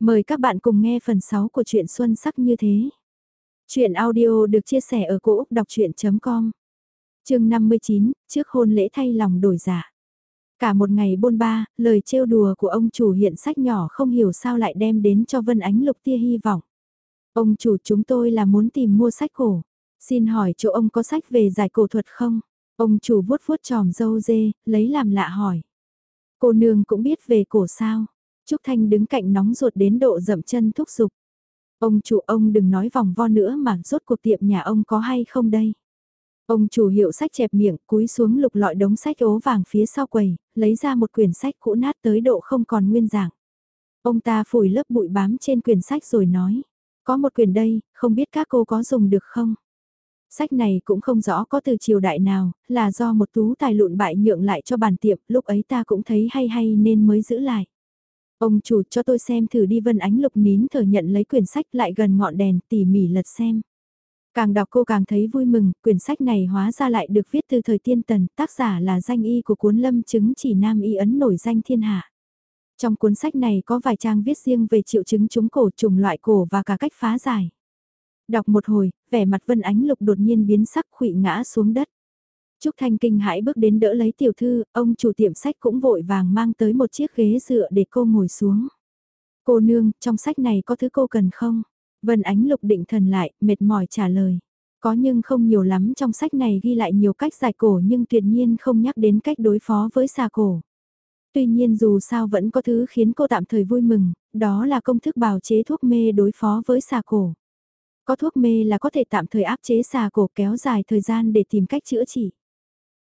Mời các bạn cùng nghe phần 6 của truyện Xuân sắc như thế. Chuyện audio được chia sẻ ở cỗ đọc chuyện.com Trường 59, trước hôn lễ thay lòng đổi giả. Cả một ngày bôn ba, lời trêu đùa của ông chủ hiện sách nhỏ không hiểu sao lại đem đến cho Vân Ánh Lục tia hy vọng. Ông chủ chúng tôi là muốn tìm mua sách cổ. Xin hỏi chỗ ông có sách về giải cổ thuật không? Ông chủ vuốt vuốt tròm dâu dê, lấy làm lạ hỏi. Cô nương cũng biết về cổ sao? Trúc Thanh đứng cạnh nóng ruột đến độ dậm chân thúc giục. Ông chủ ông đừng nói vòng vo nữa mà rốt cuộc tiệm nhà ông có hay không đây. Ông chủ hiệu sách chẹp miệng cúi xuống lục lọi đống sách ố vàng phía sau quầy, lấy ra một quyển sách cũ nát tới độ không còn nguyên dạng. Ông ta phủi lớp bụi bám trên quyển sách rồi nói, có một quyển đây, không biết các cô có dùng được không? Sách này cũng không rõ có từ triều đại nào, là do một tú tài lụn bại nhượng lại cho bàn tiệm, lúc ấy ta cũng thấy hay hay nên mới giữ lại. Ông chủ cho tôi xem thử đi Vân Ánh Lục nín thở nhận lấy quyển sách lại gần ngọn đèn tỉ mỉ lật xem. Càng đọc cô càng thấy vui mừng, quyển sách này hóa ra lại được viết từ thời tiên tần, tác giả là danh y của cuốn lâm chứng chỉ nam y ấn nổi danh thiên hạ. Trong cuốn sách này có vài trang viết riêng về triệu chứng chúng cổ trùng loại cổ và cả cách phá giải. Đọc một hồi, vẻ mặt Vân Ánh Lục đột nhiên biến sắc khụy ngã xuống đất. Trúc Thanh kinh hãi bước đến đỡ lấy tiểu thư, ông chủ tiệm sách cũng vội vàng mang tới một chiếc ghế dựa để cô ngồi xuống. Cô nương, trong sách này có thứ cô cần không? Vân Ánh Lục định thần lại, mệt mỏi trả lời. Có nhưng không nhiều lắm trong sách này ghi lại nhiều cách giải cổ nhưng tuyệt nhiên không nhắc đến cách đối phó với xà cổ. Tuy nhiên dù sao vẫn có thứ khiến cô tạm thời vui mừng, đó là công thức bào chế thuốc mê đối phó với xà cổ. Có thuốc mê là có thể tạm thời áp chế xà cổ kéo dài thời gian để tìm cách chữa trị.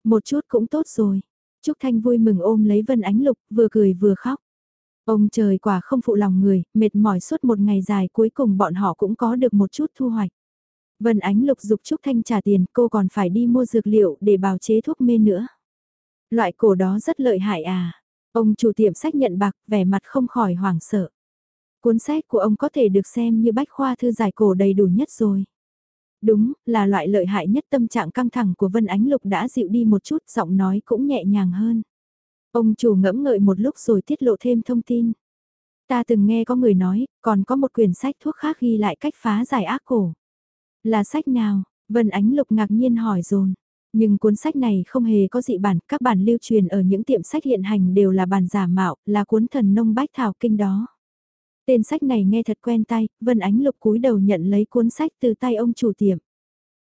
Một chút cũng tốt rồi. Trúc Thanh vui mừng ôm lấy Vân Ánh Lục, vừa cười vừa khóc. Ông trời quả không phụ lòng người, mệt mỏi suốt một ngày dài cuối cùng bọn họ cũng có được một chút thu hoạch. Vân Ánh Lục dục Trúc Thanh trả tiền, cô còn phải đi mua dược liệu để bào chế thuốc mê nữa. Loại cổ đó rất lợi hại à. Ông chủ tiệm sách nhận bạc, vẻ mặt không khỏi hoảng sợ. Cuốn sách của ông có thể được xem như bách khoa thư giải cổ đầy đủ nhất rồi. Đúng, là loại lợi hại nhất tâm trạng căng thẳng của Vân Ánh Lục đã dịu đi một chút, giọng nói cũng nhẹ nhàng hơn. Ông chủ ngẫm ngợi một lúc rồi tiết lộ thêm thông tin. Ta từng nghe có người nói, còn có một quyển sách thuốc khác ghi lại cách phá giải ác cổ. Là sách nào? Vân Ánh Lục ngạc nhiên hỏi dồn Nhưng cuốn sách này không hề có dị bản, các bản lưu truyền ở những tiệm sách hiện hành đều là bản giả mạo, là cuốn thần nông bách thảo kinh đó. Tên sách này nghe thật quen tay, Vân Ánh Lục cúi đầu nhận lấy cuốn sách từ tay ông chủ tiệm.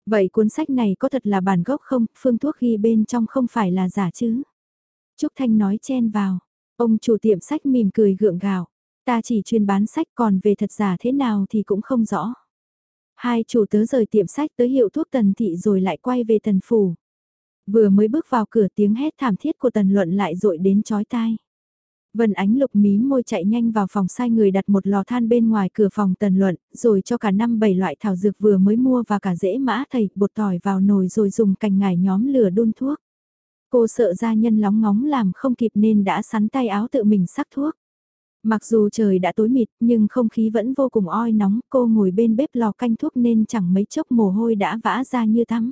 Vậy cuốn sách này có thật là bản gốc không, phương thuốc ghi bên trong không phải là giả chứ? Trúc Thanh nói chen vào, ông chủ tiệm sách mỉm cười gượng gạo, ta chỉ chuyên bán sách còn về thật giả thế nào thì cũng không rõ. Hai chủ tớ rời tiệm sách tới hiệu thuốc tần thị rồi lại quay về tần phủ. Vừa mới bước vào cửa tiếng hét thảm thiết của tần luận lại rội đến chói tai. Vân Ánh Lục mí môi chạy nhanh vào phòng sai người đặt một lò than bên ngoài cửa phòng tần luận, rồi cho cả năm bảy loại thảo dược vừa mới mua và cả rễ mã thầy bột tỏi vào nồi rồi dùng cành ngải nhóm lửa đun thuốc. Cô sợ gia nhân lóng ngóng làm không kịp nên đã sắn tay áo tự mình sắc thuốc. Mặc dù trời đã tối mịt nhưng không khí vẫn vô cùng oi nóng, cô ngồi bên bếp lò canh thuốc nên chẳng mấy chốc mồ hôi đã vã ra như tắm.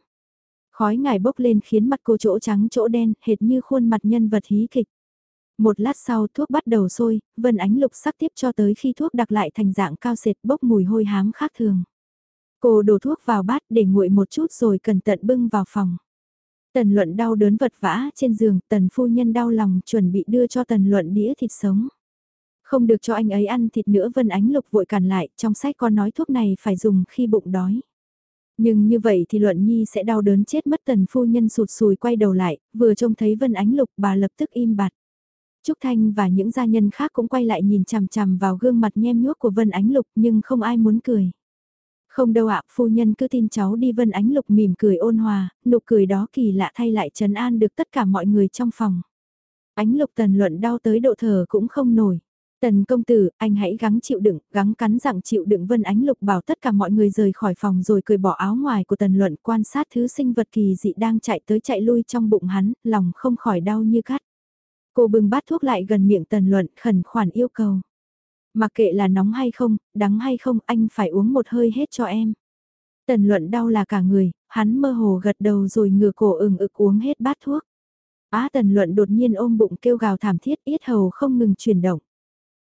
Khói ngải bốc lên khiến mặt cô chỗ trắng chỗ đen, hệt như khuôn mặt nhân vật hí kịch. Một lát sau thuốc bắt đầu sôi, Vân Ánh Lục sắc tiếp cho tới khi thuốc đặc lại thành dạng cao sệt bốc mùi hôi hám khác thường. Cô đổ thuốc vào bát để nguội một chút rồi cẩn tận bưng vào phòng. Tần luận đau đớn vật vã trên giường, tần phu nhân đau lòng chuẩn bị đưa cho tần luận đĩa thịt sống. Không được cho anh ấy ăn thịt nữa Vân Ánh Lục vội cản lại, trong sách có nói thuốc này phải dùng khi bụng đói. Nhưng như vậy thì Luận Nhi sẽ đau đớn chết mất tần phu nhân sụt sùi quay đầu lại, vừa trông thấy Vân Ánh Lục bà lập tức im bặt. Trúc Thanh và những gia nhân khác cũng quay lại nhìn chằm chằm vào gương mặt nhem nhuốc của Vân Ánh Lục nhưng không ai muốn cười. Không đâu ạ, phu nhân cứ tin cháu đi Vân Ánh Lục mỉm cười ôn hòa, nụ cười đó kỳ lạ thay lại trấn an được tất cả mọi người trong phòng. Ánh Lục tần luận đau tới độ thở cũng không nổi. Tần công tử, anh hãy gắng chịu đựng, gắng cắn rằng chịu đựng Vân Ánh Lục bảo tất cả mọi người rời khỏi phòng rồi cười bỏ áo ngoài của tần luận quan sát thứ sinh vật kỳ dị đang chạy tới chạy lui trong bụng hắn, lòng không khỏi đau như cắt. Cô bưng bát thuốc lại gần miệng tần luận khẩn khoản yêu cầu. Mặc kệ là nóng hay không, đắng hay không, anh phải uống một hơi hết cho em. Tần luận đau là cả người, hắn mơ hồ gật đầu rồi ngửa cổ ừng ực uống hết bát thuốc. Á tần luận đột nhiên ôm bụng kêu gào thảm thiết yết hầu không ngừng chuyển động.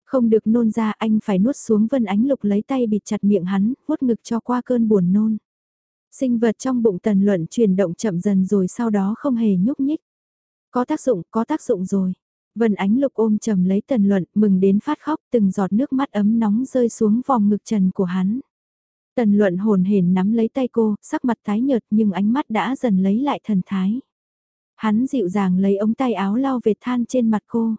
Không được nôn ra anh phải nuốt xuống Vân Ánh Lục lấy tay bịt chặt miệng hắn, vuốt ngực cho qua cơn buồn nôn. Sinh vật trong bụng tần luận chuyển động chậm dần rồi sau đó không hề nhúc nhích. Có tác dụng, có tác dụng rồi. Vân Ánh Lục ôm chầm lấy tần luận, mừng đến phát khóc, từng giọt nước mắt ấm nóng rơi xuống vòng ngực trần của hắn. Tần luận hồn hển nắm lấy tay cô, sắc mặt tái nhợt nhưng ánh mắt đã dần lấy lại thần thái. Hắn dịu dàng lấy ống tay áo lau vệt than trên mặt cô.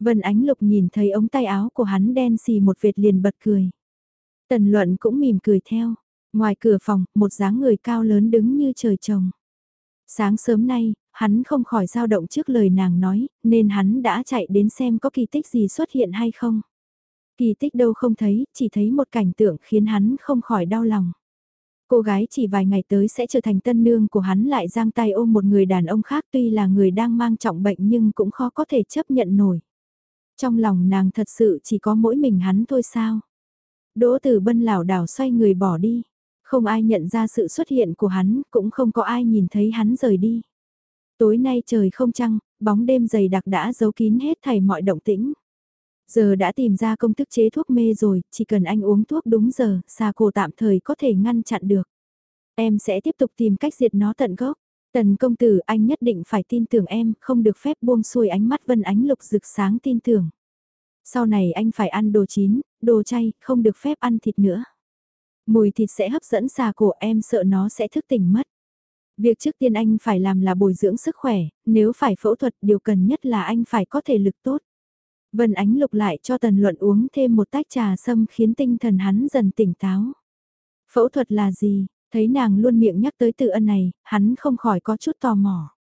Vân Ánh Lục nhìn thấy ống tay áo của hắn đen xì một vệt liền bật cười. Tần luận cũng mỉm cười theo. Ngoài cửa phòng, một dáng người cao lớn đứng như trời trồng. Sáng sớm nay, hắn không khỏi dao động trước lời nàng nói, nên hắn đã chạy đến xem có kỳ tích gì xuất hiện hay không. Kỳ tích đâu không thấy, chỉ thấy một cảnh tượng khiến hắn không khỏi đau lòng. Cô gái chỉ vài ngày tới sẽ trở thành tân nương của hắn lại giang tay ôm một người đàn ông khác tuy là người đang mang trọng bệnh nhưng cũng khó có thể chấp nhận nổi. Trong lòng nàng thật sự chỉ có mỗi mình hắn thôi sao. Đỗ tử bân lảo đảo xoay người bỏ đi. Không ai nhận ra sự xuất hiện của hắn, cũng không có ai nhìn thấy hắn rời đi. Tối nay trời không trăng, bóng đêm dày đặc đã giấu kín hết thảy mọi động tĩnh. Giờ đã tìm ra công thức chế thuốc mê rồi, chỉ cần anh uống thuốc đúng giờ, xà cổ tạm thời có thể ngăn chặn được. Em sẽ tiếp tục tìm cách diệt nó tận gốc. Tần công tử anh nhất định phải tin tưởng em, không được phép buông xuôi ánh mắt vân ánh lục rực sáng tin tưởng. Sau này anh phải ăn đồ chín, đồ chay, không được phép ăn thịt nữa. Mùi thịt sẽ hấp dẫn xà cổ em sợ nó sẽ thức tỉnh mất. Việc trước tiên anh phải làm là bồi dưỡng sức khỏe, nếu phải phẫu thuật điều cần nhất là anh phải có thể lực tốt. Vân Ánh lục lại cho Tần Luận uống thêm một tách trà sâm khiến tinh thần hắn dần tỉnh táo. Phẫu thuật là gì? Thấy nàng luôn miệng nhắc tới tự ân này, hắn không khỏi có chút tò mò.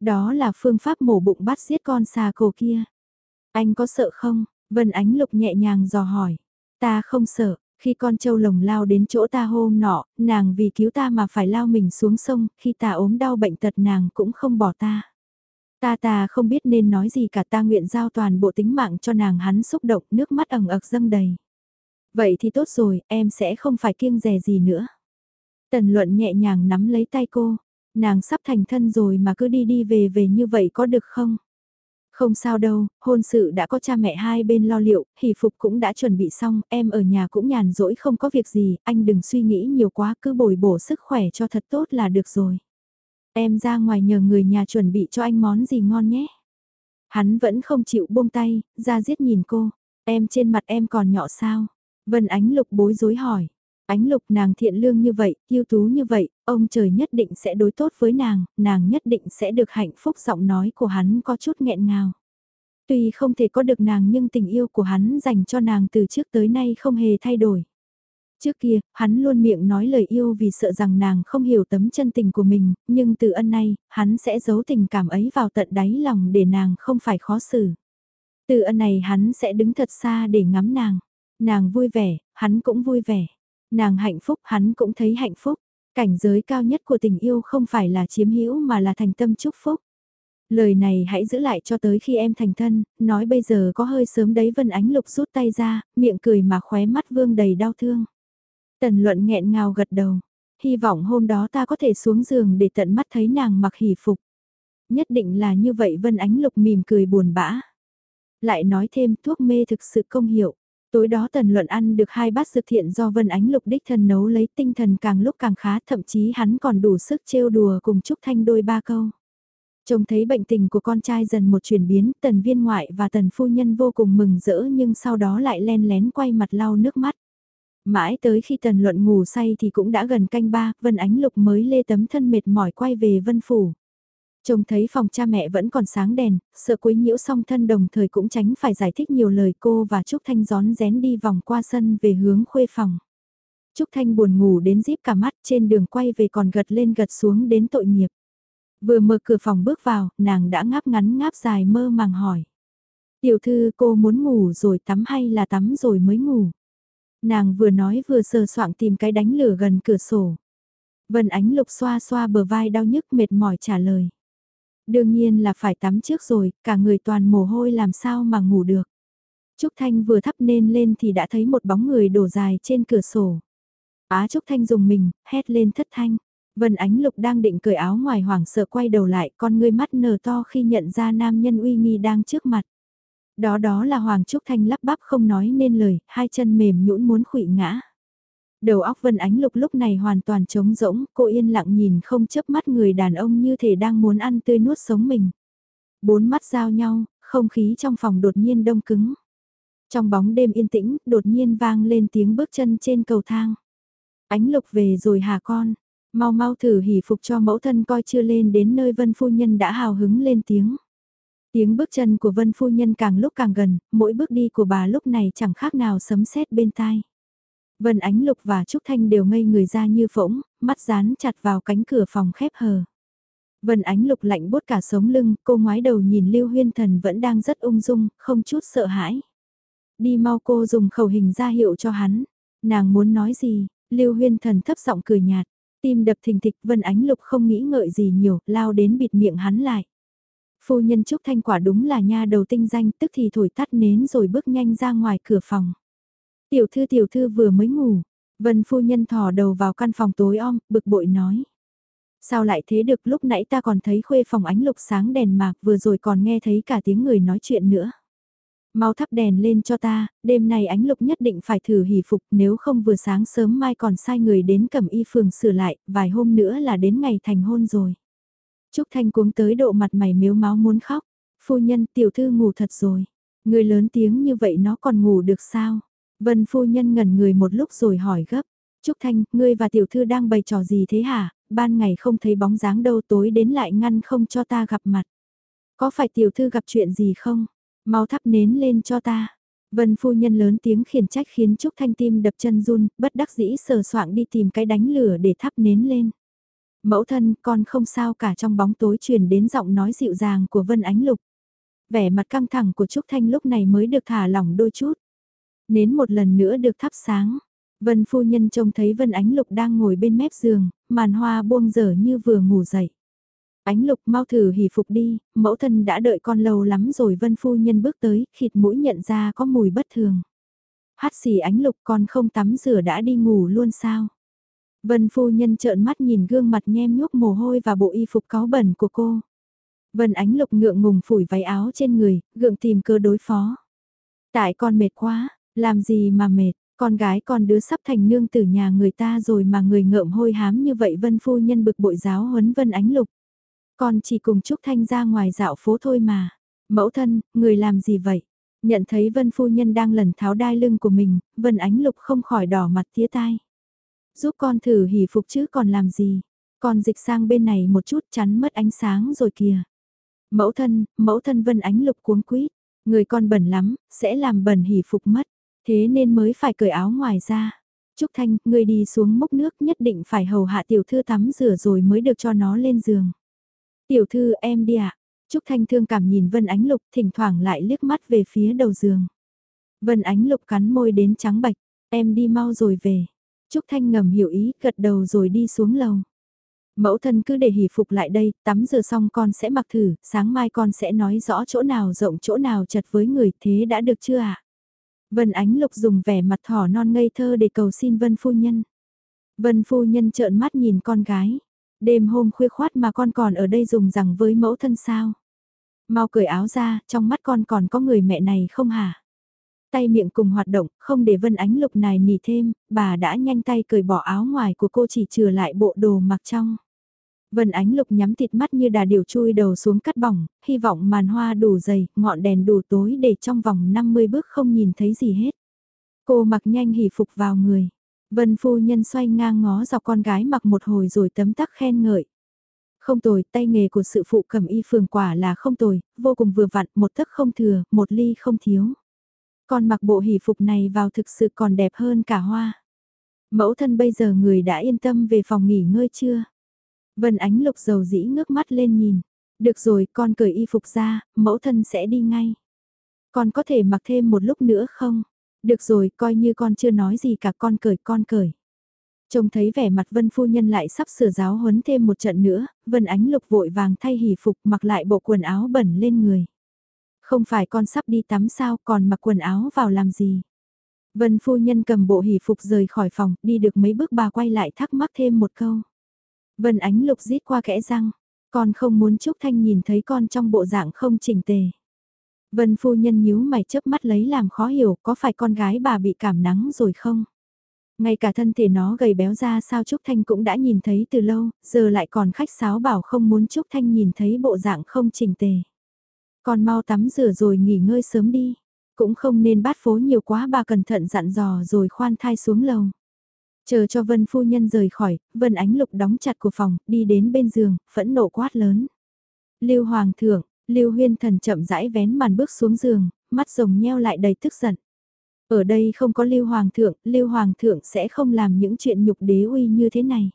Đó là phương pháp mổ bụng bắt giết con xà cổ kia. Anh có sợ không? Vân Ánh lục nhẹ nhàng dò hỏi. Ta không sợ, khi con trâu lồng lao đến chỗ ta hôm nọ, nàng vì cứu ta mà phải lao mình xuống sông, khi ta ốm đau bệnh tật nàng cũng không bỏ ta. Ta ta không biết nên nói gì cả ta nguyện giao toàn bộ tính mạng cho nàng hắn xúc động nước mắt ẩn ực dâng đầy. Vậy thì tốt rồi, em sẽ không phải kiêng rè gì nữa. Tần luận nhẹ nhàng nắm lấy tay cô, nàng sắp thành thân rồi mà cứ đi đi về về như vậy có được không? Không sao đâu, hôn sự đã có cha mẹ hai bên lo liệu, hỷ phục cũng đã chuẩn bị xong, em ở nhà cũng nhàn rỗi không có việc gì, anh đừng suy nghĩ nhiều quá cứ bồi bổ sức khỏe cho thật tốt là được rồi. Em ra ngoài nhờ người nhà chuẩn bị cho anh món gì ngon nhé. Hắn vẫn không chịu buông tay, ra giết nhìn cô, em trên mặt em còn nhỏ sao? Vân Ánh Lục bối rối hỏi. Ánh Lục nàng thiện lương như vậy, yêu tú như vậy, ông trời nhất định sẽ đối tốt với nàng, nàng nhất định sẽ được hạnh phúc giọng nói của hắn có chút nghẹn ngào. Tuy không thể có được nàng nhưng tình yêu của hắn dành cho nàng từ trước tới nay không hề thay đổi. Trước kia, hắn luôn miệng nói lời yêu vì sợ rằng nàng không hiểu tấm chân tình của mình, nhưng từ ân nay, hắn sẽ giấu tình cảm ấy vào tận đáy lòng để nàng không phải khó xử. Từ ân này hắn sẽ đứng thật xa để ngắm nàng. Nàng vui vẻ, hắn cũng vui vẻ. Nàng hạnh phúc, hắn cũng thấy hạnh phúc. Cảnh giới cao nhất của tình yêu không phải là chiếm hữu mà là thành tâm chúc phúc. Lời này hãy giữ lại cho tới khi em thành thân, nói bây giờ có hơi sớm đấy Vân Ánh Lục rút tay ra, miệng cười mà khóe mắt vương đầy đau thương. Tần luận nghẹn ngào gật đầu, hy vọng hôm đó ta có thể xuống giường để tận mắt thấy nàng mặc hỷ phục. Nhất định là như vậy Vân Ánh Lục mỉm cười buồn bã. Lại nói thêm thuốc mê thực sự công hiệu. Tối đó tần luận ăn được hai bát dược thiện do Vân Ánh Lục đích thân nấu lấy tinh thần càng lúc càng khá thậm chí hắn còn đủ sức trêu đùa cùng Trúc Thanh đôi ba câu. Trông thấy bệnh tình của con trai dần một chuyển biến, tần viên ngoại và tần phu nhân vô cùng mừng rỡ nhưng sau đó lại len lén quay mặt lau nước mắt. Mãi tới khi tần luận ngủ say thì cũng đã gần canh ba, Vân Ánh Lục mới lê tấm thân mệt mỏi quay về Vân Phủ. Trông thấy phòng cha mẹ vẫn còn sáng đèn, sợ quấy nhiễu song thân đồng thời cũng tránh phải giải thích nhiều lời cô và Trúc Thanh gión rén đi vòng qua sân về hướng khuê phòng. Trúc Thanh buồn ngủ đến díp cả mắt trên đường quay về còn gật lên gật xuống đến tội nghiệp. Vừa mở cửa phòng bước vào, nàng đã ngáp ngắn ngáp dài mơ màng hỏi. Tiểu thư cô muốn ngủ rồi tắm hay là tắm rồi mới ngủ? Nàng vừa nói vừa sờ soạng tìm cái đánh lửa gần cửa sổ. Vân ánh lục xoa xoa bờ vai đau nhức mệt mỏi trả lời. Đương nhiên là phải tắm trước rồi, cả người toàn mồ hôi làm sao mà ngủ được. Trúc Thanh vừa thắp nên lên thì đã thấy một bóng người đổ dài trên cửa sổ. Á Trúc Thanh dùng mình, hét lên thất thanh. Vân Ánh Lục đang định cởi áo ngoài hoảng sợ quay đầu lại con ngươi mắt nở to khi nhận ra nam nhân uy nghi đang trước mặt. Đó đó là Hoàng Trúc Thanh lắp bắp không nói nên lời, hai chân mềm nhũn muốn khụy ngã. Đầu óc Vân Ánh Lục lúc này hoàn toàn trống rỗng, cô yên lặng nhìn không chớp mắt người đàn ông như thể đang muốn ăn tươi nuốt sống mình. Bốn mắt giao nhau, không khí trong phòng đột nhiên đông cứng. Trong bóng đêm yên tĩnh, đột nhiên vang lên tiếng bước chân trên cầu thang. Ánh Lục về rồi hả con? Mau mau thử hỉ phục cho mẫu thân coi chưa lên đến nơi Vân Phu Nhân đã hào hứng lên tiếng. Tiếng bước chân của Vân Phu Nhân càng lúc càng gần, mỗi bước đi của bà lúc này chẳng khác nào sấm sét bên tai. Vân Ánh Lục và Trúc Thanh đều ngây người ra như phỗng, mắt dán chặt vào cánh cửa phòng khép hờ. Vân Ánh Lục lạnh bốt cả sống lưng, cô ngoái đầu nhìn Lưu Huyên Thần vẫn đang rất ung dung, không chút sợ hãi. Đi mau cô dùng khẩu hình ra hiệu cho hắn. Nàng muốn nói gì, Lưu Huyên Thần thấp giọng cười nhạt. Tim đập thình thịch Vân Ánh Lục không nghĩ ngợi gì nhiều, lao đến bịt miệng hắn lại. Phu nhân Trúc Thanh quả đúng là nha đầu tinh danh tức thì thổi tắt nến rồi bước nhanh ra ngoài cửa phòng. Tiểu thư tiểu thư vừa mới ngủ, Vân phu nhân thò đầu vào căn phòng tối om, bực bội nói. Sao lại thế được lúc nãy ta còn thấy khuê phòng ánh lục sáng đèn mạc vừa rồi còn nghe thấy cả tiếng người nói chuyện nữa. Mau thắp đèn lên cho ta, đêm nay ánh lục nhất định phải thử hỉ phục nếu không vừa sáng sớm mai còn sai người đến cầm y phường sửa lại, vài hôm nữa là đến ngày thành hôn rồi. Trúc Thanh cuống tới độ mặt mày miếu máu muốn khóc, phu nhân tiểu thư ngủ thật rồi, người lớn tiếng như vậy nó còn ngủ được sao? Vân phu nhân ngẩn người một lúc rồi hỏi gấp, Trúc Thanh, ngươi và tiểu thư đang bày trò gì thế hả? Ban ngày không thấy bóng dáng đâu tối đến lại ngăn không cho ta gặp mặt. Có phải tiểu thư gặp chuyện gì không? Mau thắp nến lên cho ta. Vân phu nhân lớn tiếng khiển trách khiến Trúc Thanh tim đập chân run, bất đắc dĩ sờ soạng đi tìm cái đánh lửa để thắp nến lên. Mẫu thân, con không sao cả trong bóng tối truyền đến giọng nói dịu dàng của Vân Ánh Lục. Vẻ mặt căng thẳng của Trúc Thanh lúc này mới được thả lỏng đôi chút. Nến một lần nữa được thắp sáng. Vân phu nhân trông thấy Vân Ánh Lục đang ngồi bên mép giường, màn hoa buông dở như vừa ngủ dậy. Ánh Lục mau thử hỉ phục đi, mẫu thân đã đợi con lâu lắm rồi Vân phu nhân bước tới, khịt mũi nhận ra có mùi bất thường. Hát xì Ánh Lục con không tắm rửa đã đi ngủ luôn sao? Vân phu nhân trợn mắt nhìn gương mặt nhem nhuốc mồ hôi và bộ y phục cáo bẩn của cô. Vân Ánh Lục ngượng ngùng phủi váy áo trên người, gượng tìm cơ đối phó. Tại con mệt quá, làm gì mà mệt, con gái con đứa sắp thành nương tử nhà người ta rồi mà người ngợm hôi hám như vậy Vân phu nhân bực bội giáo huấn Vân Ánh Lục. Con chỉ cùng Trúc Thanh ra ngoài dạo phố thôi mà. Mẫu thân, người làm gì vậy? Nhận thấy Vân phu nhân đang lần tháo đai lưng của mình, Vân Ánh Lục không khỏi đỏ mặt tía tai. Giúp con thử hỉ phục chứ còn làm gì? Con dịch sang bên này một chút chắn mất ánh sáng rồi kìa. Mẫu thân, mẫu thân Vân Ánh Lục cuống quýt người con bẩn lắm, sẽ làm bẩn hỉ phục mất. Thế nên mới phải cởi áo ngoài ra. Trúc Thanh, ngươi đi xuống múc nước nhất định phải hầu hạ tiểu thư tắm rửa rồi mới được cho nó lên giường. Tiểu thư em đi ạ. Trúc Thanh thương cảm nhìn Vân Ánh Lục thỉnh thoảng lại liếc mắt về phía đầu giường. Vân Ánh Lục cắn môi đến trắng bạch, em đi mau rồi về. Trúc Thanh ngầm hiểu ý, gật đầu rồi đi xuống lầu. Mẫu thân cứ để hỉ phục lại đây, tắm rửa xong con sẽ mặc thử, sáng mai con sẽ nói rõ chỗ nào rộng chỗ nào chật với người, thế đã được chưa ạ? À? Vân Ánh Lục dùng vẻ mặt thỏ non ngây thơ để cầu xin Vân Phu Nhân. Vân Phu Nhân trợn mắt nhìn con gái. Đêm hôm khuya khoát mà con còn ở đây dùng rằng với mẫu thân sao? Mau cởi áo ra, trong mắt con còn có người mẹ này không hả? Tay miệng cùng hoạt động, không để Vân Ánh Lục này nỉ thêm, bà đã nhanh tay cởi bỏ áo ngoài của cô chỉ trừ lại bộ đồ mặc trong. Vân Ánh Lục nhắm thịt mắt như đà điều chui đầu xuống cắt bỏng, hy vọng màn hoa đủ dày, ngọn đèn đủ tối để trong vòng 50 bước không nhìn thấy gì hết. Cô mặc nhanh hỉ phục vào người. Vân phu nhân xoay ngang ngó dọc con gái mặc một hồi rồi tấm tắc khen ngợi. Không tồi, tay nghề của sự phụ cầm y phường quả là không tồi, vô cùng vừa vặn, một tấc không thừa, một ly không thiếu. Con mặc bộ hỉ phục này vào thực sự còn đẹp hơn cả hoa. Mẫu thân bây giờ người đã yên tâm về phòng nghỉ ngơi chưa? Vân ánh lục dầu dĩ ngước mắt lên nhìn. Được rồi, con cởi y phục ra, mẫu thân sẽ đi ngay. Con có thể mặc thêm một lúc nữa không? Được rồi, coi như con chưa nói gì cả con cởi con cởi. Trông thấy vẻ mặt Vân Phu Nhân lại sắp sửa giáo huấn thêm một trận nữa, Vân Ánh Lục vội vàng thay hỉ phục mặc lại bộ quần áo bẩn lên người. Không phải con sắp đi tắm sao còn mặc quần áo vào làm gì. Vân Phu Nhân cầm bộ hỉ phục rời khỏi phòng, đi được mấy bước bà quay lại thắc mắc thêm một câu. Vân Ánh Lục rít qua kẽ răng, con không muốn Trúc Thanh nhìn thấy con trong bộ dạng không chỉnh tề. Vân phu nhân nhíu mày chớp mắt lấy làm khó hiểu có phải con gái bà bị cảm nắng rồi không? Ngay cả thân thể nó gầy béo ra sao Trúc Thanh cũng đã nhìn thấy từ lâu, giờ lại còn khách sáo bảo không muốn Trúc Thanh nhìn thấy bộ dạng không chỉnh tề. Con mau tắm rửa rồi nghỉ ngơi sớm đi, cũng không nên bát phố nhiều quá bà cẩn thận dặn dò rồi khoan thai xuống lầu. Chờ cho Vân phu nhân rời khỏi, Vân Ánh Lục đóng chặt của phòng, đi đến bên giường, phẫn nộ quát lớn. Lưu Hoàng thượng, Lưu Huyên Thần chậm rãi vén màn bước xuống giường, mắt rồng nheo lại đầy tức giận. Ở đây không có Lưu Hoàng thượng, Lưu Hoàng thượng sẽ không làm những chuyện nhục đế uy như thế này.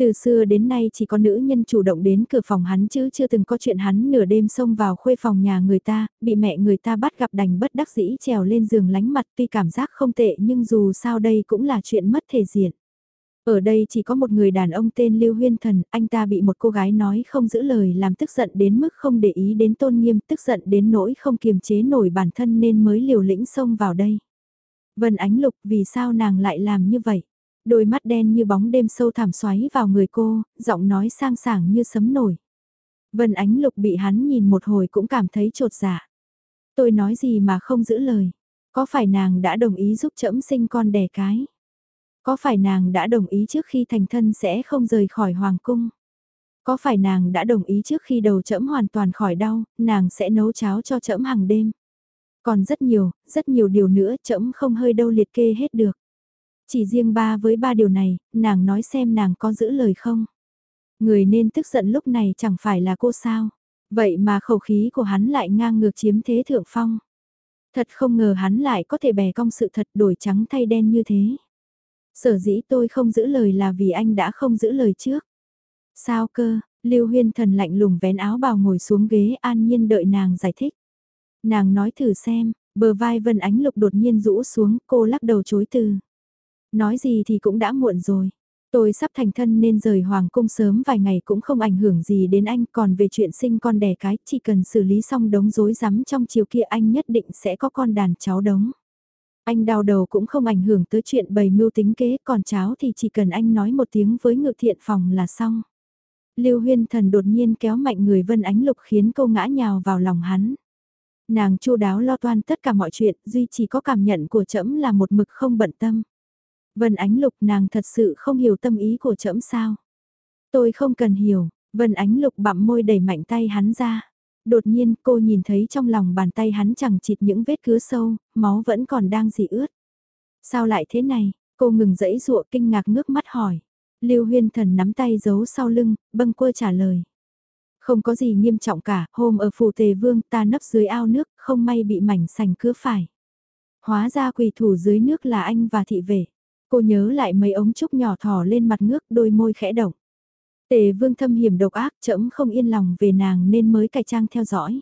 Từ xưa đến nay chỉ có nữ nhân chủ động đến cửa phòng hắn chứ chưa từng có chuyện hắn nửa đêm xông vào khuê phòng nhà người ta, bị mẹ người ta bắt gặp đành bất đắc dĩ trèo lên giường lánh mặt tuy cảm giác không tệ nhưng dù sao đây cũng là chuyện mất thể diện. Ở đây chỉ có một người đàn ông tên Lưu Huyên Thần, anh ta bị một cô gái nói không giữ lời làm tức giận đến mức không để ý đến tôn nghiêm, tức giận đến nỗi không kiềm chế nổi bản thân nên mới liều lĩnh xông vào đây. Vân Ánh Lục vì sao nàng lại làm như vậy? Đôi mắt đen như bóng đêm sâu thẳm xoáy vào người cô, giọng nói sang sảng như sấm nổi. Vân Ánh Lục bị hắn nhìn một hồi cũng cảm thấy trột dạ. Tôi nói gì mà không giữ lời? Có phải nàng đã đồng ý giúp trẫm sinh con đẻ cái? Có phải nàng đã đồng ý trước khi thành thân sẽ không rời khỏi hoàng cung? Có phải nàng đã đồng ý trước khi đầu trẫm hoàn toàn khỏi đau, nàng sẽ nấu cháo cho trẫm hàng đêm? Còn rất nhiều, rất nhiều điều nữa trẫm không hơi đâu liệt kê hết được. Chỉ riêng ba với ba điều này, nàng nói xem nàng có giữ lời không. Người nên tức giận lúc này chẳng phải là cô sao. Vậy mà khẩu khí của hắn lại ngang ngược chiếm thế thượng phong. Thật không ngờ hắn lại có thể bè cong sự thật đổi trắng thay đen như thế. Sở dĩ tôi không giữ lời là vì anh đã không giữ lời trước. Sao cơ, Lưu Huyên thần lạnh lùng vén áo bào ngồi xuống ghế an nhiên đợi nàng giải thích. Nàng nói thử xem, bờ vai Vân Ánh Lục đột nhiên rũ xuống, cô lắc đầu chối từ. Nói gì thì cũng đã muộn rồi. Tôi sắp thành thân nên rời hoàng cung sớm vài ngày cũng không ảnh hưởng gì đến anh, còn về chuyện sinh con đẻ cái, chỉ cần xử lý xong đống rối rắm trong chiều kia anh nhất định sẽ có con đàn cháu đống. Anh đau đầu cũng không ảnh hưởng tới chuyện bày mưu tính kế, còn cháu thì chỉ cần anh nói một tiếng với ngự thiện phòng là xong. Lưu Huyên Thần đột nhiên kéo mạnh người Vân Ánh Lục khiến cô ngã nhào vào lòng hắn. Nàng chu đáo lo toan tất cả mọi chuyện, duy chỉ có cảm nhận của trẫm là một mực không bận tâm. Vân Ánh Lục nàng thật sự không hiểu tâm ý của trẫm sao. Tôi không cần hiểu, Vân Ánh Lục bặm môi đẩy mạnh tay hắn ra. Đột nhiên cô nhìn thấy trong lòng bàn tay hắn chẳng chịt những vết cứa sâu, máu vẫn còn đang dị ướt. Sao lại thế này? Cô ngừng dẫy dụa kinh ngạc ngước mắt hỏi. Lưu Huyên Thần nắm tay giấu sau lưng, bâng quơ trả lời. Không có gì nghiêm trọng cả, hôm ở phủ tề vương ta nấp dưới ao nước, không may bị mảnh sành cứa phải. Hóa ra quỳ thủ dưới nước là anh và thị vệ. Cô nhớ lại mấy ống trúc nhỏ thỏ lên mặt ngước, đôi môi khẽ động. Tề vương thâm hiểm độc ác trẫm không yên lòng về nàng nên mới cải trang theo dõi.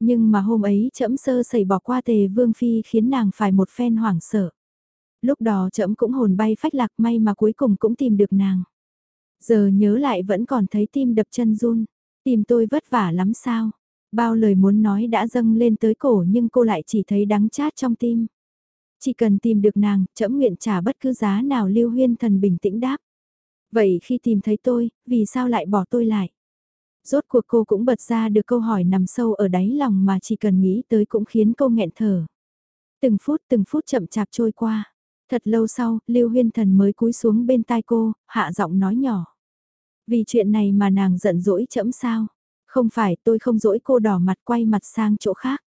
Nhưng mà hôm ấy trẫm sơ sẩy bỏ qua tề vương phi khiến nàng phải một phen hoảng sợ. Lúc đó trẫm cũng hồn bay phách lạc, may mà cuối cùng cũng tìm được nàng. Giờ nhớ lại vẫn còn thấy tim đập chân run. Tìm tôi vất vả lắm sao? Bao lời muốn nói đã dâng lên tới cổ nhưng cô lại chỉ thấy đắng chát trong tim. Chỉ cần tìm được nàng, trẫm nguyện trả bất cứ giá nào lưu huyên thần bình tĩnh đáp. Vậy khi tìm thấy tôi, vì sao lại bỏ tôi lại? Rốt cuộc cô cũng bật ra được câu hỏi nằm sâu ở đáy lòng mà chỉ cần nghĩ tới cũng khiến cô nghẹn thở. Từng phút từng phút chậm chạp trôi qua. Thật lâu sau, Lưu Huyên Thần mới cúi xuống bên tai cô, hạ giọng nói nhỏ. Vì chuyện này mà nàng giận dỗi chậm sao? Không phải tôi không dỗi cô đỏ mặt quay mặt sang chỗ khác.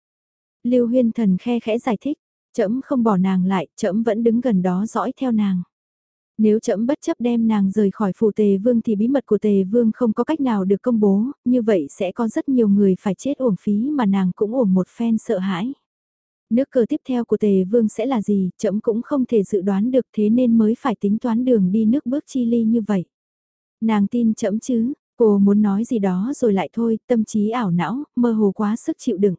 Lưu Huyên Thần khe khẽ giải thích, chậm không bỏ nàng lại, chậm vẫn đứng gần đó dõi theo nàng. Nếu chậm bất chấp đem nàng rời khỏi phủ tề vương thì bí mật của tề vương không có cách nào được công bố, như vậy sẽ có rất nhiều người phải chết uổng phí mà nàng cũng uổng một phen sợ hãi. Nước cờ tiếp theo của tề vương sẽ là gì, chậm cũng không thể dự đoán được thế nên mới phải tính toán đường đi nước bước chi ly như vậy. Nàng tin chậm chứ, cô muốn nói gì đó rồi lại thôi, tâm trí ảo não, mơ hồ quá sức chịu đựng.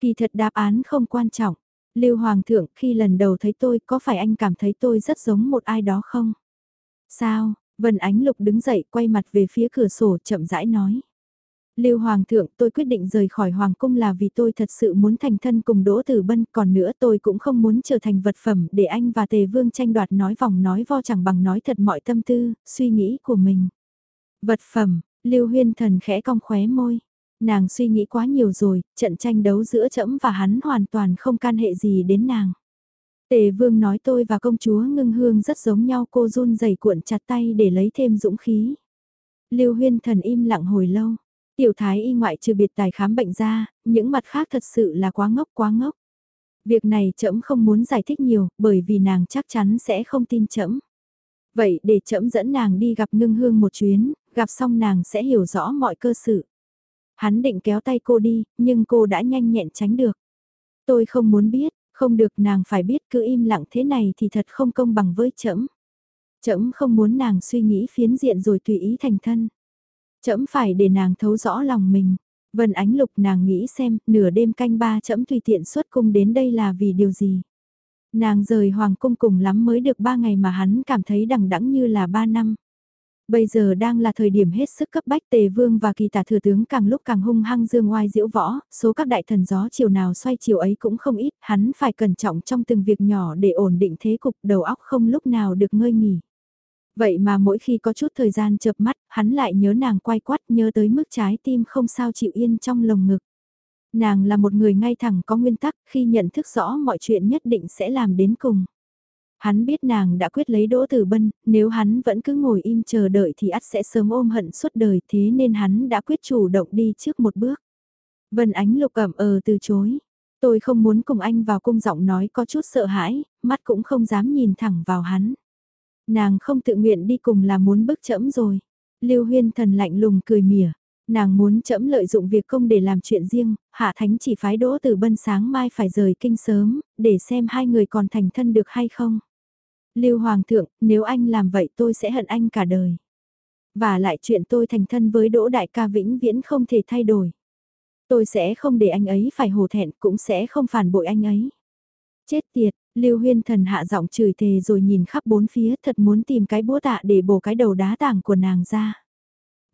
Kỳ thật đáp án không quan trọng. Lưu Hoàng thượng, khi lần đầu thấy tôi, có phải anh cảm thấy tôi rất giống một ai đó không? Sao? Vân Ánh Lục đứng dậy, quay mặt về phía cửa sổ, chậm rãi nói. Lưu Hoàng thượng, tôi quyết định rời khỏi Hoàng cung là vì tôi thật sự muốn thành thân cùng Đỗ Tử Bân, còn nữa tôi cũng không muốn trở thành vật phẩm để anh và Tề Vương tranh đoạt nói vòng nói vo chẳng bằng nói thật mọi tâm tư, suy nghĩ của mình. Vật phẩm, Lưu Huyên Thần khẽ cong khóe môi. Nàng suy nghĩ quá nhiều rồi, trận tranh đấu giữa trẫm và hắn hoàn toàn không can hệ gì đến nàng. Tề vương nói tôi và công chúa ngưng hương rất giống nhau cô run rẩy cuộn chặt tay để lấy thêm dũng khí. Lưu huyên thần im lặng hồi lâu. Tiểu thái y ngoại trừ biệt tài khám bệnh ra, những mặt khác thật sự là quá ngốc quá ngốc. Việc này trẫm không muốn giải thích nhiều, bởi vì nàng chắc chắn sẽ không tin trẫm. Vậy để trẫm dẫn nàng đi gặp ngưng hương một chuyến, gặp xong nàng sẽ hiểu rõ mọi cơ sự. Hắn định kéo tay cô đi, nhưng cô đã nhanh nhẹn tránh được. Tôi không muốn biết, không được nàng phải biết cứ im lặng thế này thì thật không công bằng với trẫm. Trẫm không muốn nàng suy nghĩ phiến diện rồi tùy ý thành thân. Trẫm phải để nàng thấu rõ lòng mình. Vân Ánh Lục nàng nghĩ xem, nửa đêm canh ba trẫm tùy tiện xuất cung đến đây là vì điều gì. Nàng rời hoàng cung cùng lắm mới được ba ngày mà hắn cảm thấy đằng đẵng như là ba năm. Bây giờ đang là thời điểm hết sức cấp bách tề vương và kỳ tả thừa tướng càng lúc càng hung hăng dương oai diễu võ, số các đại thần gió chiều nào xoay chiều ấy cũng không ít, hắn phải cẩn trọng trong từng việc nhỏ để ổn định thế cục đầu óc không lúc nào được ngơi nghỉ. Vậy mà mỗi khi có chút thời gian chợp mắt, hắn lại nhớ nàng quay quắt nhớ tới mức trái tim không sao chịu yên trong lồng ngực. Nàng là một người ngay thẳng có nguyên tắc khi nhận thức rõ mọi chuyện nhất định sẽ làm đến cùng. Hắn biết nàng đã quyết lấy Đỗ Tử Bân, nếu hắn vẫn cứ ngồi im chờ đợi thì ắt sẽ sớm ôm hận suốt đời thế nên hắn đã quyết chủ động đi trước một bước. Vân Ánh Lục ẩm ờ từ chối. Tôi không muốn cùng anh vào cung giọng nói có chút sợ hãi, mắt cũng không dám nhìn thẳng vào hắn. Nàng không tự nguyện đi cùng là muốn bức chẫm rồi. Lưu Huyên thần lạnh lùng cười mỉa. Nàng muốn chẫm lợi dụng việc công để làm chuyện riêng, Hạ Thánh chỉ phái Đỗ Tử Bân sáng mai phải rời kinh sớm, để xem hai người còn thành thân được hay không. Lưu Hoàng thượng, nếu anh làm vậy tôi sẽ hận anh cả đời. Và lại chuyện tôi thành thân với Đỗ Đại ca vĩnh viễn không thể thay đổi. Tôi sẽ không để anh ấy phải hổ thẹn, cũng sẽ không phản bội anh ấy. Chết tiệt, Lưu Huyên Thần hạ giọng chửi thề rồi nhìn khắp bốn phía thật muốn tìm cái búa tạ để bổ cái đầu đá tảng của nàng ra.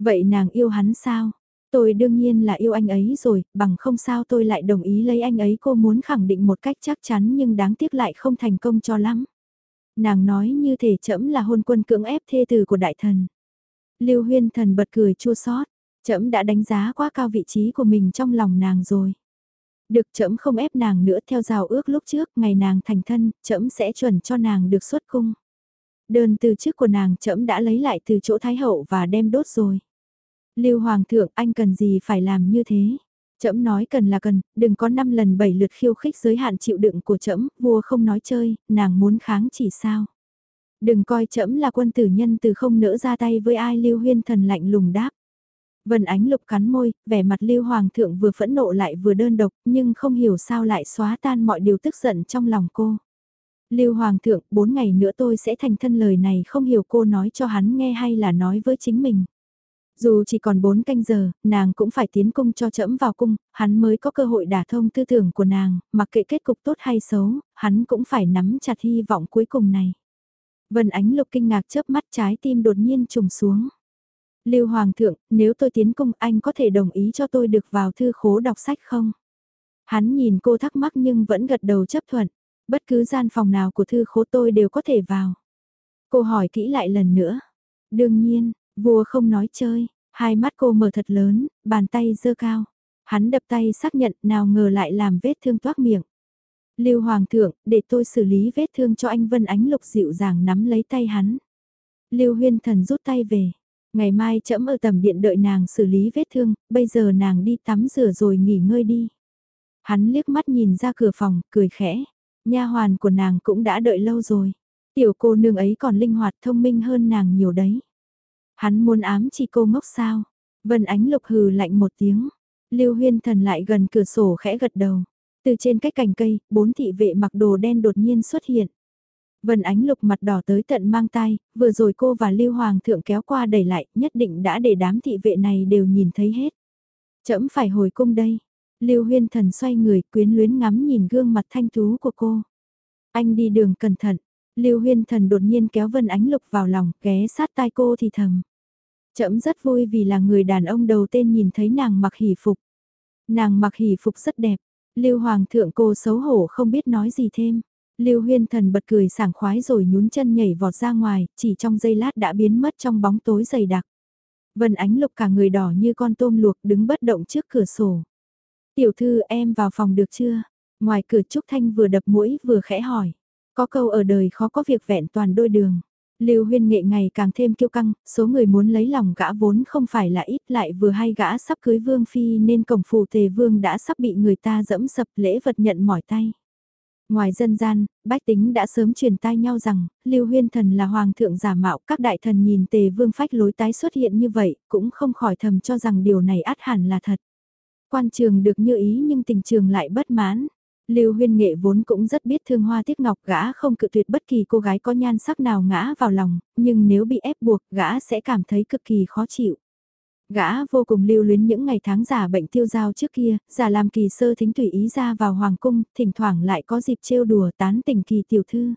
Vậy nàng yêu hắn sao? Tôi đương nhiên là yêu anh ấy rồi, bằng không sao tôi lại đồng ý lấy anh ấy cô muốn khẳng định một cách chắc chắn nhưng đáng tiếc lại không thành công cho lắm. Nàng nói như thể trẫm là hôn quân cưỡng ép thê tử của đại thần. Lưu huyên thần bật cười chua xót trẫm đã đánh giá quá cao vị trí của mình trong lòng nàng rồi. Được trẫm không ép nàng nữa theo rào ước lúc trước, ngày nàng thành thân, trẫm sẽ chuẩn cho nàng được xuất cung. Đơn từ trước của nàng trẫm đã lấy lại từ chỗ thái hậu và đem đốt rồi. Lưu hoàng thượng, anh cần gì phải làm như thế? Trẫm nói cần là cần, đừng có năm lần bảy lượt khiêu khích giới hạn chịu đựng của trẫm, vua không nói chơi, nàng muốn kháng chỉ sao? Đừng coi trẫm là quân tử nhân từ không nỡ ra tay với ai Lưu Huyên thần lạnh lùng đáp. Vân Ánh Lục cắn môi, vẻ mặt Lưu Hoàng thượng vừa phẫn nộ lại vừa đơn độc, nhưng không hiểu sao lại xóa tan mọi điều tức giận trong lòng cô. Lưu Hoàng thượng, bốn ngày nữa tôi sẽ thành thân lời này không hiểu cô nói cho hắn nghe hay là nói với chính mình. Dù chỉ còn 4 canh giờ, nàng cũng phải tiến cung cho trẫm vào cung, hắn mới có cơ hội đả thông tư tưởng của nàng, mặc kệ kết cục tốt hay xấu, hắn cũng phải nắm chặt hy vọng cuối cùng này. Vân Ánh Lục kinh ngạc chớp mắt trái tim đột nhiên trùng xuống. Lưu Hoàng thượng, nếu tôi tiến cung anh có thể đồng ý cho tôi được vào thư khố đọc sách không? Hắn nhìn cô thắc mắc nhưng vẫn gật đầu chấp thuận. Bất cứ gian phòng nào của thư khố tôi đều có thể vào. Cô hỏi kỹ lại lần nữa. Đương nhiên, vua không nói chơi. Hai mắt cô mở thật lớn, bàn tay giơ cao. Hắn đập tay xác nhận nào ngờ lại làm vết thương toác miệng. Lưu Hoàng thượng, để tôi xử lý vết thương cho anh Vân Ánh Lục dịu dàng nắm lấy tay hắn. Lưu Huyên Thần rút tay về. Ngày mai trẫm ở tầm điện đợi nàng xử lý vết thương, bây giờ nàng đi tắm rửa rồi nghỉ ngơi đi. Hắn liếc mắt nhìn ra cửa phòng, cười khẽ. Nha hoàn của nàng cũng đã đợi lâu rồi. Tiểu cô nương ấy còn linh hoạt thông minh hơn nàng nhiều đấy. Hắn muốn ám chỉ cô ngốc sao? Vân Ánh Lục hừ lạnh một tiếng. Lưu Huyên Thần lại gần cửa sổ khẽ gật đầu. Từ trên cái cành cây, bốn thị vệ mặc đồ đen đột nhiên xuất hiện. Vân Ánh Lục mặt đỏ tới tận mang tai, vừa rồi cô và Lưu Hoàng thượng kéo qua đẩy lại, nhất định đã để đám thị vệ này đều nhìn thấy hết. Chậm phải hồi cung đây. Lưu Huyên Thần xoay người, quyến luyến ngắm nhìn gương mặt thanh tú của cô. Anh đi đường cẩn thận. Lưu Huyên Thần đột nhiên kéo Vân Ánh Lục vào lòng, ghé sát tai cô thì thầm. Chậm rất vui vì là người đàn ông đầu tiên nhìn thấy nàng mặc hỷ phục. Nàng mặc hỷ phục rất đẹp. Lưu Hoàng thượng cô xấu hổ không biết nói gì thêm. Lưu Huyên Thần bật cười sảng khoái rồi nhún chân nhảy vọt ra ngoài, chỉ trong giây lát đã biến mất trong bóng tối dày đặc. Vân Ánh Lục cả người đỏ như con tôm luộc đứng bất động trước cửa sổ. Tiểu thư em vào phòng được chưa? Ngoài cửa Trúc Thanh vừa đập mũi vừa khẽ hỏi. Có câu ở đời khó có việc vẹn toàn đôi đường. Lưu Huyên nghệ ngày càng thêm kiêu căng, số người muốn lấy lòng gã vốn không phải là ít lại vừa hay gã sắp cưới Vương Phi nên cổng phù tề Vương đã sắp bị người ta dẫm sập lễ vật nhận mỏi tay. Ngoài dân gian, bách tính đã sớm truyền tai nhau rằng, Lưu Huyên Thần là hoàng thượng giả mạo, các đại thần nhìn tề vương phách lối tái xuất hiện như vậy, cũng không khỏi thầm cho rằng điều này át hẳn là thật. Quan trường được như ý nhưng tình trường lại bất mãn. Lưu Huyên Nghệ vốn cũng rất biết thương hoa tiếc ngọc gã không cự tuyệt bất kỳ cô gái có nhan sắc nào ngã vào lòng, nhưng nếu bị ép buộc gã sẽ cảm thấy cực kỳ khó chịu. Gã vô cùng lưu luyến những ngày tháng giả bệnh tiêu giao trước kia, giả làm kỳ sơ thính tùy ý ra vào hoàng cung, thỉnh thoảng lại có dịp trêu đùa tán tình kỳ tiểu thư.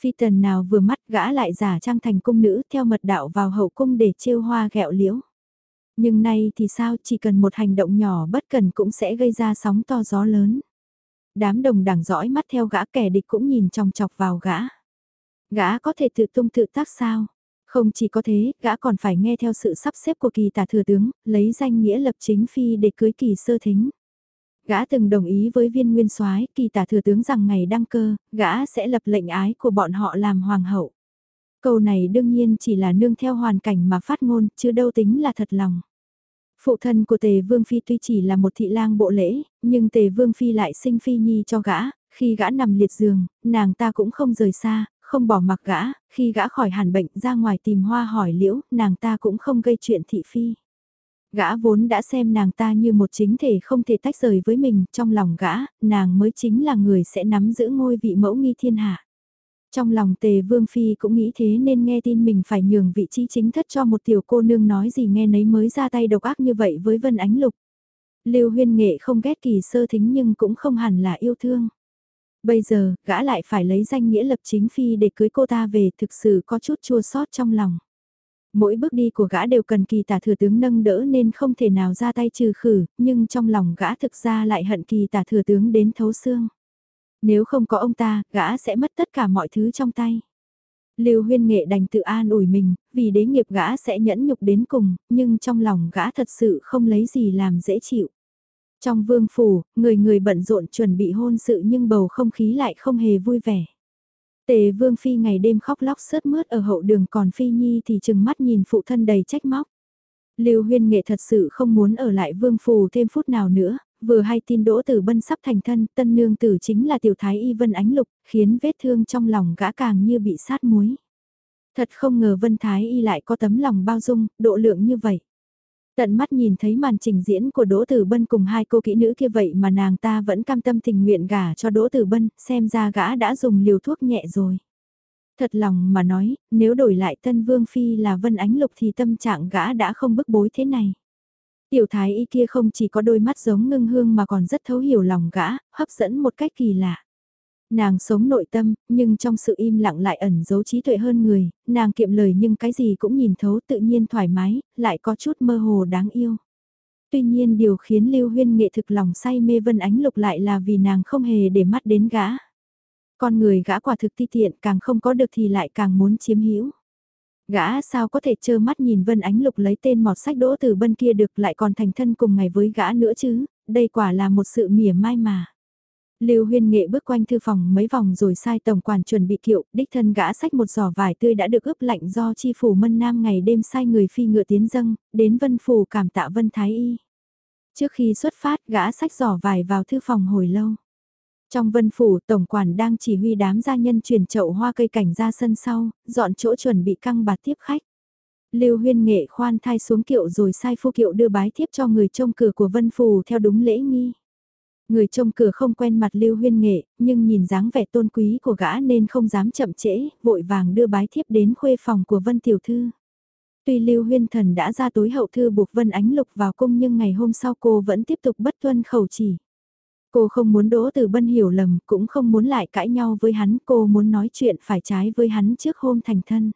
Phi tần nào vừa mắt gã lại giả trang thành cung nữ theo mật đạo vào hậu cung để trêu hoa gẹo liễu. Nhưng nay thì sao chỉ cần một hành động nhỏ bất cần cũng sẽ gây ra sóng to gió lớn. Đám đồng đảng dõi mắt theo gã kẻ địch cũng nhìn trong chọc vào gã. Gã có thể tự tung tự tác sao? Không chỉ có thế, gã còn phải nghe theo sự sắp xếp của kỳ tả thừa tướng, lấy danh nghĩa lập chính phi để cưới kỳ sơ thính. Gã từng đồng ý với viên nguyên soái kỳ tả thừa tướng rằng ngày đăng cơ, gã sẽ lập lệnh ái của bọn họ làm hoàng hậu. Câu này đương nhiên chỉ là nương theo hoàn cảnh mà phát ngôn, chứ đâu tính là thật lòng. Phụ thân của Tề Vương Phi tuy chỉ là một thị lang bộ lễ, nhưng Tề Vương Phi lại sinh Phi Nhi cho gã, khi gã nằm liệt giường, nàng ta cũng không rời xa, không bỏ mặc gã, khi gã khỏi hàn bệnh ra ngoài tìm hoa hỏi liễu, nàng ta cũng không gây chuyện thị phi. Gã vốn đã xem nàng ta như một chính thể không thể tách rời với mình, trong lòng gã, nàng mới chính là người sẽ nắm giữ ngôi vị mẫu nghi thiên hạ. Trong lòng tề vương phi cũng nghĩ thế nên nghe tin mình phải nhường vị trí chính thất cho một tiểu cô nương nói gì nghe nấy mới ra tay độc ác như vậy với Vân Ánh Lục. Lưu huyên nghệ không ghét kỳ sơ thính nhưng cũng không hẳn là yêu thương. Bây giờ, gã lại phải lấy danh nghĩa lập chính phi để cưới cô ta về thực sự có chút chua sót trong lòng. Mỗi bước đi của gã đều cần kỳ tả thừa tướng nâng đỡ nên không thể nào ra tay trừ khử, nhưng trong lòng gã thực ra lại hận kỳ tả thừa tướng đến thấu xương. Nếu không có ông ta, gã sẽ mất tất cả mọi thứ trong tay. Lưu huyên nghệ đành tự an ủi mình, vì đế nghiệp gã sẽ nhẫn nhục đến cùng, nhưng trong lòng gã thật sự không lấy gì làm dễ chịu. Trong vương phủ, người người bận rộn chuẩn bị hôn sự nhưng bầu không khí lại không hề vui vẻ. Tề vương phi ngày đêm khóc lóc sớt mướt ở hậu đường còn phi nhi thì chừng mắt nhìn phụ thân đầy trách móc. Lưu huyên nghệ thật sự không muốn ở lại vương phủ thêm phút nào nữa, vừa hay tin đỗ tử bân sắp thành thân, tân nương tử chính là tiểu thái y vân ánh lục, khiến vết thương trong lòng gã càng như bị sát muối. Thật không ngờ vân thái y lại có tấm lòng bao dung, độ lượng như vậy. Tận mắt nhìn thấy màn trình diễn của Đỗ Tử Bân cùng hai cô kỹ nữ kia vậy mà nàng ta vẫn cam tâm tình nguyện gả cho Đỗ Tử Bân, xem ra gã đã dùng liều thuốc nhẹ rồi. Thật lòng mà nói, nếu đổi lại Tân Vương Phi là Vân Ánh Lục thì tâm trạng gã đã không bức bối thế này. Tiểu thái y kia không chỉ có đôi mắt giống ngưng hương mà còn rất thấu hiểu lòng gã, hấp dẫn một cách kỳ lạ. Nàng sống nội tâm, nhưng trong sự im lặng lại ẩn giấu trí tuệ hơn người, nàng kiệm lời nhưng cái gì cũng nhìn thấu tự nhiên thoải mái, lại có chút mơ hồ đáng yêu. Tuy nhiên điều khiến Lưu Huyên nghệ thực lòng say mê Vân Ánh Lục lại là vì nàng không hề để mắt đến gã. Con người gã quả thực ti tiện càng không có được thì lại càng muốn chiếm hữu. Gã sao có thể trơ mắt nhìn Vân Ánh Lục lấy tên mọt sách đỗ từ bên kia được lại còn thành thân cùng ngày với gã nữa chứ, đây quả là một sự mỉa mai mà. Lưu Huyên Nghệ bước quanh thư phòng mấy vòng rồi sai tổng quản chuẩn bị kiệu, đích thân gã sách một giỏ vải tươi đã được ướp lạnh do chi phủ Mân Nam ngày đêm sai người phi ngựa tiến dâng, đến Vân phủ cảm tạ Vân Thái y. Trước khi xuất phát, gã sách giỏ vải vào thư phòng hồi lâu. Trong vân phủ, tổng quản đang chỉ huy đám gia nhân chuyển chậu hoa cây cảnh ra sân sau, dọn chỗ chuẩn bị căng bạt tiếp khách. Lưu huyên nghệ khoan thai xuống kiệu rồi sai phu kiệu đưa bái tiếp cho người trông cửa của vân phủ theo đúng lễ nghi. Người trông cửa không quen mặt Lưu Huyên Nghệ, nhưng nhìn dáng vẻ tôn quý của gã nên không dám chậm trễ, vội vàng đưa bái thiếp đến khuê phòng của Vân Tiểu Thư. Tuy Lưu Huyên Thần đã ra tối hậu thư buộc Vân Ánh Lục vào cung nhưng ngày hôm sau cô vẫn tiếp tục bất tuân khẩu chỉ. Cô không muốn Đỗ Tử Bân hiểu lầm, cũng không muốn lại cãi nhau với hắn, cô muốn nói chuyện phải trái với hắn trước hôm thành thân.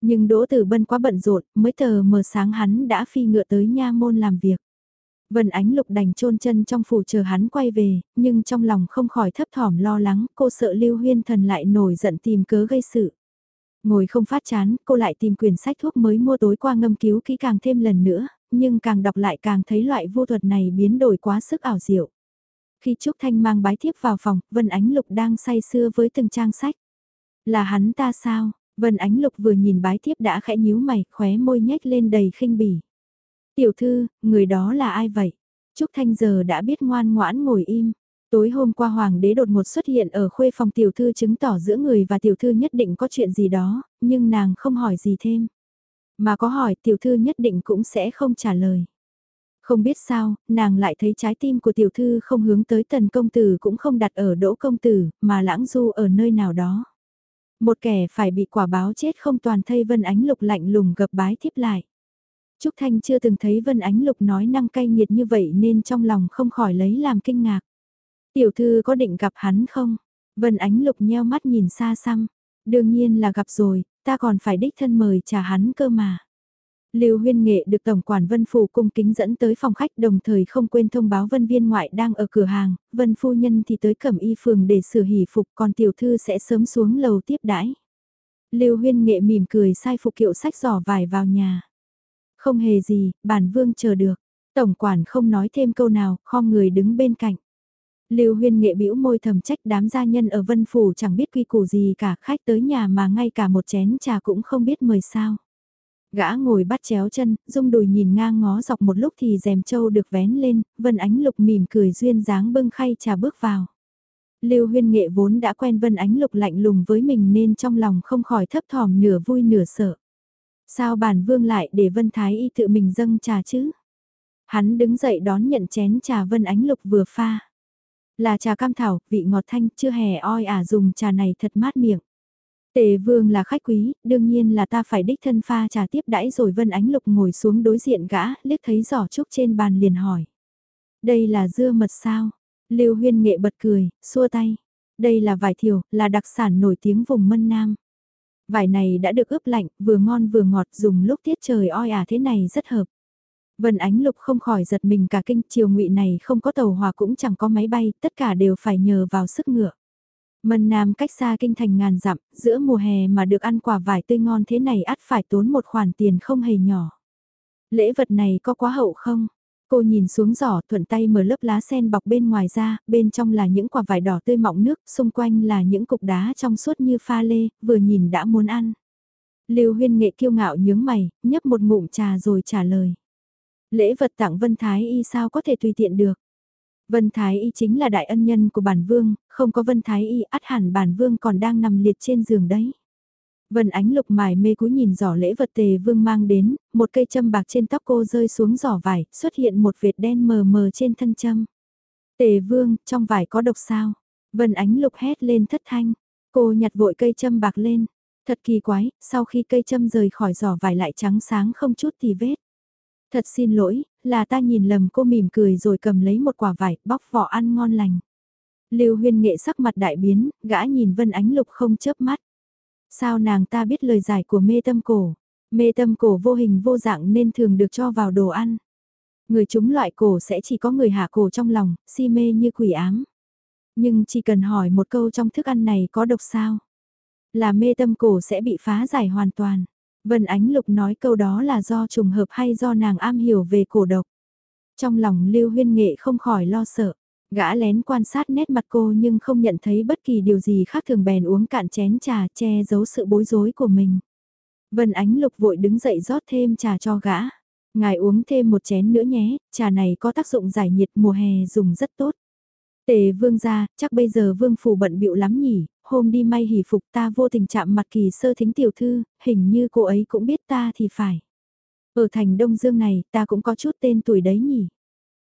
Nhưng Đỗ Tử Bân quá bận rộn, mới tờ mờ sáng hắn đã phi ngựa tới nha môn làm việc. Vân Ánh Lục đành chôn chân trong phủ chờ hắn quay về, nhưng trong lòng không khỏi thấp thỏm lo lắng, cô sợ Lưu Huyên Thần lại nổi giận tìm cớ gây sự. Ngồi không phát chán, cô lại tìm quyển sách thuốc mới mua tối qua ngâm cứu kỹ càng thêm lần nữa, nhưng càng đọc lại càng thấy loại vô thuật này biến đổi quá sức ảo diệu. Khi Trúc Thanh mang bái thiếp vào phòng, Vân Ánh Lục đang say sưa với từng trang sách. Là hắn ta sao? Vân Ánh Lục vừa nhìn bái thiếp đã khẽ nhíu mày, khóe môi nhếch lên đầy khinh bỉ. Tiểu thư, người đó là ai vậy? Trúc Thanh giờ đã biết ngoan ngoãn ngồi im. Tối hôm qua hoàng đế đột ngột xuất hiện ở khuê phòng tiểu thư chứng tỏ giữa người và tiểu thư nhất định có chuyện gì đó, nhưng nàng không hỏi gì thêm. Mà có hỏi tiểu thư nhất định cũng sẽ không trả lời. Không biết sao, nàng lại thấy trái tim của tiểu thư không hướng tới tần công tử cũng không đặt ở đỗ công tử, mà lãng du ở nơi nào đó. Một kẻ phải bị quả báo chết không toàn thây Vân Ánh Lục lạnh lùng gập bái thiếp lại. Trúc Thanh chưa từng thấy Vân Ánh Lục nói năng cay nghiệt như vậy nên trong lòng không khỏi lấy làm kinh ngạc. Tiểu thư có định gặp hắn không? Vân Ánh Lục nheo mắt nhìn xa xăm. Đương nhiên là gặp rồi, ta còn phải đích thân mời trả hắn cơ mà. Lưu Huyên Nghệ được Tổng quản Vân Phủ cung kính dẫn tới phòng khách đồng thời không quên thông báo Vân Viên ngoại đang ở cửa hàng, Vân Phu Nhân thì tới cẩm y phường để sửa hỷ phục còn tiểu thư sẽ sớm xuống lầu tiếp đãi. Lưu Huyên Nghệ mỉm cười sai phục kiệu sách giỏ vải vào nhà. Không hề gì, bản vương chờ được. Tổng quản không nói thêm câu nào, khom người đứng bên cạnh. Lưu Huyên Nghệ bĩu môi thầm trách đám gia nhân ở Vân Phủ chẳng biết quy củ gì cả, khách tới nhà mà ngay cả một chén trà cũng không biết mời sao. Gã ngồi bắt chéo chân, rung đùi nhìn ngang ngó dọc một lúc thì rèm trâu được vén lên, Vân Ánh Lục mỉm cười duyên dáng bưng khay trà bước vào. Lưu Huyên Nghệ vốn đã quen Vân Ánh Lục lạnh lùng với mình nên trong lòng không khỏi thấp thỏm nửa vui nửa sợ. Sao bản vương lại để Vân Thái Y tự mình dâng trà chứ? Hắn đứng dậy đón nhận chén trà Vân Ánh Lục vừa pha. Là trà cam thảo, vị ngọt thanh, chưa hề oi ả dùng trà này thật mát miệng. Tề vương là khách quý, đương nhiên là ta phải đích thân pha trà tiếp đãi rồi Vân Ánh Lục ngồi xuống đối diện gã, liếc thấy giỏ trúc trên bàn liền hỏi. Đây là dưa mật sao? Lưu huyên nghệ bật cười, xua tay. Đây là vải thiều, là đặc sản nổi tiếng vùng Mân Nam. Vải này đã được ướp lạnh, vừa ngon vừa ngọt dùng lúc tiết trời oi ả thế này rất hợp. Vân Ánh Lục không khỏi giật mình cả kinh chiều ngụy này không có tàu hòa cũng chẳng có máy bay, tất cả đều phải nhờ vào sức ngựa. Mân Nam cách xa kinh thành ngàn dặm, giữa mùa hè mà được ăn quả vải tươi ngon thế này ắt phải tốn một khoản tiền không hề nhỏ. Lễ vật này có quá hậu không? Cô nhìn xuống giỏ thuận tay mở lớp lá sen bọc bên ngoài ra, bên trong là những quả vải đỏ tươi mọng nước, xung quanh là những cục đá trong suốt như pha lê, vừa nhìn đã muốn ăn. Lưu huyên nghệ kiêu ngạo nhướng mày, nhấp một ngụm trà rồi trả lời. Lễ vật tặng Vân Thái Y sao có thể tùy tiện được. Vân Thái Y chính là đại ân nhân của bản vương, không có Vân Thái Y át hẳn bản vương còn đang nằm liệt trên giường đấy. Vân ánh lục mải mê cúi nhìn giỏ lễ vật tề vương mang đến, một cây châm bạc trên tóc cô rơi xuống giỏ vải, xuất hiện một vệt đen mờ mờ trên thân châm. Tề vương, trong vải có độc sao? Vân ánh lục hét lên thất thanh. Cô nhặt vội cây châm bạc lên. Thật kỳ quái, sau khi cây châm rời khỏi giỏ vải lại trắng sáng không chút thì vết. Thật xin lỗi, là ta nhìn lầm cô mỉm cười rồi cầm lấy một quả vải, bóc vỏ ăn ngon lành. Lưu huyên nghệ sắc mặt đại biến, gã nhìn Vân Ánh Lục không chớp mắt. Sao nàng ta biết lời giải của mê tâm cổ? Mê tâm cổ vô hình vô dạng nên thường được cho vào đồ ăn. Người chúng loại cổ sẽ chỉ có người hạ cổ trong lòng, si mê như quỷ ám. Nhưng chỉ cần hỏi một câu trong thức ăn này có độc sao? Là mê tâm cổ sẽ bị phá giải hoàn toàn. Vân Ánh Lục nói câu đó là do trùng hợp hay do nàng am hiểu về cổ độc. Trong lòng Lưu Huyên Nghệ không khỏi lo sợ. Gã lén quan sát nét mặt cô nhưng không nhận thấy bất kỳ điều gì khác thường bèn uống cạn chén trà che giấu sự bối rối của mình. Vân Ánh Lục vội đứng dậy rót thêm trà cho gã. Ngài uống thêm một chén nữa nhé, trà này có tác dụng giải nhiệt mùa hè dùng rất tốt. Tề vương ra, chắc bây giờ vương phủ bận bịu lắm nhỉ, hôm đi may hỉ phục ta vô tình chạm mặt kỳ sơ thính tiểu thư, hình như cô ấy cũng biết ta thì phải. Ở thành Đông Dương này ta cũng có chút tên tuổi đấy nhỉ.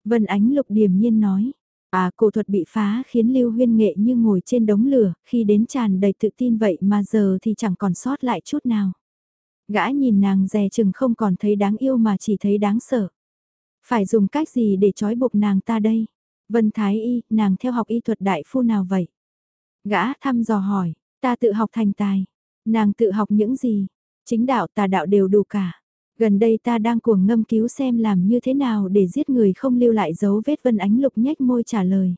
Vân Ánh Lục điềm nhiên nói, à cổ thuật bị phá khiến Lưu Huyên Nghệ như ngồi trên đống lửa, khi đến tràn đầy tự tin vậy mà giờ thì chẳng còn sót lại chút nào. Gã nhìn nàng dè chừng không còn thấy đáng yêu mà chỉ thấy đáng sợ. Phải dùng cách gì để trói buộc nàng ta đây? Vân Thái Y, nàng theo học y thuật đại phu nào vậy? Gã thăm dò hỏi, ta tự học thành tài. Nàng tự học những gì? Chính đạo tà đạo đều đủ cả. Gần đây ta đang cuồng ngâm cứu xem làm như thế nào để giết người không lưu lại dấu vết vân ánh lục nhếch môi trả lời.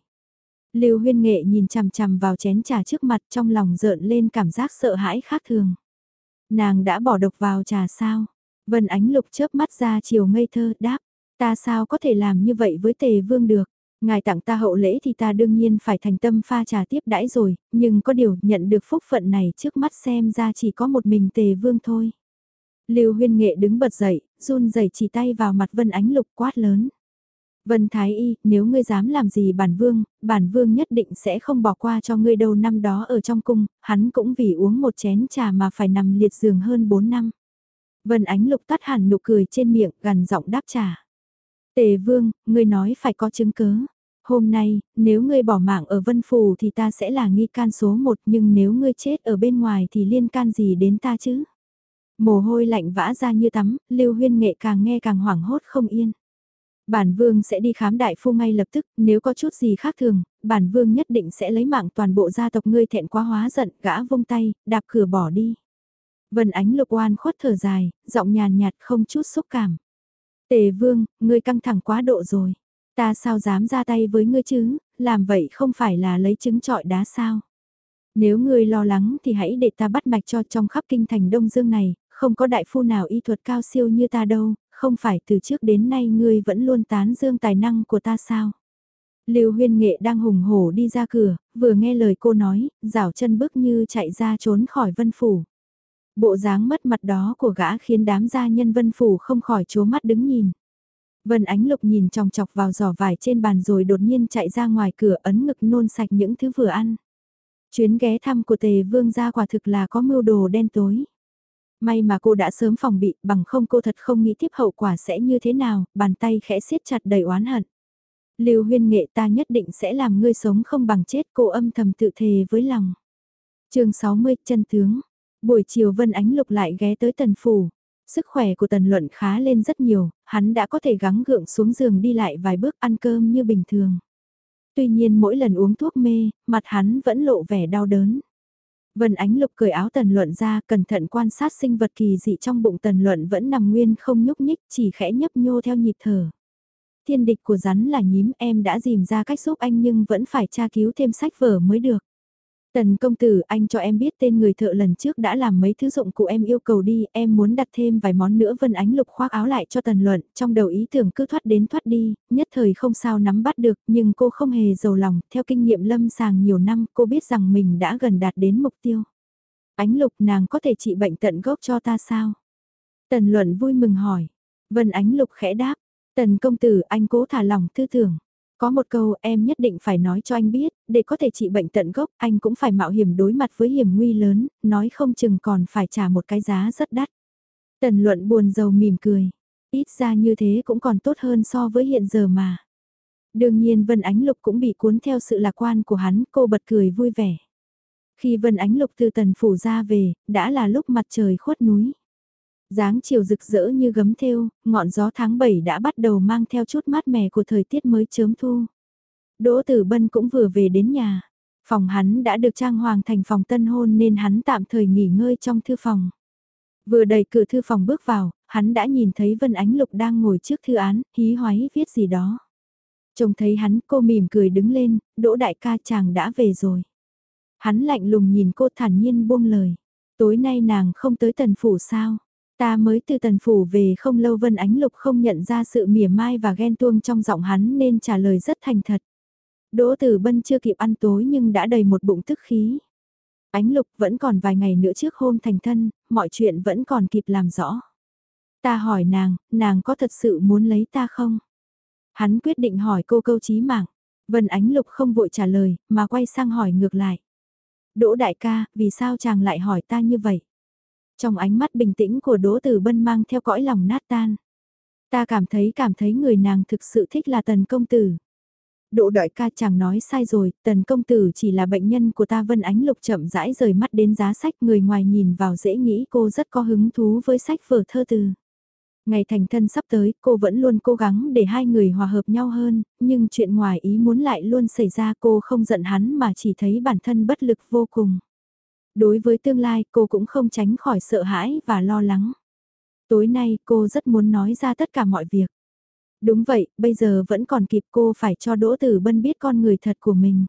Lưu huyên nghệ nhìn chằm chằm vào chén trà trước mặt trong lòng rợn lên cảm giác sợ hãi khác thường. Nàng đã bỏ độc vào trà sao? Vân Ánh Lục chớp mắt ra chiều ngây thơ đáp, ta sao có thể làm như vậy với tề vương được? Ngài tặng ta hậu lễ thì ta đương nhiên phải thành tâm pha trà tiếp đãi rồi, nhưng có điều nhận được phúc phận này trước mắt xem ra chỉ có một mình tề vương thôi. Lưu huyên nghệ đứng bật dậy, run rẩy chỉ tay vào mặt Vân Ánh Lục quát lớn. Vân Thái Y, nếu ngươi dám làm gì bản vương, bản vương nhất định sẽ không bỏ qua cho ngươi đâu năm đó ở trong cung, hắn cũng vì uống một chén trà mà phải nằm liệt giường hơn 4 năm. Vân Ánh Lục tắt hẳn nụ cười trên miệng, gần giọng đáp trả. Tề vương, ngươi nói phải có chứng cớ. Hôm nay, nếu ngươi bỏ mạng ở Vân Phủ thì ta sẽ là nghi can số một nhưng nếu ngươi chết ở bên ngoài thì liên can gì đến ta chứ? Mồ hôi lạnh vã ra như tắm, Lưu Huyên Nghệ càng nghe càng hoảng hốt không yên. Bản vương sẽ đi khám đại phu ngay lập tức, nếu có chút gì khác thường, bản vương nhất định sẽ lấy mạng toàn bộ gia tộc ngươi thẹn quá hóa giận, gã vung tay, đạp cửa bỏ đi. Vân ánh lục oan khuất thở dài, giọng nhàn nhạt không chút xúc cảm. Tề vương, ngươi căng thẳng quá độ rồi. Ta sao dám ra tay với ngươi chứ, làm vậy không phải là lấy trứng trọi đá sao. Nếu ngươi lo lắng thì hãy để ta bắt mạch cho trong khắp kinh thành Đông Dương này, không có đại phu nào y thuật cao siêu như ta đâu, không phải từ trước đến nay ngươi vẫn luôn tán dương tài năng của ta sao. Lưu huyên nghệ đang hùng hổ đi ra cửa, vừa nghe lời cô nói, rảo chân bước như chạy ra trốn khỏi vân phủ. Bộ dáng mất mặt đó của gã khiến đám gia nhân vân phủ không khỏi chố mắt đứng nhìn. Vân Ánh Lục nhìn chòng chọc vào giỏ vải trên bàn rồi đột nhiên chạy ra ngoài cửa ấn ngực nôn sạch những thứ vừa ăn. Chuyến ghé thăm của tề vương gia quả thực là có mưu đồ đen tối. May mà cô đã sớm phòng bị, bằng không cô thật không nghĩ tiếp hậu quả sẽ như thế nào, bàn tay khẽ siết chặt đầy oán hận. Lưu huyên nghệ ta nhất định sẽ làm ngươi sống không bằng chết cô âm thầm tự thề với lòng. chương 60 chân tướng. Buổi chiều Vân Ánh Lục lại ghé tới tần phủ. Sức khỏe của tần luận khá lên rất nhiều, hắn đã có thể gắng gượng xuống giường đi lại vài bước ăn cơm như bình thường. Tuy nhiên mỗi lần uống thuốc mê, mặt hắn vẫn lộ vẻ đau đớn. Vân Ánh Lục cởi áo tần luận ra, cẩn thận quan sát sinh vật kỳ dị trong bụng tần luận vẫn nằm nguyên không nhúc nhích, chỉ khẽ nhấp nhô theo nhịp thở. Thiên địch của rắn là nhím, em đã dìm ra cách giúp anh nhưng vẫn phải tra cứu thêm sách vở mới được. Tần công tử anh cho em biết tên người thợ lần trước đã làm mấy thứ dụng cụ em yêu cầu đi, em muốn đặt thêm vài món nữa Vân Ánh Lục khoác áo lại cho tần luận, trong đầu ý tưởng cứ thoát đến thoát đi, nhất thời không sao nắm bắt được, nhưng cô không hề giàu lòng, theo kinh nghiệm lâm sàng nhiều năm cô biết rằng mình đã gần đạt đến mục tiêu. Ánh Lục nàng có thể trị bệnh tận gốc cho ta sao? Tần luận vui mừng hỏi. Vân Ánh Lục khẽ đáp, tần công tử anh cố thả lòng tư tưởng. Có một câu em nhất định phải nói cho anh biết, để có thể trị bệnh tận gốc, anh cũng phải mạo hiểm đối mặt với hiểm nguy lớn, nói không chừng còn phải trả một cái giá rất đắt. Tần luận buồn rầu mỉm cười, ít ra như thế cũng còn tốt hơn so với hiện giờ mà. Đương nhiên Vân Ánh Lục cũng bị cuốn theo sự lạc quan của hắn, cô bật cười vui vẻ. Khi Vân Ánh Lục từ tần phủ ra về, đã là lúc mặt trời khuất núi. Dáng chiều rực rỡ như gấm thêu, ngọn gió tháng 7 đã bắt đầu mang theo chút mát mẻ của thời tiết mới chớm thu. Đỗ Tử Bân cũng vừa về đến nhà. Phòng hắn đã được trang hoàng thành phòng tân hôn nên hắn tạm thời nghỉ ngơi trong thư phòng. Vừa đẩy cửa thư phòng bước vào, hắn đã nhìn thấy Vân Ánh Lục đang ngồi trước thư án, hí hoáy viết gì đó. Trông thấy hắn cô mỉm cười đứng lên, đỗ đại ca chàng đã về rồi. Hắn lạnh lùng nhìn cô thản nhiên buông lời. Tối nay nàng không tới tần phủ sao? Ta mới từ tần phủ về không lâu Vân Ánh Lục không nhận ra sự mỉa mai và ghen tuông trong giọng hắn nên trả lời rất thành thật. Đỗ Tử Bân chưa kịp ăn tối nhưng đã đầy một bụng tức khí. Ánh Lục vẫn còn vài ngày nữa trước hôm thành thân, mọi chuyện vẫn còn kịp làm rõ. Ta hỏi nàng, nàng có thật sự muốn lấy ta không? Hắn quyết định hỏi cô câu chí mạng. Vân Ánh Lục không vội trả lời, mà quay sang hỏi ngược lại. Đỗ đại ca, vì sao chàng lại hỏi ta như vậy? Trong ánh mắt bình tĩnh của Đỗ Tử Bân mang theo cõi lòng nát tan. Ta cảm thấy cảm thấy người nàng thực sự thích là tần công tử. Đỗ đại ca chàng nói sai rồi, tần công tử chỉ là bệnh nhân của ta Vân Ánh Lục chậm rãi rời mắt đến giá sách người ngoài nhìn vào dễ nghĩ cô rất có hứng thú với sách vở thơ từ. Ngày thành thân sắp tới, cô vẫn luôn cố gắng để hai người hòa hợp nhau hơn, nhưng chuyện ngoài ý muốn lại luôn xảy ra cô không giận hắn mà chỉ thấy bản thân bất lực vô cùng. Đối với tương lai cô cũng không tránh khỏi sợ hãi và lo lắng. Tối nay cô rất muốn nói ra tất cả mọi việc. Đúng vậy, bây giờ vẫn còn kịp cô phải cho Đỗ Tử Bân biết con người thật của mình.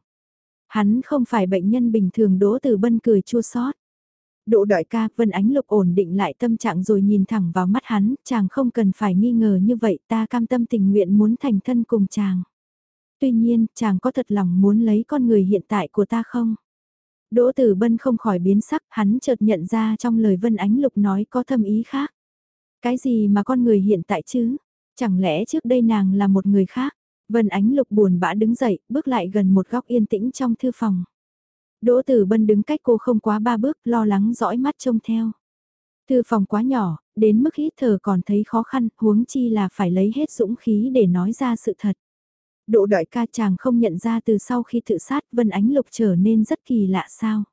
Hắn không phải bệnh nhân bình thường Đỗ Tử Bân cười chua xót. Đỗ đại ca, Vân Ánh Lục ổn định lại tâm trạng rồi nhìn thẳng vào mắt hắn, chàng không cần phải nghi ngờ như vậy, ta cam tâm tình nguyện muốn thành thân cùng chàng. Tuy nhiên, chàng có thật lòng muốn lấy con người hiện tại của ta không? Đỗ Tử Bân không khỏi biến sắc, hắn chợt nhận ra trong lời Vân Ánh Lục nói có thâm ý khác. Cái gì mà con người hiện tại chứ? Chẳng lẽ trước đây nàng là một người khác? Vân Ánh Lục buồn bã đứng dậy, bước lại gần một góc yên tĩnh trong thư phòng. Đỗ Tử Bân đứng cách cô không quá ba bước, lo lắng dõi mắt trông theo. Thư phòng quá nhỏ, đến mức hít thở còn thấy khó khăn, huống chi là phải lấy hết dũng khí để nói ra sự thật. Độ đại ca chàng không nhận ra từ sau khi tự sát Vân Ánh Lục trở nên rất kỳ lạ sao.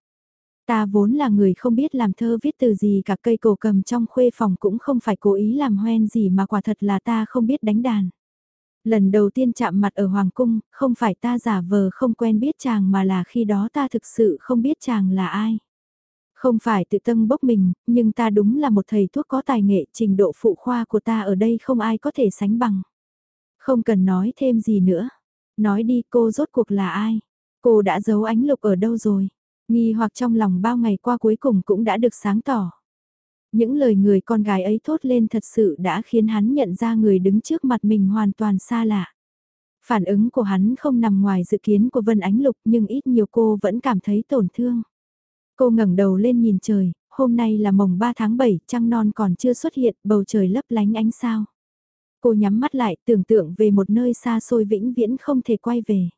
Ta vốn là người không biết làm thơ viết từ gì cả cây cổ cầm trong khuê phòng cũng không phải cố ý làm hoen gì mà quả thật là ta không biết đánh đàn. Lần đầu tiên chạm mặt ở Hoàng Cung, không phải ta giả vờ không quen biết chàng mà là khi đó ta thực sự không biết chàng là ai. Không phải tự tâm bốc mình, nhưng ta đúng là một thầy thuốc có tài nghệ, trình độ phụ khoa của ta ở đây không ai có thể sánh bằng. Không cần nói thêm gì nữa. Nói đi cô rốt cuộc là ai? Cô đã giấu ánh lục ở đâu rồi? Nghi hoặc trong lòng bao ngày qua cuối cùng cũng đã được sáng tỏ. Những lời người con gái ấy thốt lên thật sự đã khiến hắn nhận ra người đứng trước mặt mình hoàn toàn xa lạ. Phản ứng của hắn không nằm ngoài dự kiến của Vân Ánh Lục nhưng ít nhiều cô vẫn cảm thấy tổn thương. Cô ngẩng đầu lên nhìn trời, hôm nay là mồng 3 tháng 7, trăng non còn chưa xuất hiện, bầu trời lấp lánh ánh sao. Cô nhắm mắt lại tưởng tượng về một nơi xa xôi vĩnh viễn không thể quay về.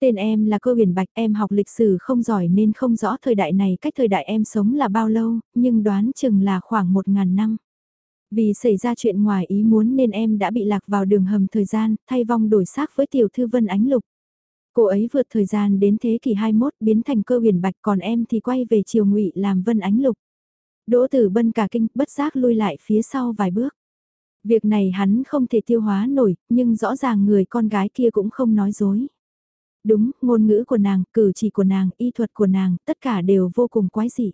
Tên em là cơ huyền bạch em học lịch sử không giỏi nên không rõ thời đại này cách thời đại em sống là bao lâu, nhưng đoán chừng là khoảng một ngàn năm. Vì xảy ra chuyện ngoài ý muốn nên em đã bị lạc vào đường hầm thời gian, thay vong đổi xác với tiểu thư Vân Ánh Lục. Cô ấy vượt thời gian đến thế kỷ 21 biến thành cơ huyền bạch còn em thì quay về triều ngụy làm Vân Ánh Lục. Đỗ tử bân cả kinh bất giác lui lại phía sau vài bước. Việc này hắn không thể tiêu hóa nổi, nhưng rõ ràng người con gái kia cũng không nói dối. Đúng, ngôn ngữ của nàng, cử chỉ của nàng, y thuật của nàng, tất cả đều vô cùng quái dị.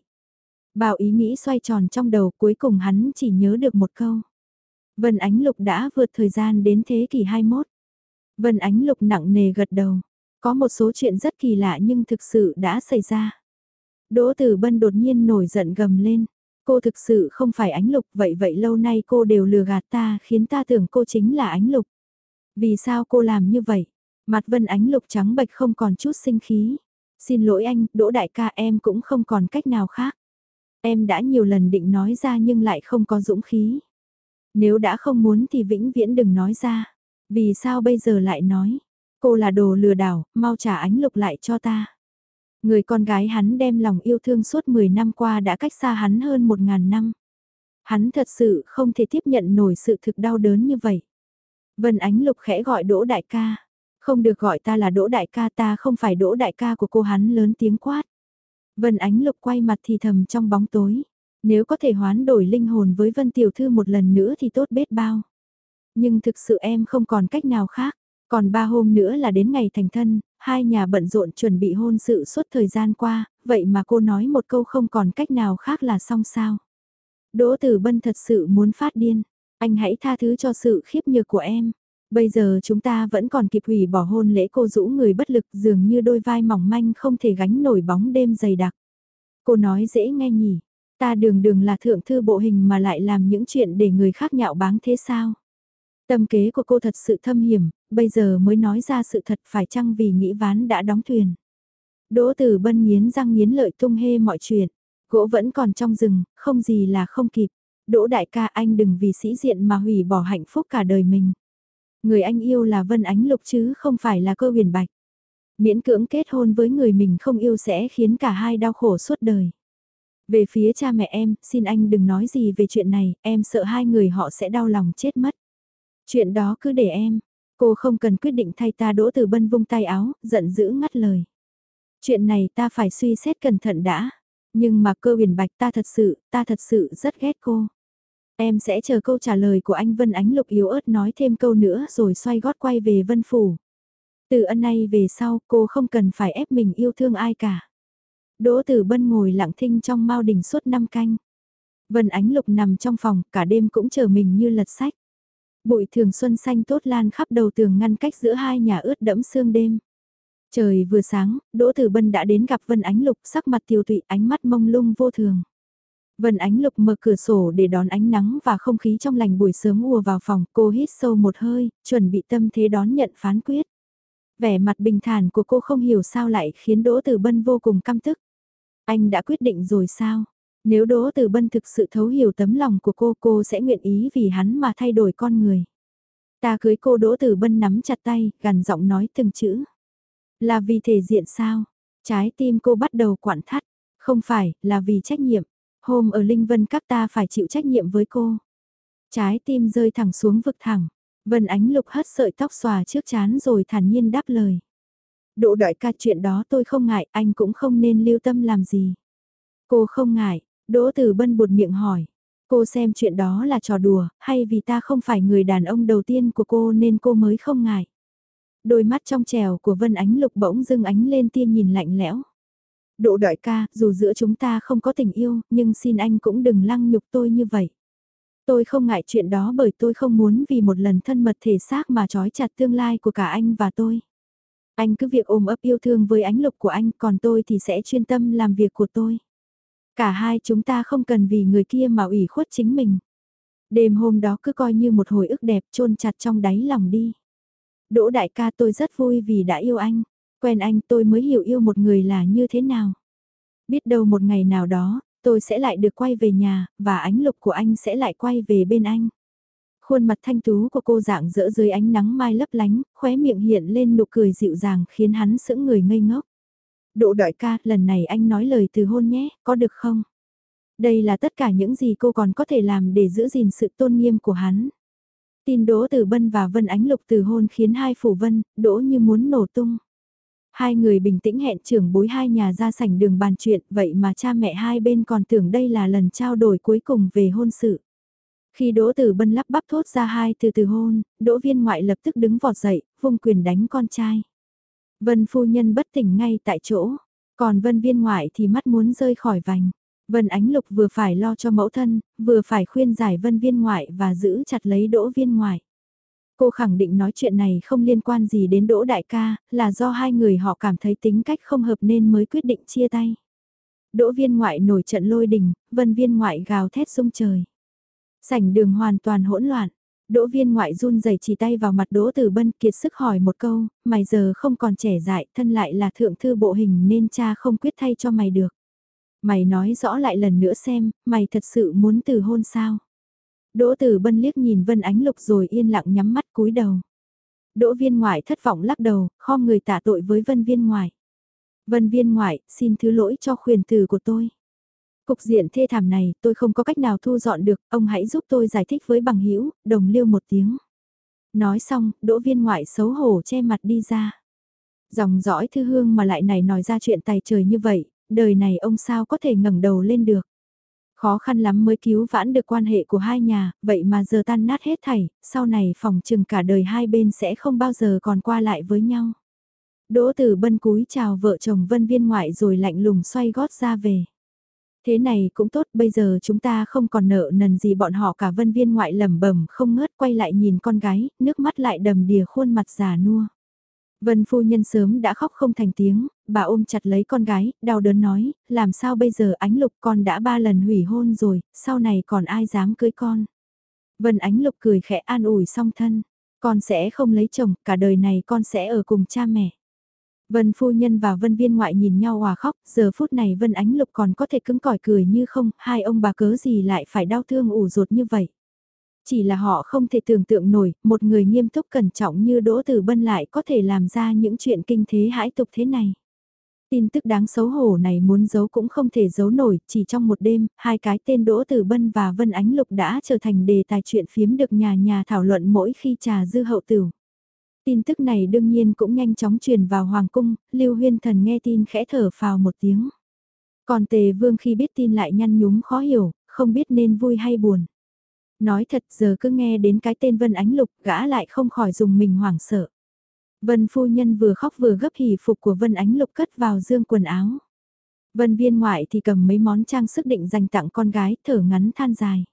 Bao ý nghĩ xoay tròn trong đầu cuối cùng hắn chỉ nhớ được một câu. Vân Ánh Lục đã vượt thời gian đến thế kỷ 21. Vân Ánh Lục nặng nề gật đầu. Có một số chuyện rất kỳ lạ nhưng thực sự đã xảy ra. Đỗ Tử Bân đột nhiên nổi giận gầm lên. Cô thực sự không phải ánh lục, vậy vậy lâu nay cô đều lừa gạt ta khiến ta tưởng cô chính là ánh lục. Vì sao cô làm như vậy? Mặt vân ánh lục trắng bệch không còn chút sinh khí. Xin lỗi anh, đỗ đại ca em cũng không còn cách nào khác. Em đã nhiều lần định nói ra nhưng lại không có dũng khí. Nếu đã không muốn thì vĩnh viễn đừng nói ra. Vì sao bây giờ lại nói? Cô là đồ lừa đảo, mau trả ánh lục lại cho ta. Người con gái hắn đem lòng yêu thương suốt 10 năm qua đã cách xa hắn hơn 1.000 năm. Hắn thật sự không thể tiếp nhận nổi sự thực đau đớn như vậy. Vân Ánh Lục khẽ gọi Đỗ Đại ca. Không được gọi ta là Đỗ Đại ca ta không phải Đỗ Đại ca của cô hắn lớn tiếng quát. Vân Ánh Lục quay mặt thì thầm trong bóng tối. Nếu có thể hoán đổi linh hồn với Vân Tiểu Thư một lần nữa thì tốt biết bao. Nhưng thực sự em không còn cách nào khác. Còn ba hôm nữa là đến ngày thành thân, hai nhà bận rộn chuẩn bị hôn sự suốt thời gian qua, vậy mà cô nói một câu không còn cách nào khác là xong sao. Đỗ Tử Bân thật sự muốn phát điên, anh hãy tha thứ cho sự khiếp nhược của em. Bây giờ chúng ta vẫn còn kịp hủy bỏ hôn lễ cô rũ người bất lực dường như đôi vai mỏng manh không thể gánh nổi bóng đêm dày đặc. Cô nói dễ nghe nhỉ, ta đường đường là thượng thư bộ hình mà lại làm những chuyện để người khác nhạo báng thế sao? Tâm kế của cô thật sự thâm hiểm, bây giờ mới nói ra sự thật phải chăng vì nghĩ ván đã đóng thuyền. Đỗ Tử Bân nghiến răng nghiến lợi tung hê mọi chuyện, gỗ vẫn còn trong rừng, không gì là không kịp. Đỗ đại ca anh đừng vì sĩ diện mà hủy bỏ hạnh phúc cả đời mình. Người anh yêu là Vân Ánh Lục chứ không phải là cơ huyền bạch. Miễn cưỡng kết hôn với người mình không yêu sẽ khiến cả hai đau khổ suốt đời. Về phía cha mẹ em, xin anh đừng nói gì về chuyện này, em sợ hai người họ sẽ đau lòng chết mất. Chuyện đó cứ để em, cô không cần quyết định thay ta đỗ từ bân vung tay áo, giận dữ ngắt lời. Chuyện này ta phải suy xét cẩn thận đã, nhưng mà cơ huyền bạch ta thật sự, ta thật sự rất ghét cô. Em sẽ chờ câu trả lời của anh Vân Ánh Lục yếu ớt nói thêm câu nữa rồi xoay gót quay về Vân Phủ. Từ ân nay về sau cô không cần phải ép mình yêu thương ai cả. Đỗ Tử Bân ngồi lặng thinh trong mau đình suốt năm canh. Vân Ánh Lục nằm trong phòng cả đêm cũng chờ mình như lật sách. Bụi thường xuân xanh tốt lan khắp đầu tường ngăn cách giữa hai nhà ướt đẫm sương đêm. Trời vừa sáng, Đỗ Tử Bân đã đến gặp Vân Ánh Lục sắc mặt tiêu tụy ánh mắt mông lung vô thường. Vân Ánh Lục mở cửa sổ để đón ánh nắng và không khí trong lành buổi sớm ùa vào phòng, cô hít sâu một hơi, chuẩn bị tâm thế đón nhận phán quyết. Vẻ mặt bình thản của cô không hiểu sao lại khiến Đỗ Tử Bân vô cùng căm tức. Anh đã quyết định rồi sao? Nếu Đỗ Tử Bân thực sự thấu hiểu tấm lòng của cô, cô sẽ nguyện ý vì hắn mà thay đổi con người. Ta cưới cô Đỗ Tử Bân nắm chặt tay, gần giọng nói từng chữ. Là vì thể diện sao? Trái tim cô bắt đầu quặn thắt. Không phải, là vì trách nhiệm. Hôm ở Linh Vân các ta phải chịu trách nhiệm với cô. Trái tim rơi thẳng xuống vực thẳng. Vân Ánh Lục hất sợi tóc xòa trước chán rồi thản nhiên đáp lời. Đỗ đại ca chuyện đó tôi không ngại, anh cũng không nên lưu tâm làm gì. Cô không ngại, Đỗ Tử Bân buột miệng hỏi. Cô xem chuyện đó là trò đùa, hay vì ta không phải người đàn ông đầu tiên của cô nên cô mới không ngại. Đôi mắt trong trèo của Vân Ánh Lục bỗng dưng ánh lên tia nhìn lạnh lẽo. đỗ đại ca, dù giữa chúng ta không có tình yêu, nhưng xin anh cũng đừng lăng nhục tôi như vậy. Tôi không ngại chuyện đó bởi tôi không muốn vì một lần thân mật thể xác mà trói chặt tương lai của cả anh và tôi. Anh cứ việc ôm ấp yêu thương với ánh lục của anh, còn tôi thì sẽ chuyên tâm làm việc của tôi. Cả hai chúng ta không cần vì người kia mà ủy khuất chính mình. Đêm hôm đó cứ coi như một hồi ức đẹp chôn chặt trong đáy lòng đi. Đỗ đại ca tôi rất vui vì đã yêu anh. Quen anh tôi mới hiểu yêu một người là như thế nào. Biết đâu một ngày nào đó, tôi sẽ lại được quay về nhà, và ánh lục của anh sẽ lại quay về bên anh. Khuôn mặt thanh tú của cô dạng dỡ dưới ánh nắng mai lấp lánh, khóe miệng hiện lên nụ cười dịu dàng khiến hắn sững người ngây ngốc. Độ đại ca, lần này anh nói lời từ hôn nhé, có được không? Đây là tất cả những gì cô còn có thể làm để giữ gìn sự tôn nghiêm của hắn. Tin Đỗ Tử Bân và Vân Ánh Lục từ hôn khiến hai phủ vân, Đỗ như muốn nổ tung. Hai người bình tĩnh hẹn trưởng bối hai nhà ra sảnh đường bàn chuyện, vậy mà cha mẹ hai bên còn tưởng đây là lần trao đổi cuối cùng về hôn sự. Khi Đỗ Tử Bân lắp bắp thốt ra hai từ từ hôn, Đỗ Viên ngoại lập tức đứng vọt dậy, vung quyền đánh con trai. Vân phu nhân bất tỉnh ngay tại chỗ, còn Vân Viên ngoại thì mắt muốn rơi khỏi vành. Vân Ánh Lục vừa phải lo cho mẫu thân, vừa phải khuyên giải Vân Viên ngoại và giữ chặt lấy Đỗ Viên ngoại. Cô khẳng định nói chuyện này không liên quan gì đến Đỗ Đại ca, là do hai người họ cảm thấy tính cách không hợp nên mới quyết định chia tay. Đỗ viên ngoại nổi trận lôi đình, vân viên ngoại gào thét sung trời. Sảnh đường hoàn toàn hỗn loạn. Đỗ viên ngoại run rẩy chỉ tay vào mặt Đỗ Tử Bân kiệt sức hỏi một câu, mày giờ không còn trẻ dại, thân lại là thượng thư bộ hình nên cha không quyết thay cho mày được. Mày nói rõ lại lần nữa xem, mày thật sự muốn từ hôn sao? Đỗ Tử Bân liếc nhìn Vân Ánh Lục rồi yên lặng nhắm mắt cúi đầu. Đỗ viên ngoại thất vọng lắc đầu, khom người tạ tội với Vân viên ngoại. Vân viên ngoại, xin thứ lỗi cho khuyền từ của tôi. Cục diện thê thảm này, tôi không có cách nào thu dọn được, ông hãy giúp tôi giải thích với bằng hữu đồng liêu một tiếng. Nói xong, đỗ viên ngoại xấu hổ che mặt đi ra. Dòng dõi thư hương mà lại này nói ra chuyện tài trời như vậy, đời này ông sao có thể ngẩng đầu lên được. Khó khăn lắm mới cứu vãn được quan hệ của hai nhà, vậy mà giờ tan nát hết thảy, sau này phòng chừng cả đời hai bên sẽ không bao giờ còn qua lại với nhau. Đỗ Tử Bân cúi chào vợ chồng Vân Viên ngoại rồi lạnh lùng xoay gót ra về. Thế này cũng tốt, bây giờ chúng ta không còn nợ nần gì bọn họ cả Vân Viên ngoại lẩm bẩm không ngớt quay lại nhìn con gái, nước mắt lại đầm đìa khuôn mặt già nua. Vân phu nhân sớm đã khóc không thành tiếng, bà ôm chặt lấy con gái, đau đớn nói, làm sao bây giờ ánh lục con đã ba lần hủy hôn rồi, sau này còn ai dám cưới con. Vân ánh lục cười khẽ an ủi song thân, con sẽ không lấy chồng, cả đời này con sẽ ở cùng cha mẹ. Vân phu nhân và Vân viên ngoại nhìn nhau hòa khóc, giờ phút này Vân ánh lục còn có thể cứng cỏi cười như không, hai ông bà cớ gì lại phải đau thương ủ ruột như vậy. Chỉ là họ không thể tưởng tượng nổi, một người nghiêm túc cẩn trọng như Đỗ Tử Bân lại có thể làm ra những chuyện kinh thế hãi tục thế này. Tin tức đáng xấu hổ này muốn giấu cũng không thể giấu nổi, chỉ trong một đêm, hai cái tên Đỗ Tử Bân và Vân Ánh Lục đã trở thành đề tài chuyện phiếm được nhà nhà thảo luận mỗi khi trà dư hậu tử. Tin tức này đương nhiên cũng nhanh chóng truyền vào Hoàng Cung, Lưu Huyên Thần nghe tin khẽ thở phào một tiếng. Còn Tề Vương khi biết tin lại nhăn nhúm khó hiểu, không biết nên vui hay buồn. Nói thật giờ cứ nghe đến cái tên Vân Ánh Lục gã lại không khỏi dùng mình hoảng sợ. Vân phu nhân vừa khóc vừa gấp hỉ phục của Vân Ánh Lục cất vào dương quần áo. Vân viên ngoại thì cầm mấy món trang sức định dành tặng con gái thở ngắn than dài.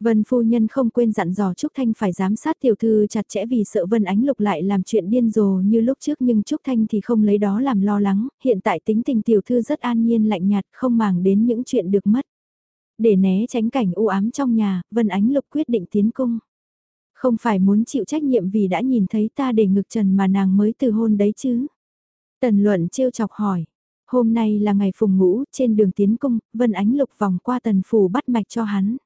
Vân phu nhân không quên dặn dò Trúc Thanh phải giám sát tiểu thư chặt chẽ vì sợ Vân Ánh Lục lại làm chuyện điên rồ như lúc trước nhưng Trúc Thanh thì không lấy đó làm lo lắng, hiện tại tính tình tiểu thư rất an nhiên lạnh nhạt không màng đến những chuyện được mất. Để né tránh cảnh u ám trong nhà, Vân Ánh Lục quyết định tiến cung. Không phải muốn chịu trách nhiệm vì đã nhìn thấy ta để ngực trần mà nàng mới từ hôn đấy chứ. Tần luận trêu chọc hỏi. Hôm nay là ngày phùng ngũ, trên đường tiến cung, Vân Ánh Lục vòng qua tần phủ bắt mạch cho hắn.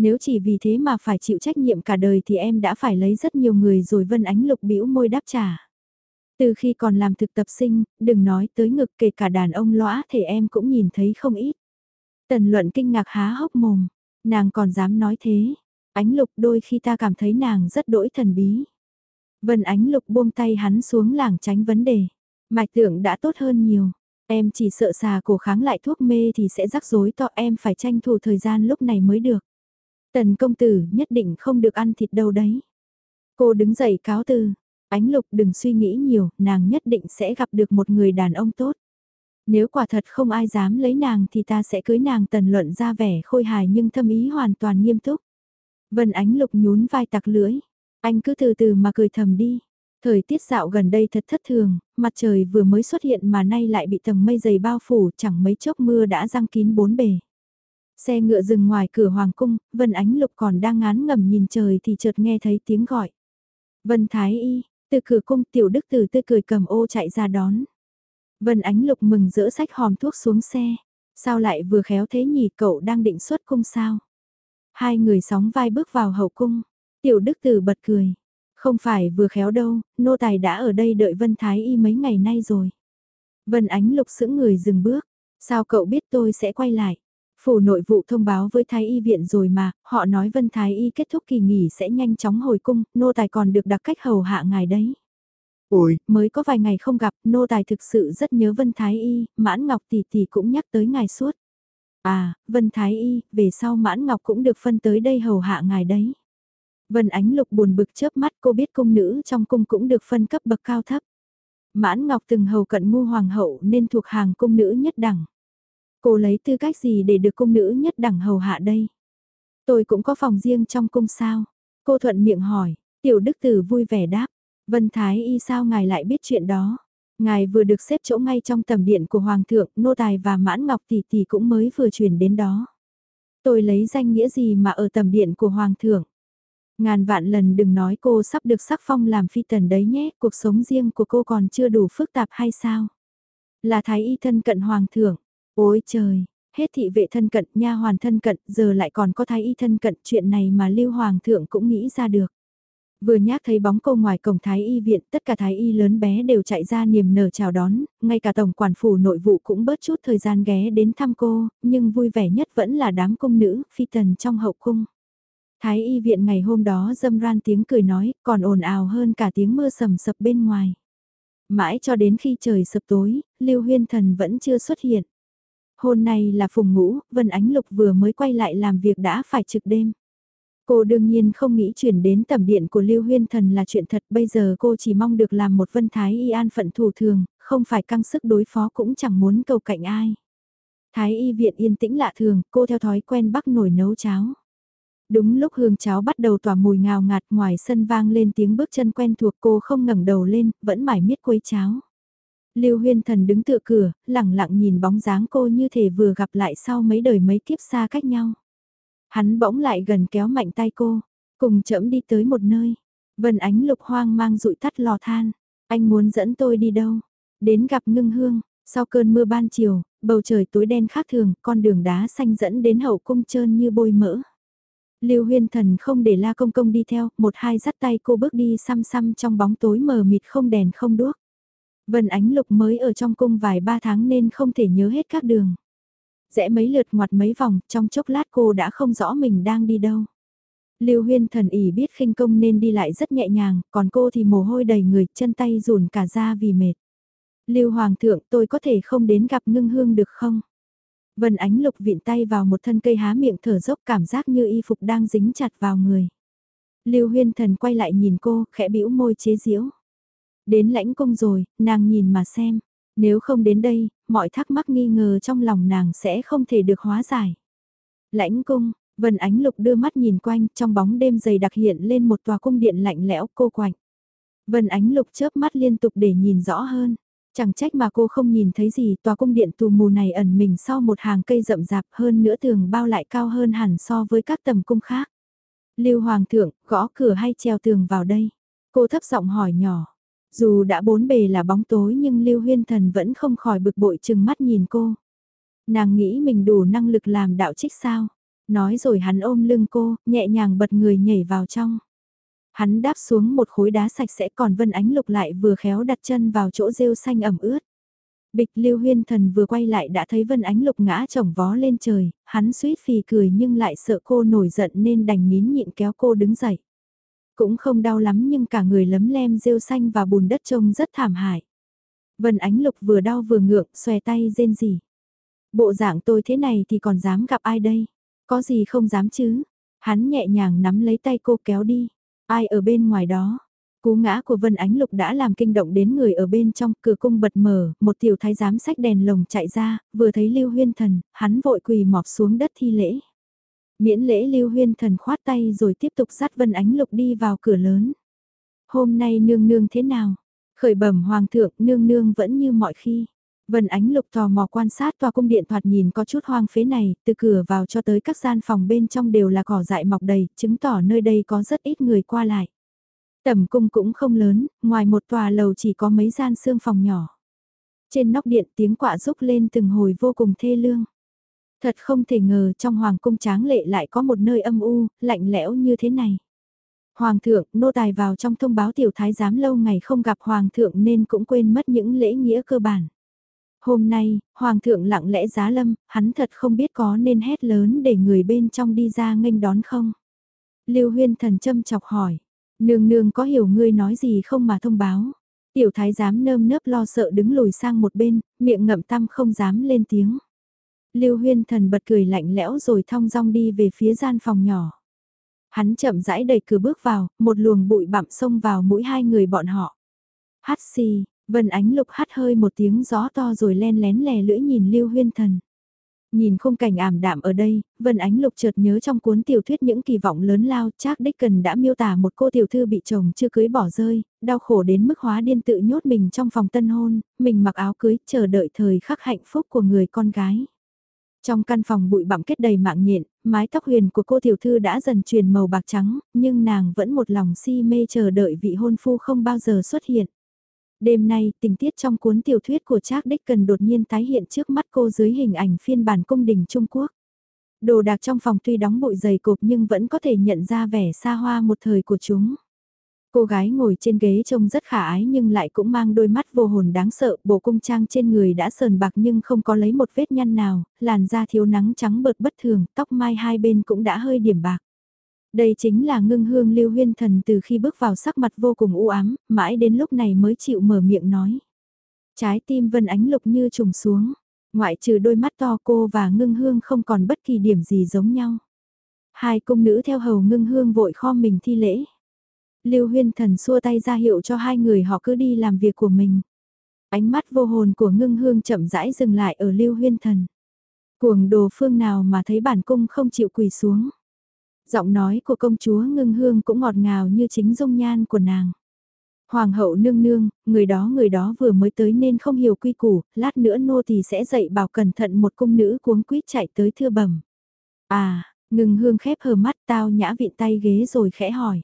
Nếu chỉ vì thế mà phải chịu trách nhiệm cả đời thì em đã phải lấy rất nhiều người rồi Vân Ánh Lục bĩu môi đáp trả. Từ khi còn làm thực tập sinh, đừng nói tới ngực kể cả đàn ông lõa thì em cũng nhìn thấy không ít. Tần luận kinh ngạc há hốc mồm, nàng còn dám nói thế. Ánh lục đôi khi ta cảm thấy nàng rất đỗi thần bí. Vân ánh lục buông tay hắn xuống làng tránh vấn đề. Mạch tưởng đã tốt hơn nhiều. Em chỉ sợ xà cổ kháng lại thuốc mê thì sẽ rắc rối to em phải tranh thủ thời gian lúc này mới được. Tần công tử nhất định không được ăn thịt đâu đấy. Cô đứng dậy cáo từ. Ánh lục đừng suy nghĩ nhiều, nàng nhất định sẽ gặp được một người đàn ông tốt. Nếu quả thật không ai dám lấy nàng thì ta sẽ cưới nàng tần luận ra vẻ khôi hài nhưng thâm ý hoàn toàn nghiêm túc. Vân ánh lục nhún vai tặc lưỡi. Anh cứ từ từ mà cười thầm đi. Thời tiết dạo gần đây thật thất thường, mặt trời vừa mới xuất hiện mà nay lại bị tầng mây dày bao phủ chẳng mấy chốc mưa đã răng kín bốn bề. Xe ngựa dừng ngoài cửa hoàng cung, Vân Ánh Lục còn đang ngán ngầm nhìn trời thì chợt nghe thấy tiếng gọi. Vân Thái Y, từ cửa cung tiểu đức tử tươi cười cầm ô chạy ra đón. Vân Ánh Lục mừng rỡ sách hòm thuốc xuống xe. Sao lại vừa khéo thế nhỉ cậu đang định xuất cung sao? Hai người sóng vai bước vào hậu cung. Tiểu đức tử bật cười. Không phải vừa khéo đâu, nô tài đã ở đây đợi Vân Thái Y mấy ngày nay rồi. Vân Ánh Lục sững người dừng bước. Sao cậu biết tôi sẽ quay lại? Phủ nội vụ thông báo với Thái Y viện rồi mà, họ nói Vân Thái Y kết thúc kỳ nghỉ sẽ nhanh chóng hồi cung, nô tài còn được đặc cách hầu hạ ngài đấy. Ôi, mới có vài ngày không gặp, nô tài thực sự rất nhớ Vân Thái Y, Mãn Ngọc tỷ tỷ cũng nhắc tới ngài suốt. À, Vân Thái Y, về sau Mãn Ngọc cũng được phân tới đây hầu hạ ngài đấy. Vân Ánh Lục buồn bực chớp mắt cô biết cung nữ trong cung cũng được phân cấp bậc cao thấp. Mãn Ngọc từng hầu cận ngu hoàng hậu nên thuộc hàng cung nữ nhất đẳng. Cô lấy tư cách gì để được cung nữ nhất đẳng hầu hạ đây? Tôi cũng có phòng riêng trong cung sao? Cô thuận miệng hỏi, tiểu đức tử vui vẻ đáp. Vân Thái Y sao ngài lại biết chuyện đó? Ngài vừa được xếp chỗ ngay trong tầm điện của Hoàng thượng, nô tài và mãn ngọc tỷ tỷ cũng mới vừa chuyển đến đó. Tôi lấy danh nghĩa gì mà ở tầm điện của Hoàng thượng? Ngàn vạn lần đừng nói cô sắp được sắc phong làm phi tần đấy nhé, cuộc sống riêng của cô còn chưa đủ phức tạp hay sao? Là thái y thân cận hoàng thượng. Ôi trời, hết thị vệ thân cận, nha hoàn thân cận, giờ lại còn có thái y thân cận, chuyện này mà lưu hoàng thượng cũng nghĩ ra được. Vừa nhác thấy bóng cô ngoài cổng thái y viện, tất cả thái y lớn bé đều chạy ra niềm nở chào đón, ngay cả tổng quản phủ nội vụ cũng bớt chút thời gian ghé đến thăm cô, nhưng vui vẻ nhất vẫn là đám công nữ, phi tần trong hậu cung. Thái y viện ngày hôm đó dâm ran tiếng cười nói, còn ồn ào hơn cả tiếng mưa sầm sập bên ngoài. Mãi cho đến khi trời sập tối, Lưu Huyên Thần vẫn chưa xuất hiện. Hôm nay là phùng ngũ, Vân Ánh Lục vừa mới quay lại làm việc đã phải trực đêm. Cô đương nhiên không nghĩ chuyển đến tầm điện của Lưu Huyên Thần là chuyện thật, bây giờ cô chỉ mong được làm một vân thái y an phận thủ thường, không phải căng sức đối phó cũng chẳng muốn cầu cạnh ai. Thái y viện yên tĩnh lạ thường, cô theo thói quen bắc nổi nấu cháo. Đúng lúc hương cháo bắt đầu tỏa mùi ngào ngạt ngoài sân vang lên tiếng bước chân quen thuộc cô không ngẩng đầu lên, vẫn mải miết quấy cháo. Lưu Huyên Thần đứng tựa cửa, lẳng lặng nhìn bóng dáng cô như thể vừa gặp lại sau mấy đời mấy kiếp xa cách nhau. Hắn bỗng lại gần kéo mạnh tay cô, cùng chậm đi tới một nơi. Vân ánh lục hoang mang rụi tắt lò than. Anh muốn dẫn tôi đi đâu? Đến gặp ngưng hương, sau cơn mưa ban chiều, bầu trời tối đen khác thường, con đường đá xanh dẫn đến hậu cung trơn như bôi mỡ. Lưu Huyên Thần không để La Công Công đi theo, một hai dắt tay cô bước đi xăm xăm trong bóng tối mờ mịt không đèn không đuốc. Vân Ánh Lục mới ở trong cung vài ba tháng nên không thể nhớ hết các đường. Rẽ mấy lượt ngoặt mấy vòng, trong chốc lát cô đã không rõ mình đang đi đâu. Lưu Huyên thần ỉ biết khinh công nên đi lại rất nhẹ nhàng, còn cô thì mồ hôi đầy người, chân tay rùn cả ra vì mệt. Lưu Hoàng thượng, tôi có thể không đến gặp ngưng hương được không? Vân ánh lục vịn tay vào một thân cây há miệng thở dốc cảm giác như y phục đang dính chặt vào người. Lưu Huyên thần quay lại nhìn cô, khẽ bĩu môi chế giễu. Đến lãnh cung rồi, nàng nhìn mà xem. Nếu không đến đây, mọi thắc mắc nghi ngờ trong lòng nàng sẽ không thể được hóa giải. Lãnh cung, Vân Ánh Lục đưa mắt nhìn quanh, trong bóng đêm dày đặc hiện lên một tòa cung điện lạnh lẽo cô quạnh. Vân Ánh Lục chớp mắt liên tục để nhìn rõ hơn. Chẳng trách mà cô không nhìn thấy gì, tòa cung điện tù mù này ẩn mình sau một hàng cây rậm rạp hơn nữa tường bao lại cao hơn hẳn so với các tầm cung khác. Lưu Hoàng thượng, gõ cửa hay treo tường vào đây? Cô thấp giọng hỏi nhỏ. Dù đã bốn bề là bóng tối nhưng Lưu Huyên Thần vẫn không khỏi bực bội chừng mắt nhìn cô. Nàng nghĩ mình đủ năng lực làm đạo trích sao? Nói rồi hắn ôm lưng cô, nhẹ nhàng bật người nhảy vào trong. Hắn đáp xuống một khối đá sạch sẽ còn Vân Ánh Lục lại vừa khéo đặt chân vào chỗ rêu xanh ẩm ướt. Bịch Lưu Huyên Thần vừa quay lại đã thấy Vân Ánh Lục ngã chồng vó lên trời, hắn suýt phì cười nhưng lại sợ cô nổi giận nên đành nín nhịn kéo cô đứng dậy. Cũng không đau lắm nhưng cả người lấm lem rêu xanh và bùn đất trông rất thảm hại. Vân Ánh Lục vừa đau vừa ngượng, xòe tay rên rỉ. Bộ dạng tôi thế này thì còn dám gặp ai đây? Có gì không dám chứ? Hắn nhẹ nhàng nắm lấy tay cô kéo đi. Ai ở bên ngoài đó? Cú ngã của Vân Ánh Lục đã làm kinh động đến người ở bên trong, cửa cung bật mở, một tiểu thái giám sách đèn lồng chạy ra, vừa thấy Lưu Huyên Thần, hắn vội quỳ mọp xuống đất thi lễ. Miễn lễ Lưu Huyên Thần khoát tay rồi tiếp tục dắt Vân Ánh Lục đi vào cửa lớn. Hôm nay nương nương thế nào? Khởi bẩm hoàng thượng, nương nương vẫn như mọi khi. Vân Ánh Lục tò mò quan sát tòa cung điện thoạt nhìn có chút hoang phế này, từ cửa vào cho tới các gian phòng bên trong đều là cỏ dại mọc đầy, chứng tỏ nơi đây có rất ít người qua lại. Tầm cung cũng không lớn, ngoài một tòa lầu chỉ có mấy gian xương phòng nhỏ. Trên nóc điện tiếng quạ rúc lên từng hồi vô cùng thê lương. Thật không thể ngờ trong hoàng cung tráng lệ lại có một nơi âm u, lạnh lẽo như thế này. Hoàng thượng, nô tài vào trong thông báo tiểu thái giám lâu ngày không gặp hoàng thượng nên cũng quên mất những lễ nghĩa cơ bản. Hôm nay, Hoàng thượng lặng lẽ giá lâm, hắn thật không biết có nên hét lớn để người bên trong đi ra nghênh đón không? Lưu huyên thần châm chọc hỏi, nương nương có hiểu ngươi nói gì không mà thông báo? Tiểu thái giám nơm nớp lo sợ đứng lùi sang một bên, miệng ngậm tăm không dám lên tiếng. Lưu huyên thần bật cười lạnh lẽo rồi thong dong đi về phía gian phòng nhỏ. Hắn chậm rãi đẩy cửa bước vào, một luồng bụi bặm xông vào mũi hai người bọn họ. Hát xì, Vân Ánh Lục hắt hơi một tiếng gió to rồi len lén lè lưỡi nhìn Lưu Huyên Thần. Nhìn khung cảnh ảm đạm ở đây, Vân Ánh Lục chợt nhớ trong cuốn tiểu thuyết những kỳ vọng lớn lao, Trác Đích Cần đã miêu tả một cô tiểu thư bị chồng chưa cưới bỏ rơi, đau khổ đến mức hóa điên tự nhốt mình trong phòng tân hôn, mình mặc áo cưới, chờ đợi thời khắc hạnh phúc của người con gái. Trong căn phòng bụi bặm kết đầy mạng nhện, mái tóc huyền của cô tiểu thư đã dần truyền màu bạc trắng, nhưng nàng vẫn một lòng si mê chờ đợi vị hôn phu không bao giờ xuất hiện. Đêm nay, tình tiết trong cuốn tiểu thuyết của Trác Đích cần đột nhiên tái hiện trước mắt cô dưới hình ảnh phiên bản cung đình Trung Quốc. Đồ đạc trong phòng tuy đóng bụi dày cộp nhưng vẫn có thể nhận ra vẻ xa hoa một thời của chúng. Cô gái ngồi trên ghế trông rất khả ái nhưng lại cũng mang đôi mắt vô hồn đáng sợ, bộ cung trang trên người đã sờn bạc nhưng không có lấy một vết nhăn nào, làn da thiếu nắng trắng bợt bất thường, tóc mai hai bên cũng đã hơi điểm bạc. Đây chính là ngưng hương lưu huyên thần từ khi bước vào sắc mặt vô cùng u ám, mãi đến lúc này mới chịu mở miệng nói. Trái tim vân ánh lục như trùng xuống, ngoại trừ đôi mắt to cô và ngưng hương không còn bất kỳ điểm gì giống nhau. Hai cung nữ theo hầu ngưng hương vội kho mình thi lễ. Lưu huyên thần xua tay ra hiệu cho hai người họ cứ đi làm việc của mình. Ánh mắt vô hồn của ngưng hương chậm rãi dừng lại ở lưu huyên thần. Cuồng đồ phương nào mà thấy bản cung không chịu quỳ xuống. Giọng nói của công chúa ngưng hương cũng ngọt ngào như chính dung nhan của nàng. Hoàng hậu nương nương, người đó người đó vừa mới tới nên không hiểu quy củ, lát nữa nô thì sẽ dạy bảo cẩn thận một cung nữ cuống quýt chạy tới thưa bẩm. À, ngưng hương khép hờ mắt tao nhã vịn tay ghế rồi khẽ hỏi.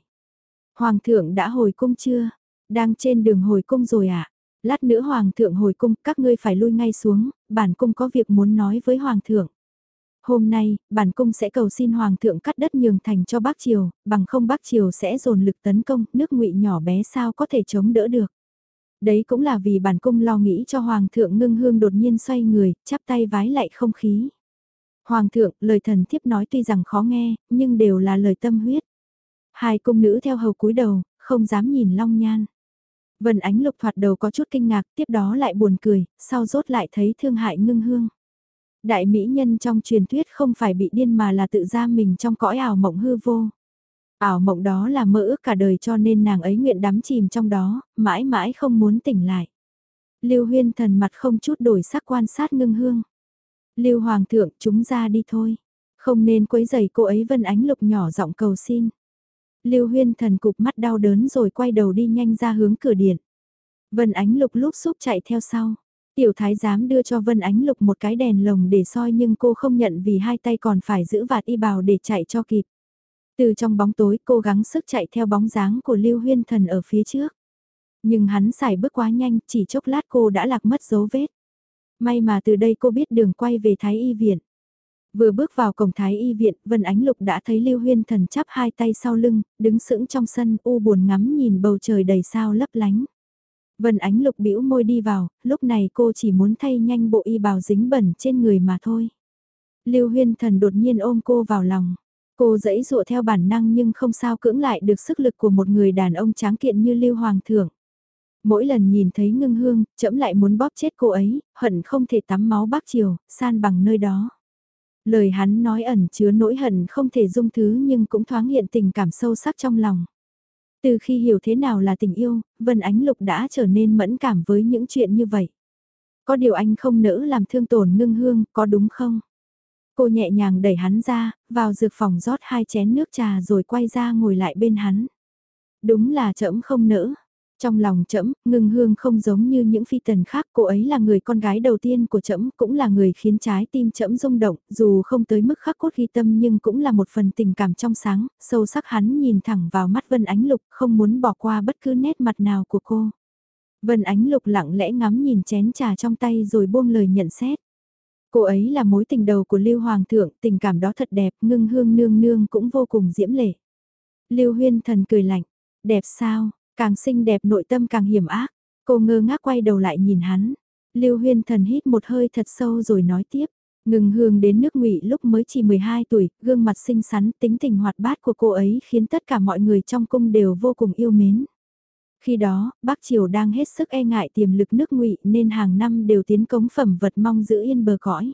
Hoàng thượng đã hồi cung chưa? Đang trên đường hồi cung rồi ạ? À? Lát nữa hoàng thượng hồi cung, các ngươi phải lui ngay xuống, bản cung có việc muốn nói với hoàng thượng. Hôm nay, bản cung sẽ cầu xin Hoàng thượng cắt đất nhường thành cho Bắc Triều, bằng không Bắc Triều sẽ dồn lực tấn công, nước ngụy nhỏ bé sao có thể chống đỡ được. Đấy cũng là vì bản cung lo nghĩ cho Hoàng thượng ngưng hương đột nhiên xoay người, chắp tay vái lại không khí. Hoàng thượng, lời thần thiếp nói tuy rằng khó nghe, nhưng đều là lời tâm huyết. Hai cung nữ theo hầu cúi đầu, không dám nhìn long nhan. Vân ánh lục thoạt đầu có chút kinh ngạc, tiếp đó lại buồn cười, sau rốt lại thấy thương hại ngưng hương. Đại mỹ nhân trong truyền thuyết không phải bị điên mà là tự ra mình trong cõi ảo mộng hư vô. Ảo mộng đó là mơ ước cả đời cho nên nàng ấy nguyện đắm chìm trong đó, mãi mãi không muốn tỉnh lại. Lưu huyên thần mặt không chút đổi sắc quan sát ngưng hương. Lưu hoàng thượng chúng ra đi thôi. Không nên quấy giày cô ấy vân ánh lục nhỏ giọng cầu xin. Lưu huyên thần cục mắt đau đớn rồi quay đầu đi nhanh ra hướng cửa điện. Vân Ánh Lục lúc xúc chạy theo sau. Tiểu thái giám đưa cho Vân Ánh Lục một cái đèn lồng để soi nhưng cô không nhận vì hai tay còn phải giữ vạt y bào để chạy cho kịp. Từ trong bóng tối cố gắng sức chạy theo bóng dáng của Lưu Huyên Thần ở phía trước. Nhưng hắn xài bước quá nhanh, chỉ chốc lát cô đã lạc mất dấu vết. May mà từ đây cô biết đường quay về Thái Y Viện. Vừa bước vào cổng Thái Y Viện, Vân Ánh Lục đã thấy Lưu Huyên Thần chắp hai tay sau lưng, đứng sững trong sân, u buồn ngắm nhìn bầu trời đầy sao lấp lánh. Vân Ánh Lục bĩu môi đi vào, lúc này cô chỉ muốn thay nhanh bộ y bào dính bẩn trên người mà thôi. Lưu Huyên Thần đột nhiên ôm cô vào lòng. Cô dẫy dụa theo bản năng nhưng không sao cưỡng lại được sức lực của một người đàn ông tráng kiện như Lưu Hoàng Thượng. Mỗi lần nhìn thấy ngưng hương, chậm lại muốn bóp chết cô ấy, hận không thể tắm máu bác triều, san bằng nơi đó. Lời hắn nói ẩn chứa nỗi hận không thể dung thứ nhưng cũng thoáng hiện tình cảm sâu sắc trong lòng. Từ khi hiểu thế nào là tình yêu, Vân Ánh Lục đã trở nên mẫn cảm với những chuyện như vậy. Có điều anh không nỡ làm thương tổn ngưng hương, có đúng không? Cô nhẹ nhàng đẩy hắn ra, vào dược phòng rót hai chén nước trà rồi quay ra ngồi lại bên hắn. Đúng là trẫm không nỡ. Trong lòng trẫm, ngưng hương không giống như những phi tần khác, cô ấy là người con gái đầu tiên của trẫm, cũng là người khiến trái tim trẫm rung động, dù không tới mức khắc cốt ghi tâm nhưng cũng là một phần tình cảm trong sáng, sâu sắc hắn nhìn thẳng vào mắt Vân Ánh Lục, không muốn bỏ qua bất cứ nét mặt nào của cô. Vân Ánh Lục lặng lẽ ngắm nhìn chén trà trong tay rồi buông lời nhận xét. Cô ấy là mối tình đầu của Lưu Hoàng thượng, tình cảm đó thật đẹp, ngưng hương nương nương cũng vô cùng diễm lệ. Lưu Huyên thần cười lạnh, đẹp sao, càng xinh đẹp nội tâm càng hiểm ác. Cô ngơ ngác quay đầu lại nhìn hắn. Lưu Huyên thần hít một hơi thật sâu rồi nói tiếp. Ngừng hương đến nước ngụy lúc mới chỉ 12 tuổi, gương mặt xinh xắn, tính tình hoạt bát của cô ấy khiến tất cả mọi người trong cung đều vô cùng yêu mến. Khi đó, Bắc Triều đang hết sức e ngại tiềm lực nước ngụy nên hàng năm đều tiến cống phẩm vật mong giữ yên bờ cõi.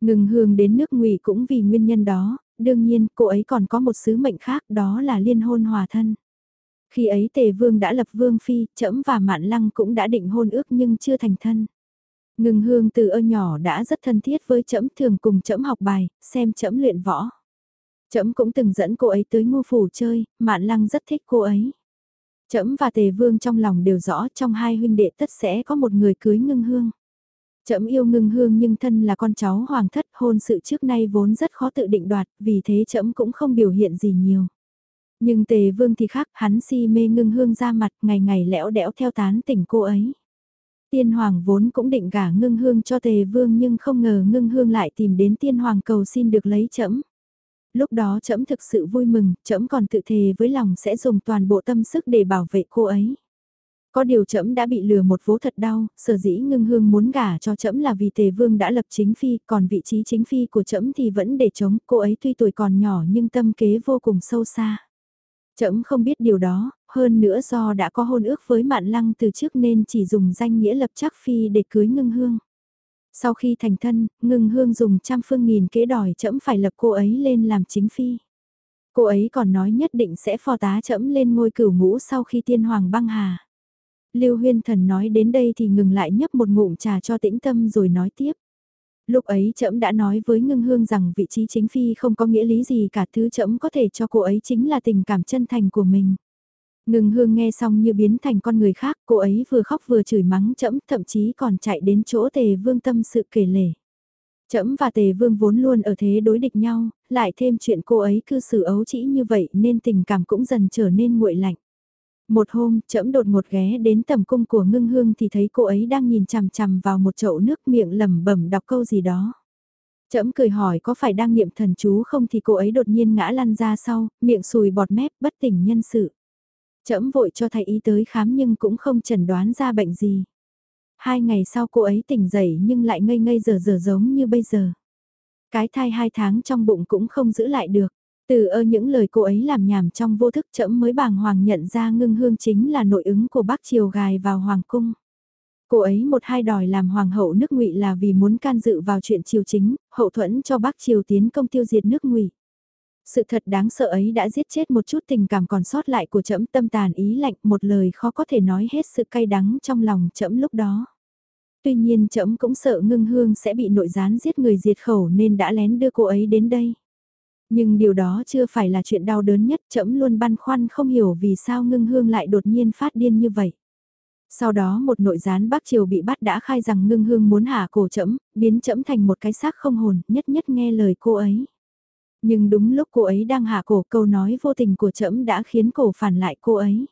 Ngừng hương đến nước ngụy cũng vì nguyên nhân đó, đương nhiên cô ấy còn có một sứ mệnh khác đó là liên hôn hòa thân. Khi ấy tề vương đã lập vương phi, trẫm và mạn lăng cũng đã định hôn ước nhưng chưa thành thân. Ngừng hương từ ơ nhỏ đã rất thân thiết với trẫm thường cùng trẫm học bài, xem trẫm luyện võ. Trẫm cũng từng dẫn cô ấy tới ngô phủ chơi, mạn lăng rất thích cô ấy. Trẫm và Tề Vương trong lòng đều rõ trong hai huynh đệ tất sẽ có một người cưới ngưng hương. Trẫm yêu ngưng hương nhưng thân là con cháu hoàng thất hôn sự trước nay vốn rất khó tự định đoạt, vì thế trẫm cũng không biểu hiện gì nhiều. Nhưng Tề Vương thì khác, hắn si mê ngưng hương ra mặt, ngày ngày lẽo đẽo theo tán tỉnh cô ấy. Tiên Hoàng vốn cũng định gả ngưng hương cho Tề Vương nhưng không ngờ ngưng hương lại tìm đến Tiên Hoàng cầu xin được lấy trẫm. Lúc đó trẫm thực sự vui mừng, trẫm còn tự thề với lòng sẽ dùng toàn bộ tâm sức để bảo vệ cô ấy. Có điều trẫm đã bị lừa một vố thật đau, sở dĩ ngưng hương muốn gả cho trẫm là vì tề vương đã lập chính phi, còn vị trí chính phi của trẫm thì vẫn để chống, cô ấy tuy tuổi còn nhỏ nhưng tâm kế vô cùng sâu xa. Trẫm không biết điều đó, hơn nữa do đã có hôn ước với mạn lăng từ trước nên chỉ dùng danh nghĩa lập chắc phi để cưới ngưng hương. Sau khi thành thân, ngưng hương dùng trăm phương nghìn kế đòi trẫm phải lập cô ấy lên làm chính phi. Cô ấy còn nói nhất định sẽ phò tá trẫm lên ngôi cửu ngũ sau khi tiên hoàng băng hà. Lưu huyên thần nói đến đây thì ngừng lại nhấp một ngụm trà cho tĩnh tâm rồi nói tiếp. Lúc ấy trẫm đã nói với ngưng hương rằng vị trí chính phi không có nghĩa lý gì cả thứ trẫm có thể cho cô ấy chính là tình cảm chân thành của mình. Ngừng hương nghe xong như biến thành con người khác, cô ấy vừa khóc vừa chửi mắng chẫm, thậm chí còn chạy đến chỗ tề vương tâm sự kể lể. Chẫm và tề vương vốn luôn ở thế đối địch nhau, lại thêm chuyện cô ấy cư xử ấu trĩ như vậy nên tình cảm cũng dần trở nên nguội lạnh. Một hôm, trẫm đột ngột ghé đến tầm cung của ngưng hương thì thấy cô ấy đang nhìn chằm chằm vào một chậu nước miệng lẩm bẩm đọc câu gì đó. trẫm cười hỏi có phải đang niệm thần chú không thì cô ấy đột nhiên ngã lăn ra sau, miệng sùi bọt mép bất tỉnh nhân sự. Chậm vội cho thầy y tới khám nhưng cũng không chẩn đoán ra bệnh gì. Hai ngày sau cô ấy tỉnh dậy nhưng lại ngây ngây giờ giờ giống như bây giờ. Cái thai hai tháng trong bụng cũng không giữ lại được. Từ ơ những lời cô ấy làm nhảm trong vô thức chậm mới bàng hoàng nhận ra ngưng hương chính là nội ứng của bác triều gài vào hoàng cung. Cô ấy một hai đòi làm hoàng hậu nước ngụy là vì muốn can dự vào chuyện triều chính, hậu thuẫn cho bác triều tiến công tiêu diệt nước ngụy. Sự thật đáng sợ ấy đã giết chết một chút tình cảm còn sót lại của trẫm tâm tàn ý lạnh một lời khó có thể nói hết sự cay đắng trong lòng trẫm lúc đó. Tuy nhiên trẫm cũng sợ ngưng hương sẽ bị nội gián giết người diệt khẩu nên đã lén đưa cô ấy đến đây. Nhưng điều đó chưa phải là chuyện đau đớn nhất trẫm luôn băn khoăn không hiểu vì sao ngưng hương lại đột nhiên phát điên như vậy. Sau đó một nội gián Bắc Triều bị bắt đã khai rằng ngưng hương muốn hạ cổ trẫm biến trẫm thành một cái xác không hồn, nhất nhất nghe lời cô ấy. Nhưng đúng lúc cô ấy đang hạ cổ câu nói vô tình của trẫm đã khiến cổ phản lại cô ấy.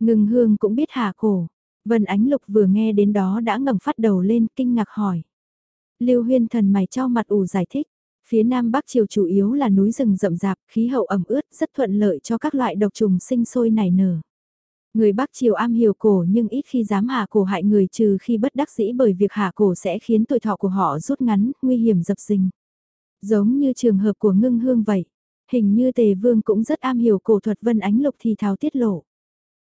Ngưng hương cũng biết hạ cổ. Vân Ánh Lục vừa nghe đến đó đã ngẩng phát đầu lên kinh ngạc hỏi. Lưu huyên thần mày cho mặt ủ giải thích. Phía nam bắc triều chủ yếu là núi rừng rậm rạp, khí hậu ẩm ướt, rất thuận lợi cho các loại độc trùng sinh sôi nảy nở. Người Bắc Triều am hiểu cổ nhưng ít khi dám hạ cổ hại người trừ khi bất đắc dĩ bởi việc hạ cổ sẽ khiến tuổi thọ của họ rút ngắn, nguy hiểm dập dình. Giống như trường hợp của ngưng hương vậy. Hình như tề vương cũng rất am hiểu cổ thuật vân ánh lục thì tháo tiết lộ.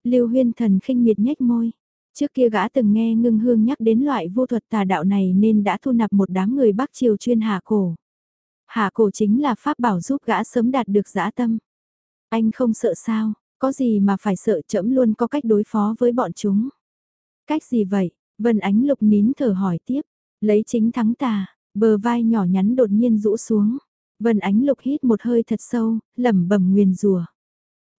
Lưu huyên thần khinh miệt nhếch môi. Trước kia gã từng nghe ngưng hương nhắc đến loại vô thuật tà đạo này nên đã thu nạp một đám người Bắc Triều chuyên hạ cổ. Hạ cổ chính là pháp bảo giúp gã sớm đạt được dã tâm. Anh không sợ sao, có gì mà phải sợ chậm luôn có cách đối phó với bọn chúng. Cách gì vậy? Vân Ánh Lục nín thở hỏi tiếp. Lấy chính thắng tà, bờ vai nhỏ nhắn đột nhiên rũ xuống. Vân Ánh Lục hít một hơi thật sâu, lẩm bẩm nguyền rùa.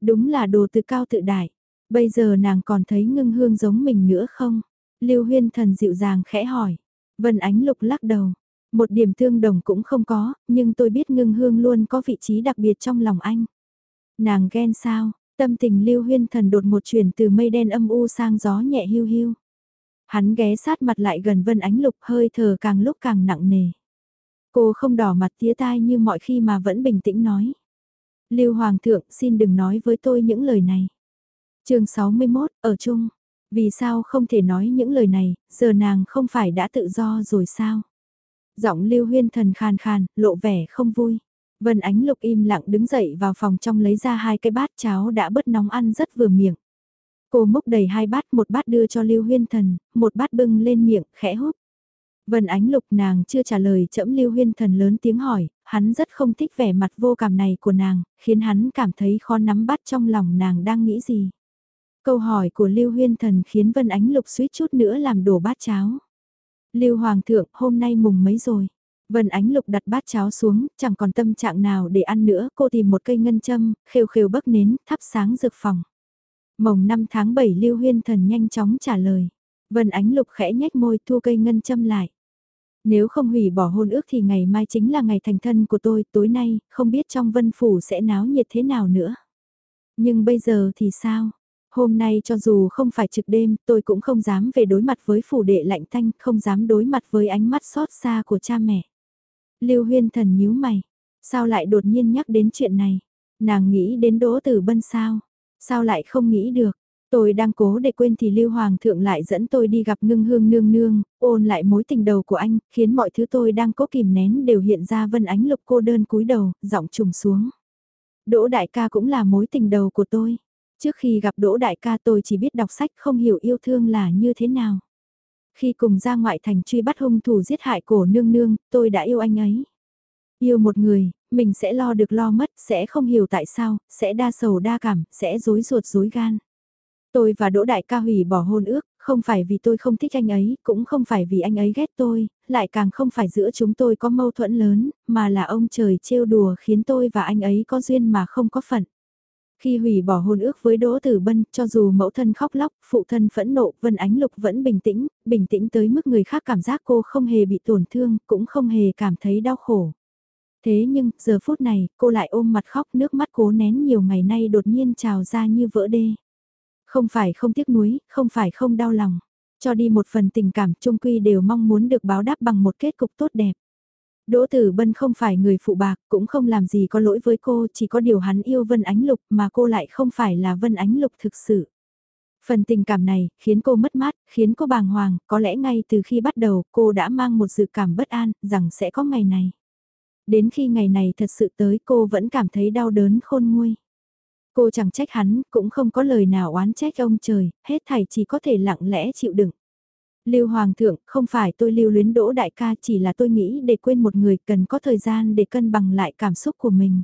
Đúng là đồ tự cao tự đại. Bây giờ nàng còn thấy ngưng hương giống mình nữa không? Lưu Huyên Thần dịu dàng khẽ hỏi. Vân Ánh Lục lắc đầu. Một điểm tương đồng cũng không có, nhưng tôi biết ngưng hương luôn có vị trí đặc biệt trong lòng anh. Nàng ghen sao, tâm tình lưu huyên thần đột một chuyển từ mây đen âm u sang gió nhẹ hiu hiu. Hắn ghé sát mặt lại gần vân ánh lục hơi thở càng lúc càng nặng nề. Cô không đỏ mặt tía tai như mọi khi mà vẫn bình tĩnh nói. Lưu Hoàng thượng xin đừng nói với tôi những lời này. chương 61, ở chung. Vì sao không thể nói những lời này, giờ nàng không phải đã tự do rồi sao? Giọng lưu huyên thần khàn khàn, lộ vẻ không vui. Vân Ánh Lục im lặng đứng dậy vào phòng trong lấy ra hai cái bát cháo đã bớt nóng ăn rất vừa miệng. Cô múc đầy hai bát, một bát đưa cho Lưu Huyên Thần, một bát bưng lên miệng, khẽ húp. Vân Ánh Lục nàng chưa trả lời chẫm Lưu Huyên Thần lớn tiếng hỏi, hắn rất không thích vẻ mặt vô cảm này của nàng, khiến hắn cảm thấy khó nắm bắt trong lòng nàng đang nghĩ gì. Câu hỏi của Lưu Huyên Thần khiến Vân Ánh Lục suýt chút nữa làm đổ bát cháo. Lưu Hoàng thượng, hôm nay mùng mấy rồi? Vân Ánh Lục đặt bát cháo xuống, chẳng còn tâm trạng nào để ăn nữa, cô tìm một cây ngân châm, khều khều bấc nến, thắp sáng dược phòng. Mồng 5 tháng 7 Lưu Huyên Thần nhanh chóng trả lời. Vân Ánh Lục khẽ nhếch môi thu cây ngân châm lại. Nếu không hủy bỏ hôn ước thì ngày mai chính là ngày thành thân của tôi, tối nay, không biết trong vân phủ sẽ náo nhiệt thế nào nữa. Nhưng bây giờ thì sao? Hôm nay cho dù không phải trực đêm, tôi cũng không dám về đối mặt với phủ đệ lạnh thanh, không dám đối mặt với ánh mắt xót xa của cha mẹ. Lưu Huyên Thần nhíu mày, sao lại đột nhiên nhắc đến chuyện này? Nàng nghĩ đến Đỗ Tử Bân sao? Sao lại không nghĩ được? Tôi đang cố để quên thì Lưu Hoàng thượng lại dẫn tôi đi gặp ngưng hương nương nương, ôn lại mối tình đầu của anh, khiến mọi thứ tôi đang cố kìm nén đều hiện ra vân ánh lục cô đơn cúi đầu, giọng trùng xuống. Đỗ đại ca cũng là mối tình đầu của tôi. Trước khi gặp Đỗ đại ca tôi chỉ biết đọc sách không hiểu yêu thương là như thế nào. Khi cùng ra ngoại thành truy bắt hung thủ giết hại cổ nương nương, tôi đã yêu anh ấy. Yêu một người, mình sẽ lo được lo mất, sẽ không hiểu tại sao, sẽ đa sầu đa cảm, sẽ dối ruột dối gan. Tôi và Đỗ Đại ca hủy bỏ hôn ước, không phải vì tôi không thích anh ấy, cũng không phải vì anh ấy ghét tôi, lại càng không phải giữa chúng tôi có mâu thuẫn lớn, mà là ông trời trêu đùa khiến tôi và anh ấy có duyên mà không có phận. Khi hủy bỏ hôn ước với Đỗ Tử Bân, cho dù mẫu thân khóc lóc, phụ thân phẫn nộ, Vân Ánh Lục vẫn bình tĩnh, bình tĩnh tới mức người khác cảm giác cô không hề bị tổn thương, cũng không hề cảm thấy đau khổ. Thế nhưng, giờ phút này, cô lại ôm mặt khóc nước mắt cố nén nhiều ngày nay đột nhiên trào ra như vỡ đê. Không phải không tiếc nuối, không phải không đau lòng. Cho đi một phần tình cảm trung quy đều mong muốn được báo đáp bằng một kết cục tốt đẹp. Đỗ Tử Bân không phải người phụ bạc, cũng không làm gì có lỗi với cô, chỉ có điều hắn yêu Vân Ánh Lục mà cô lại không phải là Vân Ánh Lục thực sự. Phần tình cảm này khiến cô mất mát, khiến cô bàng hoàng, có lẽ ngay từ khi bắt đầu cô đã mang một dự cảm bất an rằng sẽ có ngày này. Đến khi ngày này thật sự tới cô vẫn cảm thấy đau đớn khôn nguôi. Cô chẳng trách hắn, cũng không có lời nào oán trách ông trời, hết thảy chỉ có thể lặng lẽ chịu đựng. Lưu Hoàng thượng, không phải tôi lưu luyến đỗ đại ca chỉ là tôi nghĩ để quên một người cần có thời gian để cân bằng lại cảm xúc của mình.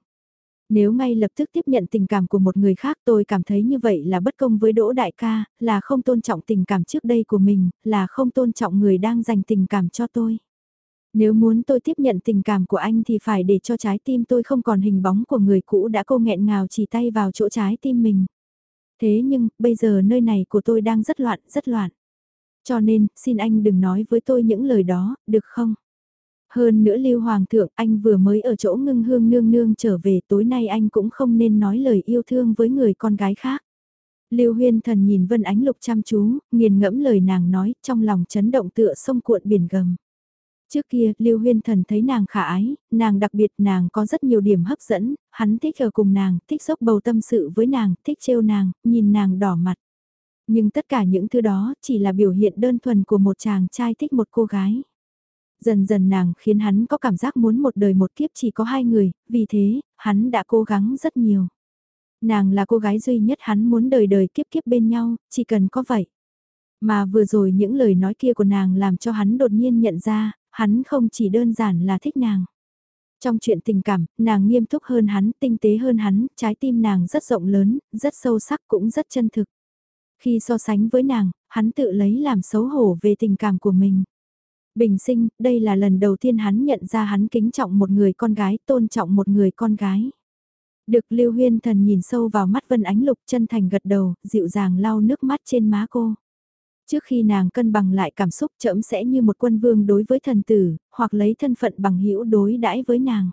Nếu ngay lập tức tiếp nhận tình cảm của một người khác tôi cảm thấy như vậy là bất công với đỗ đại ca, là không tôn trọng tình cảm trước đây của mình, là không tôn trọng người đang dành tình cảm cho tôi. Nếu muốn tôi tiếp nhận tình cảm của anh thì phải để cho trái tim tôi không còn hình bóng của người cũ đã cô nghẹn ngào chỉ tay vào chỗ trái tim mình. Thế nhưng, bây giờ nơi này của tôi đang rất loạn, rất loạn. Cho nên, xin anh đừng nói với tôi những lời đó, được không? Hơn nữa Lưu Hoàng thượng, anh vừa mới ở chỗ ngưng hương nương nương trở về tối nay anh cũng không nên nói lời yêu thương với người con gái khác. Lưu Huyên Thần nhìn Vân Ánh Lục chăm chú, nghiền ngẫm lời nàng nói, trong lòng chấn động tựa sông cuộn biển gầm. Trước kia, Lưu Huyên Thần thấy nàng khả ái, nàng đặc biệt nàng có rất nhiều điểm hấp dẫn, hắn thích ở cùng nàng, thích dốc bầu tâm sự với nàng, thích trêu nàng, nhìn nàng đỏ mặt. Nhưng tất cả những thứ đó chỉ là biểu hiện đơn thuần của một chàng trai thích một cô gái. Dần dần nàng khiến hắn có cảm giác muốn một đời một kiếp chỉ có hai người, vì thế, hắn đã cố gắng rất nhiều. Nàng là cô gái duy nhất hắn muốn đời đời kiếp kiếp bên nhau, chỉ cần có vậy. Mà vừa rồi những lời nói kia của nàng làm cho hắn đột nhiên nhận ra, hắn không chỉ đơn giản là thích nàng. Trong chuyện tình cảm, nàng nghiêm túc hơn hắn, tinh tế hơn hắn, trái tim nàng rất rộng lớn, rất sâu sắc cũng rất chân thực. Khi so sánh với nàng, hắn tự lấy làm xấu hổ về tình cảm của mình. Bình sinh, đây là lần đầu tiên hắn nhận ra hắn kính trọng một người con gái, tôn trọng một người con gái. Được Lưu Huyên Thần nhìn sâu vào mắt Vân Ánh Lục chân thành gật đầu, dịu dàng lau nước mắt trên má cô. Trước khi nàng cân bằng lại cảm xúc trẫm sẽ như một quân vương đối với thần tử, hoặc lấy thân phận bằng hữu đối đãi với nàng.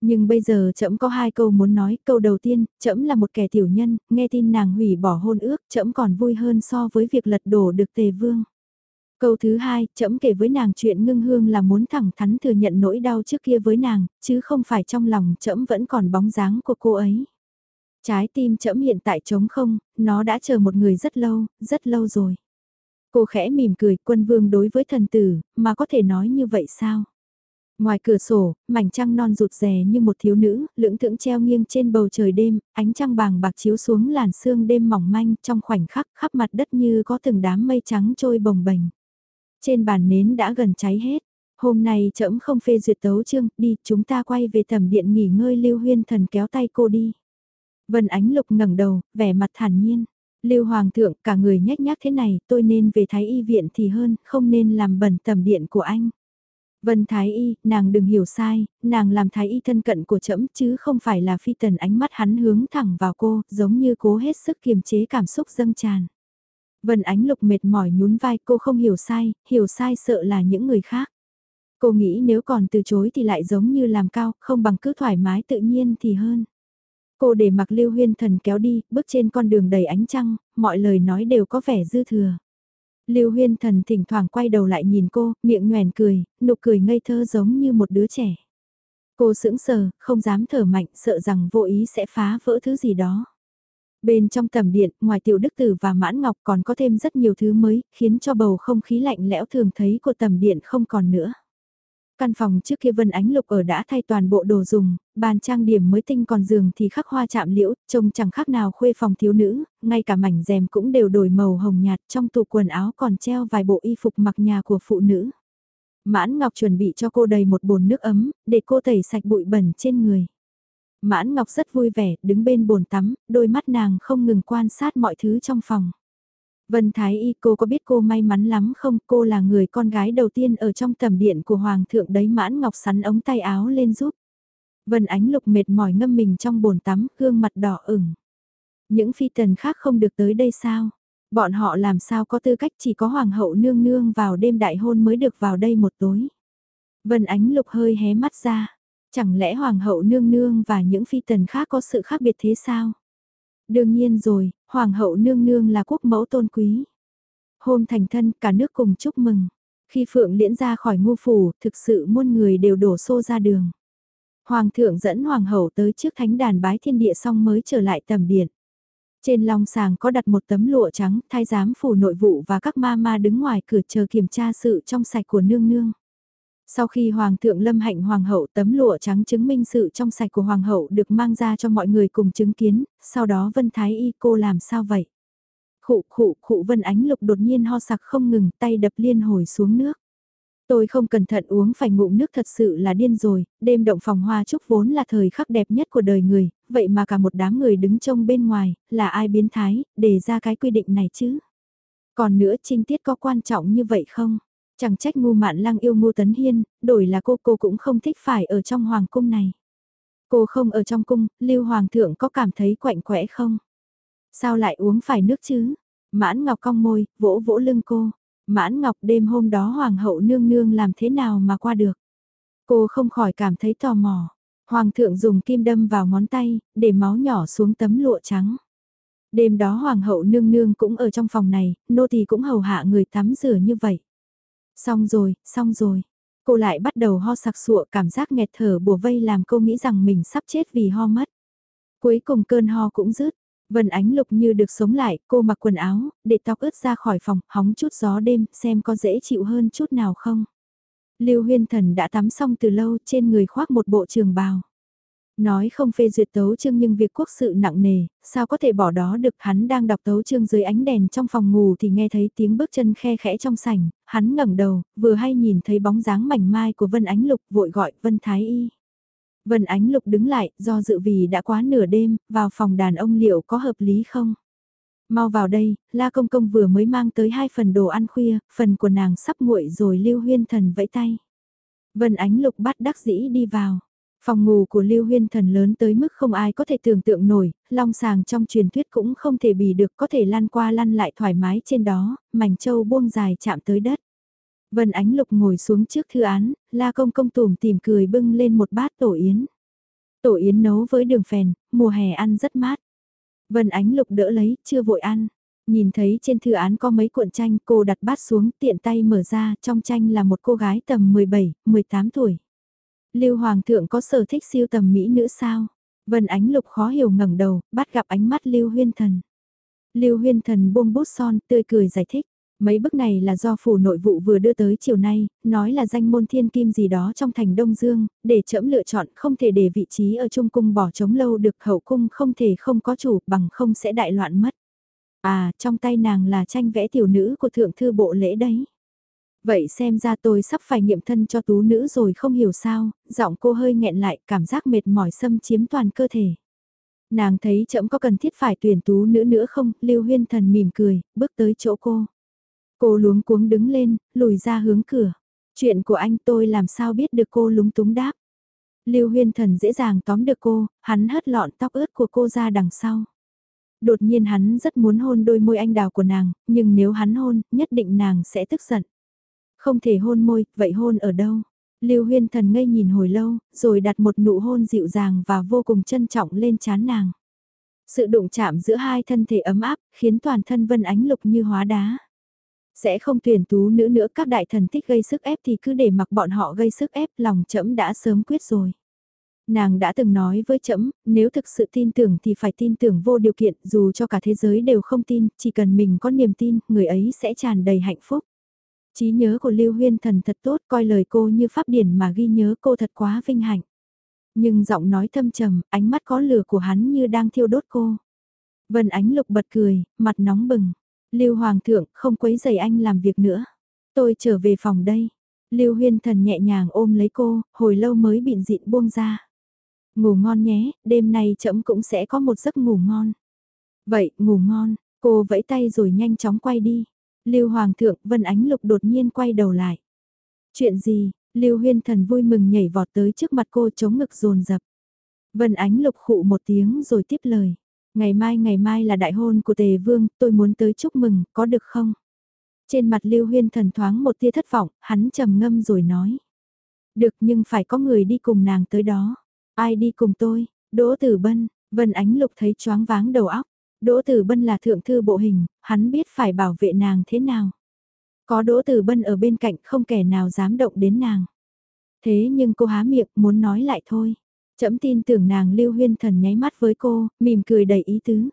Nhưng bây giờ trẫm có hai câu muốn nói, câu đầu tiên, trẫm là một kẻ tiểu nhân, nghe tin nàng hủy bỏ hôn ước, trẫm còn vui hơn so với việc lật đổ được tề vương. Câu thứ hai, trẫm kể với nàng chuyện ngưng hương là muốn thẳng thắn thừa nhận nỗi đau trước kia với nàng, chứ không phải trong lòng trẫm vẫn còn bóng dáng của cô ấy. Trái tim trẫm hiện tại trống không, nó đã chờ một người rất lâu, rất lâu rồi. Cô khẽ mỉm cười, quân vương đối với thần tử, mà có thể nói như vậy sao? Ngoài cửa sổ, mảnh trăng non rụt rè như một thiếu nữ, lưỡng thưởng treo nghiêng trên bầu trời đêm, ánh trăng bàng bạc chiếu xuống làn sương đêm mỏng manh trong khoảnh khắc khắp mặt đất như có từng đám mây trắng trôi bồng bềnh. Trên bàn nến đã gần cháy hết. Hôm nay trẫm không phê duyệt tấu chương, đi chúng ta quay về tầm điện nghỉ ngơi lưu huyên thần kéo tay cô đi. Vân Ánh Lục ngẩng đầu, vẻ mặt thản nhiên. Lưu Hoàng thượng, cả người nhếch nhác thế này, tôi nên về Thái Y viện thì hơn, không nên làm bẩn tầm điện của anh. Vân Thái Y, nàng đừng hiểu sai, nàng làm Thái Y thân cận của trẫm chứ không phải là phi tần ánh mắt hắn hướng thẳng vào cô, giống như cố hết sức kiềm chế cảm xúc dâng tràn. Vân Ánh Lục mệt mỏi nhún vai cô không hiểu sai, hiểu sai sợ là những người khác. Cô nghĩ nếu còn từ chối thì lại giống như làm cao, không bằng cứ thoải mái tự nhiên thì hơn. Cô để mặc Lưu Huyên Thần kéo đi, bước trên con đường đầy ánh trăng, mọi lời nói đều có vẻ dư thừa. Lưu Huyên Thần thỉnh thoảng quay đầu lại nhìn cô, miệng nhoèn cười, nụ cười ngây thơ giống như một đứa trẻ. Cô sững sờ, không dám thở mạnh, sợ rằng vô ý sẽ phá vỡ thứ gì đó. Bên trong tầm điện, ngoài tiểu đức tử và mãn ngọc còn có thêm rất nhiều thứ mới, khiến cho bầu không khí lạnh lẽo thường thấy của tầm điện không còn nữa. Căn phòng trước kia Vân Ánh Lục ở đã thay toàn bộ đồ dùng, bàn trang điểm mới tinh còn giường thì khắc hoa chạm liễu, trông chẳng khác nào khuê phòng thiếu nữ, ngay cả mảnh rèm cũng đều đổi màu hồng nhạt, trong tủ quần áo còn treo vài bộ y phục mặc nhà của phụ nữ. Mãn Ngọc chuẩn bị cho cô đầy một bồn nước ấm, để cô tẩy sạch bụi bẩn trên người. Mãn Ngọc rất vui vẻ, đứng bên bồn tắm, đôi mắt nàng không ngừng quan sát mọi thứ trong phòng. Vân Thái Y cô có biết cô may mắn lắm không? Cô là người con gái đầu tiên ở trong tầm điện của Hoàng thượng đấy Mãn Ngọc sắn ống tay áo lên giúp. Vân Ánh Lục mệt mỏi ngâm mình trong bồn tắm, gương mặt đỏ ửng. Những phi tần khác không được tới đây sao? Bọn họ làm sao có tư cách chỉ có Hoàng hậu nương nương vào đêm đại hôn mới được vào đây một tối. Vân Ánh Lục hơi hé mắt ra. Chẳng lẽ Hoàng hậu nương nương và những phi tần khác có sự khác biệt thế sao? Đương nhiên rồi, Hoàng hậu nương nương là quốc mẫu tôn quý. Hôm thành thân cả nước cùng chúc mừng. Khi Phượng liễn ra khỏi ngu phủ, thực sự muôn người đều đổ xô ra đường. Hoàng thượng dẫn Hoàng hậu tới trước thánh đàn bái thiên địa xong mới trở lại tầm điện. Trên long sàng có đặt một tấm lụa trắng, thái giám phủ nội vụ và các ma ma đứng ngoài cửa chờ kiểm tra sự trong sạch của nương nương. Sau khi Hoàng thượng lâm hạnh Hoàng hậu tấm lụa trắng chứng minh sự trong sạch của Hoàng hậu được mang ra cho mọi người cùng chứng kiến, sau đó Vân Thái Y cô làm sao vậy? Khụ khụ khụ Vân Ánh Lục đột nhiên ho sặc không ngừng tay đập liên hồi xuống nước. Tôi không cẩn thận uống phải ngụm nước thật sự là điên rồi, đêm động phòng hoa chúc vốn là thời khắc đẹp nhất của đời người, vậy mà cả một đám người đứng trông bên ngoài, là ai biến thái, để ra cái quy định này chứ? Còn nữa trinh tiết có quan trọng như vậy không? Chẳng trách ngu mạn lăng yêu ngu tấn hiên, đổi là cô cô cũng không thích phải ở trong hoàng cung này. Cô không ở trong cung, lưu hoàng thượng có cảm thấy quạnh quẽ không? Sao lại uống phải nước chứ? Mãn Ngọc cong môi, vỗ vỗ lưng cô. Mãn Ngọc đêm hôm đó Hoàng hậu nương nương làm thế nào mà qua được? Cô không khỏi cảm thấy tò mò. Hoàng thượng dùng kim đâm vào ngón tay, để máu nhỏ xuống tấm lụa trắng. Đêm đó Hoàng hậu nương nương cũng ở trong phòng này, nô tỳ cũng hầu hạ người tắm rửa như vậy. Xong rồi, xong rồi. Cô lại bắt đầu ho sặc sụa cảm giác nghẹt thở bùa vây làm cô nghĩ rằng mình sắp chết vì ho mất. Cuối cùng cơn ho cũng dứt, Vân Ánh Lục như được sống lại, cô mặc quần áo, để tóc ướt ra khỏi phòng, hóng chút gió đêm, xem có dễ chịu hơn chút nào không. Lưu Huyên Thần đã tắm xong từ lâu trên người khoác một bộ trường bào. Nói không phê duyệt tấu chương nhưng việc quốc sự nặng nề, sao có thể bỏ đó được hắn đang đọc tấu chương dưới ánh đèn trong phòng ngủ thì nghe thấy tiếng bước chân khe khẽ trong sảnh, hắn ngẩng đầu, vừa hay nhìn thấy bóng dáng mảnh mai của Vân Ánh Lục vội gọi Vân Thái Y. Vân Ánh Lục đứng lại, do dự vì đã quá nửa đêm, vào phòng đàn ông liệu có hợp lý không? Mau vào đây, La Công Công vừa mới mang tới hai phần đồ ăn khuya, phần của nàng sắp nguội rồi Lưu Huyên Thần vẫy tay. Vân Ánh Lục bắt đắc dĩ đi vào. Phòng ngủ của Lưu Huyên Thần lớn tới mức không ai có thể tưởng tượng nổi, long sàng trong truyền thuyết cũng không thể bì được có thể lăn qua lăn lại thoải mái trên đó, mảnh châu buông dài chạm tới đất. Vân Ánh Lục ngồi xuống trước thư án, La Công Công tùm tìm cười bưng lên một bát tổ yến. Tổ yến nấu với đường phèn, mùa hè ăn rất mát. Vân Ánh Lục đỡ lấy, chưa vội ăn. Nhìn thấy trên thư án có mấy cuộn tranh cô đặt bát xuống tiện tay mở ra, trong tranh là một cô gái tầm 17, 18 tuổi. Lưu Hoàng thượng có sở thích siêu tầm mỹ nữ sao? Vân Ánh Lục khó hiểu ngẩng đầu, bắt gặp ánh mắt Lưu Huyên Thần. Lưu Huyên Thần buông bút son, tươi cười giải thích. Mấy bức này là do phủ nội vụ vừa đưa tới chiều nay, nói là danh môn thiên kim gì đó trong thành Đông Dương, để chậm lựa chọn không thể để vị trí ở trung cung bỏ trống lâu được hậu cung không thể không có chủ bằng không sẽ đại loạn mất. À, trong tay nàng là tranh vẽ tiểu nữ của thượng thư bộ lễ đấy. Vậy xem ra tôi sắp phải nghiệm thân cho tú nữ rồi không hiểu sao, giọng cô hơi nghẹn lại, cảm giác mệt mỏi xâm chiếm toàn cơ thể. Nàng thấy chậm có cần thiết phải tuyển tú nữ nữa không, Lưu Huyên Thần mỉm cười, bước tới chỗ cô. Cô luống cuống đứng lên, lùi ra hướng cửa. Chuyện của anh tôi làm sao biết được cô lúng túng đáp. Lưu Huyên Thần dễ dàng tóm được cô, hắn hất lọn tóc ướt của cô ra đằng sau. Đột nhiên hắn rất muốn hôn đôi môi anh đào của nàng, nhưng nếu hắn hôn, nhất định nàng sẽ tức giận. Không thể hôn môi, vậy hôn ở đâu? Lưu Huyên Thần ngây nhìn hồi lâu, rồi đặt một nụ hôn dịu dàng và vô cùng trân trọng lên chán nàng. Sự đụng chạm giữa hai thân thể ấm áp, khiến toàn thân Vân Ánh Lục như hóa đá. Sẽ không tuyển tú nữ nữa các đại thần thích gây sức ép thì cứ để mặc bọn họ gây sức ép lòng trẫm đã sớm quyết rồi. Nàng đã từng nói với trẫm nếu thực sự tin tưởng thì phải tin tưởng vô điều kiện dù cho cả thế giới đều không tin, chỉ cần mình có niềm tin, người ấy sẽ tràn đầy hạnh phúc trí nhớ của Lưu Huyên Thần thật tốt, coi lời cô như pháp điển mà ghi nhớ cô thật quá vinh hạnh. Nhưng giọng nói thâm trầm, ánh mắt có lửa của hắn như đang thiêu đốt cô. Vân Ánh Lục bật cười, mặt nóng bừng. Lưu Hoàng thượng, không quấy giày anh làm việc nữa. Tôi trở về phòng đây. Lưu Huyên Thần nhẹ nhàng ôm lấy cô, hồi lâu mới bịn dịn buông ra. Ngủ ngon nhé, đêm nay trẫm cũng sẽ có một giấc ngủ ngon. Vậy, ngủ ngon, cô vẫy tay rồi nhanh chóng quay đi. Lưu Hoàng thượng, Vân Ánh Lục đột nhiên quay đầu lại. Chuyện gì? Lưu Huyên Thần vui mừng nhảy vọt tới trước mặt cô chống ngực rồn rập. Vân Ánh Lục khụ một tiếng rồi tiếp lời. Ngày mai ngày mai là đại hôn của Tề Vương, tôi muốn tới chúc mừng, có được không? Trên mặt Lưu Huyên Thần thoáng một tia thất vọng, hắn trầm ngâm rồi nói. Được nhưng phải có người đi cùng nàng tới đó. Ai đi cùng tôi? Đỗ Tử Bân, Vân Ánh Lục thấy choáng váng đầu óc. Đỗ Tử Bân là thượng thư bộ hình, hắn biết phải bảo vệ nàng thế nào. Có Đỗ Tử Bân ở bên cạnh không kẻ nào dám động đến nàng. Thế nhưng cô há miệng muốn nói lại thôi. Chấm tin tưởng nàng Lưu Huyên Thần nháy mắt với cô, mỉm cười đầy ý tứ.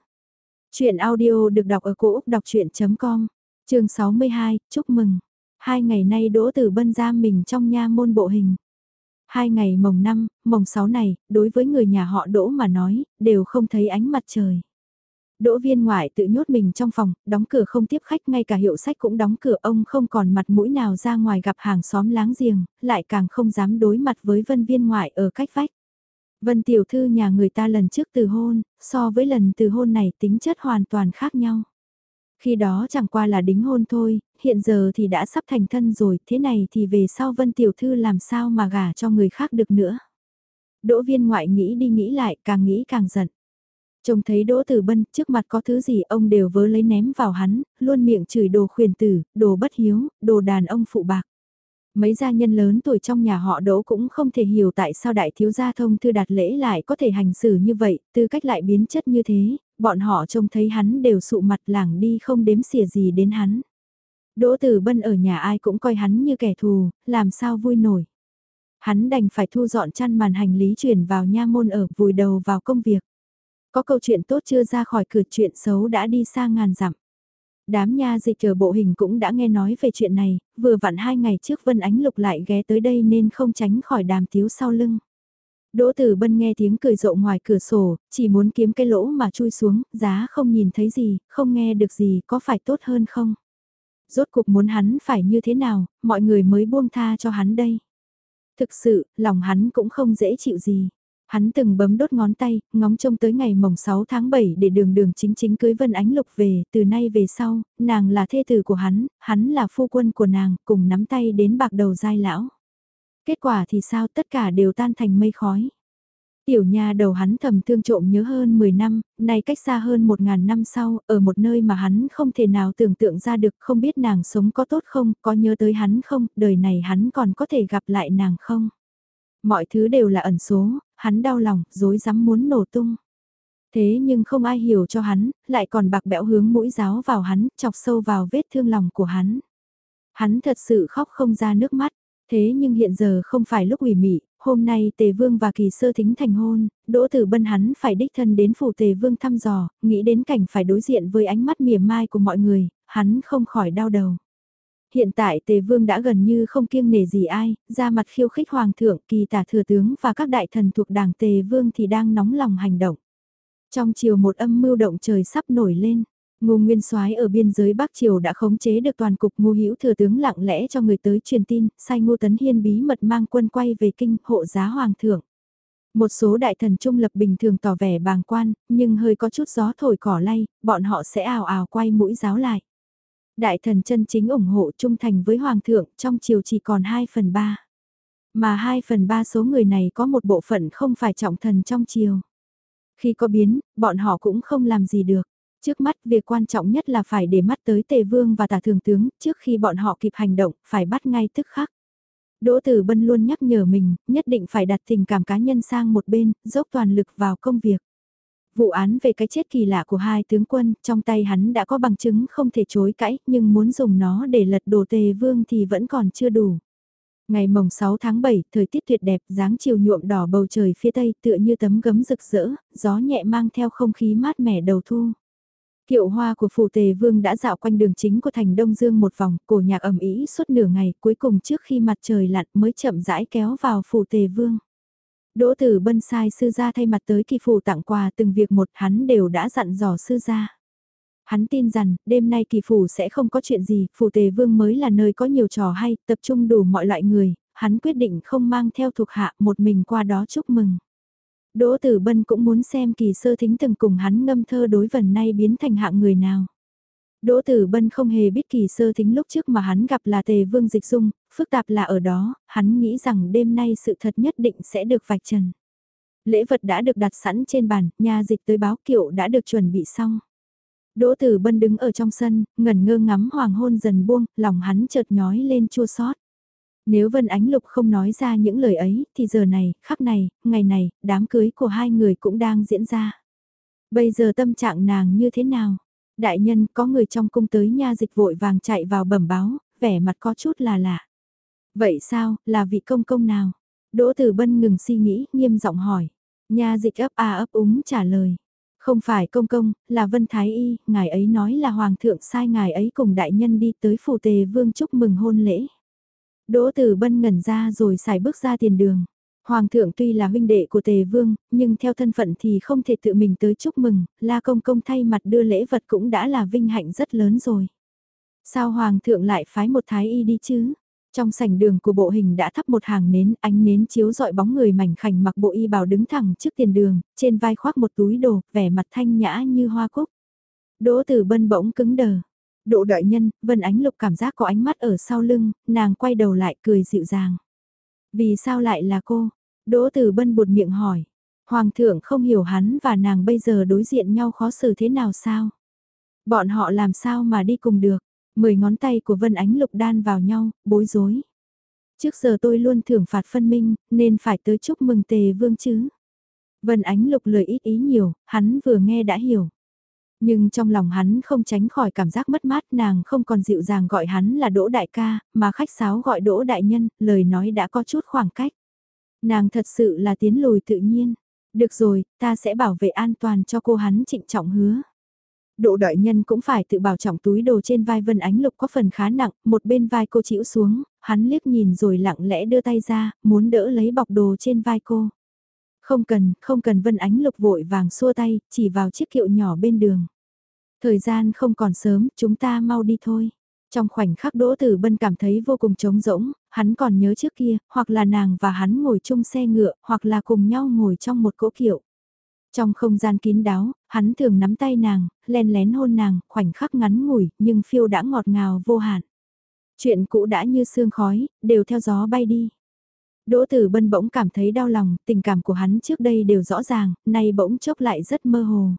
Chuyện audio được đọc ở cổ Úc đọc chuyện.com, trường 62, chúc mừng. Hai ngày nay Đỗ Tử Bân giam mình trong nha môn bộ hình. Hai ngày mồng 5, mồng 6 này, đối với người nhà họ Đỗ mà nói, đều không thấy ánh mặt trời. Đỗ viên ngoại tự nhốt mình trong phòng, đóng cửa không tiếp khách ngay cả hiệu sách cũng đóng cửa ông không còn mặt mũi nào ra ngoài gặp hàng xóm láng giềng, lại càng không dám đối mặt với vân viên ngoại ở cách vách. Vân tiểu thư nhà người ta lần trước từ hôn, so với lần từ hôn này tính chất hoàn toàn khác nhau. Khi đó chẳng qua là đính hôn thôi, hiện giờ thì đã sắp thành thân rồi, thế này thì về sau Vân tiểu thư làm sao mà gả cho người khác được nữa. Đỗ viên ngoại nghĩ đi nghĩ lại, càng nghĩ càng giận. Trông thấy Đỗ Tử Bân trước mặt có thứ gì ông đều vớ lấy ném vào hắn, luôn miệng chửi đồ khuyền tử, đồ bất hiếu, đồ đàn ông phụ bạc. Mấy gia nhân lớn tuổi trong nhà họ Đỗ cũng không thể hiểu tại sao đại thiếu gia thông thư đạt lễ lại có thể hành xử như vậy, tư cách lại biến chất như thế, bọn họ trông thấy hắn đều sụ mặt lảng đi không đếm xỉa gì đến hắn. Đỗ Tử Bân ở nhà ai cũng coi hắn như kẻ thù, làm sao vui nổi. Hắn đành phải thu dọn chăn màn hành lý chuyển vào nha môn ở vùi đầu vào công việc. Có câu chuyện tốt chưa ra khỏi cửa chuyện xấu đã đi xa ngàn dặm. Đám nha dịch ở bộ hình cũng đã nghe nói về chuyện này, vừa vặn hai ngày trước Vân Ánh Lục lại ghé tới đây nên không tránh khỏi đàm tiếu sau lưng. Đỗ Tử Bân nghe tiếng cười rộ ngoài cửa sổ, chỉ muốn kiếm cái lỗ mà chui xuống, giá không nhìn thấy gì, không nghe được gì, có phải tốt hơn không? Rốt cuộc muốn hắn phải như thế nào, mọi người mới buông tha cho hắn đây. Thực sự, lòng hắn cũng không dễ chịu gì. Hắn từng bấm đốt ngón tay, ngóng trông tới ngày mồng 6 tháng 7 để đường đường chính chính cưới Vân Ánh Lục về, từ nay về sau, nàng là thê tử của hắn, hắn là phu quân của nàng, cùng nắm tay đến bạc đầu dai lão. Kết quả thì sao tất cả đều tan thành mây khói. Tiểu nha đầu hắn thầm thương trộm nhớ hơn 10 năm, nay cách xa hơn 1.000 năm sau, ở một nơi mà hắn không thể nào tưởng tượng ra được không biết nàng sống có tốt không, có nhớ tới hắn không, đời này hắn còn có thể gặp lại nàng không. Mọi thứ đều là ẩn số, hắn đau lòng, dối dám muốn nổ tung. Thế nhưng không ai hiểu cho hắn, lại còn bạc bẽo hướng mũi giáo vào hắn, chọc sâu vào vết thương lòng của hắn. Hắn thật sự khóc không ra nước mắt, thế nhưng hiện giờ không phải lúc ủy mị, hôm nay Tề Vương và Kỳ Sơ thính thành hôn, Đỗ Tử Bân hắn phải đích thân đến phủ Tề Vương thăm dò, nghĩ đến cảnh phải đối diện với ánh mắt mỉa mai của mọi người, hắn không khỏi đau đầu. Hiện tại Tề Vương đã gần như không kiêng nể gì ai, ra mặt khiêu khích Hoàng thượng, kỳ tả thừa tướng và các đại thần thuộc đảng Tề Vương thì đang nóng lòng hành động. Trong chiều một âm mưu động trời sắp nổi lên, Ngô Nguyên Soái ở biên giới Bắc Triều đã khống chế được toàn cục Ngô Hữu thừa tướng lặng lẽ cho người tới truyền tin, sai Ngô Tấn Hiên bí mật mang quân quay về kinh hộ giá hoàng thượng. Một số đại thần trung lập bình thường tỏ vẻ bàng quan, nhưng hơi có chút gió thổi cỏ lay, bọn họ sẽ ào ào quay mũi giáo lại. Đại thần chân chính ủng hộ trung thành với Hoàng thượng trong chiều chỉ còn 2 phần 3. Mà 2 phần 3 số người này có một bộ phận không phải trọng thần trong chiều. Khi có biến, bọn họ cũng không làm gì được. Trước mắt việc quan trọng nhất là phải để mắt tới Tề Vương và Tả Thường Tướng, trước khi bọn họ kịp hành động, phải bắt ngay tức khắc. Đỗ Tử Bân luôn nhắc nhở mình, nhất định phải đặt tình cảm cá nhân sang một bên, dốc toàn lực vào công việc. Vụ án về cái chết kỳ lạ của hai tướng quân, trong tay hắn đã có bằng chứng không thể chối cãi, nhưng muốn dùng nó để lật đổ tề vương thì vẫn còn chưa đủ. Ngày mồng 6 tháng 7, thời tiết tuyệt đẹp, dáng chiều nhuộm đỏ bầu trời phía tây tựa như tấm gấm rực rỡ, gió nhẹ mang theo không khí mát mẻ đầu thu. Kiệu hoa của phủ tề vương đã dạo quanh đường chính của thành Đông Dương một vòng, cổ nhạc ẩm ý suốt nửa ngày, cuối cùng trước khi mặt trời lặn mới chậm rãi kéo vào phủ tề vương. Đỗ Tử Bân sai sư gia thay mặt tới kỳ phủ tặng quà từng việc một hắn đều đã dặn dò sư gia. Hắn tin rằng, đêm nay kỳ phủ sẽ không có chuyện gì, phủ tề vương mới là nơi có nhiều trò hay, tập trung đủ mọi loại người, hắn quyết định không mang theo thuộc hạ một mình qua đó chúc mừng. Đỗ Tử Bân cũng muốn xem kỳ sơ thính từng cùng hắn ngâm thơ đối vần nay biến thành hạng người nào. Đỗ Tử Bân không hề biết kỳ sơ thính lúc trước mà hắn gặp là tề vương dịch dung, phức tạp là ở đó, hắn nghĩ rằng đêm nay sự thật nhất định sẽ được vạch trần. Lễ vật đã được đặt sẵn trên bàn, nhà dịch tới báo kiệu đã được chuẩn bị xong. Đỗ Tử Bân đứng ở trong sân, ngẩn ngơ ngắm hoàng hôn dần buông, lòng hắn chợt nhói lên chua xót. Nếu Vân Ánh Lục không nói ra những lời ấy, thì giờ này, khắc này, ngày này, đám cưới của hai người cũng đang diễn ra. Bây giờ tâm trạng nàng như thế nào? Đại nhân có người trong cung tới nha dịch vội vàng chạy vào bẩm báo, vẻ mặt có chút là lạ. Vậy sao, là vị công công nào? Đỗ Tử Bân ngừng suy nghĩ, nghiêm giọng hỏi. Nha dịch ấp a ấp úng trả lời. Không phải công công, là Vân Thái Y, ngài ấy nói là Hoàng thượng sai ngài ấy cùng đại nhân đi tới phủ tề vương chúc mừng hôn lễ. Đỗ Tử Bân ngẩn ra rồi xài bước ra tiền đường. Hoàng thượng tuy là huynh đệ của tề vương, nhưng theo thân phận thì không thể tự mình tới chúc mừng, la công công thay mặt đưa lễ vật cũng đã là vinh hạnh rất lớn rồi. Sao hoàng thượng lại phái một thái y đi chứ? Trong sảnh đường của bộ hình đã thắp một hàng nến, ánh nến chiếu dọi bóng người mảnh khảnh mặc bộ y bào đứng thẳng trước tiền đường, trên vai khoác một túi đồ, vẻ mặt thanh nhã như hoa cúc. Đỗ Tử Bân bỗng cứng đờ. Độ đại nhân, Vân Ánh Lục cảm giác có ánh mắt ở sau lưng, nàng quay đầu lại cười dịu dàng. Vì sao lại là cô? Đỗ Tử Bân buột miệng hỏi. Hoàng thượng không hiểu hắn và nàng bây giờ đối diện nhau khó xử thế nào sao? Bọn họ làm sao mà đi cùng được? Mười ngón tay của Vân Ánh Lục đan vào nhau, bối rối. Trước giờ tôi luôn thưởng phạt phân minh, nên phải tới chúc mừng tề vương chứ. Vân Ánh Lục lời ít ý nhiều, hắn vừa nghe đã hiểu. Nhưng trong lòng hắn không tránh khỏi cảm giác mất mát nàng không còn dịu dàng gọi hắn là Đỗ Đại ca, mà khách sáo gọi Đỗ Đại Nhân, lời nói đã có chút khoảng cách. Nàng thật sự là tiến lùi tự nhiên. Được rồi, ta sẽ bảo vệ an toàn cho cô hắn trịnh trọng hứa. đỗ đại nhân cũng phải tự bảo trọng túi đồ trên vai Vân Ánh Lục có phần khá nặng, một bên vai cô chịu xuống, hắn liếc nhìn rồi lặng lẽ đưa tay ra, muốn đỡ lấy bọc đồ trên vai cô. Không cần, không cần Vân Ánh Lục vội vàng xua tay, chỉ vào chiếc kiệu nhỏ bên đường. Thời gian không còn sớm, chúng ta mau đi thôi. Trong khoảnh khắc Đỗ Tử Bân cảm thấy vô cùng trống rỗng, hắn còn nhớ trước kia, hoặc là nàng và hắn ngồi chung xe ngựa, hoặc là cùng nhau ngồi trong một cỗ kiệu. Trong không gian kín đáo, hắn thường nắm tay nàng, len lén hôn nàng, khoảnh khắc ngắn ngủi, nhưng phiêu đã ngọt ngào vô hạn. Chuyện cũ đã như sương khói, đều theo gió bay đi. Đỗ Tử Bân bỗng cảm thấy đau lòng, tình cảm của hắn trước đây đều rõ ràng, nay bỗng chốc lại rất mơ hồ.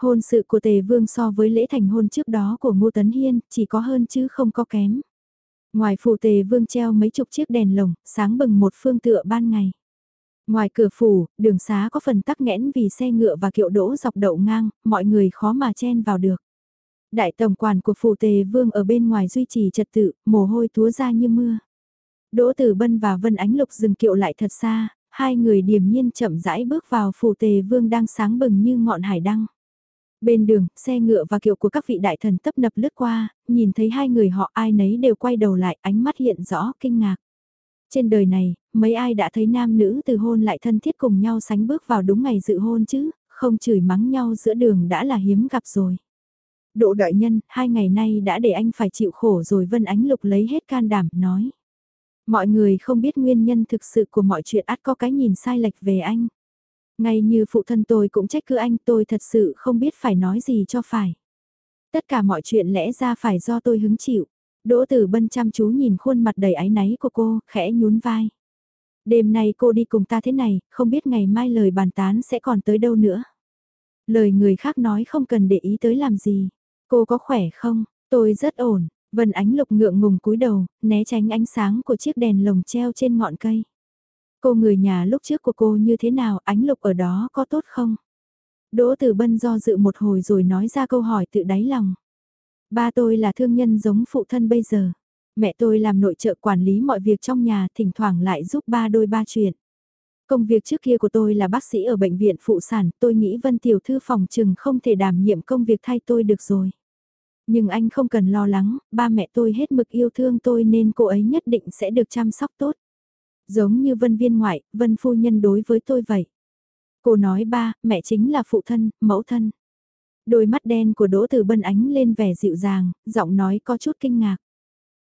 Hôn sự của Tề Vương so với lễ thành hôn trước đó của Ngô Tấn Hiên, chỉ có hơn chứ không có kém. Ngoài phủ Tề Vương treo mấy chục chiếc đèn lồng, sáng bừng một phương tựa ban ngày. Ngoài cửa phủ, đường xá có phần tắc nghẽn vì xe ngựa và kiệu đỗ dọc đậu ngang, mọi người khó mà chen vào được. Đại tổng quản của phủ Tề Vương ở bên ngoài duy trì trật tự, mồ hôi túa ra như mưa. Đỗ Tử Bân và Vân Ánh Lục dừng kiệu lại thật xa, hai người điềm nhiên chậm rãi bước vào phủ Tề Vương đang sáng bừng như ngọn hải đăng. Bên đường, xe ngựa và kiệu của các vị đại thần tấp nập lướt qua, nhìn thấy hai người họ ai nấy đều quay đầu lại ánh mắt hiện rõ kinh ngạc. Trên đời này, mấy ai đã thấy nam nữ từ hôn lại thân thiết cùng nhau sánh bước vào đúng ngày dự hôn chứ, không chửi mắng nhau giữa đường đã là hiếm gặp rồi. Độ đại nhân, hai ngày nay đã để anh phải chịu khổ rồi Vân Ánh Lục lấy hết can đảm, nói. Mọi người không biết nguyên nhân thực sự của mọi chuyện ắt có cái nhìn sai lệch về anh. Ngay như phụ thân tôi cũng trách cứ anh tôi thật sự không biết phải nói gì cho phải. Tất cả mọi chuyện lẽ ra phải do tôi hứng chịu. Đỗ Tử Bân chăm chú nhìn khuôn mặt đầy áy náy của cô, khẽ nhún vai. Đêm nay cô đi cùng ta thế này, không biết ngày mai lời bàn tán sẽ còn tới đâu nữa. Lời người khác nói không cần để ý tới làm gì. Cô có khỏe không? Tôi rất ổn. Vân ánh lục ngượng ngùng cúi đầu, né tránh ánh sáng của chiếc đèn lồng treo trên ngọn cây. Cô người nhà lúc trước của cô như thế nào, ánh lục ở đó có tốt không? Đỗ Tử Bân do dự một hồi rồi nói ra câu hỏi tự đáy lòng. Ba tôi là thương nhân giống phụ thân bây giờ. Mẹ tôi làm nội trợ quản lý mọi việc trong nhà, thỉnh thoảng lại giúp ba đôi ba chuyện. Công việc trước kia của tôi là bác sĩ ở bệnh viện phụ sản, tôi nghĩ Vân Tiểu Thư phòng trừng không thể đảm nhiệm công việc thay tôi được rồi. Nhưng anh không cần lo lắng, ba mẹ tôi hết mực yêu thương tôi nên cô ấy nhất định sẽ được chăm sóc tốt. Giống như Vân Viên ngoại, Vân Phu Nhân đối với tôi vậy. Cô nói ba, mẹ chính là phụ thân, mẫu thân. Đôi mắt đen của Đỗ Tử Bân ánh lên vẻ dịu dàng, giọng nói có chút kinh ngạc.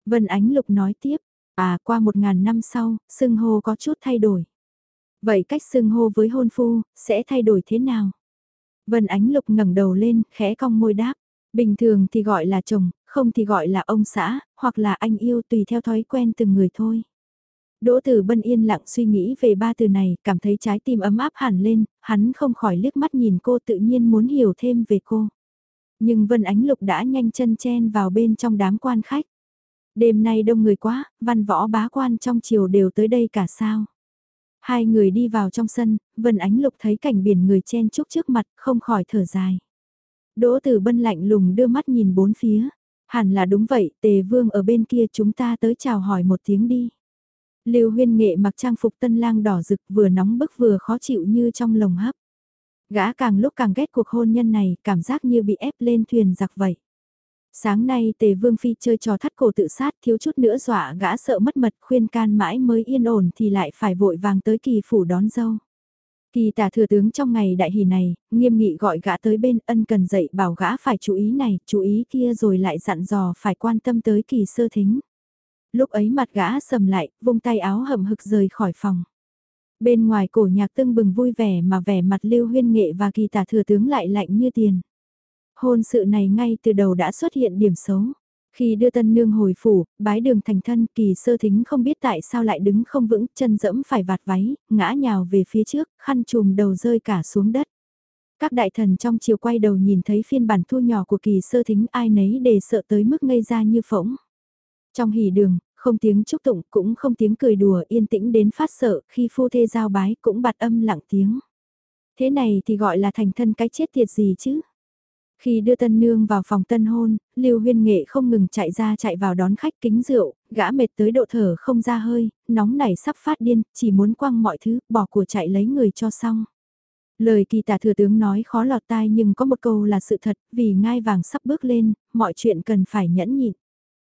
Vân Ánh Lục nói tiếp, à qua một ngàn năm sau, xưng hô có chút thay đổi. Vậy cách xưng hô với hôn phu, sẽ thay đổi thế nào? Vân Ánh Lục ngẩng đầu lên, khẽ cong môi đáp. Bình thường thì gọi là chồng, không thì gọi là ông xã, hoặc là anh yêu tùy theo thói quen từng người thôi. Đỗ Tử Bân yên lặng suy nghĩ về ba từ này, cảm thấy trái tim ấm áp hẳn lên, hắn không khỏi liếc mắt nhìn cô tự nhiên muốn hiểu thêm về cô. Nhưng Vân Ánh Lục đã nhanh chân chen vào bên trong đám quan khách. Đêm nay đông người quá, văn võ bá quan trong chiều đều tới đây cả sao. Hai người đi vào trong sân, Vân Ánh Lục thấy cảnh biển người chen chúc trước mặt, không khỏi thở dài. Đỗ Tử Bân lạnh lùng đưa mắt nhìn bốn phía. Hẳn là đúng vậy, Tề Vương ở bên kia chúng ta tới chào hỏi một tiếng đi. Lưu huyên nghệ mặc trang phục tân lang đỏ rực vừa nóng bức vừa khó chịu như trong lồng hấp. Gã càng lúc càng ghét cuộc hôn nhân này, cảm giác như bị ép lên thuyền giặc vậy. Sáng nay tề vương phi chơi trò thắt cổ tự sát thiếu chút nữa dọa gã sợ mất mật khuyên can mãi mới yên ổn thì lại phải vội vàng tới kỳ phủ đón dâu. Kỳ tả thừa tướng trong ngày đại hỷ này, nghiêm nghị gọi gã tới bên ân cần dạy bảo gã phải chú ý này, chú ý kia rồi lại dặn dò phải quan tâm tới kỳ sơ thính lúc ấy mặt gã sầm lại, vung tay áo hầm hực rời khỏi phòng. Bên ngoài cổ nhạc tưng bừng vui vẻ mà vẻ mặt lưu huyên nghệ và kỳ tả thừa tướng lại lạnh như tiền. Hôn sự này ngay từ đầu đã xuất hiện điểm xấu. Khi đưa tân nương hồi phủ, bái đường thành thân, kỳ sơ thính không biết tại sao lại đứng không vững, chân dẫm phải vạt váy, ngã nhào về phía trước, khăn trùm đầu rơi cả xuống đất. Các đại thần trong chiều quay đầu nhìn thấy phiên bản thu nhỏ của kỳ sơ thính ai nấy đề sợ tới mức ngây ra như phỗng. Trong hỉ đường, không tiếng chúc tụng cũng không tiếng cười đùa yên tĩnh đến phát sợ khi phu thê giao bái cũng bạt âm lặng tiếng. Thế này thì gọi là thành thân cái chết tiệt gì chứ? Khi đưa tân nương vào phòng tân hôn, Lưu Huyên Nghệ không ngừng chạy ra chạy vào đón khách kính rượu, gã mệt tới độ thở không ra hơi, nóng nảy sắp phát điên, chỉ muốn quăng mọi thứ, bỏ của chạy lấy người cho xong. Lời kỳ tả thừa tướng nói khó lọt tai nhưng có một câu là sự thật, vì ngai vàng sắp bước lên, mọi chuyện cần phải nhẫn nhịn.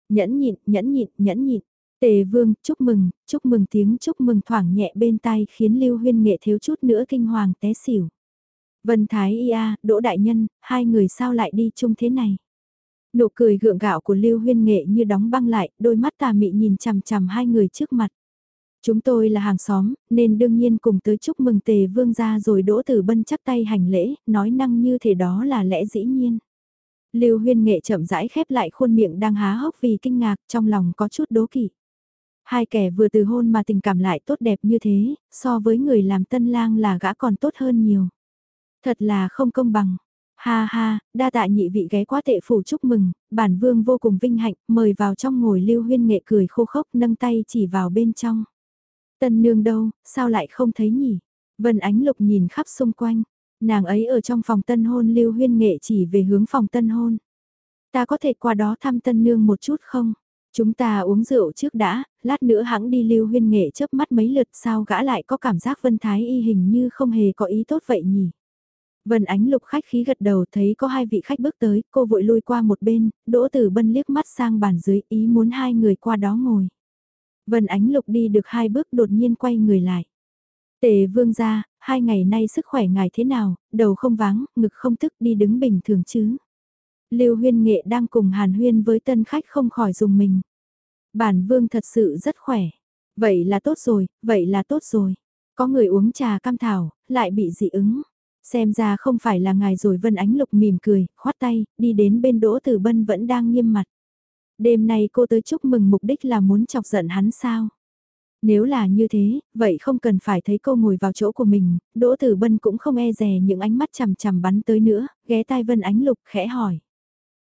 Nhẫn nhịn, nhẫn nhịn, nhẫn nhịn. Tề vương, chúc mừng, chúc mừng tiếng chúc mừng thoảng nhẹ bên tai khiến Lưu Huyên Nghệ thiếu chút nữa kinh hoàng té xỉu. Vân Thái Ia, Đỗ Đại Nhân, hai người sao lại đi chung thế này? Nụ cười gượng gạo của Lưu Huyên Nghệ như đóng băng lại, đôi mắt tà mị nhìn chằm chằm hai người trước mặt. Chúng tôi là hàng xóm, nên đương nhiên cùng tới chúc mừng tề vương gia rồi đỗ tử bân chắc tay hành lễ, nói năng như thế đó là lẽ dĩ nhiên. Lưu huyên nghệ chậm rãi khép lại khuôn miệng đang há hốc vì kinh ngạc trong lòng có chút đố kỵ. Hai kẻ vừa từ hôn mà tình cảm lại tốt đẹp như thế, so với người làm tân lang là gã còn tốt hơn nhiều. Thật là không công bằng. Ha ha, đa tạ nhị vị ghé quá tệ phủ chúc mừng, bản vương vô cùng vinh hạnh, mời vào trong ngồi lưu huyên nghệ cười khô khốc nâng tay chỉ vào bên trong. Tân nương đâu, sao lại không thấy nhỉ? Vân Ánh Lục nhìn khắp xung quanh, nàng ấy ở trong phòng tân hôn lưu huyên nghệ chỉ về hướng phòng tân hôn. Ta có thể qua đó thăm tân nương một chút không? Chúng ta uống rượu trước đã, lát nữa hãng đi lưu huyên nghệ chớp mắt mấy lượt sao gã lại có cảm giác Vân Thái y hình như không hề có ý tốt vậy nhỉ? Vân Ánh Lục khách khí gật đầu thấy có hai vị khách bước tới, cô vội lui qua một bên, Đỗ Tử Bân liếc mắt sang bàn dưới ý muốn hai người qua đó ngồi. Vân Ánh Lục đi được hai bước đột nhiên quay người lại. Tề vương gia, hai ngày nay sức khỏe ngài thế nào, đầu không váng, ngực không tức đi đứng bình thường chứ. Lưu huyên nghệ đang cùng hàn huyên với tân khách không khỏi dùng mình. Bản vương thật sự rất khỏe. Vậy là tốt rồi, vậy là tốt rồi. Có người uống trà cam thảo, lại bị dị ứng. Xem ra không phải là ngài rồi Vân Ánh Lục mỉm cười, khoát tay, đi đến bên Đỗ Tử Bân vẫn đang nghiêm mặt. Đêm nay cô tới chúc mừng mục đích là muốn chọc giận hắn sao? Nếu là như thế, vậy không cần phải thấy cô ngồi vào chỗ của mình, Đỗ Tử Bân cũng không e dè những ánh mắt chằm chằm bắn tới nữa, ghé tai Vân Ánh Lục khẽ hỏi.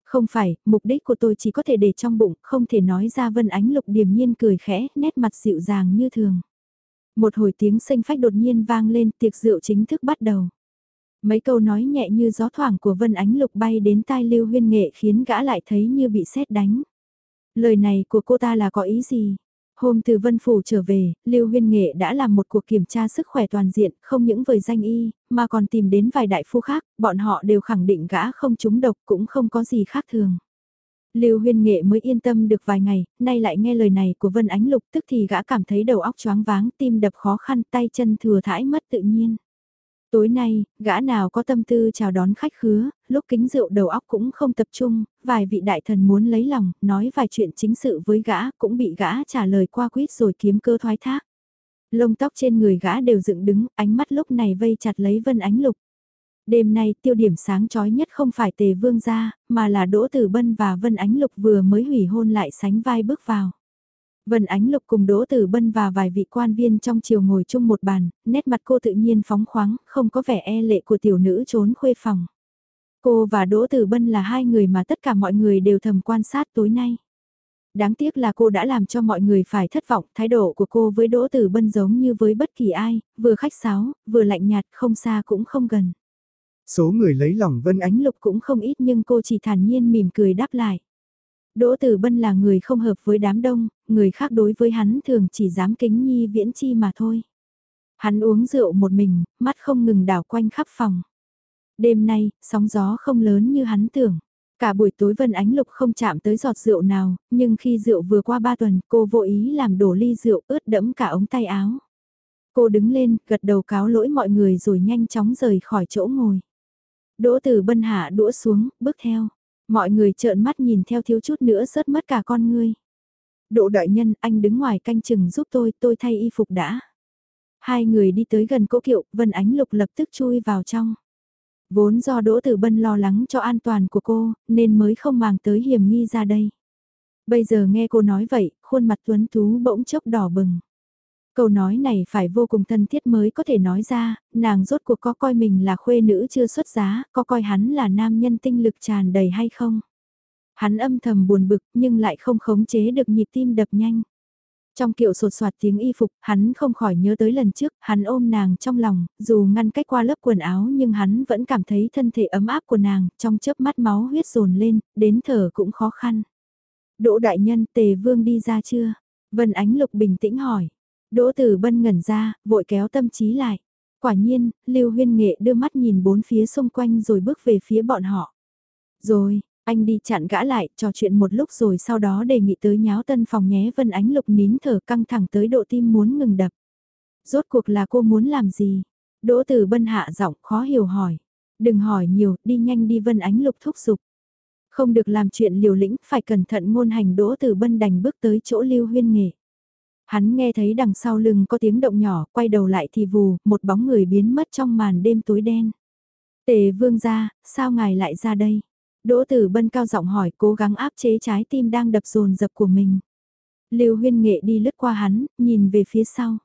Không phải, mục đích của tôi chỉ có thể để trong bụng, không thể nói ra Vân Ánh Lục điềm nhiên cười khẽ, nét mặt dịu dàng như thường. Một hồi tiếng xanh phách đột nhiên vang lên, tiệc rượu chính thức bắt đầu. Mấy câu nói nhẹ như gió thoảng của Vân Ánh Lục bay đến tai Lưu Huyên Nghệ khiến gã lại thấy như bị sét đánh. Lời này của cô ta là có ý gì? Hôm từ Vân Phủ trở về, Lưu Huyên Nghệ đã làm một cuộc kiểm tra sức khỏe toàn diện, không những với danh y, mà còn tìm đến vài đại phu khác, bọn họ đều khẳng định gã không trúng độc cũng không có gì khác thường. Lưu Huyên Nghệ mới yên tâm được vài ngày, nay lại nghe lời này của Vân Ánh Lục tức thì gã cảm thấy đầu óc choáng váng, tim đập khó khăn, tay chân thừa thãi mất tự nhiên. Tối nay, gã nào có tâm tư chào đón khách khứa, lúc kính rượu đầu óc cũng không tập trung, vài vị đại thần muốn lấy lòng, nói vài chuyện chính sự với gã, cũng bị gã trả lời qua quýt rồi kiếm cơ thoái thác. Lông tóc trên người gã đều dựng đứng, ánh mắt lúc này vây chặt lấy vân ánh lục. Đêm nay tiêu điểm sáng chói nhất không phải tề vương gia, mà là Đỗ Tử Bân và Vân Ánh Lục vừa mới hủy hôn lại sánh vai bước vào. Vân Ánh Lục cùng Đỗ Tử Bân và vài vị quan viên trong chiều ngồi chung một bàn, nét mặt cô tự nhiên phóng khoáng, không có vẻ e lệ của tiểu nữ trốn khuê phòng. Cô và Đỗ Tử Bân là hai người mà tất cả mọi người đều thầm quan sát tối nay. Đáng tiếc là cô đã làm cho mọi người phải thất vọng, thái độ của cô với Đỗ Tử Bân giống như với bất kỳ ai, vừa khách sáo, vừa lạnh nhạt, không xa cũng không gần. Số người lấy lòng Vân Ánh Lục cũng không ít nhưng cô chỉ thản nhiên mỉm cười đáp lại. Đỗ Tử Bân là người không hợp với đám đông, người khác đối với hắn thường chỉ dám kính nhi viễn chi mà thôi. Hắn uống rượu một mình, mắt không ngừng đảo quanh khắp phòng. Đêm nay, sóng gió không lớn như hắn tưởng. Cả buổi tối Vân Ánh Lục không chạm tới giọt rượu nào, nhưng khi rượu vừa qua ba tuần, cô vô ý làm đổ ly rượu ướt đẫm cả ống tay áo. Cô đứng lên, gật đầu cáo lỗi mọi người rồi nhanh chóng rời khỏi chỗ ngồi. Đỗ Tử Bân hạ đũa xuống, bước theo. Mọi người trợn mắt nhìn theo thiếu chút nữa rớt mất cả con ngươi. Độ đại nhân, anh đứng ngoài canh chừng giúp tôi, tôi thay y phục đã. Hai người đi tới gần cỗ kiệu, Vân Ánh Lục lập tức chui vào trong. Vốn do Đỗ Tử Bân lo lắng cho an toàn của cô, nên mới không màng tới hiểm nghi ra đây. Bây giờ nghe cô nói vậy, khuôn mặt tuấn tú bỗng chốc đỏ bừng. Câu nói này phải vô cùng thân thiết mới có thể nói ra, nàng rốt cuộc có coi mình là khuê nữ chưa xuất giá, có coi hắn là nam nhân tinh lực tràn đầy hay không. Hắn âm thầm buồn bực nhưng lại không khống chế được nhịp tim đập nhanh. Trong kiệu sột soạt tiếng y phục, hắn không khỏi nhớ tới lần trước, hắn ôm nàng trong lòng, dù ngăn cách qua lớp quần áo nhưng hắn vẫn cảm thấy thân thể ấm áp của nàng, trong chớp mắt máu huyết dồn lên, đến thở cũng khó khăn. Đỗ đại nhân, tề vương đi ra chưa? Vân Ánh Lục bình tĩnh hỏi. Đỗ Tử Bân ngẩn ra, vội kéo tâm trí lại. Quả nhiên, Lưu Huyên Nghệ đưa mắt nhìn bốn phía xung quanh rồi bước về phía bọn họ. Rồi, anh đi chặn gã lại, trò chuyện một lúc rồi sau đó đề nghị tới nháo tân phòng nhé Vân Ánh Lục nín thở căng thẳng tới độ tim muốn ngừng đập. Rốt cuộc là cô muốn làm gì? Đỗ Tử Bân hạ giọng khó hiểu hỏi. Đừng hỏi nhiều, đi nhanh đi Vân Ánh Lục thúc giục. Không được làm chuyện liều lĩnh, phải cẩn thận ngôn hành Đỗ Tử Bân đành bước tới chỗ Lưu Huyên Nghệ. Hắn nghe thấy đằng sau lưng có tiếng động nhỏ, quay đầu lại thì vù, một bóng người biến mất trong màn đêm tối đen. Tề vương ra, sao ngài lại ra đây? Đỗ tử bân cao giọng hỏi cố gắng áp chế trái tim đang đập rồn dập của mình. Lưu huyên nghệ đi lướt qua hắn, nhìn về phía sau.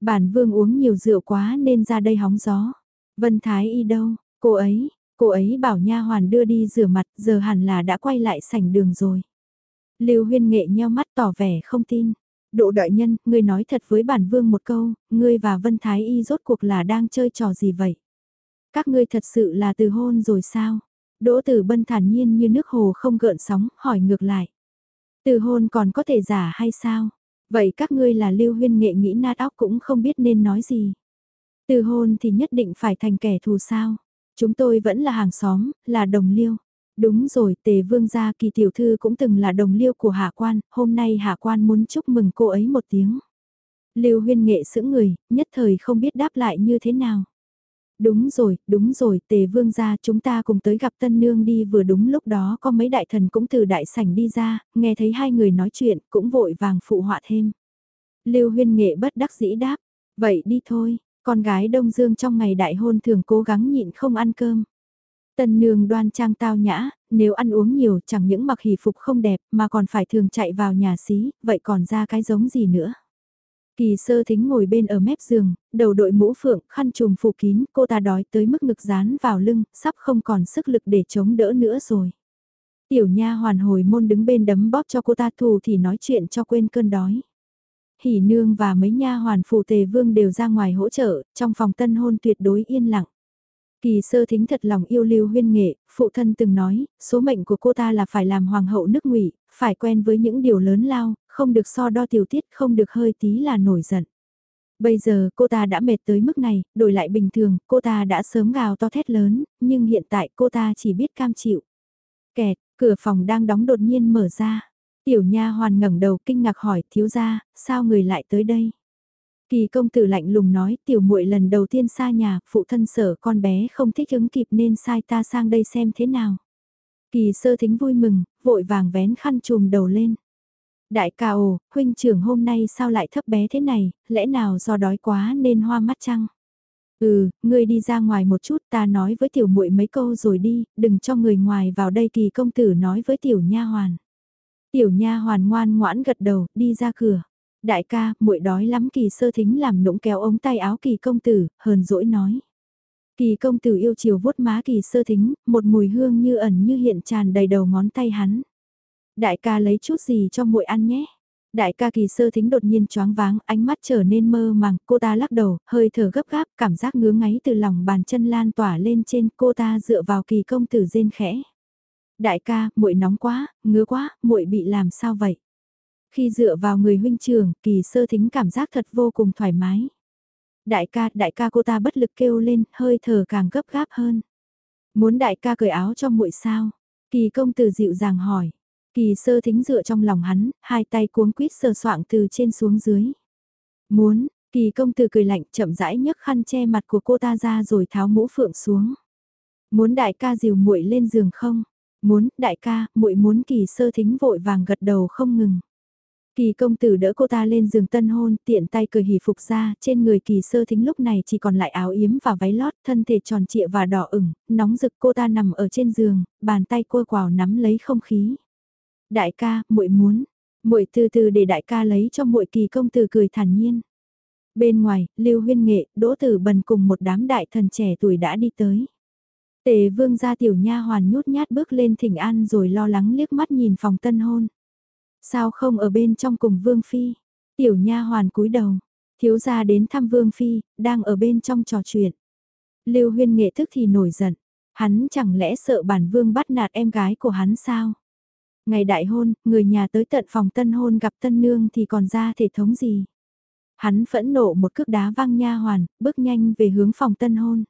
Bản vương uống nhiều rượu quá nên ra đây hóng gió. Vân Thái y đâu, cô ấy, cô ấy bảo nha hoàn đưa đi rửa mặt giờ hẳn là đã quay lại sảnh đường rồi. Lưu huyên nghệ nheo mắt tỏ vẻ không tin. Độ đại nhân, ngươi nói thật với bản vương một câu, ngươi và Vân Thái Y rốt cuộc là đang chơi trò gì vậy? Các ngươi thật sự là từ hôn rồi sao? Đỗ Tử Bân thản nhiên như nước hồ không gợn sóng, hỏi ngược lại. Từ hôn còn có thể giả hay sao? Vậy các ngươi là lưu huyên nghệ nghĩ nát óc cũng không biết nên nói gì. Từ hôn thì nhất định phải thành kẻ thù sao? Chúng tôi vẫn là hàng xóm, là đồng liêu. Đúng rồi, tề vương gia kỳ tiểu thư cũng từng là đồng liêu của hạ quan, hôm nay hạ quan muốn chúc mừng cô ấy một tiếng. Lưu huyên nghệ sững người, nhất thời không biết đáp lại như thế nào. Đúng rồi, đúng rồi, tề vương gia chúng ta cùng tới gặp tân nương đi vừa đúng lúc đó có mấy đại thần cũng từ đại sảnh đi ra, nghe thấy hai người nói chuyện, cũng vội vàng phụ họa thêm. Lưu huyên nghệ bất đắc dĩ đáp, vậy đi thôi, con gái Đông Dương trong ngày đại hôn thường cố gắng nhịn không ăn cơm. Tân nương đoan trang tao nhã, nếu ăn uống nhiều chẳng những mặc hỷ phục không đẹp mà còn phải thường chạy vào nhà xí, vậy còn ra cái giống gì nữa. Kỳ sơ thính ngồi bên ở mép giường, đầu đội mũ phượng, khăn trùm phủ kín, cô ta đói tới mức ngực dán vào lưng, sắp không còn sức lực để chống đỡ nữa rồi. Tiểu nha hoàn hồi môn đứng bên đấm bóp cho cô ta thù thì nói chuyện cho quên cơn đói. Hỉ nương và mấy nha hoàn phù tề vương đều ra ngoài hỗ trợ, trong phòng tân hôn tuyệt đối yên lặng. Kỳ sơ thính thật lòng yêu lưu huyên nghệ, phụ thân từng nói, số mệnh của cô ta là phải làm hoàng hậu nước ngụy, phải quen với những điều lớn lao, không được so đo tiểu tiết, không được hơi tí là nổi giận. Bây giờ cô ta đã mệt tới mức này, đổi lại bình thường, cô ta đã sớm gào to thét lớn, nhưng hiện tại cô ta chỉ biết cam chịu. Kẹt, cửa phòng đang đóng đột nhiên mở ra. Tiểu nha hoàn ngẩng đầu kinh ngạc hỏi thiếu gia, sao người lại tới đây? Kỳ công tử lạnh lùng nói tiểu muội lần đầu tiên xa nhà, phụ thân sở con bé không thích ứng kịp nên sai ta sang đây xem thế nào. Kỳ sơ thính vui mừng, vội vàng vén khăn chùm đầu lên. Đại ca ồ, huynh trưởng hôm nay sao lại thấp bé thế này, lẽ nào do đói quá nên hoa mắt chăng? Ừ, ngươi đi ra ngoài một chút ta nói với tiểu muội mấy câu rồi đi, đừng cho người ngoài vào đây kỳ công tử nói với tiểu nha hoàn. Tiểu nha hoàn ngoan ngoãn gật đầu, đi ra cửa. Đại ca, muội đói lắm kỳ sơ thính làm nũng kéo ống tay áo kỳ công tử, hờn dỗi nói. Kỳ công tử yêu chiều vuốt má kỳ sơ thính, một mùi hương như ẩn như hiện tràn đầy đầu ngón tay hắn. Đại ca lấy chút gì cho muội ăn nhé. Đại ca kỳ sơ thính đột nhiên choáng váng, ánh mắt trở nên mơ màng, cô ta lắc đầu, hơi thở gấp gáp, cảm giác ngứa ngáy từ lòng bàn chân lan tỏa lên trên, cô ta dựa vào kỳ công tử rên khẽ. Đại ca, muội nóng quá, ngứa quá, muội bị làm sao vậy? Khi dựa vào người huynh trưởng, kỳ sơ thính cảm giác thật vô cùng thoải mái. Đại ca, đại ca cô ta bất lực kêu lên, hơi thở càng gấp gáp hơn. Muốn đại ca cởi áo cho muội sao? Kỳ công tử dịu dàng hỏi. Kỳ sơ thính dựa trong lòng hắn, hai tay cuống quýt sờ soạng từ trên xuống dưới. Muốn, kỳ công tử cười lạnh chậm rãi nhấc khăn che mặt của cô ta ra rồi tháo mũ phượng xuống. Muốn đại ca dìu muội lên giường không? Muốn, đại ca, muội muốn kỳ sơ thính vội vàng gật đầu không ngừng. Kỳ công tử đỡ cô ta lên giường tân hôn, tiện tay cởi hỉ phục ra, trên người kỳ sơ thính lúc này chỉ còn lại áo yếm và váy lót, thân thể tròn trịa và đỏ ửng, nóng rực cô ta nằm ở trên giường, bàn tay cô quào nắm lấy không khí. Đại ca, muội muốn. Muội từ từ để đại ca lấy cho muội kỳ công tử cười thản nhiên. Bên ngoài, Lưu Huyên Nghệ, Đỗ Tử Bần cùng một đám đại thần trẻ tuổi đã đi tới. Tề Vương gia tiểu nha hoàn nhút nhát bước lên thỉnh an rồi lo lắng liếc mắt nhìn phòng tân hôn. Sao không ở bên trong cùng Vương phi? Tiểu nha hoàn cúi đầu, thiếu gia đến thăm Vương phi, đang ở bên trong trò chuyện. Lưu Huyên Nghệ thức thì nổi giận, hắn chẳng lẽ sợ bản Vương bắt nạt em gái của hắn sao? Ngày đại hôn, người nhà tới tận phòng tân hôn gặp tân nương thì còn ra thể thống gì? Hắn phẫn nộ một cước đá văng nha hoàn, bước nhanh về hướng phòng tân hôn.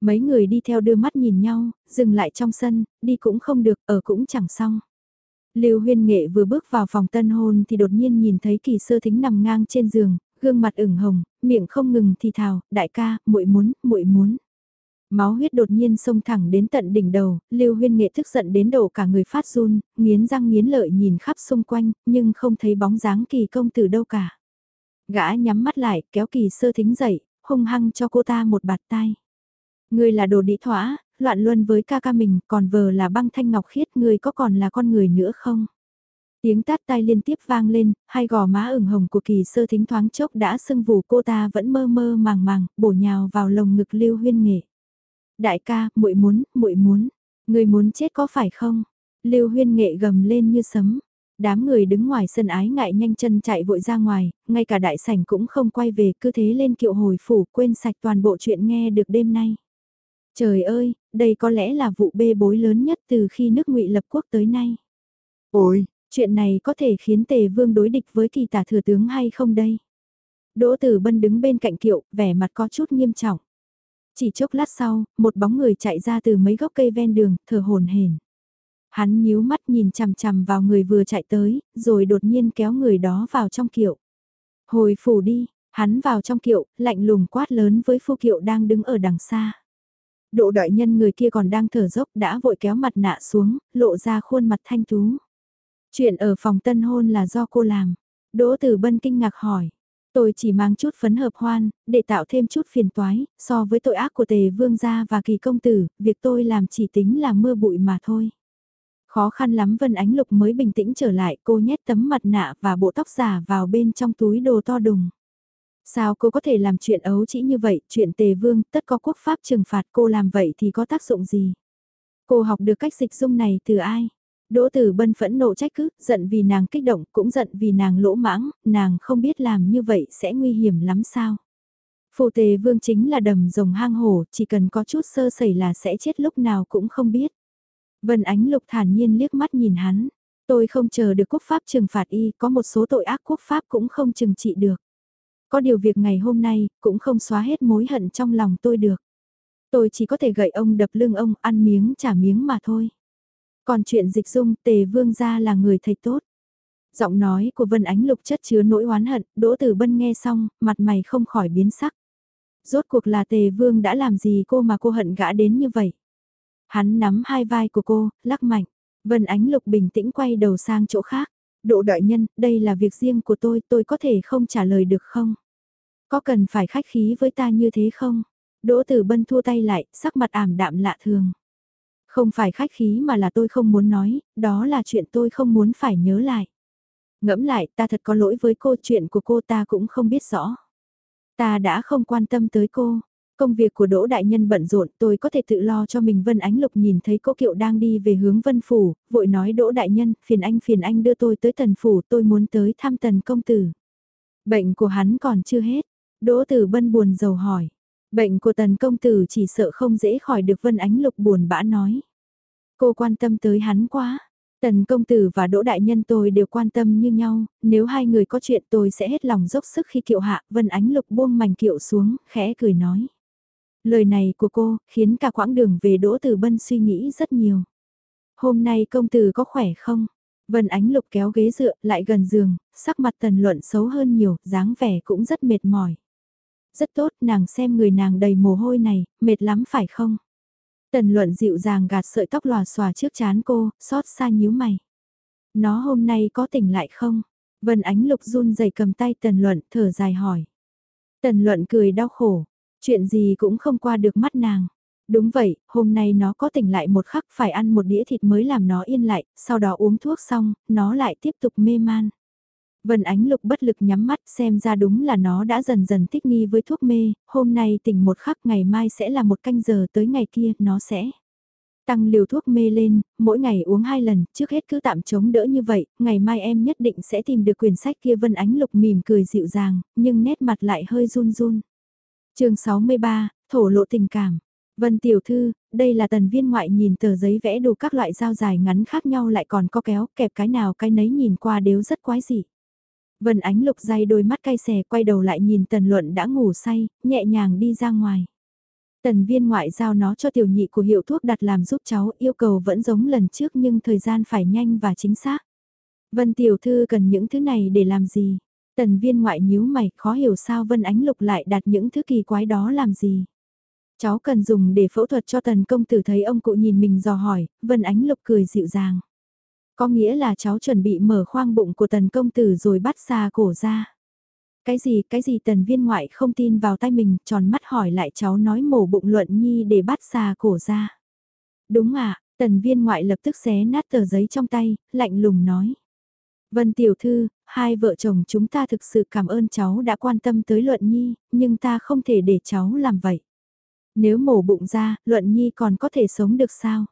Mấy người đi theo đưa mắt nhìn nhau, dừng lại trong sân, đi cũng không được, ở cũng chẳng xong. Lưu Huyên Nghệ vừa bước vào phòng tân hôn thì đột nhiên nhìn thấy Kỳ Sơ Thính nằm ngang trên giường, gương mặt ửng hồng, miệng không ngừng thì thào, "Đại ca, muội muốn, muội muốn." Máu huyết đột nhiên xông thẳng đến tận đỉnh đầu, Lưu Huyên Nghệ tức giận đến độ cả người phát run, nghiến răng nghiến lợi nhìn khắp xung quanh, nhưng không thấy bóng dáng Kỳ công tử đâu cả. Gã nhắm mắt lại, kéo Kỳ Sơ Thính dậy, hung hăng cho cô ta một bạt tai. Ngươi là đồ đĩ thỏa, loạn luân với ca ca mình, còn vờ là băng thanh ngọc khiết, người có còn là con người nữa không? Tiếng tát tai liên tiếp vang lên, hai gò má ửng hồng của kỳ sơ thính thoáng chốc đã sưng vù cô ta vẫn mơ mơ màng màng, bổ nhào vào lồng ngực lưu huyên nghệ. Đại ca, muội muốn, muội muốn, người muốn chết có phải không? Lưu huyên nghệ gầm lên như sấm. Đám người đứng ngoài sân ái ngại nhanh chân chạy vội ra ngoài, ngay cả đại sảnh cũng không quay về cứ thế lên kiệu hồi phủ quên sạch toàn bộ chuyện nghe được đêm nay. Trời ơi, đây có lẽ là vụ bê bối lớn nhất từ khi nước ngụy lập quốc tới nay. Ôi, chuyện này có thể khiến tề vương đối địch với kỳ tả thừa tướng hay không đây? Đỗ Tử Bân đứng bên cạnh kiệu, vẻ mặt có chút nghiêm trọng. Chỉ chốc lát sau, một bóng người chạy ra từ mấy gốc cây ven đường, thở hồn hển. Hắn nhíu mắt nhìn chằm chằm vào người vừa chạy tới, rồi đột nhiên kéo người đó vào trong kiệu. Hồi phủ đi, hắn vào trong kiệu, lạnh lùng quát lớn với phu kiệu đang đứng ở đằng xa. Độ đại nhân người kia còn đang thở dốc đã vội kéo mặt nạ xuống, lộ ra khuôn mặt thanh tú. Chuyện ở phòng tân hôn là do cô làm. Đỗ Tử Bân kinh ngạc hỏi. Tôi chỉ mang chút phấn hợp hoan, để tạo thêm chút phiền toái, so với tội ác của tề vương gia và kỳ công tử, việc tôi làm chỉ tính là mưa bụi mà thôi. Khó khăn lắm Vân Ánh Lục mới bình tĩnh trở lại, cô nhét tấm mặt nạ và bộ tóc giả vào bên trong túi đồ to đùng. Sao cô có thể làm chuyện ấu chỉ như vậy, chuyện tề vương, tất có quốc pháp trừng phạt cô làm vậy thì có tác dụng gì? Cô học được cách dịch dung này từ ai? Đỗ Tử Bân phẫn nộ trách cứ, giận vì nàng kích động, cũng giận vì nàng lỗ mãng, nàng không biết làm như vậy sẽ nguy hiểm lắm sao? Phù tề vương chính là đầm rồng hang hổ, chỉ cần có chút sơ sẩy là sẽ chết lúc nào cũng không biết. Vân Ánh Lục thản nhiên liếc mắt nhìn hắn, tôi không chờ được quốc pháp trừng phạt y, có một số tội ác quốc pháp cũng không trừng trị được. Có điều việc ngày hôm nay cũng không xóa hết mối hận trong lòng tôi được. Tôi chỉ có thể gậy ông đập lưng ông ăn miếng trả miếng mà thôi. Còn chuyện dịch dung tề vương gia là người thầy tốt. Giọng nói của Vân Ánh Lục chất chứa nỗi oán hận, Đỗ Tử Bân nghe xong, mặt mày không khỏi biến sắc. Rốt cuộc là tề vương đã làm gì cô mà cô hận gã đến như vậy? Hắn nắm hai vai của cô, lắc mạnh. Vân Ánh Lục bình tĩnh quay đầu sang chỗ khác. đỗ đại nhân, đây là việc riêng của tôi, tôi có thể không trả lời được không? Có cần phải khách khí với ta như thế không? Đỗ Tử Bân thua tay lại, sắc mặt ảm đạm lạ thường. Không phải khách khí mà là tôi không muốn nói, đó là chuyện tôi không muốn phải nhớ lại. Ngẫm lại, ta thật có lỗi với cô, chuyện của cô ta cũng không biết rõ. Ta đã không quan tâm tới cô. Công việc của Đỗ Đại Nhân bận rộn tôi có thể tự lo cho mình Vân Ánh Lục nhìn thấy cô kiệu đang đi về hướng Vân Phủ, vội nói Đỗ Đại Nhân, phiền anh phiền anh đưa tôi tới Tần Phủ tôi muốn tới thăm Tần Công Tử. Bệnh của hắn còn chưa hết, Đỗ Tử Bân buồn rầu hỏi. Bệnh của tần công tử chỉ sợ không dễ khỏi được Vân Ánh Lục buồn bã nói. Cô quan tâm tới hắn quá. Tần công tử và Đỗ Đại Nhân tôi đều quan tâm như nhau, nếu hai người có chuyện tôi sẽ hết lòng dốc sức khi kiệu hạ, Vân Ánh Lục buông mảnh kiệu xuống, khẽ cười nói. Lời này của cô, khiến cả quãng đường về Đỗ Tử Bân suy nghĩ rất nhiều. Hôm nay công tử có khỏe không? Vân Ánh Lục kéo ghế dựa lại gần giường, sắc mặt tần luận xấu hơn nhiều, dáng vẻ cũng rất mệt mỏi. Rất tốt, nàng xem người nàng đầy mồ hôi này, mệt lắm phải không? Tần luận dịu dàng gạt sợi tóc lòa xòa trước chán cô, xót xa nhíu mày. Nó hôm nay có tỉnh lại không? Vân Ánh Lục run rẩy cầm tay tần luận thở dài hỏi. Tần luận cười đau khổ, chuyện gì cũng không qua được mắt nàng. Đúng vậy, hôm nay nó có tỉnh lại một khắc phải ăn một đĩa thịt mới làm nó yên lại, sau đó uống thuốc xong, nó lại tiếp tục mê man. Vân Ánh Lục bất lực nhắm mắt xem ra đúng là nó đã dần dần thích nghi với thuốc mê, hôm nay tỉnh một khắc ngày mai sẽ là một canh giờ tới ngày kia nó sẽ tăng liều thuốc mê lên, mỗi ngày uống hai lần, trước hết cứ tạm chống đỡ như vậy, ngày mai em nhất định sẽ tìm được quyển sách kia Vân Ánh Lục mỉm cười dịu dàng, nhưng nét mặt lại hơi run run. chương 63, thổ lộ tình cảm. Vân Tiểu Thư, đây là tần viên ngoại nhìn tờ giấy vẽ đủ các loại dao dài ngắn khác nhau lại còn có kéo, kẹp cái nào cái nấy nhìn qua đều rất quái dị. Vân Ánh Lục dây đôi mắt cay xè quay đầu lại nhìn Tần Luận đã ngủ say, nhẹ nhàng đi ra ngoài. Tần viên ngoại giao nó cho tiểu nhị của hiệu thuốc đặt làm giúp cháu yêu cầu vẫn giống lần trước nhưng thời gian phải nhanh và chính xác. Vân tiểu thư cần những thứ này để làm gì? Tần viên ngoại nhíu mày khó hiểu sao Vân Ánh Lục lại đặt những thứ kỳ quái đó làm gì? Cháu cần dùng để phẫu thuật cho tần công tử thấy ông cụ nhìn mình dò hỏi, Vân Ánh Lục cười dịu dàng. Có nghĩa là cháu chuẩn bị mở khoang bụng của tần công tử rồi bắt xa cổ ra. Cái gì, cái gì tần viên ngoại không tin vào tay mình, tròn mắt hỏi lại cháu nói mổ bụng luận nhi để bắt xa cổ ra. Đúng à, tần viên ngoại lập tức xé nát tờ giấy trong tay, lạnh lùng nói. Vân tiểu thư, hai vợ chồng chúng ta thực sự cảm ơn cháu đã quan tâm tới luận nhi, nhưng ta không thể để cháu làm vậy. Nếu mổ bụng ra, luận nhi còn có thể sống được sao?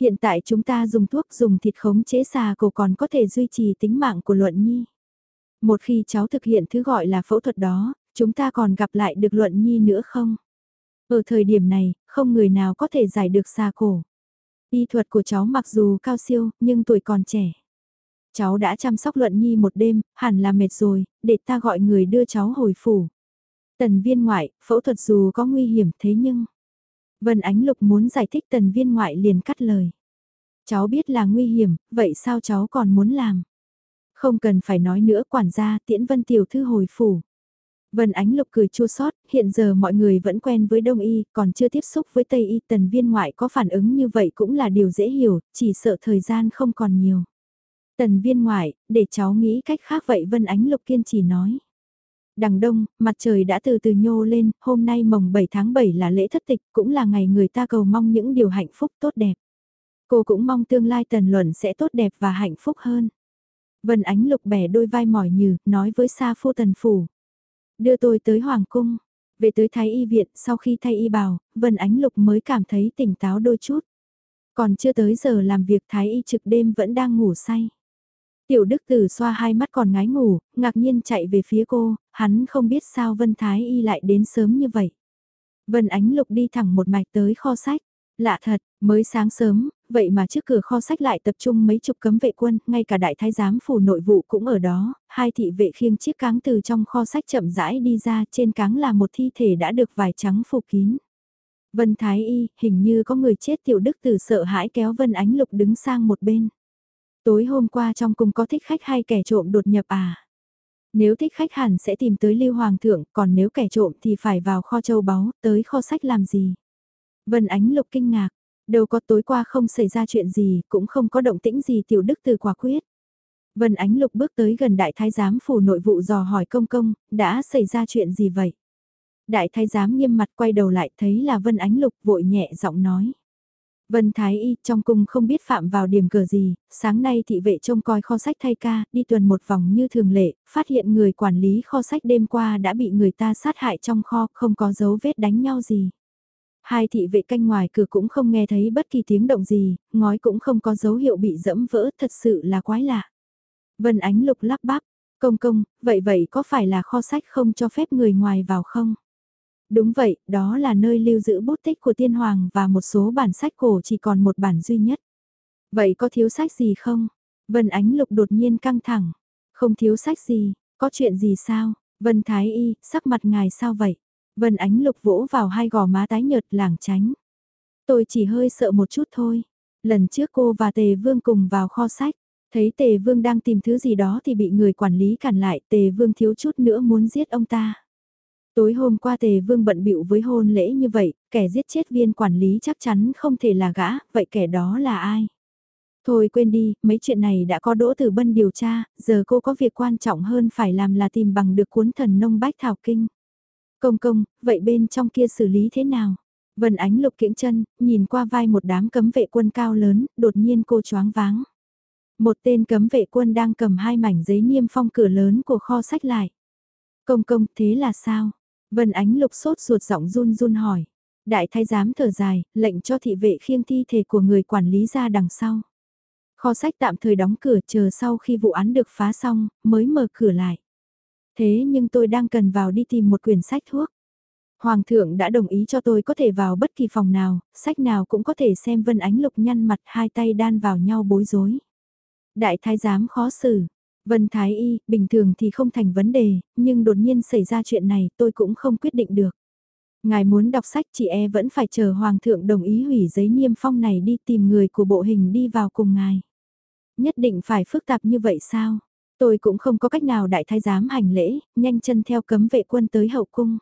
Hiện tại chúng ta dùng thuốc dùng thịt khống chế xà cổ còn có thể duy trì tính mạng của luận nhi. Một khi cháu thực hiện thứ gọi là phẫu thuật đó, chúng ta còn gặp lại được luận nhi nữa không? Ở thời điểm này, không người nào có thể giải được xà cổ. Y thuật của cháu mặc dù cao siêu, nhưng tuổi còn trẻ. Cháu đã chăm sóc luận nhi một đêm, hẳn là mệt rồi, để ta gọi người đưa cháu hồi phủ. Tần viên ngoại, phẫu thuật dù có nguy hiểm thế nhưng... Vân Ánh Lục muốn giải thích tần viên ngoại liền cắt lời. Cháu biết là nguy hiểm, vậy sao cháu còn muốn làm? Không cần phải nói nữa quản gia tiễn Vân Tiểu Thư hồi phủ. Vân Ánh Lục cười chua xót hiện giờ mọi người vẫn quen với Đông Y, còn chưa tiếp xúc với Tây Y. Tần viên ngoại có phản ứng như vậy cũng là điều dễ hiểu, chỉ sợ thời gian không còn nhiều. Tần viên ngoại, để cháu nghĩ cách khác vậy Vân Ánh Lục kiên trì nói. Đằng đông, mặt trời đã từ từ nhô lên, hôm nay mồng 7 tháng 7 là lễ thất tịch, cũng là ngày người ta cầu mong những điều hạnh phúc tốt đẹp. Cô cũng mong tương lai tần luận sẽ tốt đẹp và hạnh phúc hơn. Vân Ánh Lục bẻ đôi vai mỏi nhừ, nói với Sa Phu Tần Phủ. Đưa tôi tới Hoàng Cung. Về tới Thái Y Viện, sau khi thay y bào, Vân Ánh Lục mới cảm thấy tỉnh táo đôi chút. Còn chưa tới giờ làm việc Thái Y trực đêm vẫn đang ngủ say. Tiểu Đức Tử xoa hai mắt còn ngái ngủ, ngạc nhiên chạy về phía cô, hắn không biết sao Vân Thái Y lại đến sớm như vậy. Vân Ánh Lục đi thẳng một mạch tới kho sách. Lạ thật, mới sáng sớm, vậy mà trước cửa kho sách lại tập trung mấy chục cấm vệ quân, ngay cả đại thái giám phủ nội vụ cũng ở đó, hai thị vệ khiêng chiếc cáng từ trong kho sách chậm rãi đi ra, trên cáng là một thi thể đã được vải trắng phủ kín. Vân Thái Y, hình như có người chết tiểu đức từ sợ hãi kéo Vân Ánh Lục đứng sang một bên. Tối hôm qua trong cung có thích khách hay kẻ trộm đột nhập à? Nếu thích khách hẳn sẽ tìm tới Lưu Hoàng thượng, còn nếu kẻ trộm thì phải vào kho châu báu, tới kho sách làm gì? Vân Ánh Lục kinh ngạc, đâu có tối qua không xảy ra chuyện gì, cũng không có động tĩnh gì tiểu đức từ quả quyết. Vân Ánh Lục bước tới gần đại thái giám phủ nội vụ dò hỏi công công, đã xảy ra chuyện gì vậy? Đại thái giám nghiêm mặt quay đầu lại thấy là Vân Ánh Lục vội nhẹ giọng nói. Vân Thái Y trong cung không biết phạm vào điểm cờ gì, sáng nay thị vệ trông coi kho sách thay ca, đi tuần một vòng như thường lệ, phát hiện người quản lý kho sách đêm qua đã bị người ta sát hại trong kho, không có dấu vết đánh nhau gì. Hai thị vệ canh ngoài cửa cũng không nghe thấy bất kỳ tiếng động gì, ngói cũng không có dấu hiệu bị dẫm vỡ, thật sự là quái lạ. Vân Ánh Lục lắp bắp, công công, vậy vậy có phải là kho sách không cho phép người ngoài vào không? Đúng vậy, đó là nơi lưu giữ bút tích của tiên hoàng và một số bản sách cổ chỉ còn một bản duy nhất. Vậy có thiếu sách gì không? Vân Ánh Lục đột nhiên căng thẳng. Không thiếu sách gì, có chuyện gì sao? Vân Thái Y, sắc mặt ngài sao vậy? Vân Ánh Lục vỗ vào hai gò má tái nhợt làng tránh. Tôi chỉ hơi sợ một chút thôi. Lần trước cô và Tề Vương cùng vào kho sách. Thấy Tề Vương đang tìm thứ gì đó thì bị người quản lý cản lại. Tề Vương thiếu chút nữa muốn giết ông ta. Tối hôm qua Tề Vương bận bịu với hôn lễ như vậy, kẻ giết chết viên quản lý chắc chắn không thể là gã, vậy kẻ đó là ai? Thôi quên đi, mấy chuyện này đã có Đỗ Tử Bân điều tra, giờ cô có việc quan trọng hơn phải làm là tìm bằng được cuốn thần nông bách thảo kinh. Công công, vậy bên trong kia xử lý thế nào? Vân Ánh Lục kiễng chân, nhìn qua vai một đám cấm vệ quân cao lớn, đột nhiên cô choáng váng. Một tên cấm vệ quân đang cầm hai mảnh giấy niêm phong cửa lớn của kho sách lại. Công công, thế là sao? Vân Ánh Lục sốt ruột giọng run run hỏi. Đại thái giám thở dài, lệnh cho thị vệ khiêng thi thể của người quản lý ra đằng sau. Kho sách tạm thời đóng cửa chờ sau khi vụ án được phá xong, mới mở cửa lại. Thế nhưng tôi đang cần vào đi tìm một quyển sách thuốc. Hoàng thượng đã đồng ý cho tôi có thể vào bất kỳ phòng nào, sách nào cũng có thể xem Vân Ánh Lục nhăn mặt hai tay đan vào nhau bối rối. Đại thái giám khó xử. Vân Thái Y, bình thường thì không thành vấn đề, nhưng đột nhiên xảy ra chuyện này tôi cũng không quyết định được. Ngài muốn đọc sách chị e vẫn phải chờ Hoàng thượng đồng ý hủy giấy niêm phong này đi tìm người của bộ hình đi vào cùng ngài. Nhất định phải phức tạp như vậy sao? Tôi cũng không có cách nào đại thái giám hành lễ, nhanh chân theo cấm vệ quân tới hậu cung.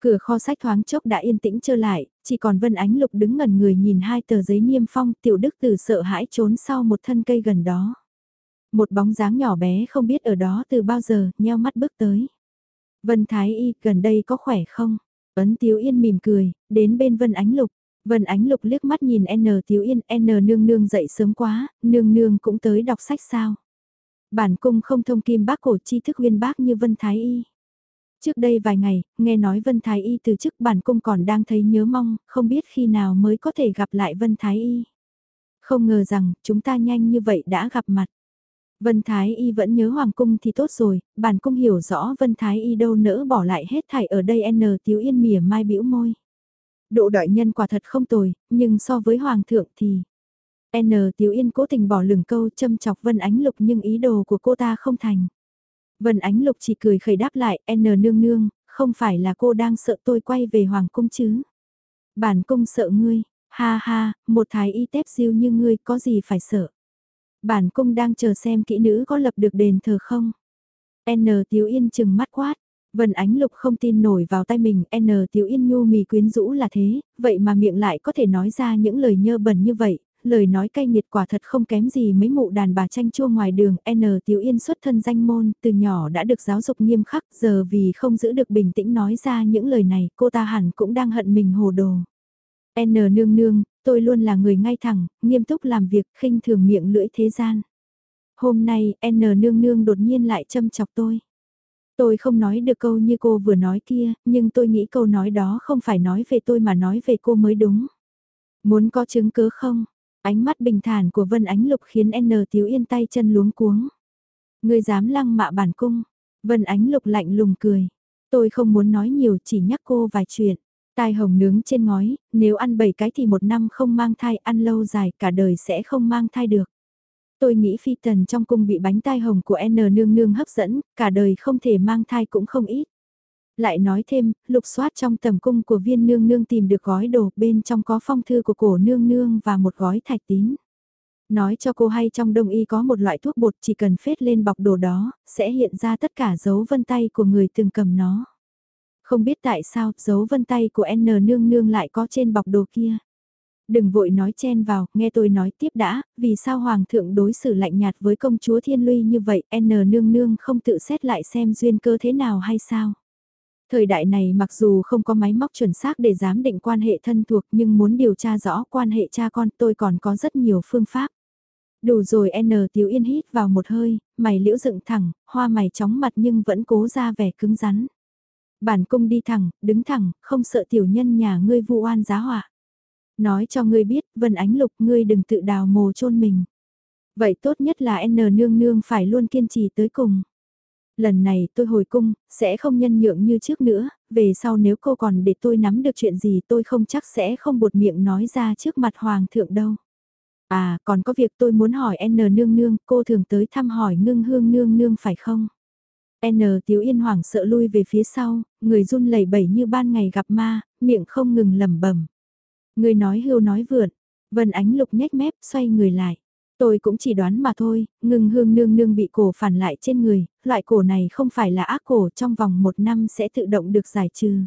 Cửa kho sách thoáng chốc đã yên tĩnh trở lại, chỉ còn Vân Ánh Lục đứng ngẩn người nhìn hai tờ giấy niêm phong tiểu đức từ sợ hãi trốn sau một thân cây gần đó. Một bóng dáng nhỏ bé không biết ở đó từ bao giờ, nheo mắt bước tới. Vân Thái Y, gần đây có khỏe không? Ấn Tiếu Yên mỉm cười, đến bên Vân Ánh Lục. Vân Ánh Lục liếc mắt nhìn N Tiếu Yên, N nương nương dậy sớm quá, nương nương cũng tới đọc sách sao? Bản cung không thông kim bác cổ tri thức uyên bác như Vân Thái Y. Trước đây vài ngày, nghe nói Vân Thái Y từ chức bản cung còn đang thấy nhớ mong, không biết khi nào mới có thể gặp lại Vân Thái Y. Không ngờ rằng, chúng ta nhanh như vậy đã gặp mặt. Vân Thái Y vẫn nhớ Hoàng Cung thì tốt rồi, bản cung hiểu rõ Vân Thái Y đâu nỡ bỏ lại hết thảy ở đây N Tiếu Yên mỉa mai bĩu môi. Độ đại nhân quả thật không tồi, nhưng so với Hoàng thượng thì... N Tiếu Yên cố tình bỏ lửng câu châm chọc Vân Ánh Lục nhưng ý đồ của cô ta không thành. Vân Ánh Lục chỉ cười khẩy đáp lại, N nương nương, không phải là cô đang sợ tôi quay về Hoàng Cung chứ. Bản cung sợ ngươi, ha ha, một thái y tép diêu như ngươi có gì phải sợ. Bản cung đang chờ xem kỹ nữ có lập được đền thờ không. N Tiếu Yên chừng mắt quát. Vân Ánh Lục không tin nổi vào tay mình, N Tiếu Yên nhu mì quyến rũ là thế, vậy mà miệng lại có thể nói ra những lời nhơ bẩn như vậy, lời nói cay nghiệt quả thật không kém gì mấy mụ đàn bà tranh chua ngoài đường, N Tiếu Yên xuất thân danh môn, từ nhỏ đã được giáo dục nghiêm khắc, giờ vì không giữ được bình tĩnh nói ra những lời này, cô ta hẳn cũng đang hận mình hồ đồ. N nương nương, tôi luôn là người ngay thẳng, nghiêm túc làm việc, khinh thường miệng lưỡi thế gian. Hôm nay, N nương nương đột nhiên lại châm chọc tôi. Tôi không nói được câu như cô vừa nói kia, nhưng tôi nghĩ câu nói đó không phải nói về tôi mà nói về cô mới đúng. Muốn có chứng cứ không? Ánh mắt bình thản của Vân Ánh Lục khiến N Tiếu Yên tay chân luống cuống. Người dám lăng mạ bản cung. Vân Ánh Lục lạnh lùng cười. Tôi không muốn nói nhiều chỉ nhắc cô vài chuyện. Tai hồng nướng trên ngói, nếu ăn 7 cái thì một năm không mang thai, ăn lâu dài cả đời sẽ không mang thai được. Tôi nghĩ phi tần trong cung bị bánh tai hồng của N nương nương hấp dẫn, cả đời không thể mang thai cũng không ít. Lại nói thêm, lục soát trong tầm cung của viên nương nương tìm được gói đồ, bên trong có phong thư của cổ nương nương và một gói thạch tín. Nói cho cô hay trong đông y có một loại thuốc bột chỉ cần phết lên bọc đồ đó, sẽ hiện ra tất cả dấu vân tay của người từng cầm nó. Không biết tại sao dấu vân tay của N nương nương lại có trên bọc đồ kia. Đừng vội nói chen vào, nghe tôi nói tiếp đã, vì sao Hoàng thượng đối xử lạnh nhạt với công chúa Thiên Luy như vậy, N nương nương không tự xét lại xem duyên cơ thế nào hay sao? Thời đại này mặc dù không có máy móc chuẩn xác để giám định quan hệ thân thuộc nhưng muốn điều tra rõ quan hệ cha con tôi còn có rất nhiều phương pháp. Đủ rồi N Tiếu Yên hít vào một hơi, mày liễu dựng thẳng, hoa mày chóng mặt nhưng vẫn cố ra vẻ cứng rắn. Bản cung đi thẳng, đứng thẳng, không sợ tiểu nhân nhà ngươi vu oan giá họa. Nói cho ngươi biết, Vân Ánh Lục ngươi đừng tự đào mồ chôn mình. Vậy tốt nhất là N nương nương phải luôn kiên trì tới cùng. Lần này tôi hồi cung, sẽ không nhân nhượng như trước nữa, về sau nếu cô còn để tôi nắm được chuyện gì tôi không chắc sẽ không buột miệng nói ra trước mặt hoàng thượng đâu. À, còn có việc tôi muốn hỏi N nương nương, cô thường tới thăm hỏi ngưng hương nương nương phải không? N Tiếu Yên hoảng sợ lui về phía sau, người run lẩy bẩy như ban ngày gặp ma, miệng không ngừng lẩm bẩm. Người nói hưu nói vượn, Vân Ánh Lục nhếch mép xoay người lại. Tôi cũng chỉ đoán mà thôi, ngừng hương nương nương bị cổ phản lại trên người, loại cổ này không phải là ác cổ trong vòng một năm sẽ tự động được giải trừ.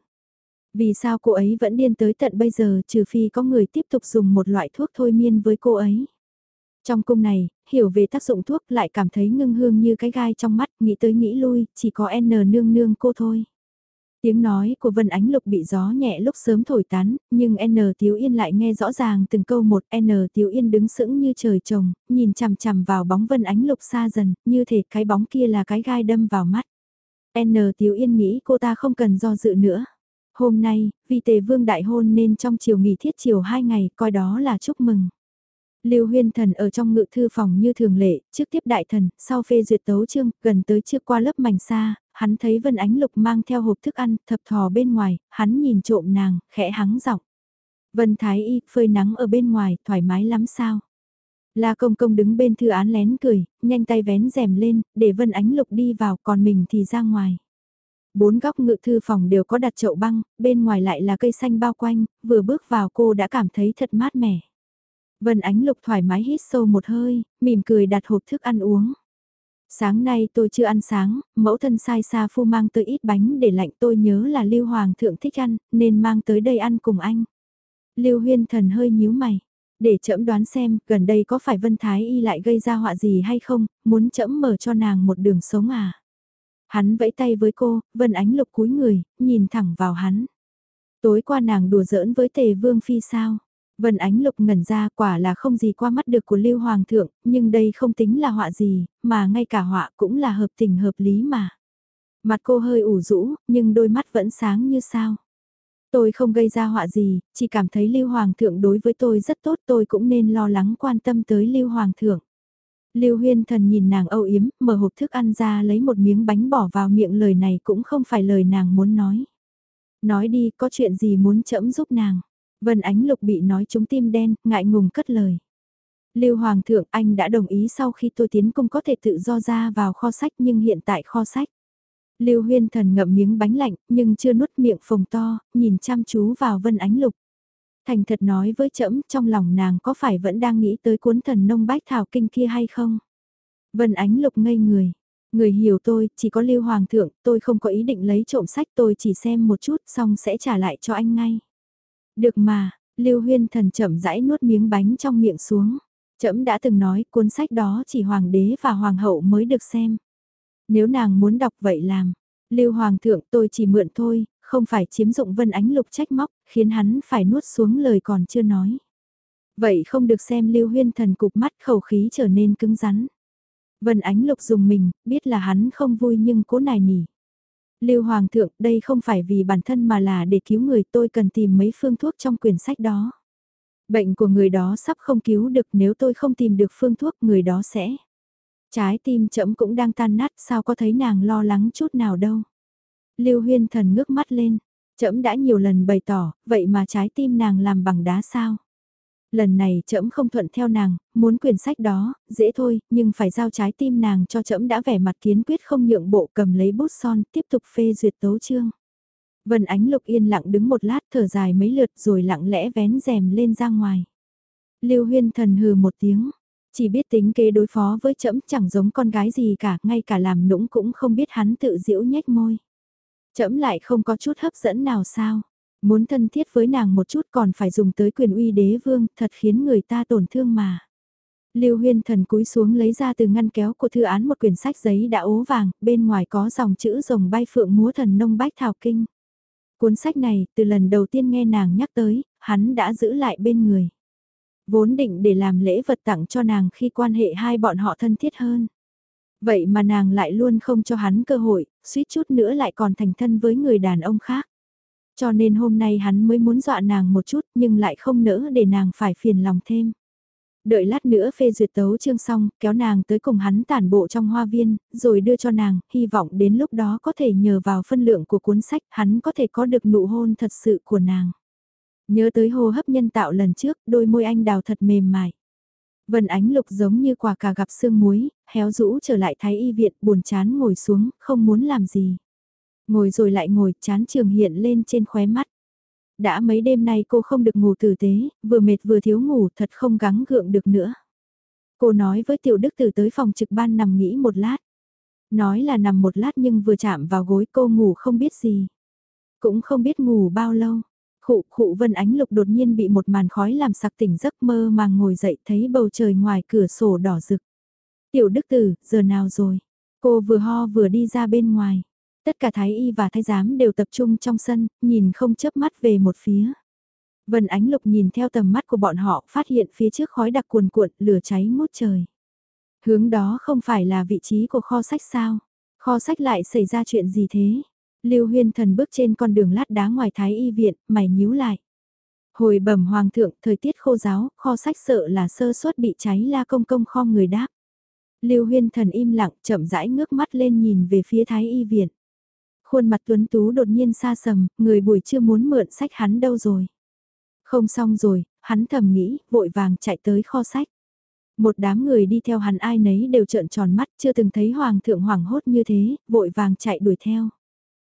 Vì sao cô ấy vẫn điên tới tận bây giờ trừ phi có người tiếp tục dùng một loại thuốc thôi miên với cô ấy. Trong cung này, hiểu về tác dụng thuốc lại cảm thấy ngưng hương như cái gai trong mắt, nghĩ tới nghĩ lui, chỉ có N nương nương cô thôi. Tiếng nói của Vân Ánh Lục bị gió nhẹ lúc sớm thổi tán, nhưng N Tiếu Yên lại nghe rõ ràng từng câu một N Tiếu Yên đứng sững như trời trồng, nhìn chằm chằm vào bóng Vân Ánh Lục xa dần, như thể cái bóng kia là cái gai đâm vào mắt. N Tiếu Yên nghĩ cô ta không cần do dự nữa. Hôm nay, vì tề vương đại hôn nên trong chiều nghỉ thiết chiều hai ngày, coi đó là chúc mừng. Lưu Huyên Thần ở trong ngự thư phòng như thường lệ, trước tiếp đại thần, sau phê duyệt tấu chương, gần tới trước qua lớp mảnh xa, hắn thấy Vân Ánh Lục mang theo hộp thức ăn, thập thò bên ngoài, hắn nhìn trộm nàng, khẽ hắng giọng. Vân Thái Y, phơi nắng ở bên ngoài, thoải mái lắm sao? La Công Công đứng bên thư án lén cười, nhanh tay vén rèm lên, để Vân Ánh Lục đi vào, còn mình thì ra ngoài. Bốn góc ngự thư phòng đều có đặt chậu băng, bên ngoài lại là cây xanh bao quanh, vừa bước vào cô đã cảm thấy thật mát mẻ. Vân Ánh Lục thoải mái hít sâu một hơi, mỉm cười đặt hộp thức ăn uống. Sáng nay tôi chưa ăn sáng, mẫu thân sai xa phu mang tới ít bánh để lạnh tôi nhớ là Lưu Hoàng thượng thích ăn, nên mang tới đây ăn cùng anh. Lưu Huyên Thần hơi nhíu mày. Để chậm đoán xem, gần đây có phải Vân Thái Y lại gây ra họa gì hay không, muốn chậm mở cho nàng một đường sống à? Hắn vẫy tay với cô, Vân Ánh Lục cúi người, nhìn thẳng vào hắn. Tối qua nàng đùa giỡn với tề vương phi sao? Vân Ánh Lục ngẩn ra quả là không gì qua mắt được của Lưu Hoàng thượng, nhưng đây không tính là họa gì, mà ngay cả họa cũng là hợp tình hợp lý mà. Mặt cô hơi ủ rũ, nhưng đôi mắt vẫn sáng như sao. Tôi không gây ra họa gì, chỉ cảm thấy Lưu Hoàng thượng đối với tôi rất tốt tôi cũng nên lo lắng quan tâm tới Lưu Hoàng thượng. Lưu Huyên Thần nhìn nàng âu yếm, mở hộp thức ăn ra lấy một miếng bánh bỏ vào miệng lời này cũng không phải lời nàng muốn nói. Nói đi, có chuyện gì muốn chậm giúp nàng. Vân Ánh Lục bị nói trúng tim đen, ngại ngùng cất lời. Lưu Hoàng thượng anh đã đồng ý sau khi tôi tiến cung có thể tự do ra vào kho sách nhưng hiện tại kho sách. Lưu Huyên Thần ngậm miếng bánh lạnh nhưng chưa nuốt miệng phồng to, nhìn chăm chú vào Vân Ánh Lục. Thành thật nói với trẫm trong lòng nàng có phải vẫn đang nghĩ tới cuốn thần nông bách thảo kinh kia hay không? Vân Ánh Lục ngây người. Người hiểu tôi, chỉ có Lưu Hoàng thượng, tôi không có ý định lấy trộm sách tôi chỉ xem một chút xong sẽ trả lại cho anh ngay. Được mà, Lưu Huyên thần chậm rãi nuốt miếng bánh trong miệng xuống. Trẫm đã từng nói cuốn sách đó chỉ hoàng đế và hoàng hậu mới được xem. Nếu nàng muốn đọc vậy làm. Lưu Hoàng thượng tôi chỉ mượn thôi, không phải chiếm dụng Vân Ánh Lục trách móc, khiến hắn phải nuốt xuống lời còn chưa nói. Vậy không được xem Lưu Huyên thần cục mắt khẩu khí trở nên cứng rắn. Vân Ánh Lục dùng mình, biết là hắn không vui nhưng cố nài nỉ. Lưu Hoàng thượng, đây không phải vì bản thân mà là để cứu người tôi cần tìm mấy phương thuốc trong quyển sách đó. Bệnh của người đó sắp không cứu được nếu tôi không tìm được phương thuốc người đó sẽ. Trái tim chậm cũng đang tan nát sao có thấy nàng lo lắng chút nào đâu. Lưu Huyên thần ngước mắt lên, chậm đã nhiều lần bày tỏ, vậy mà trái tim nàng làm bằng đá sao. Lần này trẫm không thuận theo nàng, muốn quyển sách đó, dễ thôi, nhưng phải giao trái tim nàng cho trẫm đã vẻ mặt kiến quyết không nhượng bộ cầm lấy bút son, tiếp tục phê duyệt tấu chương. Vân Ánh Lục yên lặng đứng một lát thở dài mấy lượt rồi lặng lẽ vén rèm lên ra ngoài. Lưu Huyên thần hừ một tiếng, chỉ biết tính kế đối phó với trẫm chẳng giống con gái gì cả, ngay cả làm nũng cũng không biết hắn tự giễu nhếch môi. Trẫm lại không có chút hấp dẫn nào sao? Muốn thân thiết với nàng một chút còn phải dùng tới quyền uy đế vương, thật khiến người ta tổn thương mà. Lưu Huyên thần cúi xuống lấy ra từ ngăn kéo của thư án một quyển sách giấy đã ố vàng, bên ngoài có dòng chữ rồng bay phượng múa thần nông bách thảo kinh. Cuốn sách này, từ lần đầu tiên nghe nàng nhắc tới, hắn đã giữ lại bên người. Vốn định để làm lễ vật tặng cho nàng khi quan hệ hai bọn họ thân thiết hơn. Vậy mà nàng lại luôn không cho hắn cơ hội, suýt chút nữa lại còn thành thân với người đàn ông khác. Cho nên hôm nay hắn mới muốn dọa nàng một chút nhưng lại không nỡ để nàng phải phiền lòng thêm. Đợi lát nữa phê duyệt tấu chương xong, kéo nàng tới cùng hắn tản bộ trong hoa viên, rồi đưa cho nàng, hy vọng đến lúc đó có thể nhờ vào phân lượng của cuốn sách hắn có thể có được nụ hôn thật sự của nàng. Nhớ tới hô hấp nhân tạo lần trước, đôi môi anh đào thật mềm mại. Vân ánh lục giống như quả cà gặp sương muối, héo rũ trở lại thái y viện buồn chán ngồi xuống, không muốn làm gì. Ngồi rồi lại ngồi, chán trường hiện lên trên khóe mắt. Đã mấy đêm nay cô không được ngủ tử tế, vừa mệt vừa thiếu ngủ thật không gắng gượng được nữa. Cô nói với tiểu đức tử tới phòng trực ban nằm nghỉ một lát. Nói là nằm một lát nhưng vừa chạm vào gối cô ngủ không biết gì. Cũng không biết ngủ bao lâu. Khụ khụ vân ánh lục đột nhiên bị một màn khói làm sặc tỉnh giấc mơ mà ngồi dậy thấy bầu trời ngoài cửa sổ đỏ rực. Tiểu đức tử, giờ nào rồi? Cô vừa ho vừa đi ra bên ngoài. Tất cả thái y và thái giám đều tập trung trong sân, nhìn không chớp mắt về một phía. Vân Ánh Lục nhìn theo tầm mắt của bọn họ phát hiện phía trước khói đặc cuồn cuộn, lửa cháy ngút trời. Hướng đó không phải là vị trí của kho sách sao? Kho sách lại xảy ra chuyện gì thế? Lưu Huyên Thần bước trên con đường lát đá ngoài Thái Y viện, mày nhíu lại. Hồi bẩm hoàng thượng, thời tiết khô giáo, kho sách sợ là sơ suất bị cháy la công công kho người đáp. Lưu Huyên Thần im lặng, chậm rãi ngước mắt lên nhìn về phía Thái Y viện. Khuôn mặt tuấn tú đột nhiên xa sầm, người buổi chưa muốn mượn sách hắn đâu rồi. Không xong rồi, hắn thầm nghĩ, vội vàng chạy tới kho sách. Một đám người đi theo hắn ai nấy đều trợn tròn mắt, chưa từng thấy hoàng thượng hoảng hốt như thế, vội vàng chạy đuổi theo.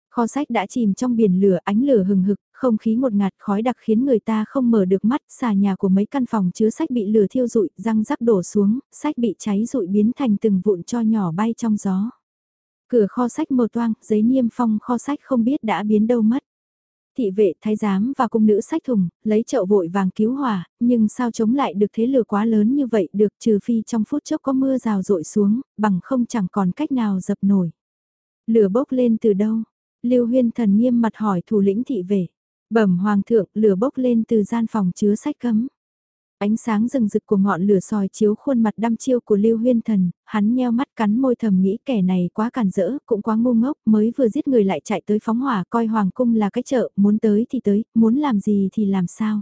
Kho sách đã chìm trong biển lửa, ánh lửa hừng hực, không khí một ngạt khói đặc khiến người ta không mở được mắt, xà nhà của mấy căn phòng chứa sách bị lửa thiêu rụi, răng rắc đổ xuống, sách bị cháy rụi biến thành từng vụn cho nhỏ bay trong gió. Cửa kho sách mờ toang, giấy niêm phong kho sách không biết đã biến đâu mất thị vệ thái giám và cung nữ sách thùng, lấy chậu vội vàng cứu hỏa, nhưng sao chống lại được thế lửa quá lớn như vậy được trừ phi trong phút chốc có mưa rào rội xuống, bằng không chẳng còn cách nào dập nổi. Lửa bốc lên từ đâu? Lưu Huyên thần nghiêm mặt hỏi thủ lĩnh thị vệ. Bẩm hoàng thượng, lửa bốc lên từ gian phòng chứa sách cấm. Ánh sáng rừng rực của ngọn lửa soi chiếu khuôn mặt đăm chiêu của Lưu Huyên Thần, hắn nheo mắt cắn môi thầm nghĩ kẻ này quá cản rỡ, cũng quá ngu ngốc, mới vừa giết người lại chạy tới phóng hỏa coi hoàng cung là cái chợ, muốn tới thì tới, muốn làm gì thì làm sao.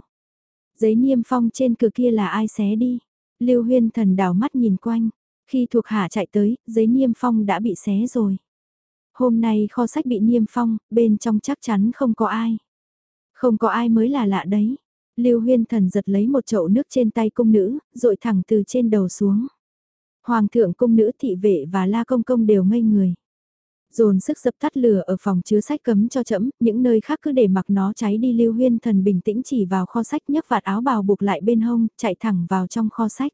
Giấy niêm phong trên cửa kia là ai xé đi. Lưu Huyên Thần đảo mắt nhìn quanh, khi thuộc hạ chạy tới, giấy niêm phong đã bị xé rồi. Hôm nay kho sách bị niêm phong, bên trong chắc chắn không có ai. Không có ai mới là lạ đấy. Lưu Huyên Thần giật lấy một chậu nước trên tay cung nữ, rội thẳng từ trên đầu xuống. Hoàng thượng cung nữ thị vệ và la công công đều ngây người. Dồn sức dập tắt lửa ở phòng chứa sách cấm cho chậm, những nơi khác cứ để mặc nó cháy đi Lưu Huyên Thần bình tĩnh chỉ vào kho sách nhấc vạt áo bào buộc lại bên hông, chạy thẳng vào trong kho sách.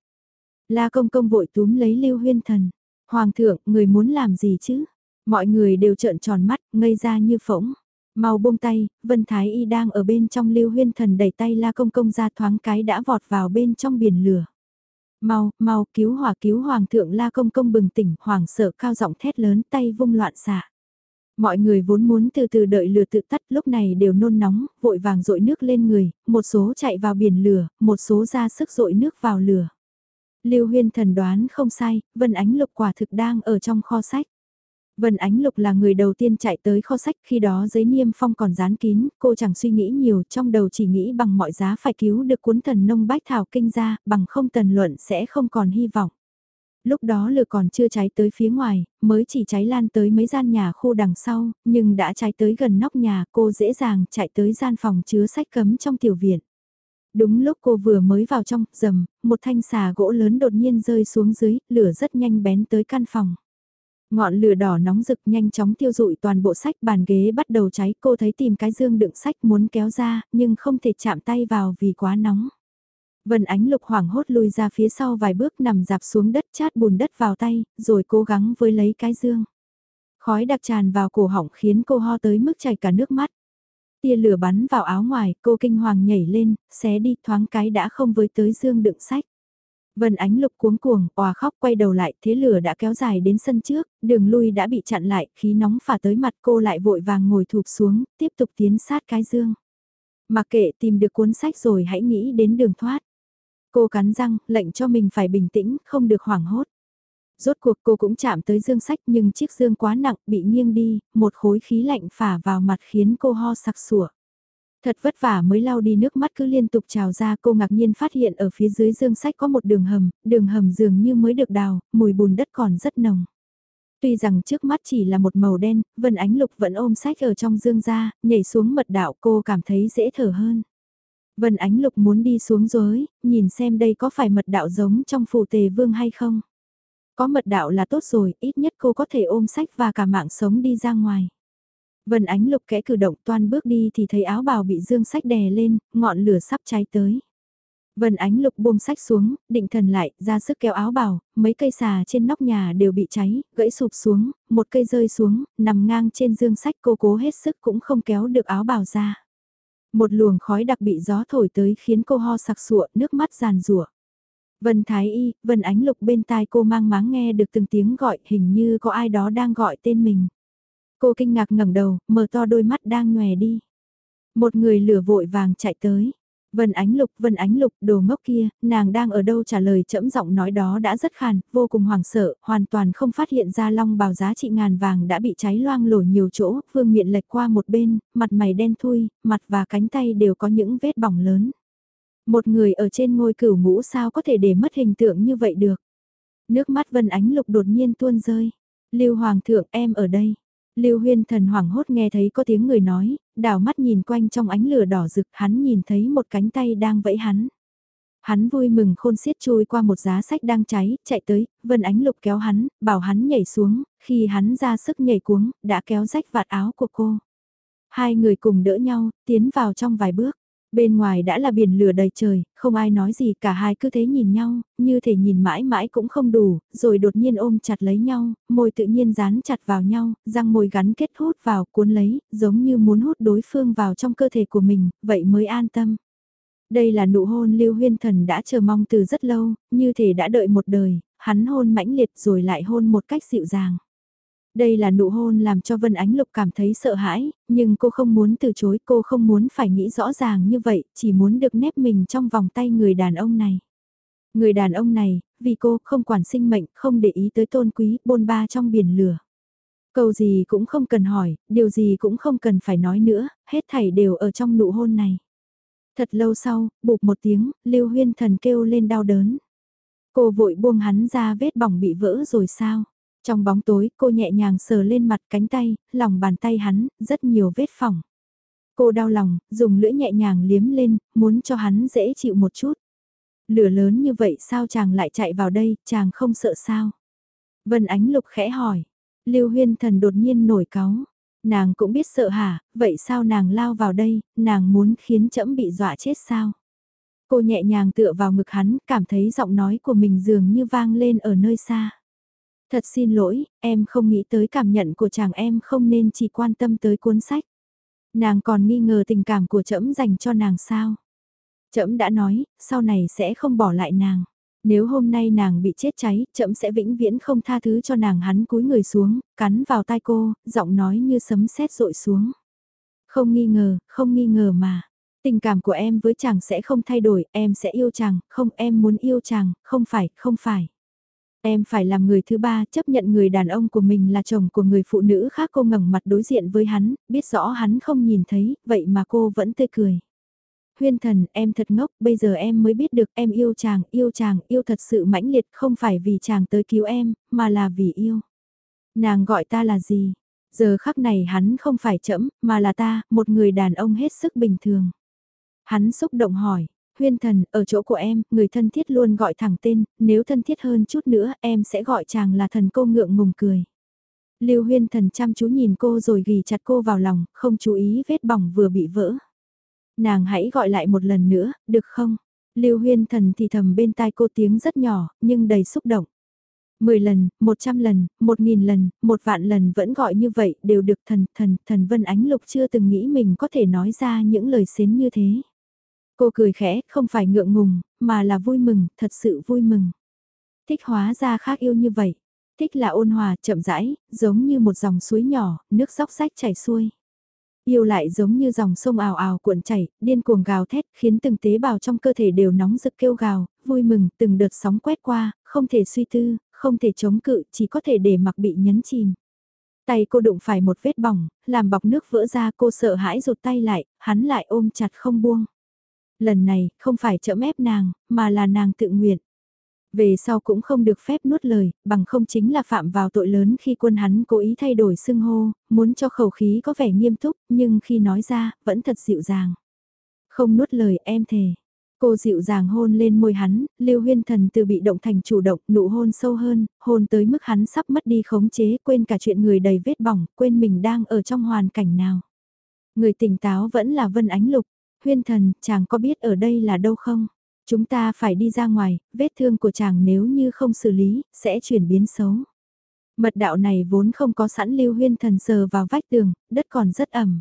La công công vội túm lấy Lưu Huyên Thần. Hoàng thượng, người muốn làm gì chứ? Mọi người đều trợn tròn mắt, ngây ra như phỗng. Mau buông tay, Vân Thái Y đang ở bên trong lưu huyên thần đẩy tay la công công ra thoáng cái đã vọt vào bên trong biển lửa. Mau, mau, cứu hỏa cứu hoàng thượng la công công bừng tỉnh, hoàng sợ cao giọng thét lớn tay vung loạn xạ. Mọi người vốn muốn từ từ đợi lửa tự tắt lúc này đều nôn nóng, vội vàng dội nước lên người, một số chạy vào biển lửa, một số ra sức dội nước vào lửa. Lưu huyên thần đoán không sai, Vân Ánh Lục quả thực đang ở trong kho sách. Vân Ánh Lục là người đầu tiên chạy tới kho sách khi đó giấy niêm phong còn dán kín, cô chẳng suy nghĩ nhiều trong đầu chỉ nghĩ bằng mọi giá phải cứu được cuốn thần nông bách thảo kinh ra, bằng không tần luận sẽ không còn hy vọng. Lúc đó lửa còn chưa cháy tới phía ngoài, mới chỉ cháy lan tới mấy gian nhà khu đằng sau, nhưng đã cháy tới gần nóc nhà cô dễ dàng chạy tới gian phòng chứa sách cấm trong tiểu viện. Đúng lúc cô vừa mới vào trong, rầm, một thanh xà gỗ lớn đột nhiên rơi xuống dưới, lửa rất nhanh bén tới căn phòng. Ngọn lửa đỏ nóng rực nhanh chóng tiêu dụi toàn bộ sách bàn ghế bắt đầu cháy cô thấy tìm cái dương đựng sách muốn kéo ra nhưng không thể chạm tay vào vì quá nóng. Vân ánh lục hoảng hốt lùi ra phía sau vài bước nằm dạp xuống đất chát bùn đất vào tay rồi cố gắng với lấy cái dương. Khói đặc tràn vào cổ họng khiến cô ho tới mức chảy cả nước mắt. Tia lửa bắn vào áo ngoài, cô kinh hoàng nhảy lên, xé đi thoáng cái đã không với tới dương đựng sách. Vân Ánh Lục cuống cuồng, òa khóc quay đầu lại, thế lửa đã kéo dài đến sân trước, đường lui đã bị chặn lại, khí nóng phả tới mặt cô lại vội vàng ngồi thụp xuống, tiếp tục tiến sát cái dương. Mặc kệ tìm được cuốn sách rồi hãy nghĩ đến đường thoát. Cô cắn răng, lệnh cho mình phải bình tĩnh, không được hoảng hốt. Rốt cuộc cô cũng chạm tới dương sách nhưng chiếc dương quá nặng, bị nghiêng đi, một khối khí lạnh phả vào mặt khiến cô ho sặc sủa. Thật vất vả mới lau đi nước mắt cứ liên tục trào ra cô ngạc nhiên phát hiện ở phía dưới dương sách có một đường hầm, đường hầm dường như mới được đào, mùi bùn đất còn rất nồng. Tuy rằng trước mắt chỉ là một màu đen, Vân Ánh Lục vẫn ôm sách ở trong dương ra, nhảy xuống mật đạo cô cảm thấy dễ thở hơn. Vân Ánh Lục muốn đi xuống rồi, nhìn xem đây có phải mật đạo giống trong phù tề vương hay không. Có mật đạo là tốt rồi, ít nhất cô có thể ôm sách và cả mạng sống đi ra ngoài. Vân Ánh Lục kẽ cử động toan bước đi thì thấy áo bào bị dương sách đè lên, ngọn lửa sắp cháy tới. Vân Ánh Lục buông sách xuống, định thần lại, ra sức kéo áo bào, mấy cây xà trên nóc nhà đều bị cháy, gãy sụp xuống, một cây rơi xuống, nằm ngang trên dương sách cô cố hết sức cũng không kéo được áo bào ra. Một luồng khói đặc bị gió thổi tới khiến cô ho sặc sụa, nước mắt giàn rủa. Vân Thái Y, Vân Ánh Lục bên tai cô mang máng nghe được từng tiếng gọi hình như có ai đó đang gọi tên mình. Cô kinh ngạc ngẩng đầu, mở to đôi mắt đang nhòe đi. Một người lửa vội vàng chạy tới. Vân Ánh Lục, Vân Ánh Lục, đồ ngốc kia, nàng đang ở đâu trả lời chẫm giọng nói đó đã rất khàn, vô cùng hoảng sợ, hoàn toàn không phát hiện ra long bào giá trị ngàn vàng đã bị cháy loang lổ nhiều chỗ, vương miện lệch qua một bên, mặt mày đen thui, mặt và cánh tay đều có những vết bỏng lớn. Một người ở trên ngôi cửu ngũ sao có thể để mất hình tượng như vậy được. Nước mắt Vân Ánh Lục đột nhiên tuôn rơi. Lưu Hoàng thượng em ở đây. Lưu Huyên thần hoảng hốt nghe thấy có tiếng người nói, đảo mắt nhìn quanh trong ánh lửa đỏ rực, hắn nhìn thấy một cánh tay đang vẫy hắn. Hắn vui mừng khôn xiết chui qua một giá sách đang cháy, chạy tới, Vân Ánh Lục kéo hắn, bảo hắn nhảy xuống, khi hắn ra sức nhảy cuống, đã kéo rách vạt áo của cô. Hai người cùng đỡ nhau, tiến vào trong vài bước. Bên ngoài đã là biển lửa đầy trời, không ai nói gì cả hai cứ thế nhìn nhau, như thể nhìn mãi mãi cũng không đủ, rồi đột nhiên ôm chặt lấy nhau, môi tự nhiên dán chặt vào nhau, răng môi gắn kết hút vào cuốn lấy, giống như muốn hút đối phương vào trong cơ thể của mình, vậy mới an tâm. Đây là nụ hôn Lưu Huyên Thần đã chờ mong từ rất lâu, như thể đã đợi một đời, hắn hôn mãnh liệt rồi lại hôn một cách dịu dàng. Đây là nụ hôn làm cho Vân Ánh Lục cảm thấy sợ hãi, nhưng cô không muốn từ chối, cô không muốn phải nghĩ rõ ràng như vậy, chỉ muốn được nép mình trong vòng tay người đàn ông này. Người đàn ông này, vì cô không quản sinh mệnh, không để ý tới tôn quý, bôn ba trong biển lửa. Câu gì cũng không cần hỏi, điều gì cũng không cần phải nói nữa, hết thảy đều ở trong nụ hôn này. Thật lâu sau, bụp một tiếng, Lưu Huyên Thần kêu lên đau đớn. Cô vội buông hắn ra vết bỏng bị vỡ rồi sao? Trong bóng tối, cô nhẹ nhàng sờ lên mặt cánh tay, lòng bàn tay hắn, rất nhiều vết phỏng. Cô đau lòng, dùng lưỡi nhẹ nhàng liếm lên, muốn cho hắn dễ chịu một chút. Lửa lớn như vậy sao chàng lại chạy vào đây, chàng không sợ sao? Vân Ánh Lục khẽ hỏi. Lưu Huyên Thần đột nhiên nổi cáu. Nàng cũng biết sợ hả, vậy sao nàng lao vào đây, nàng muốn khiến trẫm bị dọa chết sao? Cô nhẹ nhàng tựa vào ngực hắn, cảm thấy giọng nói của mình dường như vang lên ở nơi xa. Thật xin lỗi, em không nghĩ tới cảm nhận của chàng em không nên chỉ quan tâm tới cuốn sách. Nàng còn nghi ngờ tình cảm của trẫm dành cho nàng sao. Trẫm đã nói, sau này sẽ không bỏ lại nàng. Nếu hôm nay nàng bị chết cháy, trẫm sẽ vĩnh viễn không tha thứ cho nàng hắn cúi người xuống, cắn vào tai cô, giọng nói như sấm sét rội xuống. Không nghi ngờ, không nghi ngờ mà. Tình cảm của em với chàng sẽ không thay đổi, em sẽ yêu chàng, không em muốn yêu chàng, không phải, không phải. Em phải làm người thứ ba chấp nhận người đàn ông của mình là chồng của người phụ nữ khác cô ngẩng mặt đối diện với hắn, biết rõ hắn không nhìn thấy, vậy mà cô vẫn tươi cười. Huyên thần, em thật ngốc, bây giờ em mới biết được em yêu chàng, yêu chàng, yêu thật sự mãnh liệt, không phải vì chàng tới cứu em, mà là vì yêu. Nàng gọi ta là gì? Giờ khắc này hắn không phải chậm, mà là ta, một người đàn ông hết sức bình thường. Hắn xúc động hỏi, Huyên thần, ở chỗ của em, người thân thiết luôn gọi thẳng tên, nếu thân thiết hơn chút nữa em sẽ gọi chàng là thần cô ngượng ngùng cười. Lưu huyên thần chăm chú nhìn cô rồi ghi chặt cô vào lòng, không chú ý vết bỏng vừa bị vỡ. Nàng hãy gọi lại một lần nữa, được không? Lưu huyên thần thì thầm bên tai cô tiếng rất nhỏ, nhưng đầy xúc động. Mười lần, một trăm lần, một nghìn lần, một vạn lần vẫn gọi như vậy đều được thần, thần, thần Vân Ánh Lục chưa từng nghĩ mình có thể nói ra những lời xến như thế. Cô cười khẽ, không phải ngượng ngùng, mà là vui mừng, thật sự vui mừng. Thích hóa ra khác yêu như vậy. Thích là ôn hòa, chậm rãi, giống như một dòng suối nhỏ, nước dốc rách chảy xuôi. Yêu lại giống như dòng sông ào ào cuộn chảy, điên cuồng gào thét, khiến từng tế bào trong cơ thể đều nóng rực kêu gào, vui mừng, từng đợt sóng quét qua, không thể suy tư, không thể chống cự, chỉ có thể để mặc bị nhấn chìm. Tay cô đụng phải một vết bỏng, làm bọc nước vỡ ra cô sợ hãi rụt tay lại, hắn lại ôm chặt không buông. Lần này, không phải chậm ép nàng, mà là nàng tự nguyện. Về sau cũng không được phép nuốt lời, bằng không chính là phạm vào tội lớn khi quân hắn cố ý thay đổi xưng hô, muốn cho khẩu khí có vẻ nghiêm túc, nhưng khi nói ra, vẫn thật dịu dàng. Không nuốt lời em thề. Cô dịu dàng hôn lên môi hắn, Lưu Huyên Thần từ bị động thành chủ động, nụ hôn sâu hơn, hôn tới mức hắn sắp mất đi khống chế, quên cả chuyện người đầy vết bỏng, quên mình đang ở trong hoàn cảnh nào. Người tỉnh táo vẫn là Vân Ánh Lục, Huyên thần, chàng có biết ở đây là đâu không? Chúng ta phải đi ra ngoài, vết thương của chàng nếu như không xử lý, sẽ chuyển biến xấu. Mật đạo này vốn không có sẵn lưu huyên thần sờ vào vách tường, đất còn rất ẩm.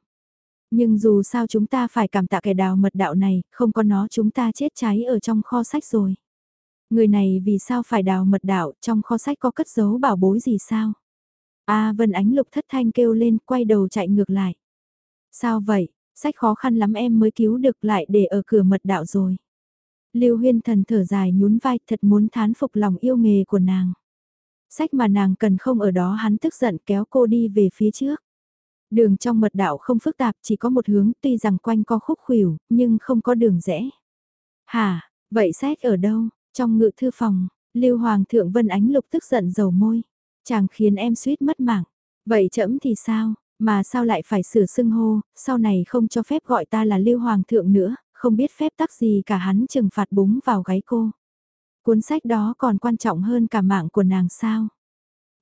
Nhưng dù sao chúng ta phải cảm tạ kẻ đào mật đạo này, không có nó chúng ta chết cháy ở trong kho sách rồi. Người này vì sao phải đào mật đạo, trong kho sách có cất giấu bảo bối gì sao? A Vân Ánh Lục thất thanh kêu lên quay đầu chạy ngược lại. Sao vậy, sách khó khăn lắm em mới cứu được lại để ở cửa mật đạo rồi. Lưu Huyên Thần thở dài nhún vai thật muốn thán phục lòng yêu nghề của nàng. Sách mà nàng cần không ở đó hắn tức giận kéo cô đi về phía trước. Đường trong mật đạo không phức tạp chỉ có một hướng tuy rằng quanh co khúc khuỷu nhưng không có đường rẽ. hà vậy sách ở đâu? Trong ngự thư phòng, Lưu Hoàng thượng Vân Ánh Lục tức giận dầu môi. Chàng khiến em suýt mất mạng. Vậy chậm thì sao? Mà sao lại phải sửa xưng hô, sau này không cho phép gọi ta là Lưu Hoàng thượng nữa, không biết phép tắc gì cả hắn trừng phạt búng vào gáy cô. Cuốn sách đó còn quan trọng hơn cả mạng của nàng sao?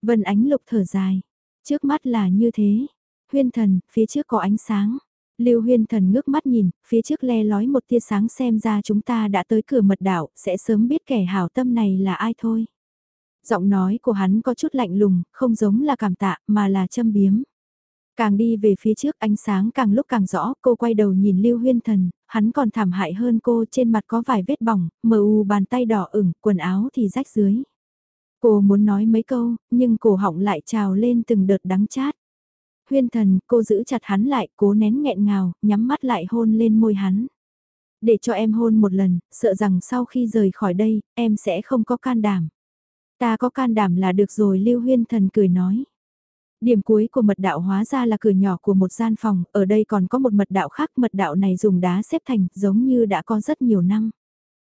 Vân Ánh Lục thở dài. Trước mắt là như thế. Huyên thần, phía trước có ánh sáng. Lưu huyên thần ngước mắt nhìn, phía trước le lói một tia sáng xem ra chúng ta đã tới cửa mật đảo, sẽ sớm biết kẻ hảo tâm này là ai thôi. Giọng nói của hắn có chút lạnh lùng, không giống là cảm tạ, mà là châm biếm. Càng đi về phía trước ánh sáng càng lúc càng rõ, cô quay đầu nhìn Lưu Huyên Thần, hắn còn thảm hại hơn cô trên mặt có vài vết bỏng, mờ u bàn tay đỏ ửng, quần áo thì rách dưới. Cô muốn nói mấy câu, nhưng cổ họng lại trào lên từng đợt đắng chát. Huyên thần, cô giữ chặt hắn lại, cố nén nghẹn ngào, nhắm mắt lại hôn lên môi hắn. Để cho em hôn một lần, sợ rằng sau khi rời khỏi đây, em sẽ không có can đảm. Ta có can đảm là được rồi Lưu Huyên thần cười nói. Điểm cuối của mật đạo hóa ra là cửa nhỏ của một gian phòng, ở đây còn có một mật đạo khác, mật đạo này dùng đá xếp thành, giống như đã có rất nhiều năm.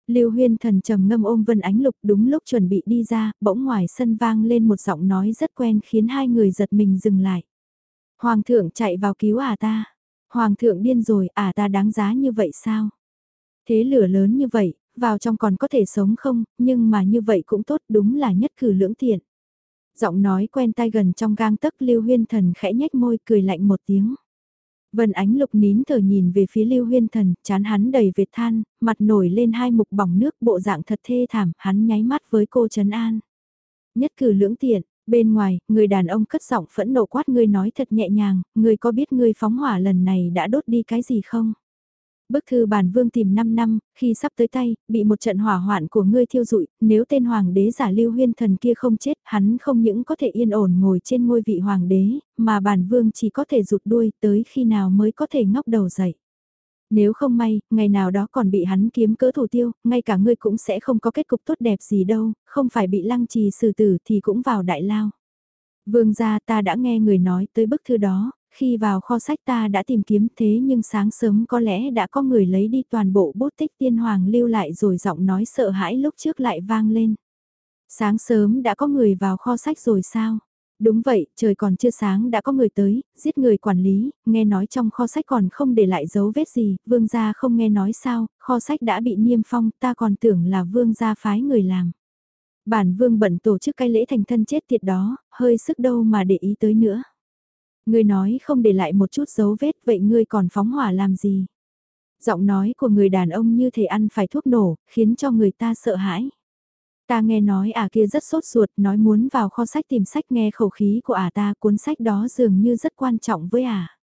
Lưu Huyên thần trầm ngâm ôm Vân Ánh Lục đúng lúc chuẩn bị đi ra, bỗng ngoài sân vang lên một giọng nói rất quen khiến hai người giật mình dừng lại. Hoàng thượng chạy vào cứu à ta. Hoàng thượng điên rồi, à ta đáng giá như vậy sao? Thế lửa lớn như vậy, vào trong còn có thể sống không, nhưng mà như vậy cũng tốt đúng là nhất cử lưỡng tiện. Giọng nói quen tai gần trong gang tấc Lưu Huyên Thần khẽ nhếch môi cười lạnh một tiếng. Vân ánh lục nín thở nhìn về phía Lưu Huyên Thần, chán hắn đầy vệt than, mặt nổi lên hai mục bỏng nước bộ dạng thật thê thảm, hắn nháy mắt với cô Trấn An. Nhất cử lưỡng tiện, bên ngoài, người đàn ông cất giọng phẫn nộ quát ngươi nói thật nhẹ nhàng, ngươi có biết ngươi phóng hỏa lần này đã đốt đi cái gì không? Bức thư bản vương tìm 5 năm, khi sắp tới tay, bị một trận hỏa hoạn của ngươi thiêu rụi, nếu tên hoàng đế giả lưu huyên thần kia không chết, hắn không những có thể yên ổn ngồi trên ngôi vị hoàng đế, mà bản vương chỉ có thể rụt đuôi tới khi nào mới có thể ngóc đầu dậy. Nếu không may, ngày nào đó còn bị hắn kiếm cỡ thủ tiêu, ngay cả ngươi cũng sẽ không có kết cục tốt đẹp gì đâu, không phải bị lăng trì xử tử thì cũng vào đại lao. Vương gia ta đã nghe người nói tới bức thư đó, khi vào kho sách ta đã tìm kiếm thế nhưng sáng sớm có lẽ đã có người lấy đi toàn bộ bút tích tiên hoàng lưu lại rồi giọng nói sợ hãi lúc trước lại vang lên. Sáng sớm đã có người vào kho sách rồi sao? Đúng vậy, trời còn chưa sáng đã có người tới, giết người quản lý, nghe nói trong kho sách còn không để lại dấu vết gì, vương gia không nghe nói sao, kho sách đã bị niêm phong, ta còn tưởng là vương gia phái người làm. Bản vương bận tổ chức cái lễ thành thân chết tiệt đó, hơi sức đâu mà để ý tới nữa. Ngươi nói không để lại một chút dấu vết vậy ngươi còn phóng hỏa làm gì? Giọng nói của người đàn ông như thể ăn phải thuốc nổ, khiến cho người ta sợ hãi. Ta nghe nói à kia rất sốt ruột, nói muốn vào kho sách tìm sách nghe khẩu khí của à ta, cuốn sách đó dường như rất quan trọng với à.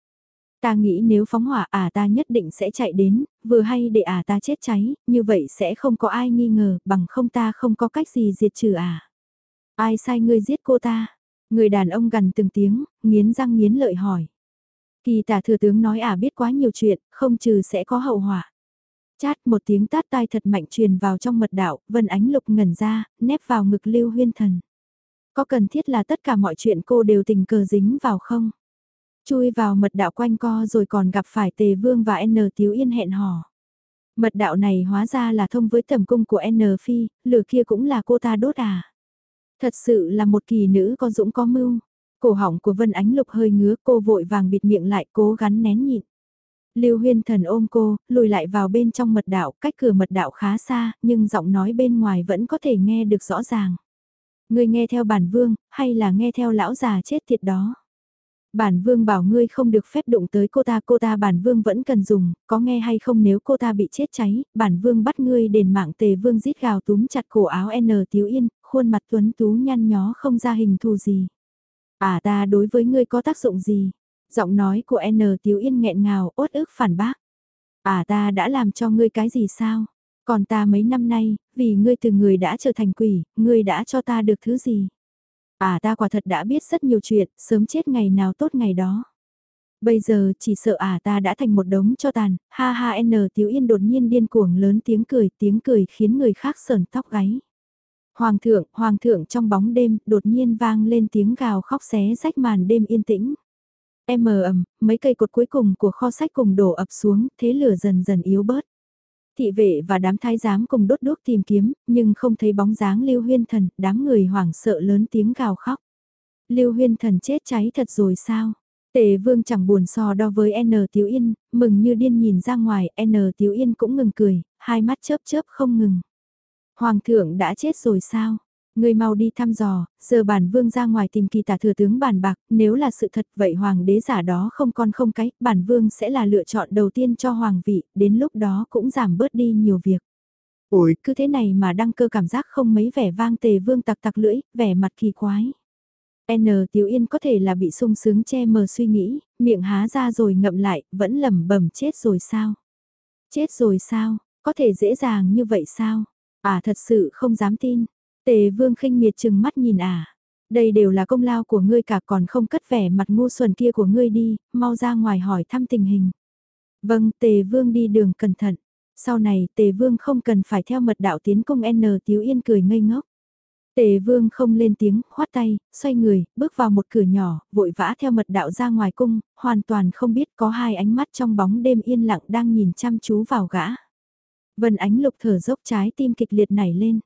Ta nghĩ nếu phóng hỏa à ta nhất định sẽ chạy đến, vừa hay để à ta chết cháy, như vậy sẽ không có ai nghi ngờ, bằng không ta không có cách gì diệt trừ à. Ai sai ngươi giết cô ta? Người đàn ông gần từng tiếng, nghiến răng nghiến lợi hỏi. Kỳ tả thừa tướng nói à biết quá nhiều chuyện, không trừ sẽ có hậu họa. Chát một tiếng tát tai thật mạnh truyền vào trong mật đạo, vân ánh lục ngẩn ra, nép vào ngực lưu huyên thần. Có cần thiết là tất cả mọi chuyện cô đều tình cờ dính vào không? Chui vào mật đạo quanh co rồi còn gặp phải tề vương và N Tiếu Yên hẹn hò. Mật đạo này hóa ra là thông với tầm cung của N Phi, lửa kia cũng là cô ta đốt à. Thật sự là một kỳ nữ có dũng có mưu. Cổ họng của Vân Ánh Lục hơi ngứa cô vội vàng bịt miệng lại cố gắng nén nhịn. Lưu Huyên Thần ôm cô, lùi lại vào bên trong mật đạo, cách cửa mật đạo khá xa, nhưng giọng nói bên ngoài vẫn có thể nghe được rõ ràng. Ngươi nghe theo bản vương, hay là nghe theo lão già chết tiệt đó? Bản vương bảo ngươi không được phép đụng tới cô ta, cô ta bản vương vẫn cần dùng, có nghe hay không nếu cô ta bị chết cháy, bản vương bắt ngươi đền mạng tề vương rít gào túm chặt cổ áo N Tiếu Yên, khuôn mặt tuấn tú nhăn nhó không ra hình thù gì. À ta đối với ngươi có tác dụng gì? Giọng nói của N Tiếu Yên nghẹn ngào, ốt ức phản bác. À ta đã làm cho ngươi cái gì sao? Còn ta mấy năm nay, vì ngươi từ người đã trở thành quỷ, ngươi đã cho ta được thứ gì? À ta quả thật đã biết rất nhiều chuyện, sớm chết ngày nào tốt ngày đó. Bây giờ chỉ sợ à ta đã thành một đống cho tàn, ha ha n Tiếu Yên đột nhiên điên cuồng lớn tiếng cười, tiếng cười khiến người khác sờn tóc gáy. Hoàng thượng, hoàng thượng trong bóng đêm, đột nhiên vang lên tiếng gào khóc xé rách màn đêm yên tĩnh. Em mờ ầm, mấy cây cột cuối cùng của kho sách cùng đổ ập xuống, thế lửa dần dần yếu bớt. Thị vệ và đám thái giám cùng đốt đuốc tìm kiếm, nhưng không thấy bóng dáng Lưu Huyên Thần, đám người hoảng sợ lớn tiếng gào khóc. Lưu Huyên Thần chết cháy thật rồi sao? Tề Vương chẳng buồn so đo với N Tiếu Yên, mừng như điên nhìn ra ngoài, N Tiếu Yên cũng ngừng cười, hai mắt chớp chớp không ngừng. Hoàng thượng đã chết rồi sao? Người mau đi thăm dò, giờ bản vương ra ngoài tìm kỳ tả thừa tướng bản bạc, nếu là sự thật vậy hoàng đế giả đó không con không cái, bản vương sẽ là lựa chọn đầu tiên cho hoàng vị, đến lúc đó cũng giảm bớt đi nhiều việc. Ôi, cứ thế này mà đăng cơ cảm giác không mấy vẻ vang tề vương tặc tặc lưỡi, vẻ mặt kỳ quái. N Tiểu Yên có thể là bị sung sướng che mờ suy nghĩ, miệng há ra rồi ngậm lại, vẫn lẩm bẩm chết rồi sao? Chết rồi sao? Có thể dễ dàng như vậy sao? À thật sự không dám tin. Tề vương khinh miệt chừng mắt nhìn à. Đây đều là công lao của ngươi cả còn không cất vẻ mặt ngu xuẩn kia của ngươi đi, mau ra ngoài hỏi thăm tình hình. Vâng, tề vương đi đường cẩn thận. Sau này tề vương không cần phải theo mật đạo tiến cung N Tiếu Yên cười ngây ngốc. Tề vương không lên tiếng, khoát tay, xoay người, bước vào một cửa nhỏ, vội vã theo mật đạo ra ngoài cung, hoàn toàn không biết có hai ánh mắt trong bóng đêm yên lặng đang nhìn chăm chú vào gã. Vân ánh lục thở dốc trái tim kịch liệt nảy lên.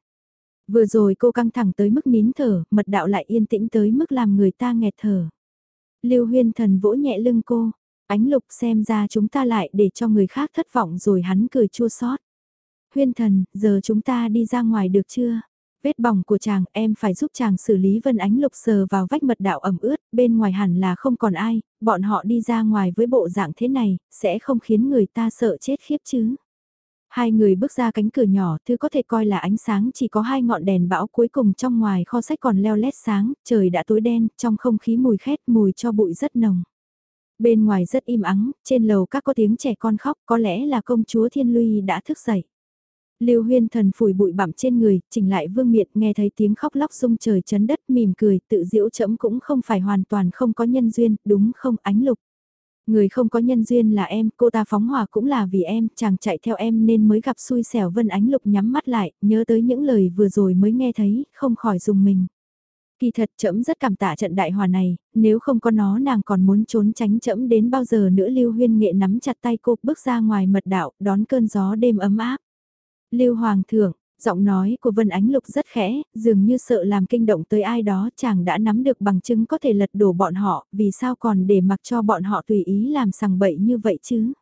Vừa rồi cô căng thẳng tới mức nín thở, mật đạo lại yên tĩnh tới mức làm người ta nghẹt thở. Lưu huyên thần vỗ nhẹ lưng cô, ánh lục xem ra chúng ta lại để cho người khác thất vọng rồi hắn cười chua xót. Huyên thần, giờ chúng ta đi ra ngoài được chưa? Vết bỏng của chàng em phải giúp chàng xử lý vân ánh lục sờ vào vách mật đạo ẩm ướt, bên ngoài hẳn là không còn ai, bọn họ đi ra ngoài với bộ dạng thế này, sẽ không khiến người ta sợ chết khiếp chứ. Hai người bước ra cánh cửa nhỏ, thứ có thể coi là ánh sáng chỉ có hai ngọn đèn bão cuối cùng trong ngoài kho sách còn leo lét sáng, trời đã tối đen, trong không khí mùi khét mùi cho bụi rất nồng. Bên ngoài rất im ắng, trên lầu các có tiếng trẻ con khóc, có lẽ là công chúa Thiên Luy đã thức dậy. Lưu Huyên thần phủi bụi bặm trên người, chỉnh lại vương miện nghe thấy tiếng khóc lóc rung trời chấn đất mỉm cười, tự diễu chẫm cũng không phải hoàn toàn không có nhân duyên, đúng không ánh lục. Người không có nhân duyên là em, cô ta phóng hỏa cũng là vì em, chàng chạy theo em nên mới gặp xui xẻo Vân Ánh Lục nhắm mắt lại, nhớ tới những lời vừa rồi mới nghe thấy, không khỏi dùng mình. Kỳ thật trẫm rất cảm tạ trận đại hòa này, nếu không có nó nàng còn muốn trốn tránh trẫm đến bao giờ nữa Lưu Huyên Nghệ nắm chặt tay cô bước ra ngoài mật đạo, đón cơn gió đêm ấm áp. Lưu Hoàng thượng, Giọng nói của Vân Ánh Lục rất khẽ, dường như sợ làm kinh động tới ai đó chàng đã nắm được bằng chứng có thể lật đổ bọn họ, vì sao còn để mặc cho bọn họ tùy ý làm sằng bậy như vậy chứ?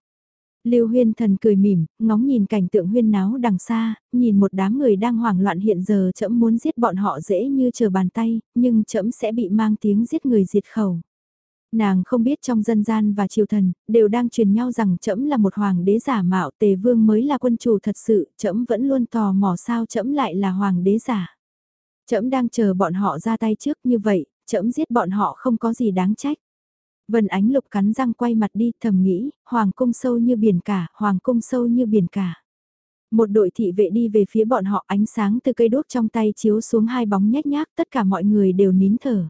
Lưu Huyên Thần cười mỉm, ngóng nhìn cảnh tượng huyên náo đằng xa, nhìn một đám người đang hoảng loạn hiện giờ chậm muốn giết bọn họ dễ như chờ bàn tay, nhưng chậm sẽ bị mang tiếng giết người diệt khẩu. Nàng không biết trong dân gian và triều thần, đều đang truyền nhau rằng trẫm là một hoàng đế giả mạo tề vương mới là quân chủ thật sự, trẫm vẫn luôn tò mò sao trẫm lại là hoàng đế giả. Trẫm đang chờ bọn họ ra tay trước như vậy, trẫm giết bọn họ không có gì đáng trách. Vân ánh lục cắn răng quay mặt đi thầm nghĩ, hoàng cung sâu như biển cả, hoàng cung sâu như biển cả. Một đội thị vệ đi về phía bọn họ ánh sáng từ cây đuốc trong tay chiếu xuống hai bóng nhét nhác tất cả mọi người đều nín thở.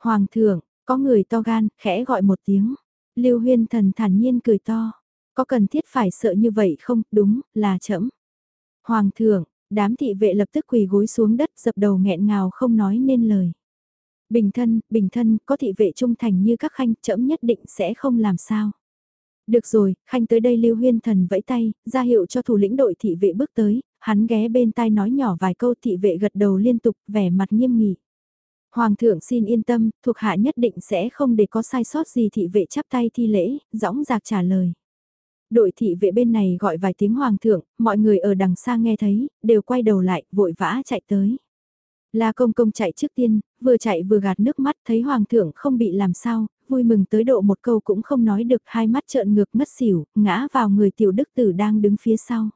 Hoàng thượng, có người to gan, khẽ gọi một tiếng. Lưu Huyên thần thản nhiên cười to. Có cần thiết phải sợ như vậy không? Đúng, là chậm. Hoàng thượng, đám thị vệ lập tức quỳ gối xuống đất dập đầu nghẹn ngào không nói nên lời. Bình thân, bình thân, có thị vệ trung thành như các khanh, chậm nhất định sẽ không làm sao. Được rồi, khanh tới đây Lưu Huyên thần vẫy tay, ra hiệu cho thủ lĩnh đội thị vệ bước tới, hắn ghé bên tai nói nhỏ vài câu thị vệ gật đầu liên tục, vẻ mặt nghiêm nghị. Hoàng thượng xin yên tâm, thuộc hạ nhất định sẽ không để có sai sót gì thị vệ chắp tay thi lễ, dõng dạc trả lời. Đội thị vệ bên này gọi vài tiếng hoàng thượng, mọi người ở đằng xa nghe thấy, đều quay đầu lại, vội vã chạy tới. La công công chạy trước tiên, vừa chạy vừa gạt nước mắt thấy hoàng thượng không bị làm sao, vui mừng tới độ một câu cũng không nói được hai mắt trợn ngược ngất xỉu, ngã vào người tiểu đức tử đang đứng phía sau.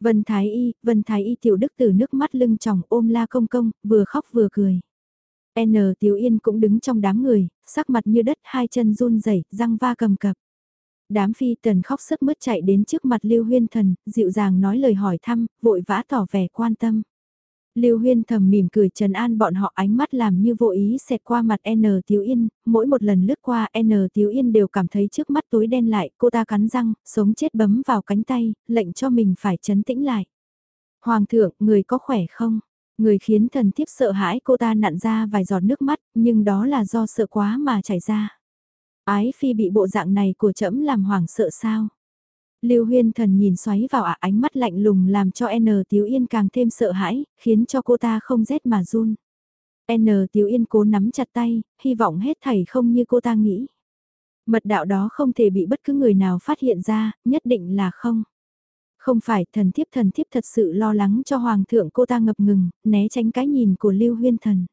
Vân Thái Y, Vân Thái Y tiểu đức tử nước mắt lưng tròng ôm la công công, vừa khóc vừa cười. N Tiểu Yên cũng đứng trong đám người, sắc mặt như đất hai chân run rẩy, răng va cầm cập. Đám phi tần khóc sức mướt chạy đến trước mặt Lưu Huyên Thần, dịu dàng nói lời hỏi thăm, vội vã tỏ vẻ quan tâm. Lưu Huyên thầm mỉm cười trần an bọn họ ánh mắt làm như vô ý xẹt qua mặt N Tiếu Yên, mỗi một lần lướt qua N Tiếu Yên đều cảm thấy trước mắt tối đen lại, cô ta cắn răng, sống chết bấm vào cánh tay, lệnh cho mình phải chấn tĩnh lại. Hoàng thượng, người có khỏe không? Người khiến thần thiếp sợ hãi cô ta nặn ra vài giọt nước mắt, nhưng đó là do sợ quá mà chảy ra. Ái phi bị bộ dạng này của trẫm làm hoảng sợ sao? Lưu Huyên Thần nhìn xoáy vào ả ánh mắt lạnh lùng làm cho N Tiếu Yên càng thêm sợ hãi, khiến cho cô ta không rét mà run. N Tiếu Yên cố nắm chặt tay, hy vọng hết thảy không như cô ta nghĩ. Mật đạo đó không thể bị bất cứ người nào phát hiện ra, nhất định là không. Không phải thần thiếp thần thiếp thật sự lo lắng cho hoàng thượng cô ta ngập ngừng, né tránh cái nhìn của Lưu Huyên Thần.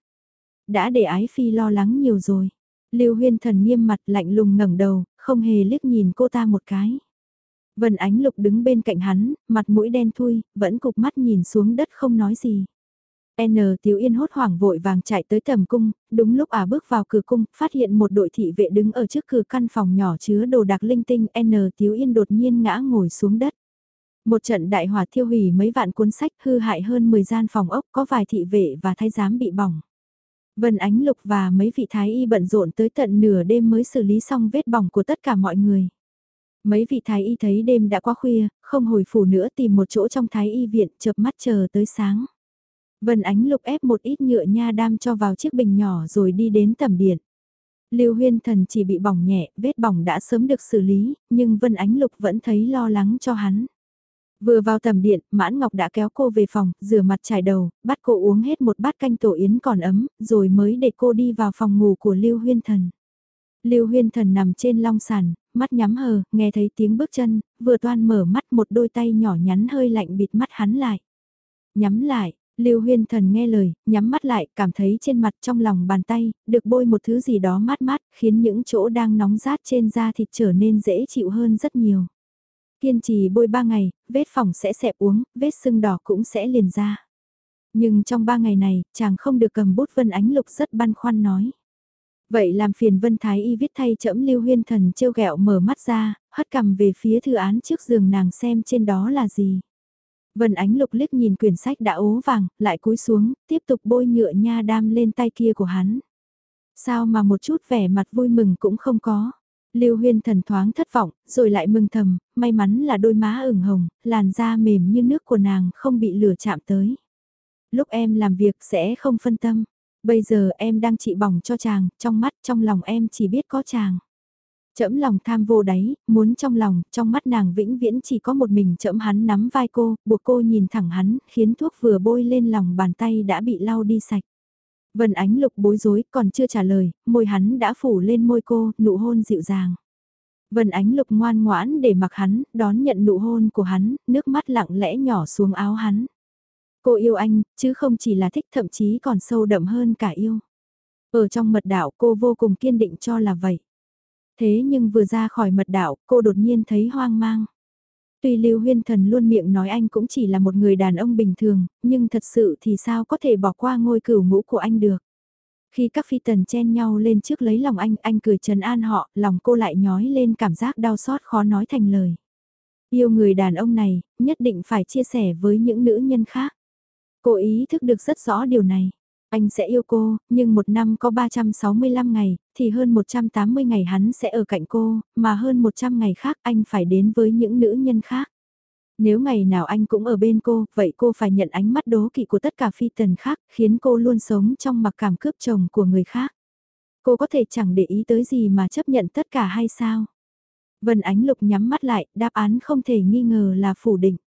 Đã để ái phi lo lắng nhiều rồi. Lưu Huyên Thần nghiêm mặt lạnh lùng ngẩng đầu, không hề liếc nhìn cô ta một cái. Vân Ánh Lục đứng bên cạnh hắn, mặt mũi đen thui, vẫn cục mắt nhìn xuống đất không nói gì. N Tiếu Yên hốt hoảng vội vàng chạy tới tầm cung, đúng lúc ả bước vào cửa cung, phát hiện một đội thị vệ đứng ở trước cửa căn phòng nhỏ chứa đồ đạc linh tinh, N Tiếu Yên đột nhiên ngã ngồi xuống đất. Một trận đại hỏa thiêu hủy mấy vạn cuốn sách hư hại hơn 10 gian phòng ốc có vài thị vệ và thái giám bị bỏng. Vân Ánh Lục và mấy vị thái y bận rộn tới tận nửa đêm mới xử lý xong vết bỏng của tất cả mọi người. Mấy vị thái y thấy đêm đã quá khuya, không hồi phủ nữa tìm một chỗ trong thái y viện chợp mắt chờ tới sáng. Vân Ánh Lục ép một ít nhựa nha đam cho vào chiếc bình nhỏ rồi đi đến tầm điện. Lưu Huyên Thần chỉ bị bỏng nhẹ, vết bỏng đã sớm được xử lý, nhưng Vân Ánh Lục vẫn thấy lo lắng cho hắn. Vừa vào tầm điện, Mãn Ngọc đã kéo cô về phòng, rửa mặt trải đầu, bắt cô uống hết một bát canh tổ yến còn ấm, rồi mới để cô đi vào phòng ngủ của Lưu Huyên Thần. Lưu Huyên Thần nằm trên long sàn, mắt nhắm hờ, nghe thấy tiếng bước chân, vừa toan mở mắt một đôi tay nhỏ nhắn hơi lạnh bịt mắt hắn lại. Nhắm lại, Lưu Huyên Thần nghe lời, nhắm mắt lại, cảm thấy trên mặt trong lòng bàn tay, được bôi một thứ gì đó mát mát, khiến những chỗ đang nóng rát trên da thịt trở nên dễ chịu hơn rất nhiều. Kiên trì bôi ba ngày, vết phòng sẽ xẹp uống, vết sưng đỏ cũng sẽ liền ra. Nhưng trong ba ngày này, chàng không được cầm bút Vân Ánh Lục rất băn khoăn nói. Vậy làm phiền Vân Thái Y viết thay chẫm lưu huyên thần trêu ghẹo mở mắt ra, hất cầm về phía thư án trước giường nàng xem trên đó là gì. Vân Ánh Lục liếc nhìn quyển sách đã ố vàng, lại cúi xuống, tiếp tục bôi nhựa nha đam lên tay kia của hắn. Sao mà một chút vẻ mặt vui mừng cũng không có. Lưu Huyên thần thoáng thất vọng, rồi lại mừng thầm, may mắn là đôi má ửng hồng, làn da mềm như nước của nàng không bị lửa chạm tới. Lúc em làm việc sẽ không phân tâm, bây giờ em đang trị bỏng cho chàng, trong mắt trong lòng em chỉ biết có chàng. Chẫm lòng tham vô đáy, muốn trong lòng, trong mắt nàng vĩnh viễn chỉ có một mình chẫm hắn nắm vai cô, buộc cô nhìn thẳng hắn, khiến thuốc vừa bôi lên lòng bàn tay đã bị lau đi sạch. Vân Ánh Lục bối rối còn chưa trả lời, môi hắn đã phủ lên môi cô, nụ hôn dịu dàng. Vân Ánh Lục ngoan ngoãn để mặc hắn, đón nhận nụ hôn của hắn, nước mắt lặng lẽ nhỏ xuống áo hắn. Cô yêu anh, chứ không chỉ là thích thậm chí còn sâu đậm hơn cả yêu. Ở trong mật đạo cô vô cùng kiên định cho là vậy. Thế nhưng vừa ra khỏi mật đạo, cô đột nhiên thấy hoang mang. Tuy Lưu Huyên Thần luôn miệng nói anh cũng chỉ là một người đàn ông bình thường, nhưng thật sự thì sao có thể bỏ qua ngôi cửu ngũ của anh được. Khi các phi tần chen nhau lên trước lấy lòng anh, anh cười trần an họ, lòng cô lại nhói lên cảm giác đau xót khó nói thành lời. Yêu người đàn ông này, nhất định phải chia sẻ với những nữ nhân khác. Cô ý thức được rất rõ điều này. Anh sẽ yêu cô, nhưng một năm có 365 ngày, thì hơn 180 ngày hắn sẽ ở cạnh cô, mà hơn 100 ngày khác anh phải đến với những nữ nhân khác. Nếu ngày nào anh cũng ở bên cô, vậy cô phải nhận ánh mắt đố kỵ của tất cả phi tần khác, khiến cô luôn sống trong mặc cảm cướp chồng của người khác. Cô có thể chẳng để ý tới gì mà chấp nhận tất cả hay sao? Vân Ánh Lục nhắm mắt lại, đáp án không thể nghi ngờ là phủ định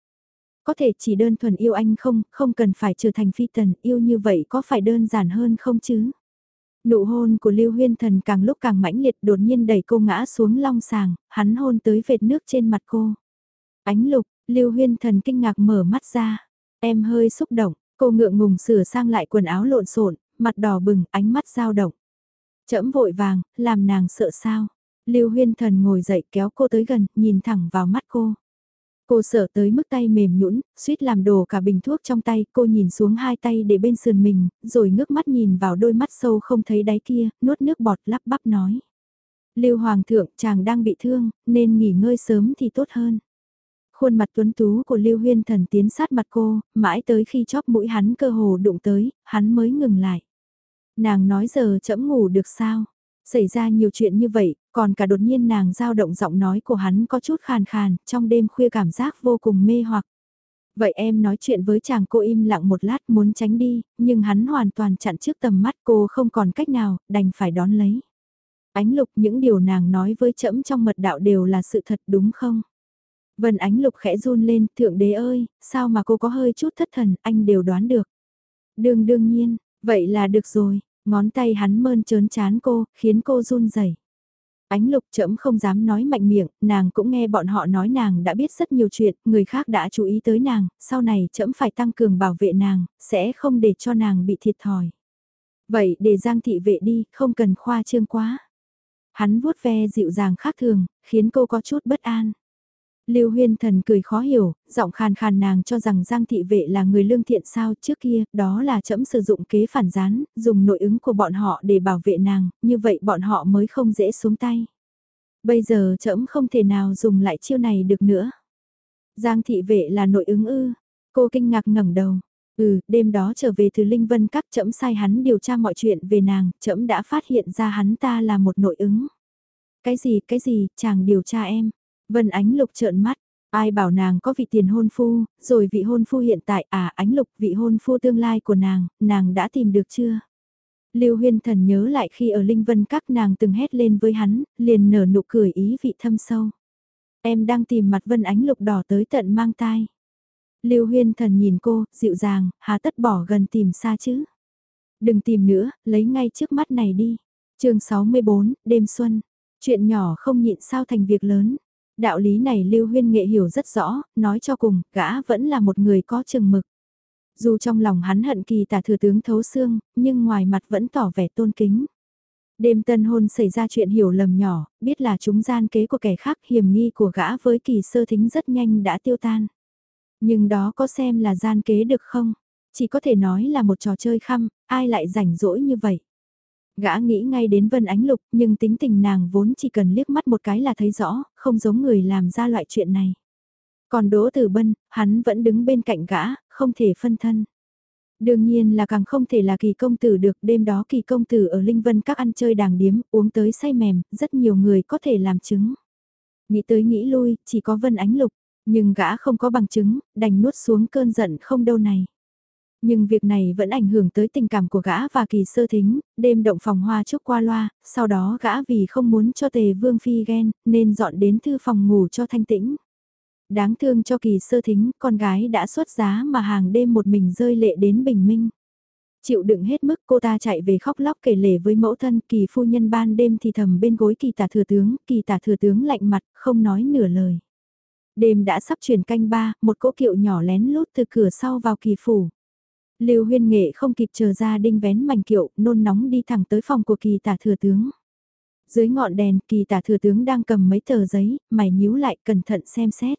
có thể chỉ đơn thuần yêu anh không, không cần phải trở thành phi tần, yêu như vậy có phải đơn giản hơn không chứ? Nụ hôn của Lưu Huyên Thần càng lúc càng mãnh liệt đột nhiên đẩy cô ngã xuống long sàng, hắn hôn tới vệt nước trên mặt cô. Ánh lục, Lưu Huyên Thần kinh ngạc mở mắt ra. Em hơi xúc động, cô ngượng ngùng sửa sang lại quần áo lộn xộn, mặt đỏ bừng, ánh mắt dao động. Chẫm vội vàng, làm nàng sợ sao. Lưu Huyên Thần ngồi dậy kéo cô tới gần, nhìn thẳng vào mắt cô. Cô sợ tới mức tay mềm nhũn, suýt làm đổ cả bình thuốc trong tay, cô nhìn xuống hai tay để bên sườn mình, rồi ngước mắt nhìn vào đôi mắt sâu không thấy đáy kia, nuốt nước bọt lắp bắp nói. Lưu Hoàng thượng, chàng đang bị thương, nên nghỉ ngơi sớm thì tốt hơn. Khuôn mặt tuấn tú của Lưu Huyên Thần tiến sát mặt cô, mãi tới khi chóp mũi hắn cơ hồ đụng tới, hắn mới ngừng lại. Nàng nói giờ chậm ngủ được sao? Xảy ra nhiều chuyện như vậy, còn cả đột nhiên nàng giao động giọng nói của hắn có chút khàn khàn, trong đêm khuya cảm giác vô cùng mê hoặc. Vậy em nói chuyện với chàng cô im lặng một lát muốn tránh đi, nhưng hắn hoàn toàn chặn trước tầm mắt cô không còn cách nào, đành phải đón lấy. Ánh lục những điều nàng nói với trẫm trong mật đạo đều là sự thật đúng không? Vân ánh lục khẽ run lên, thượng đế ơi, sao mà cô có hơi chút thất thần, anh đều đoán được. Đương đương nhiên, vậy là được rồi, ngón tay hắn mơn trớn chán cô, khiến cô run rẩy. Ánh lục chậm không dám nói mạnh miệng, nàng cũng nghe bọn họ nói nàng đã biết rất nhiều chuyện, người khác đã chú ý tới nàng, sau này chậm phải tăng cường bảo vệ nàng, sẽ không để cho nàng bị thiệt thòi. Vậy để Giang thị vệ đi, không cần khoa trương quá. Hắn vuốt ve dịu dàng khác thường, khiến cô có chút bất an. Lưu Huyên Thần cười khó hiểu, giọng khàn khàn nàng cho rằng Giang thị vệ là người lương thiện sao trước kia, đó là chấm sử dụng kế phản gián, dùng nội ứng của bọn họ để bảo vệ nàng, như vậy bọn họ mới không dễ xuống tay. Bây giờ chấm không thể nào dùng lại chiêu này được nữa. Giang thị vệ là nội ứng ư, cô kinh ngạc ngẩng đầu. Ừ, đêm đó trở về từ Linh Vân các chấm sai hắn điều tra mọi chuyện về nàng, chấm đã phát hiện ra hắn ta là một nội ứng. Cái gì, cái gì, chàng điều tra em. Vân Ánh Lục trợn mắt, ai bảo nàng có vị tiền hôn phu, rồi vị hôn phu hiện tại à Ánh Lục vị hôn phu tương lai của nàng, nàng đã tìm được chưa? Lưu Huyên Thần nhớ lại khi ở Linh Vân các nàng từng hét lên với hắn, liền nở nụ cười ý vị thâm sâu. Em đang tìm mặt Vân Ánh Lục đỏ tới tận mang tai. Lưu Huyên Thần nhìn cô, dịu dàng, hà tất bỏ gần tìm xa chứ. Đừng tìm nữa, lấy ngay trước mắt này đi. chương 64, đêm xuân. Chuyện nhỏ không nhịn sao thành việc lớn. Đạo lý này Lưu Huyên Nghệ hiểu rất rõ, nói cho cùng, gã vẫn là một người có chừng mực. Dù trong lòng hắn hận kỳ tả thừa tướng thấu xương, nhưng ngoài mặt vẫn tỏ vẻ tôn kính. Đêm tân hôn xảy ra chuyện hiểu lầm nhỏ, biết là chúng gian kế của kẻ khác hiểm nghi của gã với kỳ sơ thính rất nhanh đã tiêu tan. Nhưng đó có xem là gian kế được không? Chỉ có thể nói là một trò chơi khăm, ai lại rảnh rỗi như vậy? Gã nghĩ ngay đến Vân Ánh Lục, nhưng tính tình nàng vốn chỉ cần liếc mắt một cái là thấy rõ, không giống người làm ra loại chuyện này. Còn Đỗ Tử Bân, hắn vẫn đứng bên cạnh gã, không thể phân thân. Đương nhiên là càng không thể là kỳ công tử được, đêm đó kỳ công tử ở Linh Vân các ăn chơi đàng điếm, uống tới say mềm, rất nhiều người có thể làm chứng. Nghĩ tới nghĩ lui, chỉ có Vân Ánh Lục, nhưng gã không có bằng chứng, đành nuốt xuống cơn giận không đâu này. Nhưng việc này vẫn ảnh hưởng tới tình cảm của gã và kỳ sơ thính, đêm động phòng hoa chúc qua loa, sau đó gã vì không muốn cho tề vương phi ghen, nên dọn đến thư phòng ngủ cho thanh tĩnh. Đáng thương cho kỳ sơ thính, con gái đã xuất giá mà hàng đêm một mình rơi lệ đến bình minh. Chịu đựng hết mức cô ta chạy về khóc lóc kể lể với mẫu thân kỳ phu nhân ban đêm thì thầm bên gối kỳ tả thừa tướng, kỳ tả thừa tướng lạnh mặt, không nói nửa lời. Đêm đã sắp chuyển canh ba, một cỗ kiệu nhỏ lén lút từ cửa sau vào kỳ phủ. Lưu Huyên Nghệ không kịp chờ ra đinh vén mảnh kiệu, nôn nóng đi thẳng tới phòng của kỳ tả thừa tướng. Dưới ngọn đèn, kỳ tả thừa tướng đang cầm mấy tờ giấy, mày nhíu lại cẩn thận xem xét.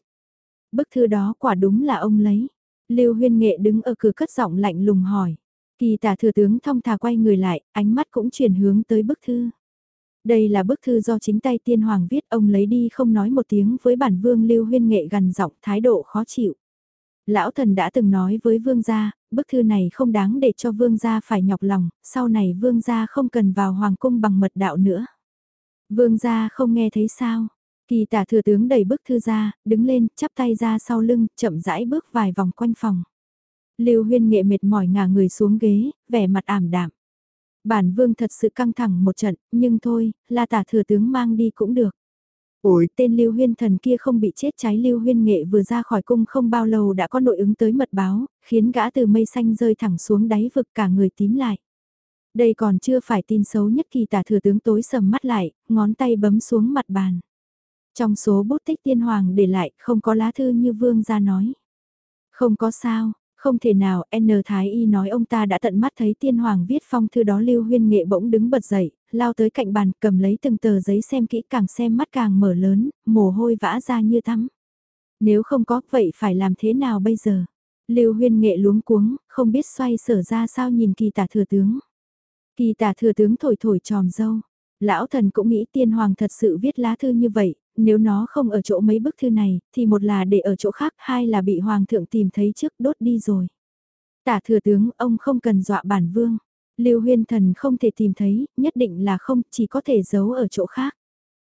Bức thư đó quả đúng là ông lấy. Lưu Huyên Nghệ đứng ở cửa cất giọng lạnh lùng hỏi. Kỳ tả thừa tướng thong thả quay người lại, ánh mắt cũng chuyển hướng tới bức thư. Đây là bức thư do chính tay tiên hoàng viết ông lấy đi không nói một tiếng với bản vương Lưu Huyên Nghệ gần giọng thái độ khó chịu. Lão thần đã từng nói với vương gia, bức thư này không đáng để cho vương gia phải nhọc lòng, sau này vương gia không cần vào hoàng cung bằng mật đạo nữa. Vương gia không nghe thấy sao? Kỳ tả thừa tướng đẩy bức thư ra, đứng lên, chắp tay ra sau lưng, chậm rãi bước vài vòng quanh phòng. Lưu huyên nghệ mệt mỏi ngả người xuống ghế, vẻ mặt ảm đạm. Bản vương thật sự căng thẳng một trận, nhưng thôi, là tả thừa tướng mang đi cũng được. Ôi, tên Lưu Huyên thần kia không bị chết cháy Lưu Huyên nghệ vừa ra khỏi cung không bao lâu đã có nội ứng tới mật báo, khiến gã từ mây xanh rơi thẳng xuống đáy vực cả người tím lại. Đây còn chưa phải tin xấu nhất kỳ tả thừa tướng tối sầm mắt lại, ngón tay bấm xuống mặt bàn. Trong số bút tích tiên hoàng để lại không có lá thư như vương ra nói. Không có sao, không thể nào, N Thái Y nói ông ta đã tận mắt thấy tiên hoàng viết phong thư đó lưu huyên nghệ bỗng đứng bật dậy, lao tới cạnh bàn cầm lấy từng tờ giấy xem kỹ càng xem mắt càng mở lớn, mồ hôi vã ra như tắm. Nếu không có vậy phải làm thế nào bây giờ? Lưu huyên nghệ luống cuống, không biết xoay sở ra sao nhìn kỳ tả thừa tướng. Kỳ tả thừa tướng thổi thổi tròm dâu. Lão thần cũng nghĩ tiên hoàng thật sự viết lá thư như vậy, nếu nó không ở chỗ mấy bức thư này, thì một là để ở chỗ khác, hai là bị hoàng thượng tìm thấy trước đốt đi rồi. Tả thừa tướng, ông không cần dọa bản vương. Lưu huyên thần không thể tìm thấy, nhất định là không, chỉ có thể giấu ở chỗ khác.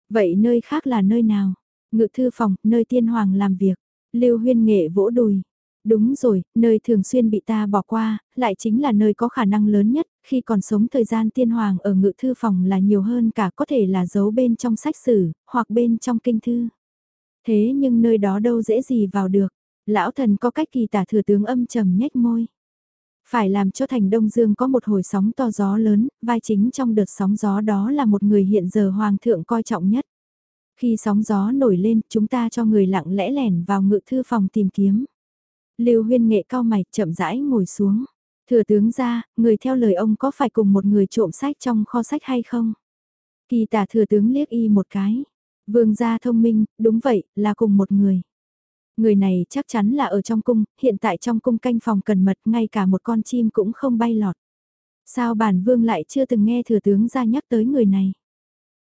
Vậy nơi khác là nơi nào? Ngự thư phòng, nơi tiên hoàng làm việc. Lưu huyên nghệ vỗ đùi. Đúng rồi, nơi thường xuyên bị ta bỏ qua, lại chính là nơi có khả năng lớn nhất, khi còn sống thời gian tiên hoàng ở ngự thư phòng là nhiều hơn cả có thể là giấu bên trong sách sử, hoặc bên trong kinh thư. Thế nhưng nơi đó đâu dễ gì vào được, lão thần có cách kỳ tả thừa tướng âm trầm nhếch môi. Phải làm cho thành Đông Dương có một hồi sóng to gió lớn, vai chính trong đợt sóng gió đó là một người hiện giờ hoàng thượng coi trọng nhất. Khi sóng gió nổi lên, chúng ta cho người lặng lẽ lẻn vào ngự thư phòng tìm kiếm. Lưu huyên nghệ cao mày chậm rãi ngồi xuống. Thừa tướng ra, người theo lời ông có phải cùng một người trộm sách trong kho sách hay không? Kỳ tả thừa tướng liếc y một cái. Vương gia thông minh, đúng vậy, là cùng một người. Người này chắc chắn là ở trong cung, hiện tại trong cung canh phòng cần mật ngay cả một con chim cũng không bay lọt. Sao bản vương lại chưa từng nghe thừa tướng ra nhắc tới người này?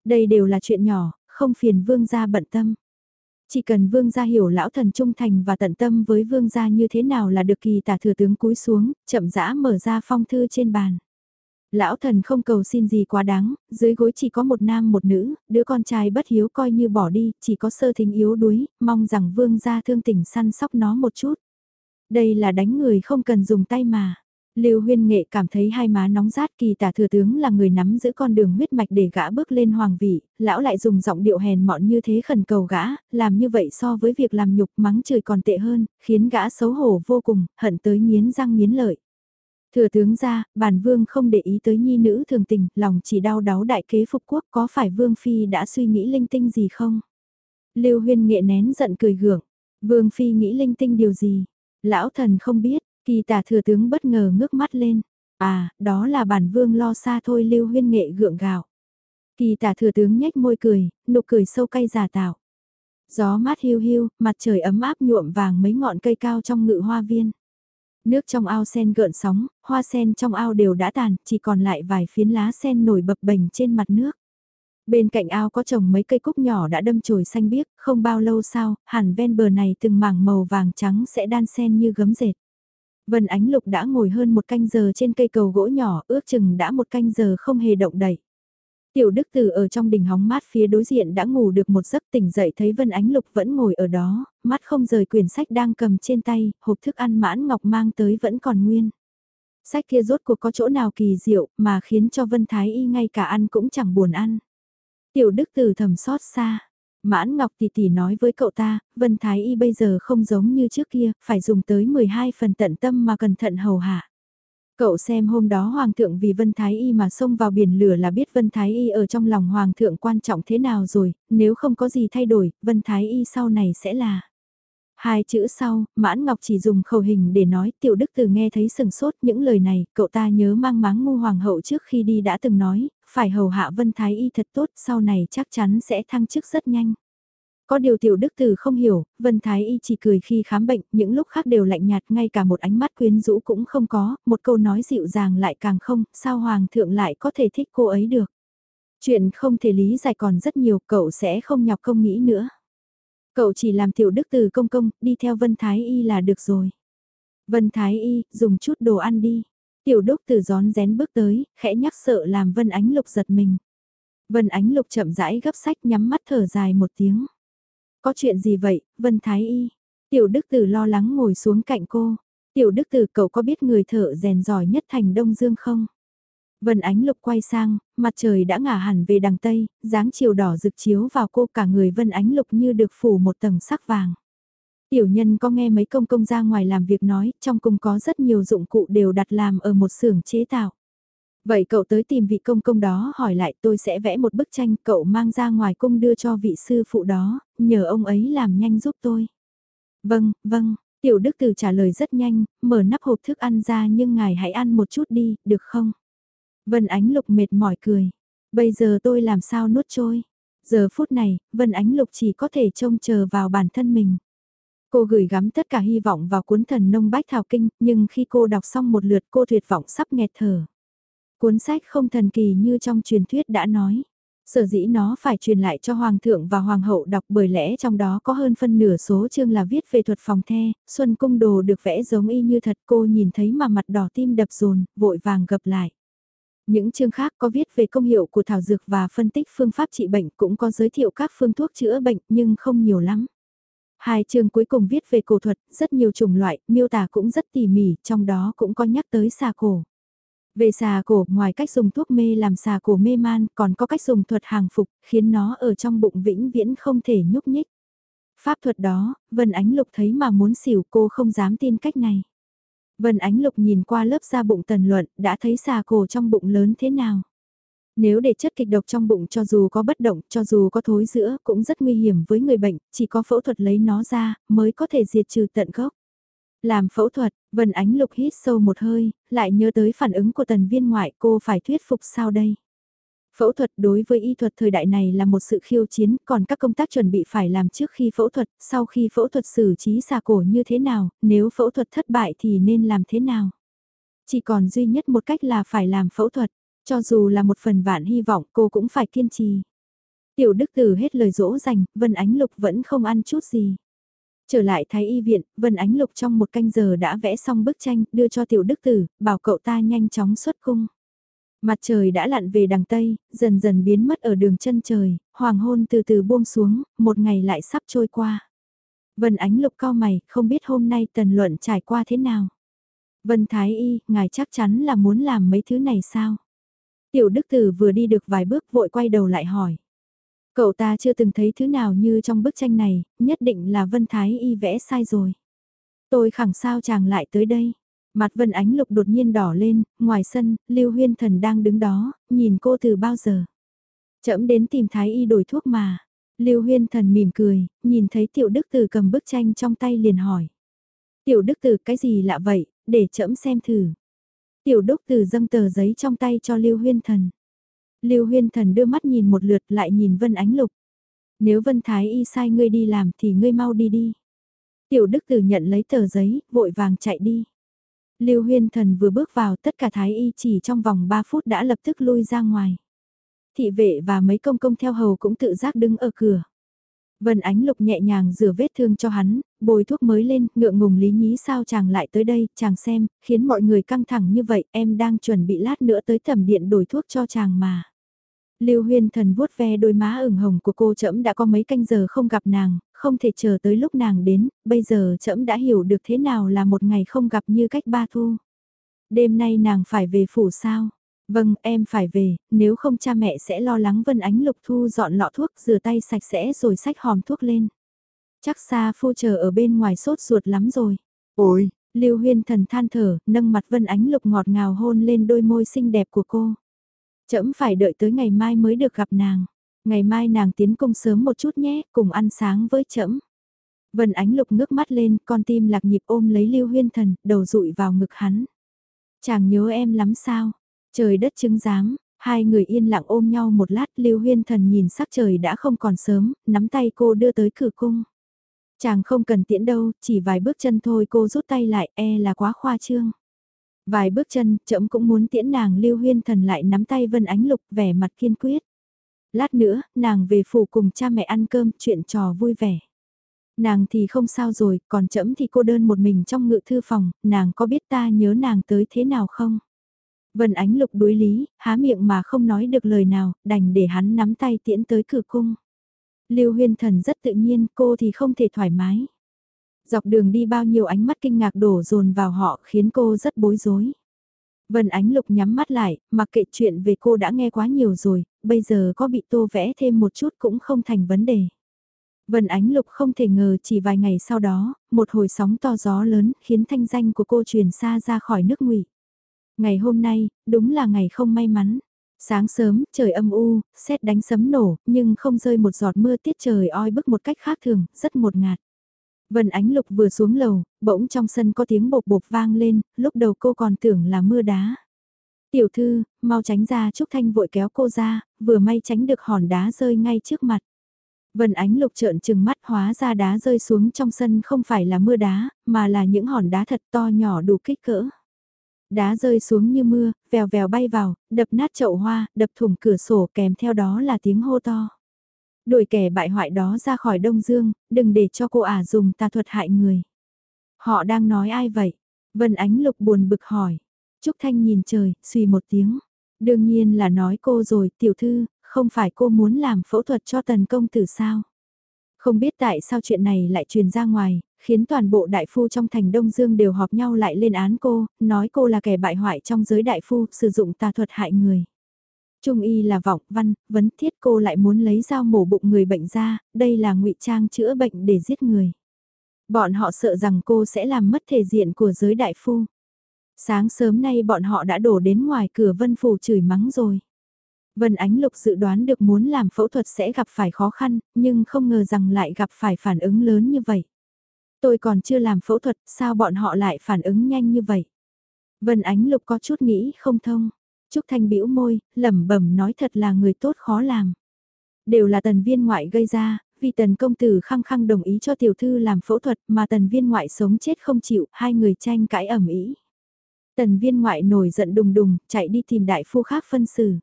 Đây đều là chuyện nhỏ, không phiền vương gia bận tâm. Chỉ cần vương gia hiểu lão thần trung thành và tận tâm với vương gia như thế nào là được kỳ tả thừa tướng cúi xuống, chậm rãi mở ra phong thư trên bàn. Lão thần không cầu xin gì quá đáng, dưới gối chỉ có một nam một nữ, đứa con trai bất hiếu coi như bỏ đi, chỉ có sơ thính yếu đuối, mong rằng vương gia thương tình săn sóc nó một chút. Đây là đánh người không cần dùng tay mà. Lưu Huyên Nghệ cảm thấy hai má nóng rát kỳ tả thừa tướng là người nắm giữ con đường huyết mạch để gã bước lên hoàng vị, lão lại dùng giọng điệu hèn mọn như thế khẩn cầu gã, làm như vậy so với việc làm nhục mắng trời còn tệ hơn, khiến gã xấu hổ vô cùng, hận tới miến răng miến lợi. Thừa tướng ra, bản vương không để ý tới nhi nữ thường tình, lòng chỉ đau đáu đại kế phục quốc có phải vương phi đã suy nghĩ linh tinh gì không? Lưu Huyên Nghệ nén giận cười gượng, vương phi nghĩ linh tinh điều gì? Lão thần không biết, Kỳ tả thừa tướng bất ngờ ngước mắt lên. À, đó là bản vương lo xa thôi lưu huyên nghệ gượng gạo. Kỳ tả thừa tướng nhếch môi cười, nụ cười sâu cay giả tạo. Gió mát hiu hiu, mặt trời ấm áp nhuộm vàng mấy ngọn cây cao trong ngự hoa viên. Nước trong ao sen gợn sóng, hoa sen trong ao đều đã tàn, chỉ còn lại vài phiến lá sen nổi bập bềnh trên mặt nước. Bên cạnh ao có trồng mấy cây cúc nhỏ đã đâm chồi xanh biếc, không bao lâu sau, hẳn ven bờ này từng mảng màu vàng trắng sẽ đan sen như gấm dệt. Vân Ánh Lục đã ngồi hơn một canh giờ trên cây cầu gỗ nhỏ, ước chừng đã một canh giờ không hề động đậy. Tiểu Đức Tử ở trong đỉnh hóng mát phía đối diện đã ngủ được một giấc tỉnh dậy thấy Vân Ánh Lục vẫn ngồi ở đó, mắt không rời quyển sách đang cầm trên tay, hộp thức ăn mãn ngọc mang tới vẫn còn nguyên. Sách kia rốt cuộc có chỗ nào kỳ diệu mà khiến cho Vân Thái Y ngay cả ăn cũng chẳng buồn ăn. Tiểu Đức Tử thầm xót xa, Mãn Ngọc tỷ tỷ nói với cậu ta, Vân Thái Y bây giờ không giống như trước kia, phải dùng tới 12 phần tận tâm mà cẩn thận hầu hạ. Cậu xem hôm đó Hoàng thượng vì Vân Thái Y mà xông vào biển lửa là biết Vân Thái Y ở trong lòng Hoàng thượng quan trọng thế nào rồi, nếu không có gì thay đổi, Vân Thái Y sau này sẽ là... Hai chữ sau, Mãn Ngọc chỉ dùng khẩu hình để nói tiểu đức từ nghe thấy sừng sốt những lời này, cậu ta nhớ mang máng ngu hoàng hậu trước khi đi đã từng nói, phải hầu hạ Vân Thái Y thật tốt, sau này chắc chắn sẽ thăng chức rất nhanh. Có điều tiểu đức tử không hiểu, Vân Thái Y chỉ cười khi khám bệnh, những lúc khác đều lạnh nhạt ngay cả một ánh mắt quyến rũ cũng không có, một câu nói dịu dàng lại càng không, sao Hoàng thượng lại có thể thích cô ấy được. Chuyện không thể lý giải còn rất nhiều, cậu sẽ không nhọc công nghĩ nữa. Cậu chỉ làm tiểu đức từ công công, đi theo Vân Thái Y là được rồi. Vân Thái Y, dùng chút đồ ăn đi. Tiểu đốc từ gión rén bước tới, khẽ nhắc sợ làm Vân Ánh Lục giật mình. Vân Ánh Lục chậm rãi gấp sách nhắm mắt thở dài một tiếng. Có chuyện gì vậy, Vân Thái Y? Tiểu Đức Tử lo lắng ngồi xuống cạnh cô. Tiểu Đức Tử cậu có biết người thợ rèn giỏi nhất thành Đông Dương không? Vân Ánh Lục quay sang, mặt trời đã ngả hẳn về đằng Tây, dáng chiều đỏ rực chiếu vào cô cả người Vân Ánh Lục như được phủ một tầng sắc vàng. Tiểu nhân có nghe mấy công công ra ngoài làm việc nói, trong cung có rất nhiều dụng cụ đều đặt làm ở một xưởng chế tạo. Vậy cậu tới tìm vị công công đó hỏi lại tôi sẽ vẽ một bức tranh cậu mang ra ngoài cung đưa cho vị sư phụ đó, nhờ ông ấy làm nhanh giúp tôi. Vâng, vâng, tiểu đức từ trả lời rất nhanh, mở nắp hộp thức ăn ra nhưng ngài hãy ăn một chút đi, được không? Vân Ánh Lục mệt mỏi cười. Bây giờ tôi làm sao nuốt trôi? Giờ phút này, Vân Ánh Lục chỉ có thể trông chờ vào bản thân mình. Cô gửi gắm tất cả hy vọng vào cuốn thần nông bách thảo kinh, nhưng khi cô đọc xong một lượt cô tuyệt vọng sắp nghẹt thở. Cuốn sách không thần kỳ như trong truyền thuyết đã nói. Sở dĩ nó phải truyền lại cho Hoàng thượng và Hoàng hậu đọc bởi lẽ trong đó có hơn phân nửa số chương là viết về thuật phòng the, Xuân Cung Đồ được vẽ giống y như thật cô nhìn thấy mà mặt đỏ tim đập rồn vội vàng gập lại. Những chương khác có viết về công hiệu của thảo dược và phân tích phương pháp trị bệnh cũng có giới thiệu các phương thuốc chữa bệnh nhưng không nhiều lắm. Hai chương cuối cùng viết về cổ thuật, rất nhiều chủng loại, miêu tả cũng rất tỉ mỉ, trong đó cũng có nhắc tới xà cổ. Về xà cổ, ngoài cách dùng thuốc mê làm xà cổ mê man, còn có cách dùng thuật hàng phục, khiến nó ở trong bụng vĩnh viễn không thể nhúc nhích. Pháp thuật đó, Vân Ánh Lục thấy mà muốn xỉu cô không dám tin cách này. Vân Ánh Lục nhìn qua lớp da bụng tần luận, đã thấy xà cổ trong bụng lớn thế nào. Nếu để chất kịch độc trong bụng cho dù có bất động, cho dù có thối giữa, cũng rất nguy hiểm với người bệnh, chỉ có phẫu thuật lấy nó ra, mới có thể diệt trừ tận gốc. Làm phẫu thuật, Vân Ánh Lục hít sâu một hơi, lại nhớ tới phản ứng của tần viên ngoại cô phải thuyết phục sao đây. Phẫu thuật đối với y thuật thời đại này là một sự khiêu chiến, còn các công tác chuẩn bị phải làm trước khi phẫu thuật, sau khi phẫu thuật xử trí xà cổ như thế nào, nếu phẫu thuật thất bại thì nên làm thế nào. Chỉ còn duy nhất một cách là phải làm phẫu thuật, cho dù là một phần vạn hy vọng cô cũng phải kiên trì. Tiểu Đức Tử hết lời dỗ dành, Vân Ánh Lục vẫn không ăn chút gì. Trở lại Thái Y viện, Vân Ánh Lục trong một canh giờ đã vẽ xong bức tranh, đưa cho Tiểu Đức Tử, bảo cậu ta nhanh chóng xuất cung. Mặt trời đã lặn về đằng Tây, dần dần biến mất ở đường chân trời, hoàng hôn từ từ buông xuống, một ngày lại sắp trôi qua. Vân Ánh Lục cao mày, không biết hôm nay tần luận trải qua thế nào. Vân Thái Y, ngài chắc chắn là muốn làm mấy thứ này sao? Tiểu Đức Tử vừa đi được vài bước vội quay đầu lại hỏi. Cậu ta chưa từng thấy thứ nào như trong bức tranh này, nhất định là Vân Thái Y vẽ sai rồi. Tôi khẳng sao chàng lại tới đây. Mặt Vân Ánh Lục đột nhiên đỏ lên, ngoài sân, Lưu Huyên Thần đang đứng đó, nhìn cô từ bao giờ. Chậm đến tìm Thái Y đổi thuốc mà. Lưu Huyên Thần mỉm cười, nhìn thấy Tiểu Đức Tử cầm bức tranh trong tay liền hỏi. Tiểu Đức Tử cái gì lạ vậy, để chậm xem thử. Tiểu Đức Tử dâng tờ giấy trong tay cho Lưu Huyên Thần. Lưu Huyên Thần đưa mắt nhìn một lượt lại nhìn Vân Ánh Lục. Nếu Vân Thái Y sai ngươi đi làm thì ngươi mau đi đi. Tiểu Đức Tử nhận lấy tờ giấy, vội vàng chạy đi. Lưu Huyên Thần vừa bước vào tất cả Thái Y chỉ trong vòng 3 phút đã lập tức lui ra ngoài. Thị vệ và mấy công công theo hầu cũng tự giác đứng ở cửa. Vân Ánh Lục nhẹ nhàng rửa vết thương cho hắn, bồi thuốc mới lên, ngượng ngùng lý nhí sao chàng lại tới đây, chàng xem, khiến mọi người căng thẳng như vậy, em đang chuẩn bị lát nữa tới thẩm điện đổi thuốc cho chàng mà. Lưu Huyên Thần vuốt ve đôi má ửng hồng của cô trẫm đã có mấy canh giờ không gặp nàng, không thể chờ tới lúc nàng đến, bây giờ trẫm đã hiểu được thế nào là một ngày không gặp như cách ba thu. Đêm nay nàng phải về phủ sao? Vâng, em phải về, nếu không cha mẹ sẽ lo lắng Vân Ánh Lục Thu dọn lọ thuốc rửa tay sạch sẽ rồi xách hòm thuốc lên. Chắc xa phu chờ ở bên ngoài sốt ruột lắm rồi. Ôi, Lưu Huyên thần than thở, nâng mặt Vân Ánh Lục ngọt ngào hôn lên đôi môi xinh đẹp của cô. Chậm phải đợi tới ngày mai mới được gặp nàng. Ngày mai nàng tiến công sớm một chút nhé, cùng ăn sáng với chậm. Vân Ánh Lục ngước mắt lên, con tim lạc nhịp ôm lấy Lưu Huyên thần, đầu rụi vào ngực hắn. Chàng nhớ em lắm sao? Trời đất chứng giám, hai người yên lặng ôm nhau một lát Lưu Huyên Thần nhìn sắc trời đã không còn sớm, nắm tay cô đưa tới cửa cung. Chàng không cần tiễn đâu, chỉ vài bước chân thôi cô rút tay lại, e là quá khoa trương. Vài bước chân, chậm cũng muốn tiễn nàng Lưu Huyên Thần lại nắm tay Vân Ánh Lục vẻ mặt kiên quyết. Lát nữa, nàng về phủ cùng cha mẹ ăn cơm, chuyện trò vui vẻ. Nàng thì không sao rồi, còn chậm thì cô đơn một mình trong ngự thư phòng, nàng có biết ta nhớ nàng tới thế nào không? Vân Ánh Lục đối lý, há miệng mà không nói được lời nào, đành để hắn nắm tay tiễn tới cửa cung. Lưu Huyên Thần rất tự nhiên, cô thì không thể thoải mái. Dọc đường đi bao nhiêu ánh mắt kinh ngạc đổ dồn vào họ khiến cô rất bối rối. Vân Ánh Lục nhắm mắt lại, mặc kệ chuyện về cô đã nghe quá nhiều rồi, bây giờ có bị tô vẽ thêm một chút cũng không thành vấn đề. Vân Ánh Lục không thể ngờ chỉ vài ngày sau đó, một hồi sóng to gió lớn khiến thanh danh của cô truyền xa ra khỏi nước ngụy. Ngày hôm nay, đúng là ngày không may mắn. Sáng sớm, trời âm u, xét đánh sấm nổ, nhưng không rơi một giọt mưa tiết trời oi bức một cách khác thường, rất một ngạt. Vân Ánh Lục vừa xuống lầu, bỗng trong sân có tiếng bột bột vang lên, lúc đầu cô còn tưởng là mưa đá. Tiểu thư, mau tránh ra Trúc Thanh vội kéo cô ra, vừa may tránh được hòn đá rơi ngay trước mặt. Vân Ánh Lục trợn trừng mắt hóa ra đá rơi xuống trong sân không phải là mưa đá, mà là những hòn đá thật to nhỏ đủ kích cỡ. Đá rơi xuống như mưa, vèo vèo bay vào, đập nát chậu hoa, đập thủng cửa sổ kèm theo đó là tiếng hô to. Đuổi kẻ bại hoại đó ra khỏi Đông Dương, đừng để cho cô ả dùng tà thuật hại người. Họ đang nói ai vậy? Vân Ánh Lục buồn bực hỏi. Trúc Thanh nhìn trời, suy một tiếng. Đương nhiên là nói cô rồi, tiểu thư, không phải cô muốn làm phẫu thuật cho tần công tử sao? Không biết tại sao chuyện này lại truyền ra ngoài, khiến toàn bộ đại phu trong thành Đông Dương đều họp nhau lại lên án cô, nói cô là kẻ bại hoại trong giới đại phu, sử dụng tà thuật hại người. Trung y là vọng, văn, vấn thiết cô lại muốn lấy dao mổ bụng người bệnh ra, đây là ngụy trang chữa bệnh để giết người. Bọn họ sợ rằng cô sẽ làm mất thể diện của giới đại phu. Sáng sớm nay bọn họ đã đổ đến ngoài cửa vân phủ chửi mắng rồi. Vân Ánh Lục dự đoán được muốn làm phẫu thuật sẽ gặp phải khó khăn, nhưng không ngờ rằng lại gặp phải phản ứng lớn như vậy. Tôi còn chưa làm phẫu thuật, sao bọn họ lại phản ứng nhanh như vậy? Vân Ánh Lục có chút nghĩ không thông. Trúc Thanh bĩu môi, lẩm bẩm nói thật là người tốt khó làm. Đều là tần viên ngoại gây ra, vì tần công tử khăng khăng đồng ý cho tiểu thư làm phẫu thuật mà tần viên ngoại sống chết không chịu, hai người tranh cãi ẩm ý. Tần viên ngoại nổi giận đùng đùng, chạy đi tìm đại phu khác phân xử.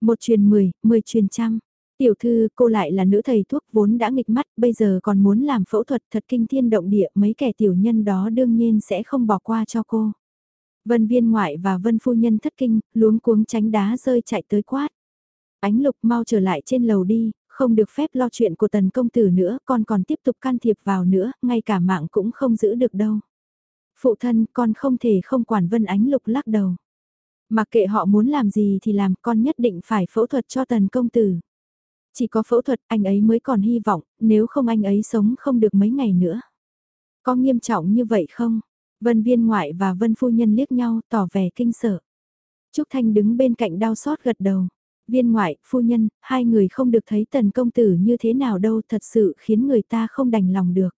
Một truyền mười, mười truyền trăm. Tiểu thư, cô lại là nữ thầy thuốc vốn đã nghịch mắt, bây giờ còn muốn làm phẫu thuật thật kinh thiên động địa, mấy kẻ tiểu nhân đó đương nhiên sẽ không bỏ qua cho cô. Vân viên ngoại và vân phu nhân thất kinh, luống cuống tránh đá rơi chạy tới quát. Ánh lục mau trở lại trên lầu đi, không được phép lo chuyện của tần công tử nữa, con còn tiếp tục can thiệp vào nữa, ngay cả mạng cũng không giữ được đâu. Phụ thân, con không thể không quản vân ánh lục lắc đầu. Mặc kệ họ muốn làm gì thì làm, con nhất định phải phẫu thuật cho tần công tử. Chỉ có phẫu thuật anh ấy mới còn hy vọng, nếu không anh ấy sống không được mấy ngày nữa. Có nghiêm trọng như vậy không? Vân viên ngoại và vân phu nhân liếc nhau tỏ vẻ kinh sợ. Trúc Thanh đứng bên cạnh đau xót gật đầu. Viên ngoại, phu nhân, hai người không được thấy tần công tử như thế nào đâu thật sự khiến người ta không đành lòng được.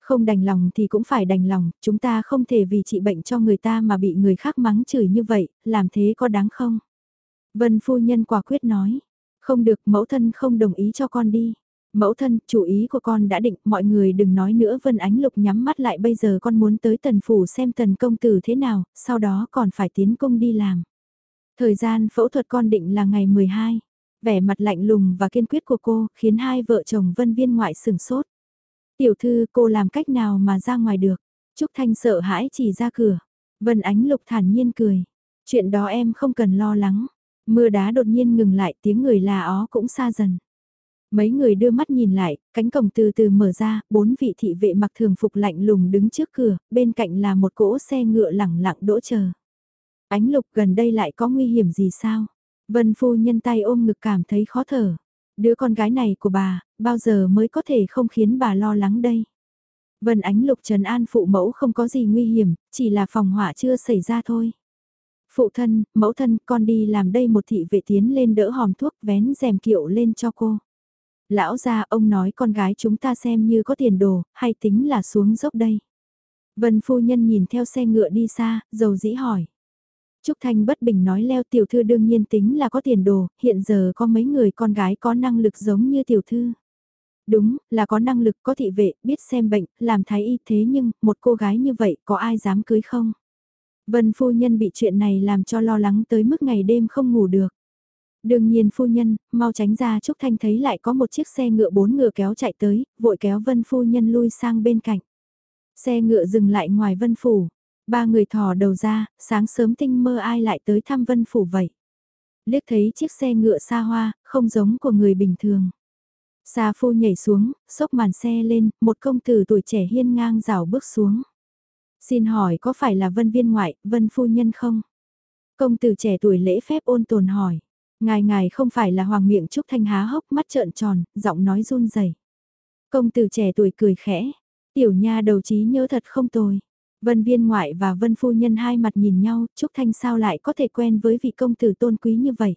Không đành lòng thì cũng phải đành lòng, chúng ta không thể vì trị bệnh cho người ta mà bị người khác mắng chửi như vậy, làm thế có đáng không? Vân phu nhân quả quyết nói, không được mẫu thân không đồng ý cho con đi. Mẫu thân, chủ ý của con đã định, mọi người đừng nói nữa Vân Ánh Lục nhắm mắt lại bây giờ con muốn tới tần phủ xem tần công tử thế nào, sau đó còn phải tiến công đi làm. Thời gian phẫu thuật con định là ngày 12. Vẻ mặt lạnh lùng và kiên quyết của cô khiến hai vợ chồng Vân Viên ngoại sửng sốt. Tiểu thư cô làm cách nào mà ra ngoài được? Trúc Thanh sợ hãi chỉ ra cửa. Vân Ánh Lục thản nhiên cười. Chuyện đó em không cần lo lắng. Mưa đá đột nhiên ngừng lại tiếng người là ó cũng xa dần. Mấy người đưa mắt nhìn lại, cánh cổng từ từ mở ra, bốn vị thị vệ mặc thường phục lạnh lùng đứng trước cửa, bên cạnh là một cỗ xe ngựa lẳng lặng đỗ chờ. Ánh lục gần đây lại có nguy hiểm gì sao? Vân phu nhân tay ôm ngực cảm thấy khó thở. Đứa con gái này của bà, bao giờ mới có thể không khiến bà lo lắng đây? Vân ánh lục trần an phụ mẫu không có gì nguy hiểm, chỉ là phòng hỏa chưa xảy ra thôi. Phụ thân, mẫu thân, con đi làm đây một thị vệ tiến lên đỡ hòm thuốc vén rèm kiệu lên cho cô. Lão gia ông nói con gái chúng ta xem như có tiền đồ, hay tính là xuống dốc đây. Vân phu nhân nhìn theo xe ngựa đi xa, dầu dĩ hỏi. Trúc Thanh bất bình nói leo tiểu thư đương nhiên tính là có tiền đồ, hiện giờ có mấy người con gái có năng lực giống như tiểu thư. Đúng, là có năng lực có thị vệ, biết xem bệnh, làm thái y thế nhưng, một cô gái như vậy có ai dám cưới không? Vân phu nhân bị chuyện này làm cho lo lắng tới mức ngày đêm không ngủ được. Đương nhiên phu nhân, mau tránh ra Trúc Thanh thấy lại có một chiếc xe ngựa bốn ngựa kéo chạy tới, vội kéo Vân phu nhân lui sang bên cạnh. Xe ngựa dừng lại ngoài Vân phủ. Ba người thò đầu ra, sáng sớm tinh mơ ai lại tới thăm Vân phủ vậy. Liếc thấy chiếc xe ngựa xa hoa, không giống của người bình thường. Sa phu nhảy xuống, xốc màn xe lên, một công tử tuổi trẻ hiên ngang rào bước xuống. Xin hỏi có phải là Vân viên ngoại, Vân phu nhân không? Công tử trẻ tuổi lễ phép ôn tồn hỏi. Ngài ngài không phải là hoàng miệng Trúc Thanh há hốc mắt trợn tròn, giọng nói run rẩy. Công tử trẻ tuổi cười khẽ, tiểu nha đầu trí nhớ thật không tồi. Vân viên ngoại và vân phu nhân hai mặt nhìn nhau, Trúc Thanh sao lại có thể quen với vị công tử tôn quý như vậy.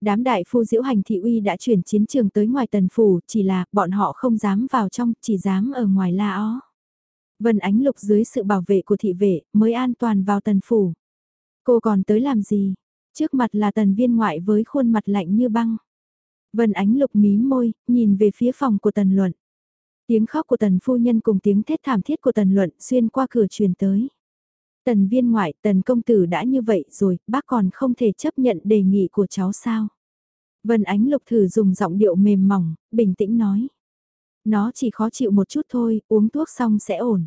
Đám đại phu diễu hành thị uy đã chuyển chiến trường tới ngoài tần phủ, chỉ là bọn họ không dám vào trong, chỉ dám ở ngoài la ó. Vân ánh lục dưới sự bảo vệ của thị vệ mới an toàn vào tần phủ. Cô còn tới làm gì? Trước mặt là tần viên ngoại với khuôn mặt lạnh như băng. Vân ánh lục mím môi, nhìn về phía phòng của tần luận. Tiếng khóc của tần phu nhân cùng tiếng thét thảm thiết của tần luận xuyên qua cửa truyền tới. Tần viên ngoại, tần công tử đã như vậy rồi, bác còn không thể chấp nhận đề nghị của cháu sao? Vân Ánh Lục thử dùng giọng điệu mềm mỏng, bình tĩnh nói. Nó chỉ khó chịu một chút thôi, uống thuốc xong sẽ ổn.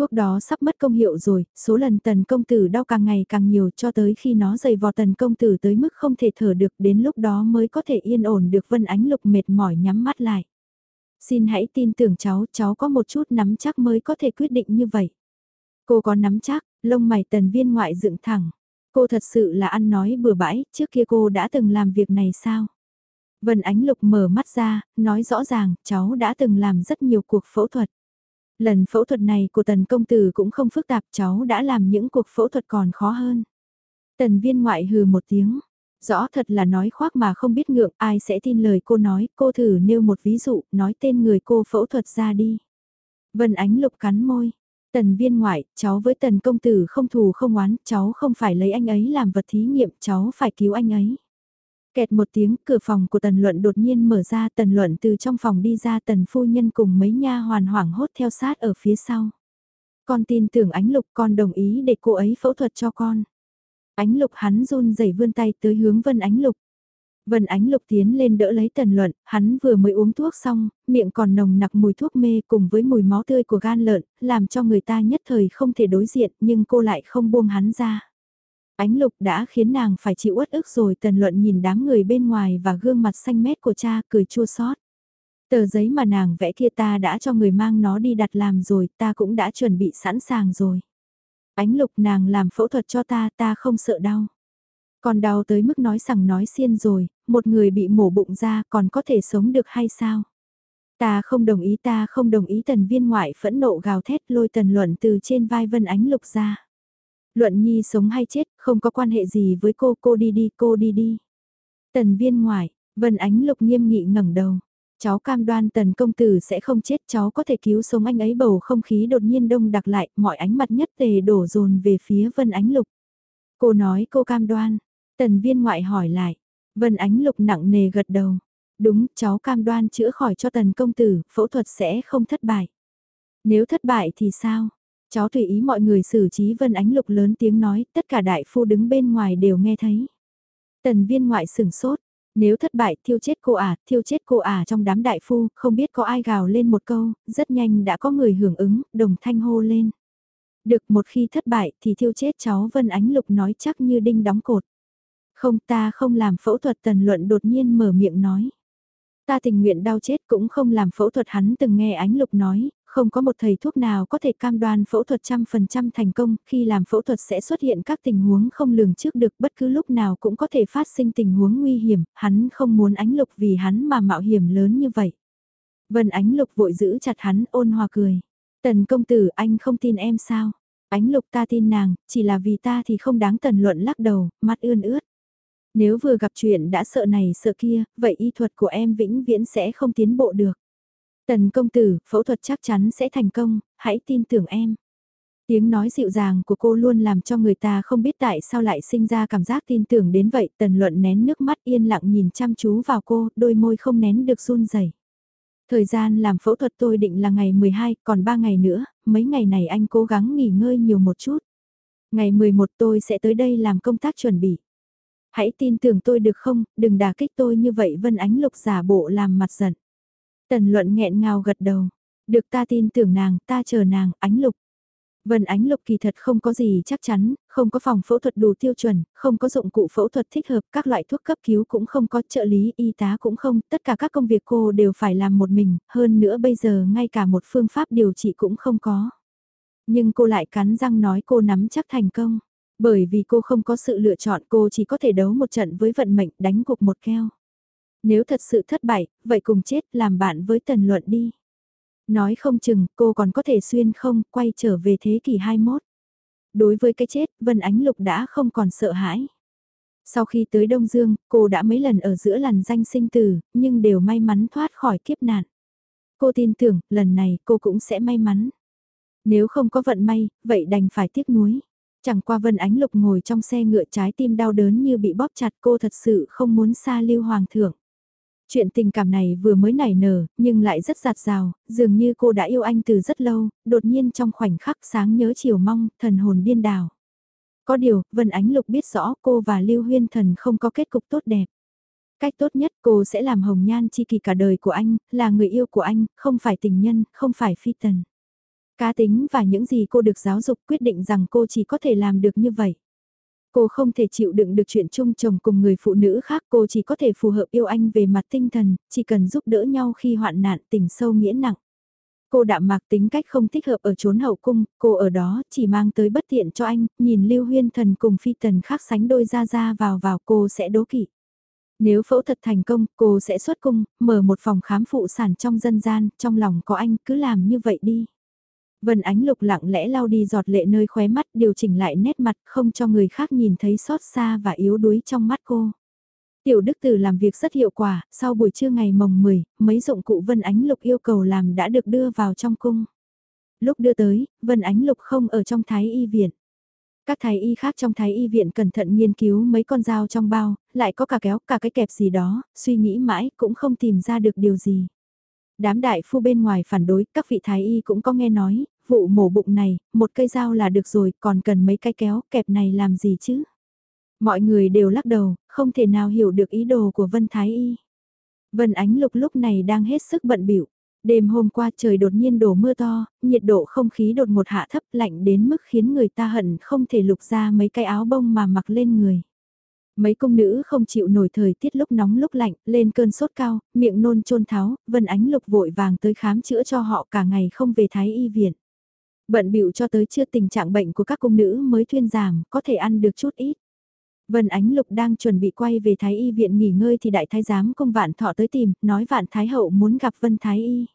Thuốc đó sắp mất công hiệu rồi, số lần tần công tử đau càng ngày càng nhiều cho tới khi nó dày vò tần công tử tới mức không thể thở được đến lúc đó mới có thể yên ổn được Vân Ánh Lục mệt mỏi nhắm mắt lại. Xin hãy tin tưởng cháu, cháu có một chút nắm chắc mới có thể quyết định như vậy. Cô có nắm chắc, lông mày tần viên ngoại dựng thẳng. Cô thật sự là ăn nói bừa bãi, trước kia cô đã từng làm việc này sao? Vân Ánh Lục mở mắt ra, nói rõ ràng, cháu đã từng làm rất nhiều cuộc phẫu thuật. Lần phẫu thuật này của tần công tử cũng không phức tạp, cháu đã làm những cuộc phẫu thuật còn khó hơn. Tần viên ngoại hừ một tiếng, rõ thật là nói khoác mà không biết ngượng, ai sẽ tin lời cô nói, cô thử nêu một ví dụ, nói tên người cô phẫu thuật ra đi. Vân Ánh Lục cắn môi, Tần viên ngoại, cháu với tần công tử không thù không oán, cháu không phải lấy anh ấy làm vật thí nghiệm, cháu phải cứu anh ấy. Kẹt một tiếng, cửa phòng của tần luận đột nhiên mở ra, tần luận từ trong phòng đi ra tần phu nhân cùng mấy nha hoàn hoảng hốt theo sát ở phía sau. Con tin tưởng ánh lục con đồng ý để cô ấy phẫu thuật cho con. Ánh lục hắn run rẩy vươn tay tới hướng vân ánh lục. Vân Ánh Lục tiến lên đỡ lấy tần luận, hắn vừa mới uống thuốc xong, miệng còn nồng nặc mùi thuốc mê cùng với mùi máu tươi của gan lợn, làm cho người ta nhất thời không thể đối diện nhưng cô lại không buông hắn ra. Ánh Lục đã khiến nàng phải chịu uất ức rồi tần luận nhìn đám người bên ngoài và gương mặt xanh mét của cha cười chua xót. Tờ giấy mà nàng vẽ kia ta đã cho người mang nó đi đặt làm rồi, ta cũng đã chuẩn bị sẵn sàng rồi. Ánh Lục nàng làm phẫu thuật cho ta, ta không sợ đau. Còn đau tới mức nói sằng nói xiên rồi, một người bị mổ bụng ra còn có thể sống được hay sao? Ta không đồng ý ta không đồng ý tần viên ngoại phẫn nộ gào thét lôi tần luận từ trên vai Vân Ánh Lục ra. Luận nhi sống hay chết không có quan hệ gì với cô cô đi đi cô đi đi. Tần viên ngoại, Vân Ánh Lục nghiêm nghị ngẩng đầu. Cháu cam đoan tần công tử sẽ không chết cháu có thể cứu sống anh ấy bầu không khí đột nhiên đông đặc lại mọi ánh mặt nhất tề đổ dồn về phía Vân Ánh Lục. Cô nói cô cam đoan, Tần viên ngoại hỏi lại, Vân Ánh Lục nặng nề gật đầu. Đúng, cháu cam đoan chữa khỏi cho tần công tử, phẫu thuật sẽ không thất bại. Nếu thất bại thì sao? Cháu tùy ý mọi người xử trí Vân Ánh Lục lớn tiếng nói, tất cả đại phu đứng bên ngoài đều nghe thấy. Tần viên ngoại sửng sốt, nếu thất bại thiêu chết cô ả, thiêu chết cô ả trong đám đại phu, không biết có ai gào lên một câu, rất nhanh đã có người hưởng ứng, đồng thanh hô lên. Được một khi thất bại thì thiêu chết cháu Vân Ánh Lục nói chắc như đinh đóng cột. Không ta không làm phẫu thuật tần luận đột nhiên mở miệng nói. Ta tình nguyện đau chết cũng không làm phẫu thuật hắn từng nghe ánh lục nói, không có một thầy thuốc nào có thể cam đoan phẫu thuật trăm phần trăm thành công, khi làm phẫu thuật sẽ xuất hiện các tình huống không lường trước được bất cứ lúc nào cũng có thể phát sinh tình huống nguy hiểm, hắn không muốn ánh lục vì hắn mà mạo hiểm lớn như vậy. Vân ánh lục vội giữ chặt hắn ôn hòa cười. Tần công tử anh không tin em sao? Ánh lục ta tin nàng, chỉ là vì ta thì không đáng tần luận lắc đầu, mắt ươn ướt. Nếu vừa gặp chuyện đã sợ này sợ kia, vậy y thuật của em vĩnh viễn sẽ không tiến bộ được. Tần công tử, phẫu thuật chắc chắn sẽ thành công, hãy tin tưởng em. Tiếng nói dịu dàng của cô luôn làm cho người ta không biết tại sao lại sinh ra cảm giác tin tưởng đến vậy. Tần luận nén nước mắt yên lặng nhìn chăm chú vào cô, đôi môi không nén được run rẩy. Thời gian làm phẫu thuật tôi định là ngày 12, còn 3 ngày nữa, mấy ngày này anh cố gắng nghỉ ngơi nhiều một chút. Ngày 11 tôi sẽ tới đây làm công tác chuẩn bị. Hãy tin tưởng tôi được không, đừng đả kích tôi như vậy Vân Ánh Lục giả bộ làm mặt giận. Tần luận nghẹn ngào gật đầu. Được ta tin tưởng nàng, ta chờ nàng, Ánh Lục. Vân Ánh Lục kỳ thật không có gì chắc chắn, không có phòng phẫu thuật đủ tiêu chuẩn, không có dụng cụ phẫu thuật thích hợp, các loại thuốc cấp cứu cũng không có, trợ lý, y tá cũng không, tất cả các công việc cô đều phải làm một mình, hơn nữa bây giờ ngay cả một phương pháp điều trị cũng không có. Nhưng cô lại cắn răng nói cô nắm chắc thành công. Bởi vì cô không có sự lựa chọn cô chỉ có thể đấu một trận với vận mệnh đánh cuộc một keo. Nếu thật sự thất bại, vậy cùng chết làm bạn với tần luận đi. Nói không chừng cô còn có thể xuyên không quay trở về thế kỷ 21. Đối với cái chết, Vân Ánh Lục đã không còn sợ hãi. Sau khi tới Đông Dương, cô đã mấy lần ở giữa làn danh sinh tử, nhưng đều may mắn thoát khỏi kiếp nạn. Cô tin tưởng, lần này cô cũng sẽ may mắn. Nếu không có vận may, vậy đành phải tiếc nuối. Chẳng qua Vân Ánh Lục ngồi trong xe ngựa trái tim đau đớn như bị bóp chặt cô thật sự không muốn xa lưu hoàng thượng. Chuyện tình cảm này vừa mới nảy nở, nhưng lại rất giạt rào, dường như cô đã yêu anh từ rất lâu, đột nhiên trong khoảnh khắc sáng nhớ chiều mong, thần hồn điên đảo. Có điều, Vân Ánh Lục biết rõ cô và Lưu Huyên Thần không có kết cục tốt đẹp. Cách tốt nhất cô sẽ làm hồng nhan chi kỳ cả đời của anh, là người yêu của anh, không phải tình nhân, không phải phi tần. Cá tính và những gì cô được giáo dục quyết định rằng cô chỉ có thể làm được như vậy. Cô không thể chịu đựng được chuyện chung chồng cùng người phụ nữ khác cô chỉ có thể phù hợp yêu anh về mặt tinh thần, chỉ cần giúp đỡ nhau khi hoạn nạn tình sâu nghĩa nặng. Cô đạm mạc tính cách không thích hợp ở chốn hậu cung, cô ở đó chỉ mang tới bất tiện cho anh, nhìn Lưu Huyên Thần cùng phi tần khác sánh đôi ra ra vào vào cô sẽ đố kỵ. Nếu phẫu thuật thành công, cô sẽ xuất cung, mở một phòng khám phụ sản trong dân gian, trong lòng có anh, cứ làm như vậy đi. Vân Ánh Lục lặng lẽ lau đi giọt lệ nơi khóe mắt điều chỉnh lại nét mặt không cho người khác nhìn thấy xót xa và yếu đuối trong mắt cô. Tiểu Đức Tử làm việc rất hiệu quả, sau buổi trưa ngày mồng 10, mấy dụng cụ Vân Ánh Lục yêu cầu làm đã được đưa vào trong cung. Lúc đưa tới, Vân Ánh Lục không ở trong thái y viện. Các thái y khác trong thái y viện cẩn thận nghiên cứu mấy con dao trong bao, lại có cả kéo cả cái kẹp gì đó, suy nghĩ mãi cũng không tìm ra được điều gì. Đám đại phu bên ngoài phản đối, các vị thái y cũng có nghe nói, vụ mổ bụng này, một cây dao là được rồi, còn cần mấy cái kéo, kẹp này làm gì chứ? Mọi người đều lắc đầu, không thể nào hiểu được ý đồ của Vân Thái Y. Vân Ánh Lục lúc này đang hết sức bận biểu. Đêm hôm qua trời đột nhiên đổ mưa to, nhiệt độ không khí đột một hạ thấp lạnh đến mức khiến người ta hận không thể lục ra mấy cái áo bông mà mặc lên người. Mấy công nữ không chịu nổi thời tiết lúc nóng lúc lạnh, lên cơn sốt cao, miệng nôn trôn tháo, Vân Ánh Lục vội vàng tới khám chữa cho họ cả ngày không về Thái Y viện. Bận bịu cho tới chưa tình trạng bệnh của các công nữ mới thuyên giảm, có thể ăn được chút ít. Vân Ánh Lục đang chuẩn bị quay về Thái Y viện nghỉ ngơi thì đại thái giám công vạn thọ tới tìm, nói vạn thái hậu muốn gặp Vân Thái Y.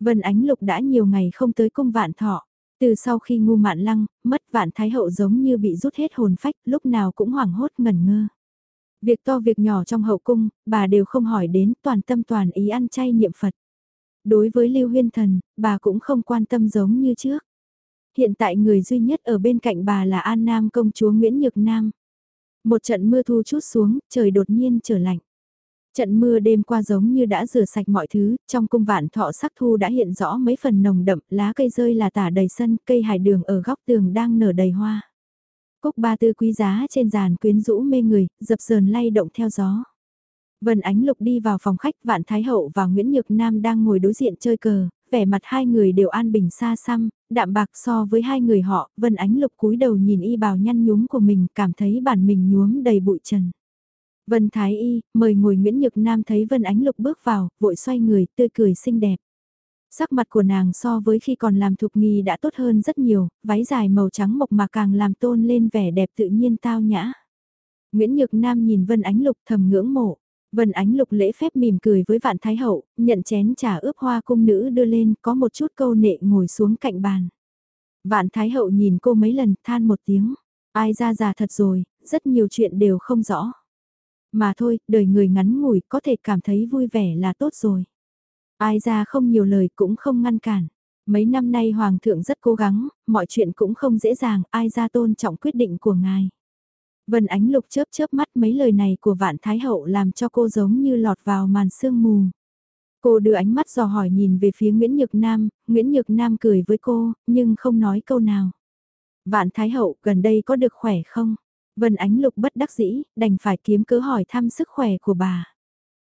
Vân Ánh Lục đã nhiều ngày không tới công vạn thọ. Từ sau khi ngu mạn lăng, mất vạn thái hậu giống như bị rút hết hồn phách, lúc nào cũng hoảng hốt ngẩn ngơ. Việc to việc nhỏ trong hậu cung, bà đều không hỏi đến toàn tâm toàn ý ăn chay niệm Phật. Đối với Lưu Huyên Thần, bà cũng không quan tâm giống như trước. Hiện tại người duy nhất ở bên cạnh bà là An Nam công chúa Nguyễn Nhược Nam. Một trận mưa thu chút xuống, trời đột nhiên trở lạnh. Trận mưa đêm qua giống như đã rửa sạch mọi thứ, trong cung vạn thọ sắc thu đã hiện rõ mấy phần nồng đậm, lá cây rơi là tả đầy sân, cây hải đường ở góc tường đang nở đầy hoa. Cúc ba tư quý giá trên giàn quyến rũ mê người, dập dờn lay động theo gió. Vân Ánh Lục đi vào phòng khách Vạn Thái Hậu và Nguyễn Nhược Nam đang ngồi đối diện chơi cờ, vẻ mặt hai người đều an bình xa xăm, đạm bạc so với hai người họ, Vân Ánh Lục cúi đầu nhìn y bào nhăn nhúm của mình, cảm thấy bản mình nhuốm đầy bụi trần. Vân Thái Y, mời ngồi Nguyễn Nhược Nam thấy Vân Ánh Lục bước vào, vội xoay người, tươi cười xinh đẹp. Sắc mặt của nàng so với khi còn làm thục nghi đã tốt hơn rất nhiều, váy dài màu trắng mộc mà càng làm tôn lên vẻ đẹp tự nhiên tao nhã. Nguyễn Nhược Nam nhìn Vân Ánh Lục thầm ngưỡng mộ. Vân Ánh Lục lễ phép mỉm cười với Vạn Thái Hậu, nhận chén trà ướp hoa cung nữ đưa lên, có một chút câu nệ ngồi xuống cạnh bàn. Vạn Thái Hậu nhìn cô mấy lần, than một tiếng. Ai ra già thật rồi, rất nhiều chuyện đều không rõ. Mà thôi, đời người ngắn ngủi có thể cảm thấy vui vẻ là tốt rồi. Ai ra không nhiều lời cũng không ngăn cản. Mấy năm nay Hoàng thượng rất cố gắng, mọi chuyện cũng không dễ dàng, ai ra tôn trọng quyết định của ngài. Vân Ánh Lục chớp chớp mắt mấy lời này của Vạn Thái Hậu làm cho cô giống như lọt vào màn sương mù. Cô đưa ánh mắt dò hỏi nhìn về phía Nguyễn Nhược Nam, Nguyễn Nhược Nam cười với cô, nhưng không nói câu nào. Vạn Thái Hậu gần đây có được khỏe không? Vân Ánh Lục bất đắc dĩ, đành phải kiếm cớ hỏi thăm sức khỏe của bà.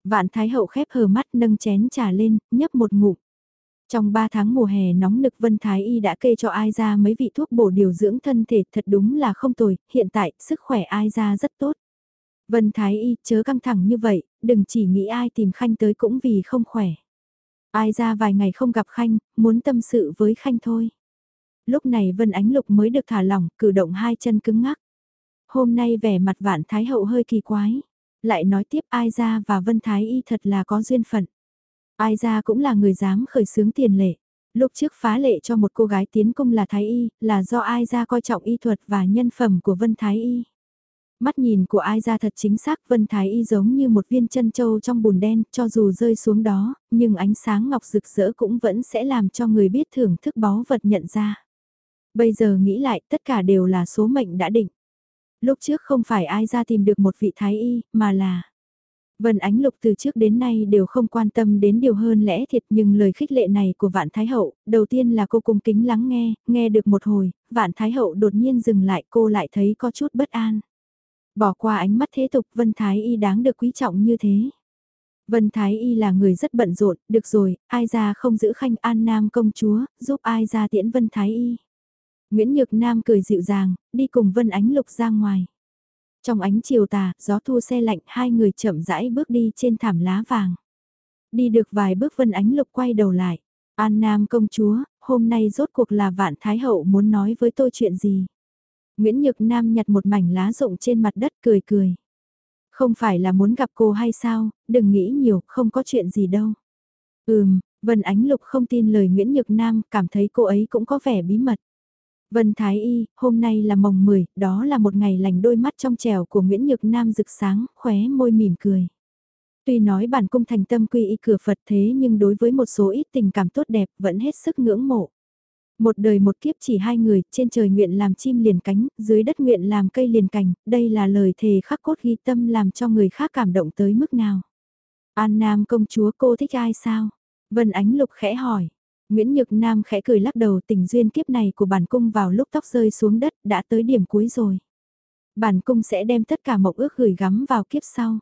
Vạn Thái Hậu khép hờ mắt nâng chén trà lên, nhấp một ngụm. Trong 3 tháng mùa hè nóng nực Vân Thái Y đã kê cho ai ra mấy vị thuốc bổ điều dưỡng thân thể thật đúng là không tồi, hiện tại sức khỏe ai ra rất tốt. Vân Thái Y chớ căng thẳng như vậy, đừng chỉ nghĩ ai tìm Khanh tới cũng vì không khỏe. Ai ra vài ngày không gặp Khanh, muốn tâm sự với Khanh thôi. Lúc này Vân Ánh Lục mới được thả lỏng, cử động hai chân cứng ngắc. Hôm nay vẻ mặt vạn Thái Hậu hơi kỳ quái. Lại nói tiếp ai ra và Vân Thái Y thật là có duyên phận. Ai ra cũng là người dám khởi xướng tiền lệ. Lúc trước phá lệ cho một cô gái tiến công là Thái Y, là do ai ra coi trọng y thuật và nhân phẩm của Vân Thái Y. Mắt nhìn của ai ra thật chính xác Vân Thái Y giống như một viên chân châu trong bùn đen, cho dù rơi xuống đó, nhưng ánh sáng ngọc rực rỡ cũng vẫn sẽ làm cho người biết thưởng thức báu vật nhận ra. Bây giờ nghĩ lại tất cả đều là số mệnh đã định. Lúc trước không phải ai ra tìm được một vị Thái Y, mà là Vân Ánh Lục từ trước đến nay đều không quan tâm đến điều hơn lẽ thiệt nhưng lời khích lệ này của Vạn Thái Hậu, đầu tiên là cô cung kính lắng nghe, nghe được một hồi, Vạn Thái Hậu đột nhiên dừng lại cô lại thấy có chút bất an. Bỏ qua ánh mắt thế tục Vân Thái Y đáng được quý trọng như thế. Vân Thái Y là người rất bận rộn, được rồi, ai ra không giữ khanh an nam công chúa, giúp ai ra tiễn Vân Thái Y. Nguyễn Nhược Nam cười dịu dàng, đi cùng Vân Ánh Lục ra ngoài. Trong ánh chiều tà, gió thu xe lạnh, hai người chậm rãi bước đi trên thảm lá vàng. Đi được vài bước Vân Ánh Lục quay đầu lại. An Nam công chúa, hôm nay rốt cuộc là Vạn Thái Hậu muốn nói với tôi chuyện gì? Nguyễn Nhược Nam nhặt một mảnh lá rụng trên mặt đất cười cười. Không phải là muốn gặp cô hay sao, đừng nghĩ nhiều, không có chuyện gì đâu. Ừm, Vân Ánh Lục không tin lời Nguyễn Nhược Nam, cảm thấy cô ấy cũng có vẻ bí mật. Vân Thái Y, hôm nay là mồng 10, đó là một ngày lành đôi mắt trong trèo của Nguyễn Nhược Nam rực sáng, khóe môi mỉm cười. Tuy nói bản cung thành tâm quy y cửa Phật thế nhưng đối với một số ít tình cảm tốt đẹp vẫn hết sức ngưỡng mộ. Một đời một kiếp chỉ hai người, trên trời nguyện làm chim liền cánh, dưới đất nguyện làm cây liền cành, đây là lời thề khắc cốt ghi tâm làm cho người khác cảm động tới mức nào. An Nam công chúa cô thích ai sao? Vân Ánh Lục khẽ hỏi. Nguyễn Nhược Nam khẽ cười lắc đầu tình duyên kiếp này của bản cung vào lúc tóc rơi xuống đất đã tới điểm cuối rồi. Bản cung sẽ đem tất cả mộng ước gửi gắm vào kiếp sau.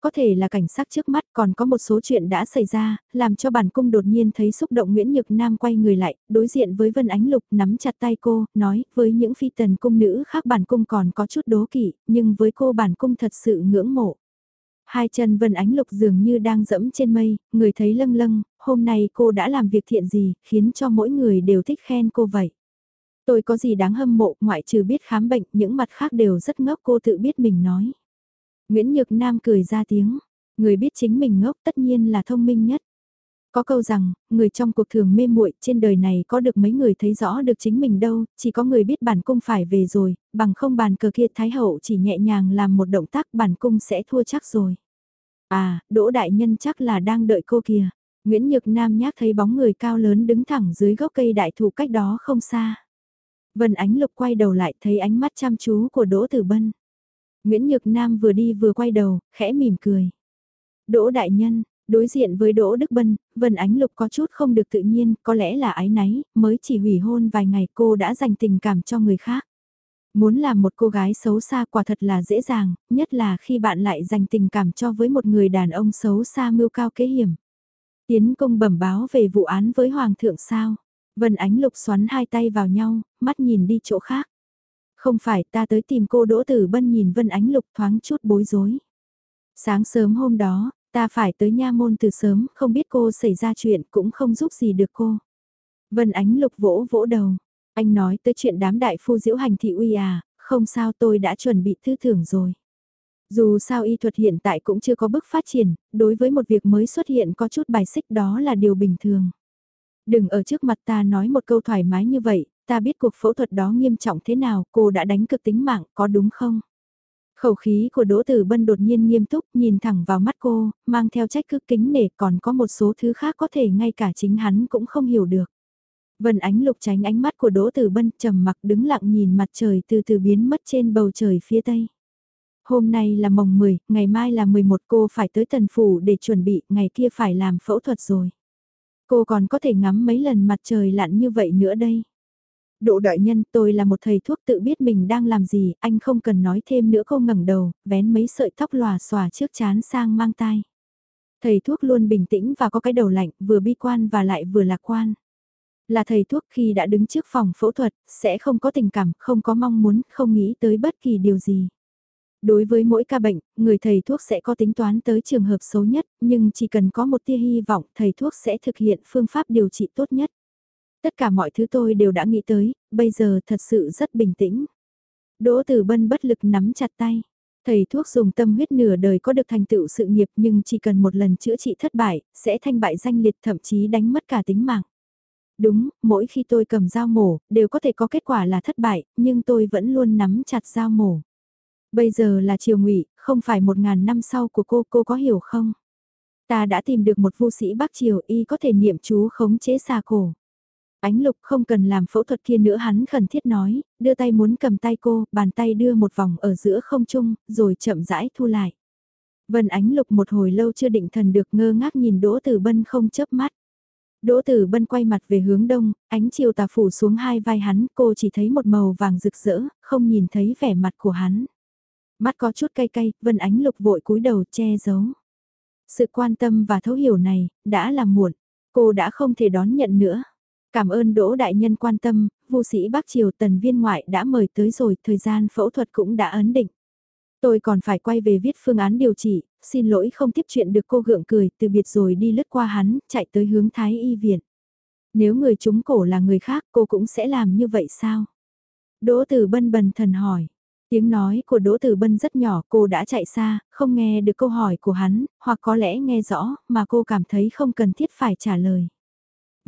Có thể là cảnh sắc trước mắt còn có một số chuyện đã xảy ra, làm cho bản cung đột nhiên thấy xúc động Nguyễn Nhược Nam quay người lại, đối diện với Vân Ánh Lục nắm chặt tay cô, nói với những phi tần cung nữ khác bản cung còn có chút đố kỵ, nhưng với cô bản cung thật sự ngưỡng mộ. Hai chân Vân Ánh Lục dường như đang dẫm trên mây, người thấy lâng lâng, hôm nay cô đã làm việc thiện gì, khiến cho mỗi người đều thích khen cô vậy. Tôi có gì đáng hâm mộ, ngoại trừ biết khám bệnh, những mặt khác đều rất ngốc cô tự biết mình nói. Nguyễn Nhược Nam cười ra tiếng, người biết chính mình ngốc tất nhiên là thông minh nhất. Có câu rằng, người trong cuộc thường mê muội trên đời này có được mấy người thấy rõ được chính mình đâu, chỉ có người biết bản cung phải về rồi, bằng không bàn cờ kia Thái Hậu chỉ nhẹ nhàng làm một động tác bản cung sẽ thua chắc rồi. À, Đỗ Đại Nhân chắc là đang đợi cô kìa. Nguyễn Nhược Nam nhác thấy bóng người cao lớn đứng thẳng dưới gốc cây đại thụ cách đó không xa. Vân Ánh Lục quay đầu lại thấy ánh mắt chăm chú của Đỗ Tử Bân. Nguyễn Nhược Nam vừa đi vừa quay đầu, khẽ mỉm cười. Đỗ Đại Nhân, đối diện với Đỗ Đức Bân, Vân Ánh Lục có chút không được tự nhiên, có lẽ là ái náy, mới chỉ hủy hôn vài ngày cô đã dành tình cảm cho người khác. Muốn làm một cô gái xấu xa quả thật là dễ dàng, nhất là khi bạn lại dành tình cảm cho với một người đàn ông xấu xa mưu cao kế hiểm. Tiến công bẩm báo về vụ án với Hoàng thượng sao? Vân Ánh Lục xoắn hai tay vào nhau, mắt nhìn đi chỗ khác. Không phải ta tới tìm cô Đỗ Tử Bân nhìn Vân Ánh Lục thoáng chút bối rối. Sáng sớm hôm đó, ta phải tới nha môn từ sớm, không biết cô xảy ra chuyện cũng không giúp gì được cô. Vân Ánh Lục vỗ vỗ đầu. Anh nói tới chuyện đám đại phu diễu hành thị uy à, không sao tôi đã chuẩn bị thư thưởng rồi. Dù sao y thuật hiện tại cũng chưa có bước phát triển, đối với một việc mới xuất hiện có chút bài xích đó là điều bình thường. Đừng ở trước mặt ta nói một câu thoải mái như vậy, ta biết cuộc phẫu thuật đó nghiêm trọng thế nào, cô đã đánh cực tính mạng, có đúng không? Khẩu khí của Đỗ Tử Bân đột nhiên nghiêm túc, nhìn thẳng vào mắt cô, mang theo trách cứ kính nể còn có một số thứ khác có thể ngay cả chính hắn cũng không hiểu được. Vân ánh lục tránh ánh mắt của Đỗ Tử Bân trầm mặc đứng lặng nhìn mặt trời từ từ biến mất trên bầu trời phía tây. Hôm nay là mồng 10, ngày mai là 11 cô phải tới tần phủ để chuẩn bị, ngày kia phải làm phẫu thuật rồi. Cô còn có thể ngắm mấy lần mặt trời lặn như vậy nữa đây. Độ đại nhân tôi là một thầy thuốc tự biết mình đang làm gì, anh không cần nói thêm nữa cô ngẩng đầu, vén mấy sợi tóc lòa xòa trước chán sang mang tai. Thầy thuốc luôn bình tĩnh và có cái đầu lạnh, vừa bi quan và lại vừa lạc quan. Là thầy thuốc khi đã đứng trước phòng phẫu thuật, sẽ không có tình cảm, không có mong muốn, không nghĩ tới bất kỳ điều gì. Đối với mỗi ca bệnh, người thầy thuốc sẽ có tính toán tới trường hợp xấu nhất, nhưng chỉ cần có một tia hy vọng thầy thuốc sẽ thực hiện phương pháp điều trị tốt nhất. Tất cả mọi thứ tôi đều đã nghĩ tới, bây giờ thật sự rất bình tĩnh. Đỗ Tử Bân bất lực nắm chặt tay. Thầy thuốc dùng tâm huyết nửa đời có được thành tựu sự nghiệp nhưng chỉ cần một lần chữa trị thất bại, sẽ thanh bại danh liệt thậm chí đánh mất cả tính mạng. Đúng, mỗi khi tôi cầm dao mổ, đều có thể có kết quả là thất bại, nhưng tôi vẫn luôn nắm chặt dao mổ. Bây giờ là triều ngụy, không phải một ngàn năm sau của cô, cô có hiểu không? Ta đã tìm được một vô sĩ Bắc Triều y có thể niệm chú khống chế xà cổ. Ánh lục không cần làm phẫu thuật kia nữa hắn khẩn thiết nói, đưa tay muốn cầm tay cô, bàn tay đưa một vòng ở giữa không trung, rồi chậm rãi thu lại. Vân Ánh Lục một hồi lâu chưa định thần được ngơ ngác nhìn Đỗ Tử Bân không chớp mắt. Đỗ Tử Bân quay mặt về hướng đông, ánh chiều tà phủ xuống hai vai hắn, cô chỉ thấy một màu vàng rực rỡ, không nhìn thấy vẻ mặt của hắn. Mắt có chút cay cay, Vân Ánh Lục vội cúi đầu che giấu. Sự quan tâm và thấu hiểu này, đã là muộn, cô đã không thể đón nhận nữa. Cảm ơn Đỗ Đại Nhân quan tâm, vô sĩ Bắc Triều tần viên ngoại đã mời tới rồi, thời gian phẫu thuật cũng đã ấn định. Tôi còn phải quay về viết phương án điều trị, xin lỗi không tiếp chuyện được cô gượng cười, từ biệt rồi đi lướt qua hắn, chạy tới hướng Thái Y Viện. Nếu người chúng cổ là người khác cô cũng sẽ làm như vậy sao? Đỗ Tử Bân bần thần hỏi. Tiếng nói của Đỗ Tử Bân rất nhỏ, cô đã chạy xa, không nghe được câu hỏi của hắn, hoặc có lẽ nghe rõ, mà cô cảm thấy không cần thiết phải trả lời.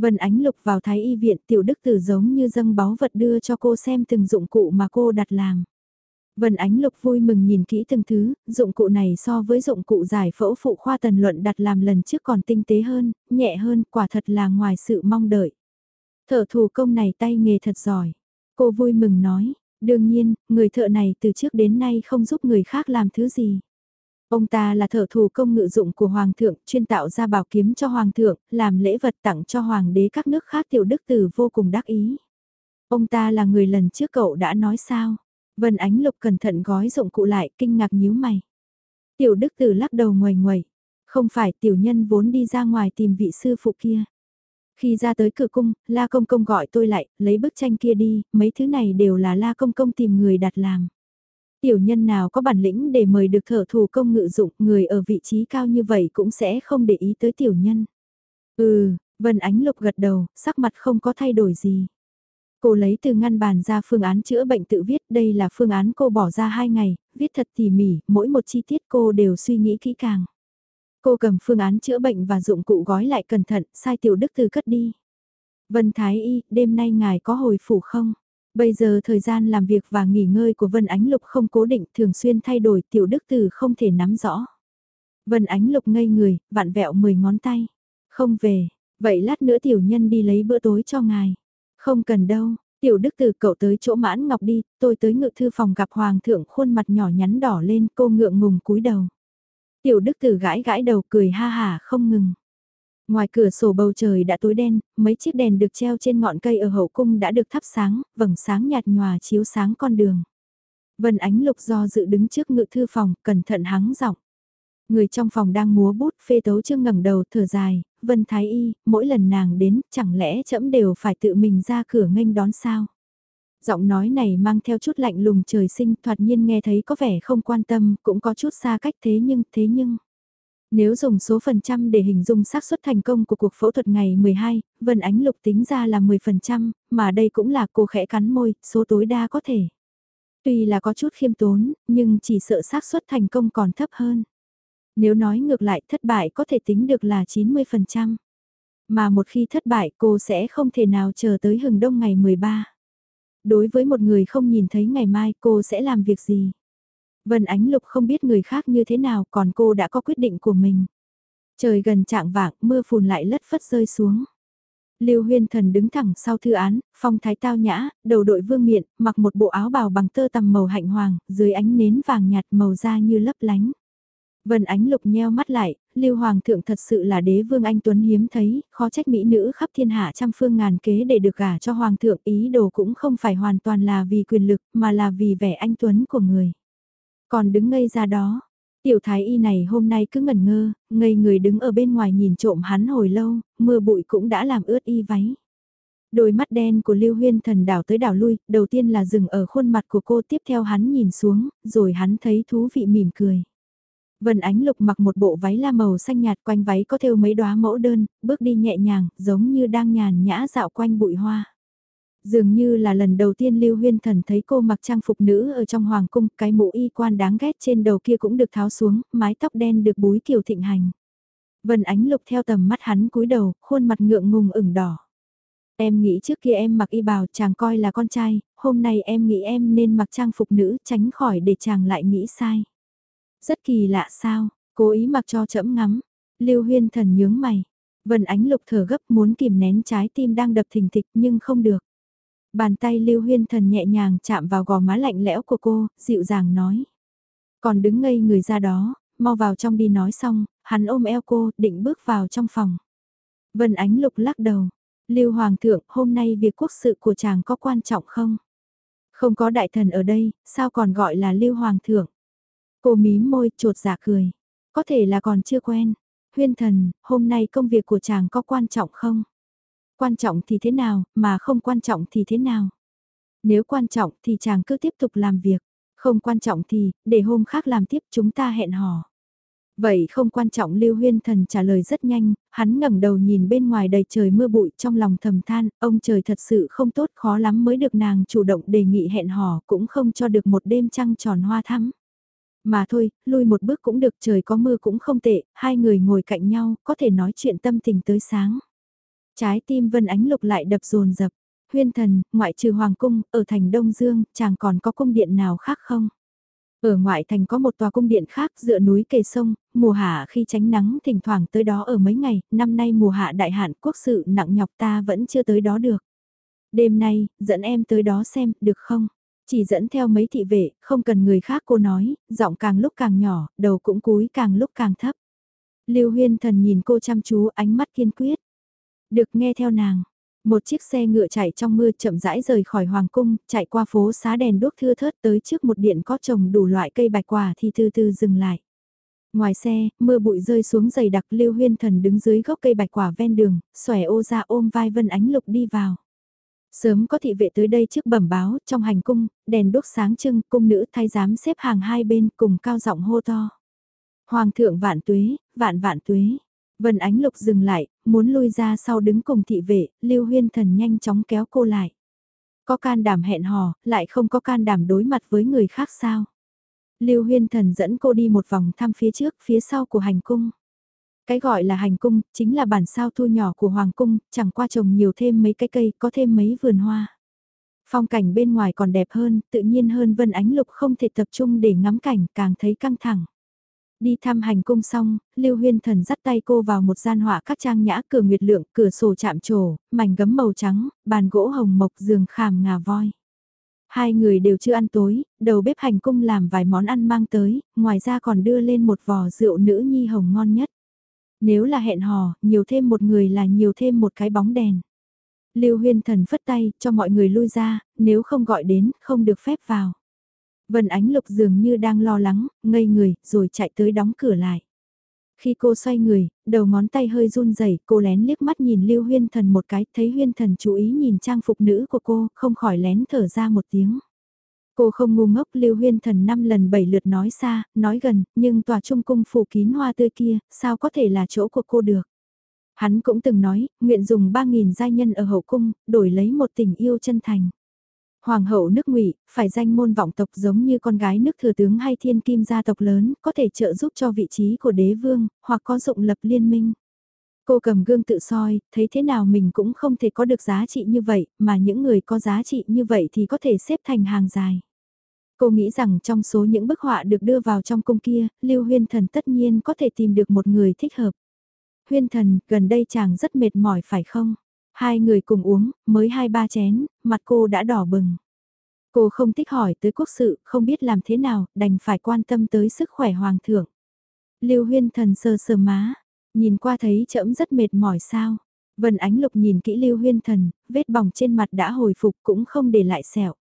Vân Ánh Lục vào Thái Y viện tiểu đức tử giống như dâng báu vật đưa cho cô xem từng dụng cụ mà cô đặt làm. Vân Ánh Lục vui mừng nhìn kỹ từng thứ, dụng cụ này so với dụng cụ giải phẫu phụ khoa tần luận đặt làm lần trước còn tinh tế hơn, nhẹ hơn, quả thật là ngoài sự mong đợi. Thợ thủ công này tay nghề thật giỏi. Cô vui mừng nói, đương nhiên, người thợ này từ trước đến nay không giúp người khác làm thứ gì. Ông ta là thợ thủ công ngự dụng của Hoàng thượng, chuyên tạo ra bảo kiếm cho Hoàng thượng, làm lễ vật tặng cho Hoàng đế các nước khác tiểu đức tử vô cùng đắc ý. Ông ta là người lần trước cậu đã nói sao? Vân Ánh Lục cẩn thận gói dụng cụ lại, kinh ngạc nhíu mày. Tiểu Đức Tử lắc đầu ngoài ngoài. Không phải tiểu nhân vốn đi ra ngoài tìm vị sư phụ kia. Khi ra tới cửa cung, La Công Công gọi tôi lại, lấy bức tranh kia đi, mấy thứ này đều là La Công Công tìm người đặt làm. Tiểu nhân nào có bản lĩnh để mời được thợ thủ công ngự dụng, người ở vị trí cao như vậy cũng sẽ không để ý tới tiểu nhân. Ừ, Vân Ánh Lục gật đầu, sắc mặt không có thay đổi gì. Cô lấy từ ngăn bàn ra phương án chữa bệnh tự viết, đây là phương án cô bỏ ra 2 ngày, viết thật tỉ mỉ, mỗi một chi tiết cô đều suy nghĩ kỹ càng. Cô cầm phương án chữa bệnh và dụng cụ gói lại cẩn thận, sai tiểu đức từ cất đi. Vân Thái Y, đêm nay ngài có hồi phủ không? Bây giờ thời gian làm việc và nghỉ ngơi của Vân Ánh Lục không cố định, thường xuyên thay đổi, tiểu đức từ không thể nắm rõ. Vân Ánh Lục ngây người, vạn vẹo 10 ngón tay. Không về, vậy lát nữa tiểu nhân đi lấy bữa tối cho ngài. Không cần đâu, tiểu đức từ cậu tới chỗ mãn ngọc đi, tôi tới ngự thư phòng gặp hoàng thượng khuôn mặt nhỏ nhắn đỏ lên cô ngượng ngùng cúi đầu. Tiểu đức từ gãi gãi đầu cười ha hà không ngừng. Ngoài cửa sổ bầu trời đã tối đen, mấy chiếc đèn được treo trên ngọn cây ở hậu cung đã được thắp sáng, vầng sáng nhạt nhòa chiếu sáng con đường. Vân ánh lục do dự đứng trước ngự thư phòng, cẩn thận hắng giọng. Người trong phòng đang múa bút phê tấu chương ngẩng đầu thở dài, Vân Thái Y, mỗi lần nàng đến, chẳng lẽ trẫm đều phải tự mình ra cửa nghênh đón sao? Giọng nói này mang theo chút lạnh lùng trời sinh thoạt nhiên nghe thấy có vẻ không quan tâm, cũng có chút xa cách thế nhưng, thế nhưng. Nếu dùng số phần trăm để hình dung xác suất thành công của cuộc phẫu thuật ngày 12, Vân Ánh Lục tính ra là 10%, mà đây cũng là cô khẽ cắn môi, số tối đa có thể. Tuy là có chút khiêm tốn, nhưng chỉ sợ xác suất thành công còn thấp hơn. Nếu nói ngược lại thất bại có thể tính được là 90%. Mà một khi thất bại cô sẽ không thể nào chờ tới hừng đông ngày 13. Đối với một người không nhìn thấy ngày mai cô sẽ làm việc gì? Vân Ánh Lục không biết người khác như thế nào còn cô đã có quyết định của mình. Trời gần trạng vạng mưa phùn lại lất phất rơi xuống. Lưu Huyên Thần đứng thẳng sau thư án, phong thái tao nhã, đầu đội vương miện, mặc một bộ áo bào bằng tơ tằm màu hạnh hoàng, dưới ánh nến vàng nhạt màu da như lấp lánh. Vân Ánh Lục nheo mắt lại, Lưu Hoàng thượng thật sự là đế vương anh Tuấn hiếm thấy, khó trách mỹ nữ khắp thiên hạ trăm phương ngàn kế để được gả cho Hoàng thượng ý đồ cũng không phải hoàn toàn là vì quyền lực mà là vì vẻ anh Tuấn của người. Còn đứng ngây ra đó, tiểu thái y này hôm nay cứ ngẩn ngơ, ngây người đứng ở bên ngoài nhìn trộm hắn hồi lâu, mưa bụi cũng đã làm ướt y váy. Đôi mắt đen của Lưu Huyên thần đảo tới đảo lui, đầu tiên là dừng ở khuôn mặt của cô tiếp theo hắn nhìn xuống, rồi hắn thấy thú vị mỉm cười. Vân Ánh Lục mặc một bộ váy la màu xanh nhạt quanh váy có thêu mấy đóa mẫu đơn, bước đi nhẹ nhàng, giống như đang nhàn nhã dạo quanh bụi hoa. Dường như là lần đầu tiên Lưu Huyên Thần thấy cô mặc trang phục nữ ở trong hoàng cung, cái mũ y quan đáng ghét trên đầu kia cũng được tháo xuống, mái tóc đen được búi kiểu thịnh hành. Vân Ánh Lục theo tầm mắt hắn cúi đầu, khuôn mặt ngượng ngùng ửng đỏ. Em nghĩ trước kia em mặc y bào chàng coi là con trai, hôm nay em nghĩ em nên mặc trang phục nữ tránh khỏi để chàng lại nghĩ sai. Rất kỳ lạ sao, cố ý mặc cho chẫm ngắm. Lưu Huyên Thần nhướng mày. Vân Ánh Lục thở gấp muốn kìm nén trái tim đang đập thình thịch nhưng không được. Bàn tay Lưu Huyên Thần nhẹ nhàng chạm vào gò má lạnh lẽo của cô, dịu dàng nói. Còn đứng ngây người ra đó, mau vào trong đi nói xong, hắn ôm eo cô, định bước vào trong phòng. Vân Ánh Lục lắc đầu. Lưu Hoàng thượng, hôm nay việc quốc sự của chàng có quan trọng không? Không có đại thần ở đây, sao còn gọi là Lưu Hoàng thượng? Cô mím môi, trột giả cười. Có thể là còn chưa quen. Huyên thần, hôm nay công việc của chàng có quan trọng không? Quan trọng thì thế nào, mà không quan trọng thì thế nào? Nếu quan trọng thì chàng cứ tiếp tục làm việc. Không quan trọng thì, để hôm khác làm tiếp chúng ta hẹn hò. Vậy không quan trọng Lưu Huyên Thần trả lời rất nhanh, hắn ngẩng đầu nhìn bên ngoài đầy trời mưa bụi trong lòng thầm than, ông trời thật sự không tốt khó lắm mới được nàng chủ động đề nghị hẹn hò cũng không cho được một đêm trăng tròn hoa thắm. Mà thôi, lui một bước cũng được trời có mưa cũng không tệ, hai người ngồi cạnh nhau, có thể nói chuyện tâm tình tới sáng. Trái tim Vân Ánh Lục lại đập rồn rập. Huyên thần, ngoại trừ Hoàng Cung, ở thành Đông Dương, chàng còn có cung điện nào khác không? Ở ngoại thành có một tòa cung điện khác dựa núi kề sông, mùa hạ khi tránh nắng thỉnh thoảng tới đó ở mấy ngày, năm nay mùa hạ đại hạn quốc sự nặng nhọc ta vẫn chưa tới đó được. Đêm nay, dẫn em tới đó xem, được không? Chỉ dẫn theo mấy thị vệ, không cần người khác cô nói, giọng càng lúc càng nhỏ, đầu cũng cúi càng lúc càng thấp. Lưu Huyên Thần nhìn cô chăm chú ánh mắt kiên quyết. Được nghe theo nàng. Một chiếc xe ngựa chạy trong mưa chậm rãi rời khỏi hoàng cung, chạy qua phố xá đèn đuốc thưa thớt tới trước một điện có trồng đủ loại cây bạch quả thì từ từ dừng lại. Ngoài xe, mưa bụi rơi xuống dày đặc Lưu Huyên Thần đứng dưới gốc cây bạch quả ven đường, xòe ô ra ôm vai Vân Ánh Lục đi vào. Sớm có thị vệ tới đây trước bẩm báo, trong hành cung, đèn đốt sáng trưng, cung nữ thay giám xếp hàng hai bên cùng cao giọng hô to. Hoàng thượng vạn tuế, vạn vạn tuế. Vân Ánh Lục dừng lại, muốn lui ra sau đứng cùng thị vệ, Lưu Huyên Thần nhanh chóng kéo cô lại. Có can đảm hẹn hò, lại không có can đảm đối mặt với người khác sao? Lưu Huyên Thần dẫn cô đi một vòng thăm phía trước, phía sau của hành cung. Cái gọi là hành cung, chính là bản sao thu nhỏ của Hoàng cung, chẳng qua trồng nhiều thêm mấy cái cây, có thêm mấy vườn hoa. Phong cảnh bên ngoài còn đẹp hơn, tự nhiên hơn Vân Ánh Lục không thể tập trung để ngắm cảnh, càng thấy căng thẳng. Đi thăm hành cung xong, Lưu Huyên Thần dắt tay cô vào một gian họa các trang nhã cửa nguyệt lượng, cửa sổ chạm trổ, mảnh gấm màu trắng, bàn gỗ hồng mộc giường khảm ngà voi. Hai người đều chưa ăn tối, đầu bếp hành cung làm vài món ăn mang tới, ngoài ra còn đưa lên một vò rượu nữ nhi hồng ngon nhất. Nếu là hẹn hò, nhiều thêm một người là nhiều thêm một cái bóng đèn. Lưu Huyên Thần phất tay, cho mọi người lui ra, nếu không gọi đến, không được phép vào. Vân Ánh Lục dường như đang lo lắng, ngây người, rồi chạy tới đóng cửa lại. Khi cô xoay người, đầu ngón tay hơi run rẩy, cô lén liếc mắt nhìn Lưu Huyên Thần một cái, thấy Huyên Thần chú ý nhìn trang phục nữ của cô, không khỏi lén thở ra một tiếng. Cô không ngu ngốc Lưu Huyên Thần năm lần bảy lượt nói xa, nói gần, nhưng tòa trung cung phủ kín hoa tươi kia, sao có thể là chỗ của cô được. Hắn cũng từng nói, nguyện dùng 3.000 giai nhân ở hậu cung, đổi lấy một tình yêu chân thành. Hoàng hậu nước ngụy phải danh môn vọng tộc giống như con gái nước thừa tướng hay thiên kim gia tộc lớn, có thể trợ giúp cho vị trí của đế vương, hoặc có dụng lập liên minh. Cô cầm gương tự soi, thấy thế nào mình cũng không thể có được giá trị như vậy, mà những người có giá trị như vậy thì có thể xếp thành hàng dài. Cô nghĩ rằng trong số những bức họa được đưa vào trong cung kia, Lưu Huyên Thần tất nhiên có thể tìm được một người thích hợp. Huyên Thần, gần đây chàng rất mệt mỏi phải không? Hai người cùng uống, mới hai ba chén, mặt cô đã đỏ bừng. Cô không thích hỏi tới quốc sự, không biết làm thế nào, đành phải quan tâm tới sức khỏe hoàng thượng. Lưu huyên thần sơ sơ má, nhìn qua thấy trẫm rất mệt mỏi sao. Vân Ánh Lục nhìn kỹ Lưu Huyên Thần, vết bỏng trên mặt đã hồi phục cũng không để lại sẹo.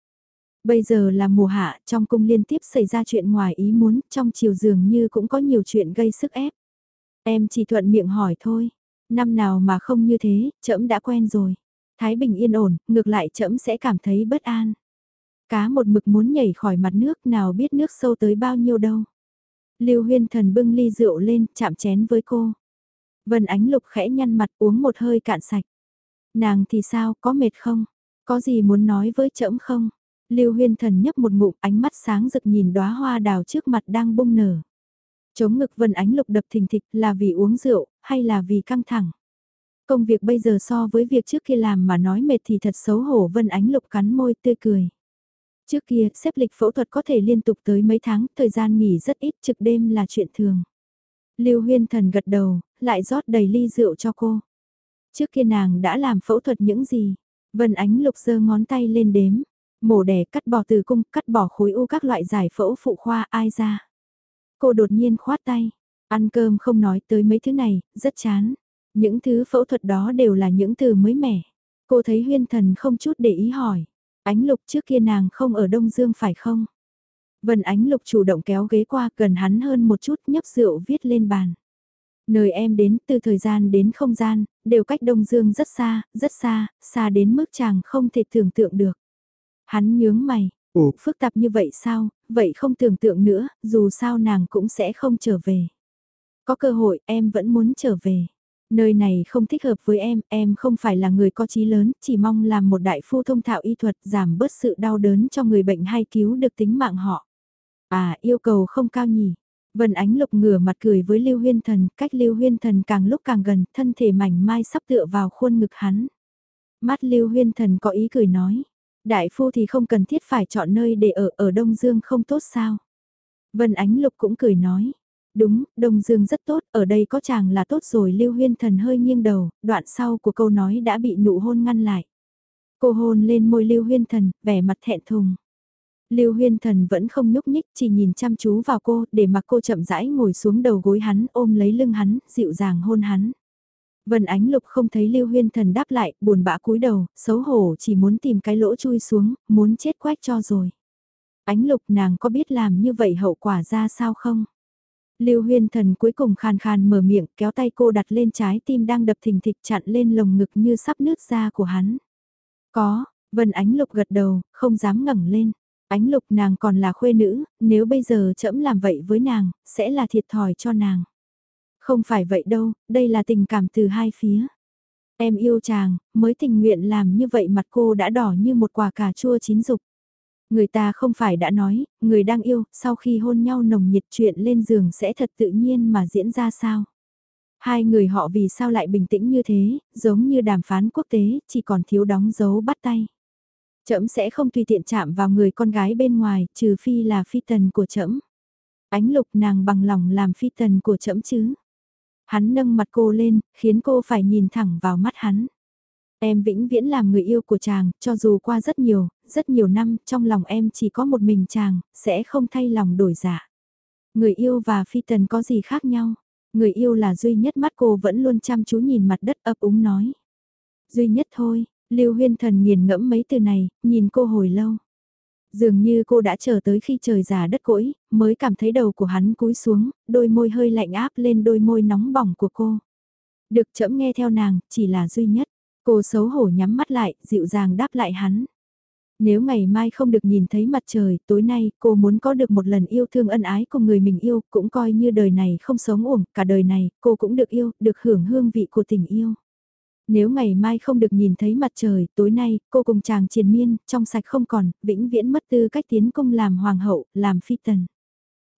Bây giờ là mùa hạ, trong cung liên tiếp xảy ra chuyện ngoài ý muốn, trong chiều dường như cũng có nhiều chuyện gây sức ép. Em chỉ thuận miệng hỏi thôi. Năm nào mà không như thế, trẫm đã quen rồi. Thái Bình yên ổn, ngược lại trẫm sẽ cảm thấy bất an. Cá một mực muốn nhảy khỏi mặt nước nào biết nước sâu tới bao nhiêu đâu. Lưu Huyên Thần bưng ly rượu lên, chạm chén với cô. Vân Ánh Lục khẽ nhăn mặt uống một hơi cạn sạch. Nàng thì sao, có mệt không? Có gì muốn nói với trẫm không? Lưu Huyên Thần nhấp một ngụm ánh mắt sáng rực nhìn đóa hoa đào trước mặt đang bung nở. Chống ngực Vân Ánh Lục đập thình thịch là vì uống rượu, hay là vì căng thẳng. Công việc bây giờ so với việc trước kia làm mà nói mệt thì thật xấu hổ Vân Ánh Lục cắn môi tươi cười. Trước kia, xếp lịch phẫu thuật có thể liên tục tới mấy tháng, thời gian nghỉ rất ít, trực đêm là chuyện thường. Lưu Huyên Thần gật đầu, lại rót đầy ly rượu cho cô. Trước kia nàng đã làm phẫu thuật những gì? Vân Ánh Lục giơ ngón tay lên đếm. Mổ đẻ cắt bỏ từ cung, cắt bỏ khối u các loại giải phẫu phụ khoa ai ra. Cô đột nhiên khoát tay. Ăn cơm không nói tới mấy thứ này, rất chán. Những thứ phẫu thuật đó đều là những từ mới mẻ. Cô thấy huyên thần không chút để ý hỏi. Ánh lục trước kia nàng không ở Đông Dương phải không? Vân ánh lục chủ động kéo ghế qua gần hắn hơn một chút nhấp rượu viết lên bàn. Nơi em đến từ thời gian đến không gian, đều cách Đông Dương rất xa, rất xa, xa đến mức chàng không thể tưởng tượng được. Hắn nhướng mày, Ủa, phức tạp như vậy sao, vậy không tưởng tượng nữa, dù sao nàng cũng sẽ không trở về. Có cơ hội em vẫn muốn trở về. Nơi này không thích hợp với em, em không phải là người có trí lớn, chỉ mong làm một đại phu thông thạo y thuật giảm bớt sự đau đớn cho người bệnh hay cứu được tính mạng họ. À, yêu cầu không cao nhỉ. Vân Ánh Lục ngửa mặt cười với Lưu Huyên Thần, cách Lưu Huyên Thần càng lúc càng gần, thân thể mảnh mai sắp tựa vào khuôn ngực hắn. Mắt Lưu Huyên Thần có ý cười nói, đại phu thì không cần thiết phải chọn nơi để ở, ở Đông Dương không tốt sao. Vân Ánh Lục cũng cười nói, đúng, Đông Dương rất tốt, ở đây có chàng là tốt rồi Lưu Huyên Thần hơi nghiêng đầu, đoạn sau của câu nói đã bị nụ hôn ngăn lại. Cô hôn lên môi Lưu Huyên Thần, vẻ mặt thẹn thùng. Lưu Huyên Thần vẫn không nhúc nhích, chỉ nhìn chăm chú vào cô, để mặc cô chậm rãi ngồi xuống đầu gối hắn, ôm lấy lưng hắn, dịu dàng hôn hắn. Vân Ánh Lục không thấy Lưu Huyên Thần đáp lại, buồn bã cúi đầu, xấu hổ chỉ muốn tìm cái lỗ chui xuống, muốn chết quách cho rồi. Ánh Lục nàng có biết làm như vậy hậu quả ra sao không? Lưu Huyên Thần cuối cùng khàn khàn mở miệng, kéo tay cô đặt lên trái tim đang đập thình thịch chặn lên lồng ngực như sắp nứt ra của hắn. Có, Vân Ánh Lục gật đầu, không dám ngẩng lên. Ánh lục nàng còn là khuê nữ, nếu bây giờ trẫm làm vậy với nàng, sẽ là thiệt thòi cho nàng. Không phải vậy đâu, đây là tình cảm từ hai phía. Em yêu chàng, mới tình nguyện làm như vậy mặt cô đã đỏ như một quả cà chua chín dục. Người ta không phải đã nói, người đang yêu, sau khi hôn nhau nồng nhiệt chuyện lên giường sẽ thật tự nhiên mà diễn ra sao? Hai người họ vì sao lại bình tĩnh như thế, giống như đàm phán quốc tế, chỉ còn thiếu đóng dấu bắt tay. Trẫm sẽ không tùy tiện chạm vào người con gái bên ngoài, trừ phi là phi tần của trẫm. Ánh lục nàng bằng lòng làm phi tần của trẫm chứ. Hắn nâng mặt cô lên, khiến cô phải nhìn thẳng vào mắt hắn. Em vĩnh viễn làm người yêu của chàng, cho dù qua rất nhiều, rất nhiều năm, trong lòng em chỉ có một mình chàng, sẽ không thay lòng đổi. Dạ. Người yêu và phi tần có gì khác nhau? Người yêu là duy nhất mắt cô vẫn luôn chăm chú nhìn mặt đất ấp úng nói. Duy nhất thôi, Lưu Huyên Thần nghiền ngẫm mấy từ này, nhìn cô hồi lâu. Dường như cô đã chờ tới khi trời già đất cỗi, mới cảm thấy đầu của hắn cúi xuống, đôi môi hơi lạnh áp lên đôi môi nóng bỏng của cô. Được chậm nghe theo nàng, chỉ là duy nhất. Cô xấu hổ nhắm mắt lại, dịu dàng đáp lại hắn. Nếu ngày mai không được nhìn thấy mặt trời, tối nay cô muốn có được một lần yêu thương ân ái của người mình yêu, cũng coi như đời này không sống uổng, cả đời này, cô cũng được yêu, được hưởng hương vị của tình yêu. Nếu ngày mai không được nhìn thấy mặt trời, tối nay, cô cùng chàng triền miên, trong sạch không còn, vĩnh viễn mất tư cách tiến công làm hoàng hậu, làm phi tần.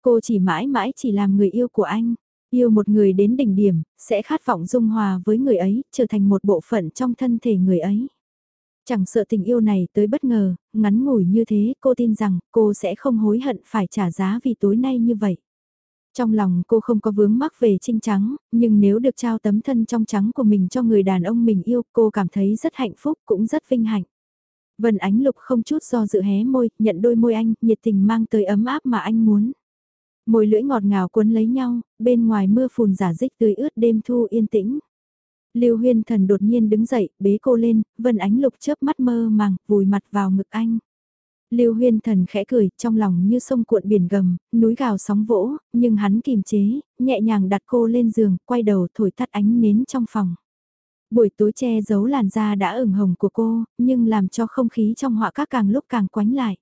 Cô chỉ mãi mãi chỉ làm người yêu của anh, yêu một người đến đỉnh điểm, sẽ khát vọng dung hòa với người ấy, trở thành một bộ phận trong thân thể người ấy. Chẳng sợ tình yêu này tới bất ngờ, ngắn ngủi như thế, cô tin rằng cô sẽ không hối hận phải trả giá vì tối nay như vậy. Trong lòng cô không có vướng mắc về trinh trắng, nhưng nếu được trao tấm thân trong trắng của mình cho người đàn ông mình yêu cô cảm thấy rất hạnh phúc cũng rất vinh hạnh. Vân Ánh Lục không chút do dự hé môi, nhận đôi môi anh, nhiệt tình mang tới ấm áp mà anh muốn. Môi lưỡi ngọt ngào cuốn lấy nhau, bên ngoài mưa phùn giả dích tươi ướt đêm thu yên tĩnh. Lưu Huyên Thần đột nhiên đứng dậy, bế cô lên, Vân Ánh Lục chớp mắt mơ màng, vùi mặt vào ngực anh. Lưu Huyên Thần khẽ cười, trong lòng như sông cuộn biển gầm, núi gào sóng vỗ, nhưng hắn kìm chế, nhẹ nhàng đặt cô lên giường, quay đầu thổi tắt ánh nến trong phòng. Buổi tối che giấu làn da đã ửng hồng của cô, nhưng làm cho không khí trong họa các càng lúc càng quánh lại.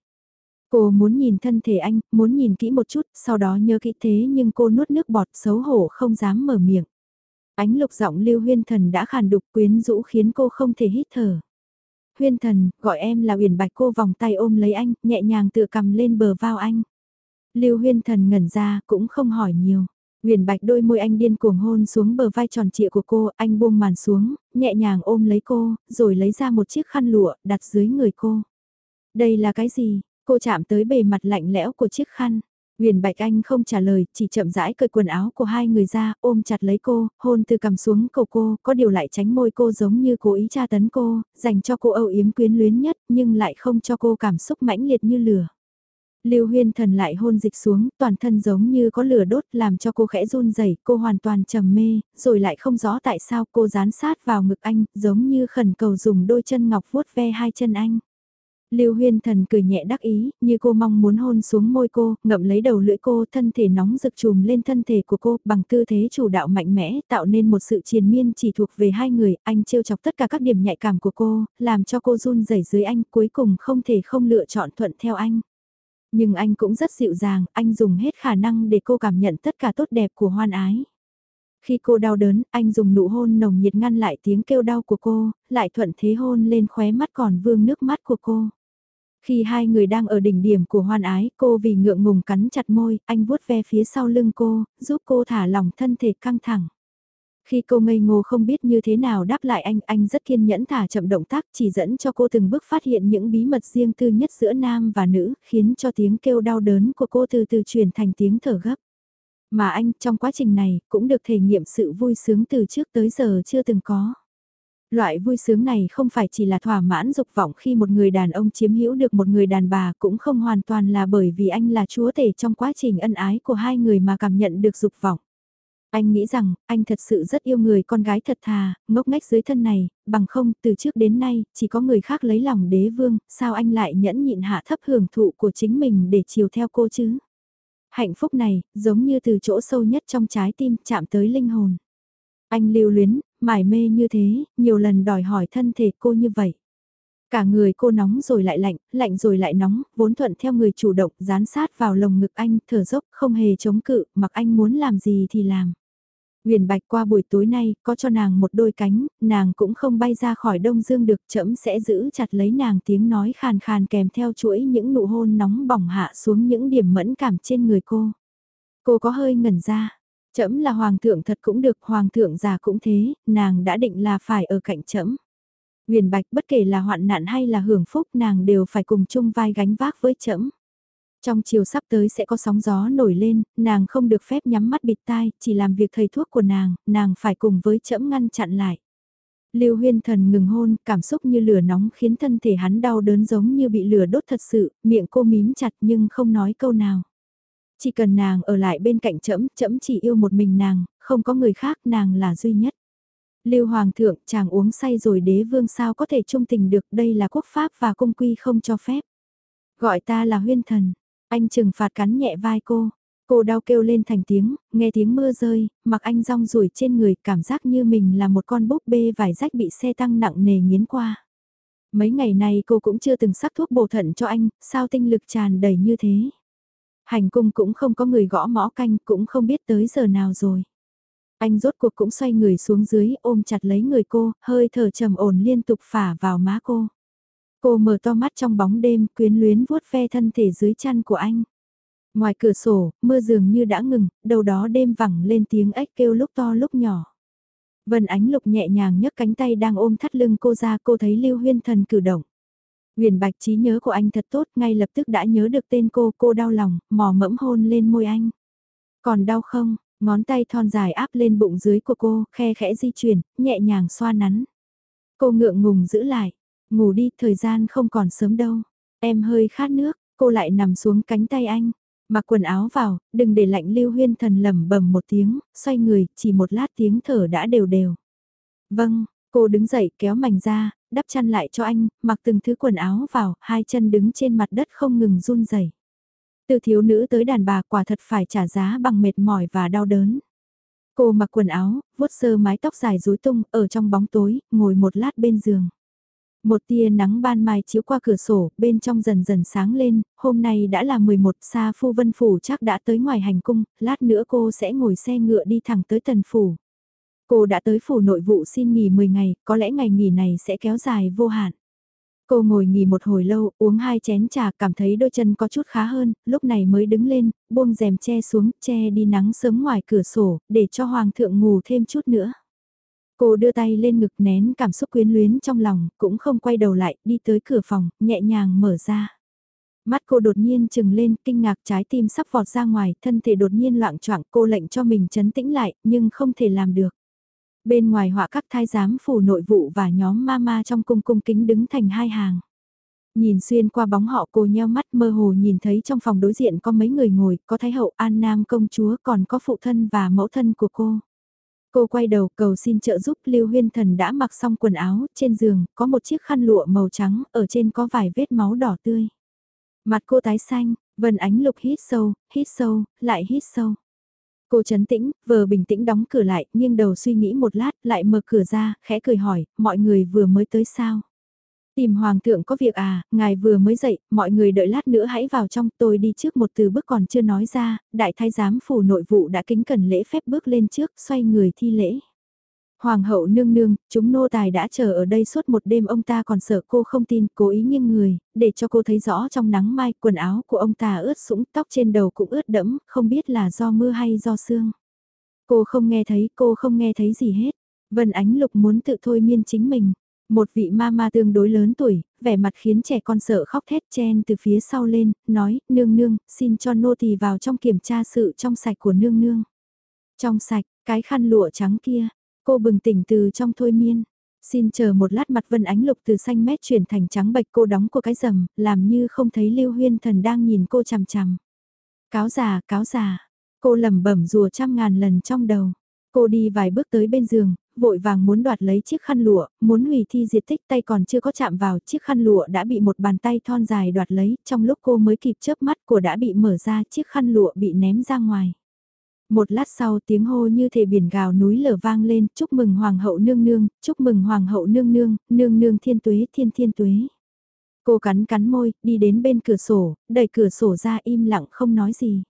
Cô muốn nhìn thân thể anh, muốn nhìn kỹ một chút, sau đó nhớ kỹ thế nhưng cô nuốt nước bọt xấu hổ không dám mở miệng. Ánh lục giọng Lưu Huyên Thần đã khàn đục quyến rũ khiến cô không thể hít thở. Huyên thần, gọi em là Uyển Bạch cô vòng tay ôm lấy anh, nhẹ nhàng tựa cầm lên bờ vai anh. Lưu Huyên thần ngẩn ra, cũng không hỏi nhiều. Uyển Bạch đôi môi anh điên cuồng hôn xuống bờ vai tròn trịa của cô, anh buông màn xuống, nhẹ nhàng ôm lấy cô, rồi lấy ra một chiếc khăn lụa, đặt dưới người cô. Đây là cái gì? Cô chạm tới bề mặt lạnh lẽo của chiếc khăn. Huyền Bạch Anh không trả lời, chỉ chậm rãi cởi quần áo của hai người ra, ôm chặt lấy cô, hôn từ cầm xuống cầu cô, có điều lại tránh môi cô giống như cố ý tra tấn cô, dành cho cô âu yếm quyến luyến nhất, nhưng lại không cho cô cảm xúc mãnh liệt như lửa. Lưu Huyên Thần lại hôn dịch xuống, toàn thân giống như có lửa đốt làm cho cô khẽ run rẩy, cô hoàn toàn trầm mê, rồi lại không rõ tại sao cô dán sát vào ngực anh, giống như khẩn cầu dùng đôi chân ngọc vuốt ve hai chân anh. Lưu Huyên Thần cười nhẹ đắc ý, như cô mong muốn hôn xuống môi cô, ngậm lấy đầu lưỡi cô, thân thể nóng rực trùm lên thân thể của cô, bằng tư thế chủ đạo mạnh mẽ, tạo nên một sự triền miên chỉ thuộc về hai người, anh trêu chọc tất cả các điểm nhạy cảm của cô, làm cho cô run rẩy dưới anh, cuối cùng không thể không lựa chọn thuận theo anh. Nhưng anh cũng rất dịu dàng, anh dùng hết khả năng để cô cảm nhận tất cả tốt đẹp của hoan ái. Khi cô đau đớn, anh dùng nụ hôn nồng nhiệt ngăn lại tiếng kêu đau của cô, lại thuận thế hôn lên khóe mắt còn vương nước mắt của cô. Khi hai người đang ở đỉnh điểm của hoan ái, cô vì ngượng ngùng cắn chặt môi, anh vuốt ve phía sau lưng cô, giúp cô thả lỏng thân thể căng thẳng. Khi cô ngây ngô không biết như thế nào đáp lại anh, anh rất kiên nhẫn thả chậm động tác chỉ dẫn cho cô từng bước phát hiện những bí mật riêng tư nhất giữa nam và nữ, khiến cho tiếng kêu đau đớn của cô từ từ chuyển thành tiếng thở gấp. Mà anh trong quá trình này cũng được thể nghiệm sự vui sướng từ trước tới giờ chưa từng có. Loại vui sướng này không phải chỉ là thỏa mãn dục vọng khi một người đàn ông chiếm hữu được một người đàn bà cũng không hoàn toàn là bởi vì anh là chúa tể trong quá trình ân ái của hai người mà cảm nhận được dục vọng. Anh nghĩ rằng, anh thật sự rất yêu người con gái thật thà, ngốc nghếch dưới thân này, bằng không, từ trước đến nay, chỉ có người khác lấy lòng đế vương, sao anh lại nhẫn nhịn hạ thấp hưởng thụ của chính mình để chiều theo cô chứ? Hạnh phúc này, giống như từ chỗ sâu nhất trong trái tim, chạm tới linh hồn. Anh lưu luyến, mải mê như thế, nhiều lần đòi hỏi thân thể cô như vậy. Cả người cô nóng rồi lại lạnh, lạnh rồi lại nóng, vốn thuận theo người chủ động, dán sát vào lồng ngực anh, thở dốc, không hề chống cự, mặc anh muốn làm gì thì làm. Huyền Bạch qua buổi tối nay, có cho nàng một đôi cánh, nàng cũng không bay ra khỏi Đông Dương được, chậm sẽ giữ chặt lấy nàng tiếng nói khàn khàn kèm theo chuỗi những nụ hôn nóng bỏng hạ xuống những điểm mẫn cảm trên người cô. Cô có hơi ngẩn ra, Chấm là hoàng thượng thật cũng được, hoàng thượng già cũng thế, nàng đã định là phải ở cạnh chấm. Huyền Bạch bất kể là hoạn nạn hay là hưởng phúc nàng đều phải cùng chung vai gánh vác với chấm. Trong chiều sắp tới sẽ có sóng gió nổi lên, nàng không được phép nhắm mắt bịt tai, chỉ làm việc thầy thuốc của nàng, nàng phải cùng với chấm ngăn chặn lại. Lưu huyên thần ngừng hôn, cảm xúc như lửa nóng khiến thân thể hắn đau đớn giống như bị lửa đốt thật sự, miệng cô mím chặt nhưng không nói câu nào. Chỉ cần nàng ở lại bên cạnh trẫm, trẫm chỉ yêu một mình nàng, không có người khác, nàng là duy nhất. Lưu Hoàng thượng, chàng uống say rồi đế vương sao có thể trung tình được, đây là quốc pháp và cung quy không cho phép. Gọi ta là huyên thần, anh trừng phạt cắn nhẹ vai cô. Cô đau kêu lên thành tiếng, nghe tiếng mưa rơi, mặc anh rong rủi trên người, cảm giác như mình là một con búp bê vải rách bị xe tăng nặng nề nghiến qua. Mấy ngày này cô cũng chưa từng sắc thuốc bổ thận cho anh, sao tinh lực tràn đầy như thế. Hành cung cũng không có người gõ mõ canh, cũng không biết tới giờ nào rồi. Anh rốt cuộc cũng xoay người xuống dưới, ôm chặt lấy người cô, hơi thở trầm ổn liên tục phả vào má cô. Cô mở to mắt trong bóng đêm, quyến luyến vuốt ve thân thể dưới chăn của anh. Ngoài cửa sổ, mưa dường như đã ngừng, đầu đó đêm vẳng lên tiếng ếch kêu lúc to lúc nhỏ. Vân ánh lục nhẹ nhàng nhấc cánh tay đang ôm thắt lưng cô ra cô thấy Lưu Huyên Thần cử động. Huyền Bạch trí nhớ của anh thật tốt, ngay lập tức đã nhớ được tên cô, cô đau lòng, mò mẫm hôn lên môi anh. Còn đau không, ngón tay thon dài áp lên bụng dưới của cô, khe khẽ di chuyển, nhẹ nhàng xoa nắn. Cô ngượng ngùng giữ lại, ngủ đi, thời gian không còn sớm đâu. Em hơi khát nước, cô lại nằm xuống cánh tay anh. Mặc quần áo vào, đừng để lạnh lưu huyên thần lầm bầm một tiếng, xoay người, chỉ một lát tiếng thở đã đều đều. Vâng, cô đứng dậy kéo mảnh ra, đắp chăn lại cho anh, mặc từng thứ quần áo vào, hai chân đứng trên mặt đất không ngừng run rẩy. Từ thiếu nữ tới đàn bà quả thật phải trả giá bằng mệt mỏi và đau đớn. Cô mặc quần áo, vuốt sơ mái tóc dài rối tung, ở trong bóng tối, ngồi một lát bên giường. Một tia nắng ban mai chiếu qua cửa sổ, bên trong dần dần sáng lên, hôm nay đã là 11 xa phu vân phủ chắc đã tới ngoài hành cung, lát nữa cô sẽ ngồi xe ngựa đi thẳng tới tần phủ. Cô đã tới phủ nội vụ xin nghỉ 10 ngày, có lẽ ngày nghỉ này sẽ kéo dài vô hạn. Cô ngồi nghỉ một hồi lâu, uống hai chén trà, cảm thấy đôi chân có chút khá hơn, lúc này mới đứng lên, buông rèm che xuống, che đi nắng sớm ngoài cửa sổ, để cho hoàng thượng ngủ thêm chút nữa. Cô đưa tay lên ngực nén cảm xúc quyến luyến trong lòng, cũng không quay đầu lại, đi tới cửa phòng, nhẹ nhàng mở ra. Mắt cô đột nhiên trừng lên, kinh ngạc trái tim sắp vọt ra ngoài, thân thể đột nhiên loạn choạng cô lệnh cho mình chấn tĩnh lại, nhưng không thể làm được. Bên ngoài họa các thái giám phủ nội vụ và nhóm mama trong cung cung kính đứng thành hai hàng. Nhìn xuyên qua bóng họ cô nheo mắt mơ hồ nhìn thấy trong phòng đối diện có mấy người ngồi, có Thái hậu An Nam công chúa còn có phụ thân và mẫu thân của cô. Cô quay đầu cầu xin trợ giúp Lưu Huyên Thần đã mặc xong quần áo, trên giường có một chiếc khăn lụa màu trắng, ở trên có vài vết máu đỏ tươi. Mặt cô tái xanh, Vân Ánh Lục hít sâu, hít sâu, lại hít sâu. Cô chấn tĩnh, vờ bình tĩnh đóng cửa lại, nghiêng đầu suy nghĩ một lát, lại mở cửa ra, khẽ cười hỏi, mọi người vừa mới tới sao? Tìm hoàng thượng có việc à, ngài vừa mới dậy, mọi người đợi lát nữa hãy vào trong, tôi đi trước một từ bước còn chưa nói ra, đại thái giám phủ nội vụ đã kính cẩn lễ phép bước lên trước, xoay người thi lễ. Hoàng hậu nương nương, chúng nô tài đã chờ ở đây suốt một đêm ông ta còn sợ cô không tin, cố ý nghiêng người, để cho cô thấy rõ trong nắng mai, quần áo của ông ta ướt sũng, tóc trên đầu cũng ướt đẫm, không biết là do mưa hay do sương. Cô không nghe thấy, cô không nghe thấy gì hết. Vân Ánh Lục muốn tự thôi miên chính mình. Một vị ma ma tương đối lớn tuổi, vẻ mặt khiến trẻ con sợ khóc thét chen từ phía sau lên, nói, nương nương, xin cho nô tỳ vào trong kiểm tra sự trong sạch của nương nương. Trong sạch, cái khăn lụa trắng kia, cô bừng tỉnh từ trong thôi miên. Xin chờ một lát mặt vân ánh lục từ xanh mét chuyển thành trắng bạch cô đóng của cái rầm, làm như không thấy lưu huyên thần đang nhìn cô chằm chằm. Cáo già, cáo già, cô lẩm bẩm rùa trăm ngàn lần trong đầu. Cô đi vài bước tới bên giường, vội vàng muốn đoạt lấy chiếc khăn lụa, muốn hủy thi diệt tích tay còn chưa có chạm vào chiếc khăn lụa đã bị một bàn tay thon dài đoạt lấy, trong lúc cô mới kịp chớp mắt của đã bị mở ra chiếc khăn lụa bị ném ra ngoài. Một lát sau tiếng hô như thể biển gào núi lở vang lên, chúc mừng hoàng hậu nương nương, chúc mừng hoàng hậu nương nương, nương nương thiên tuế thiên thiên tuế. Cô cắn cắn môi, đi đến bên cửa sổ, đẩy cửa sổ ra im lặng không nói gì.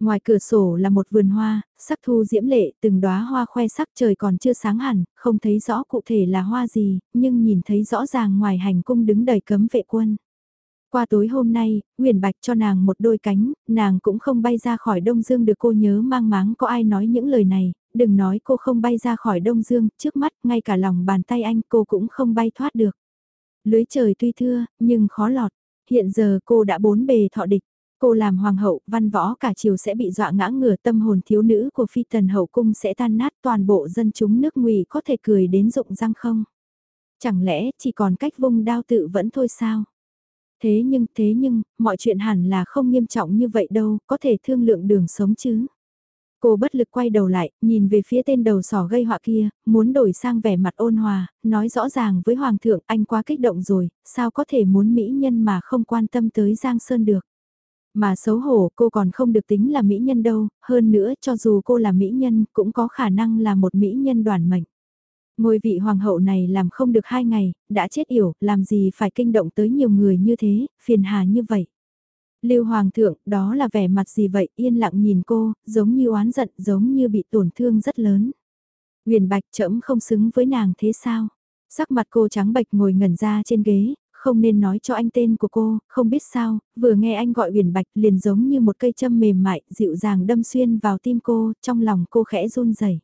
Ngoài cửa sổ là một vườn hoa, sắc thu diễm lệ, từng đóa hoa khoe sắc trời còn chưa sáng hẳn, không thấy rõ cụ thể là hoa gì, nhưng nhìn thấy rõ ràng ngoài hành cung đứng đầy cấm vệ quân. Qua tối hôm nay, Nguyễn Bạch cho nàng một đôi cánh, nàng cũng không bay ra khỏi Đông Dương được cô nhớ mang máng có ai nói những lời này, đừng nói cô không bay ra khỏi Đông Dương, trước mắt ngay cả lòng bàn tay anh cô cũng không bay thoát được. Lưới trời tuy thưa, nhưng khó lọt, hiện giờ cô đã bốn bề thọ địch. Cô làm hoàng hậu, văn võ cả triều sẽ bị dọa ngã ngửa tâm hồn thiếu nữ của phi tần hậu cung sẽ tan nát toàn bộ dân chúng nước ngụy có thể cười đến rụng răng không? Chẳng lẽ chỉ còn cách vung đao tự vẫn thôi sao? Thế nhưng, thế nhưng, mọi chuyện hẳn là không nghiêm trọng như vậy đâu, có thể thương lượng đường sống chứ. Cô bất lực quay đầu lại, nhìn về phía tên đầu sỏ gây họa kia, muốn đổi sang vẻ mặt ôn hòa, nói rõ ràng với Hoàng thượng anh quá kích động rồi, sao có thể muốn mỹ nhân mà không quan tâm tới Giang Sơn được. Mà xấu hổ cô còn không được tính là mỹ nhân đâu, hơn nữa cho dù cô là mỹ nhân cũng có khả năng là một mỹ nhân đoàn mệnh. Ngôi vị hoàng hậu này làm không được hai ngày, đã chết yểu, làm gì phải kinh động tới nhiều người như thế, phiền hà như vậy. Lưu Hoàng thượng, đó là vẻ mặt gì vậy, yên lặng nhìn cô, giống như oán giận, giống như bị tổn thương rất lớn. Huyền Bạch trẫm không xứng với nàng thế sao? Sắc mặt cô trắng bạch ngồi ngẩn ra trên ghế, không nên nói cho anh tên của cô, không biết sao, vừa nghe anh gọi Huyền Bạch liền giống như một cây châm mềm mại, dịu dàng đâm xuyên vào tim cô, trong lòng cô khẽ run rẩy.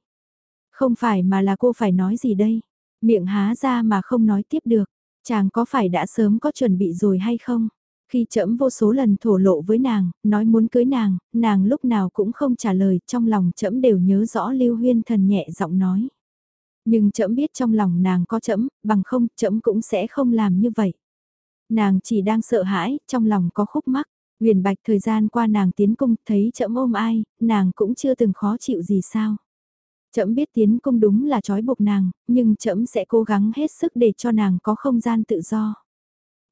Không phải mà là cô phải nói gì đây? Miệng há ra mà không nói tiếp được. Chàng có phải đã sớm có chuẩn bị rồi hay không? Khi trẫm vô số lần thổ lộ với nàng, nói muốn cưới nàng, nàng lúc nào cũng không trả lời, trong lòng trẫm đều nhớ rõ Lưu Huyên thần nhẹ giọng nói. Nhưng trẫm biết trong lòng nàng có trẫm, bằng không trẫm cũng sẽ không làm như vậy. Nàng chỉ đang sợ hãi, trong lòng có khúc mắc. Huyền Bạch thời gian qua nàng tiến cung, thấy trẫm ôm ai, nàng cũng chưa từng khó chịu gì sao. Trẫm biết tiến cung đúng là trói buộc nàng, nhưng trẫm sẽ cố gắng hết sức để cho nàng có không gian tự do.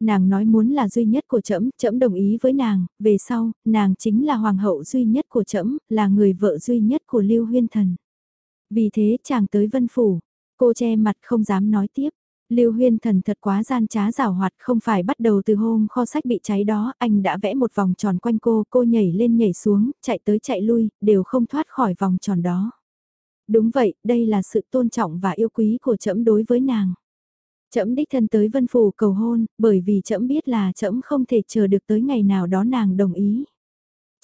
Nàng nói muốn là duy nhất của trẫm, trẫm đồng ý với nàng, về sau, nàng chính là hoàng hậu duy nhất của trẫm, là người vợ duy nhất của Lưu Huyên Thần. Vì thế chàng tới Vân Phủ, cô che mặt không dám nói tiếp. Lưu Huyên Thần thật quá gian trá rào hoạt không phải bắt đầu từ hôm kho sách bị cháy đó, anh đã vẽ một vòng tròn quanh cô, cô nhảy lên nhảy xuống, chạy tới chạy lui, đều không thoát khỏi vòng tròn đó. Đúng vậy, đây là sự tôn trọng và yêu quý của trẫm đối với nàng. Trẫm đích thân tới Vân Phủ cầu hôn, bởi vì trẫm biết là trẫm không thể chờ được tới ngày nào đó nàng đồng ý.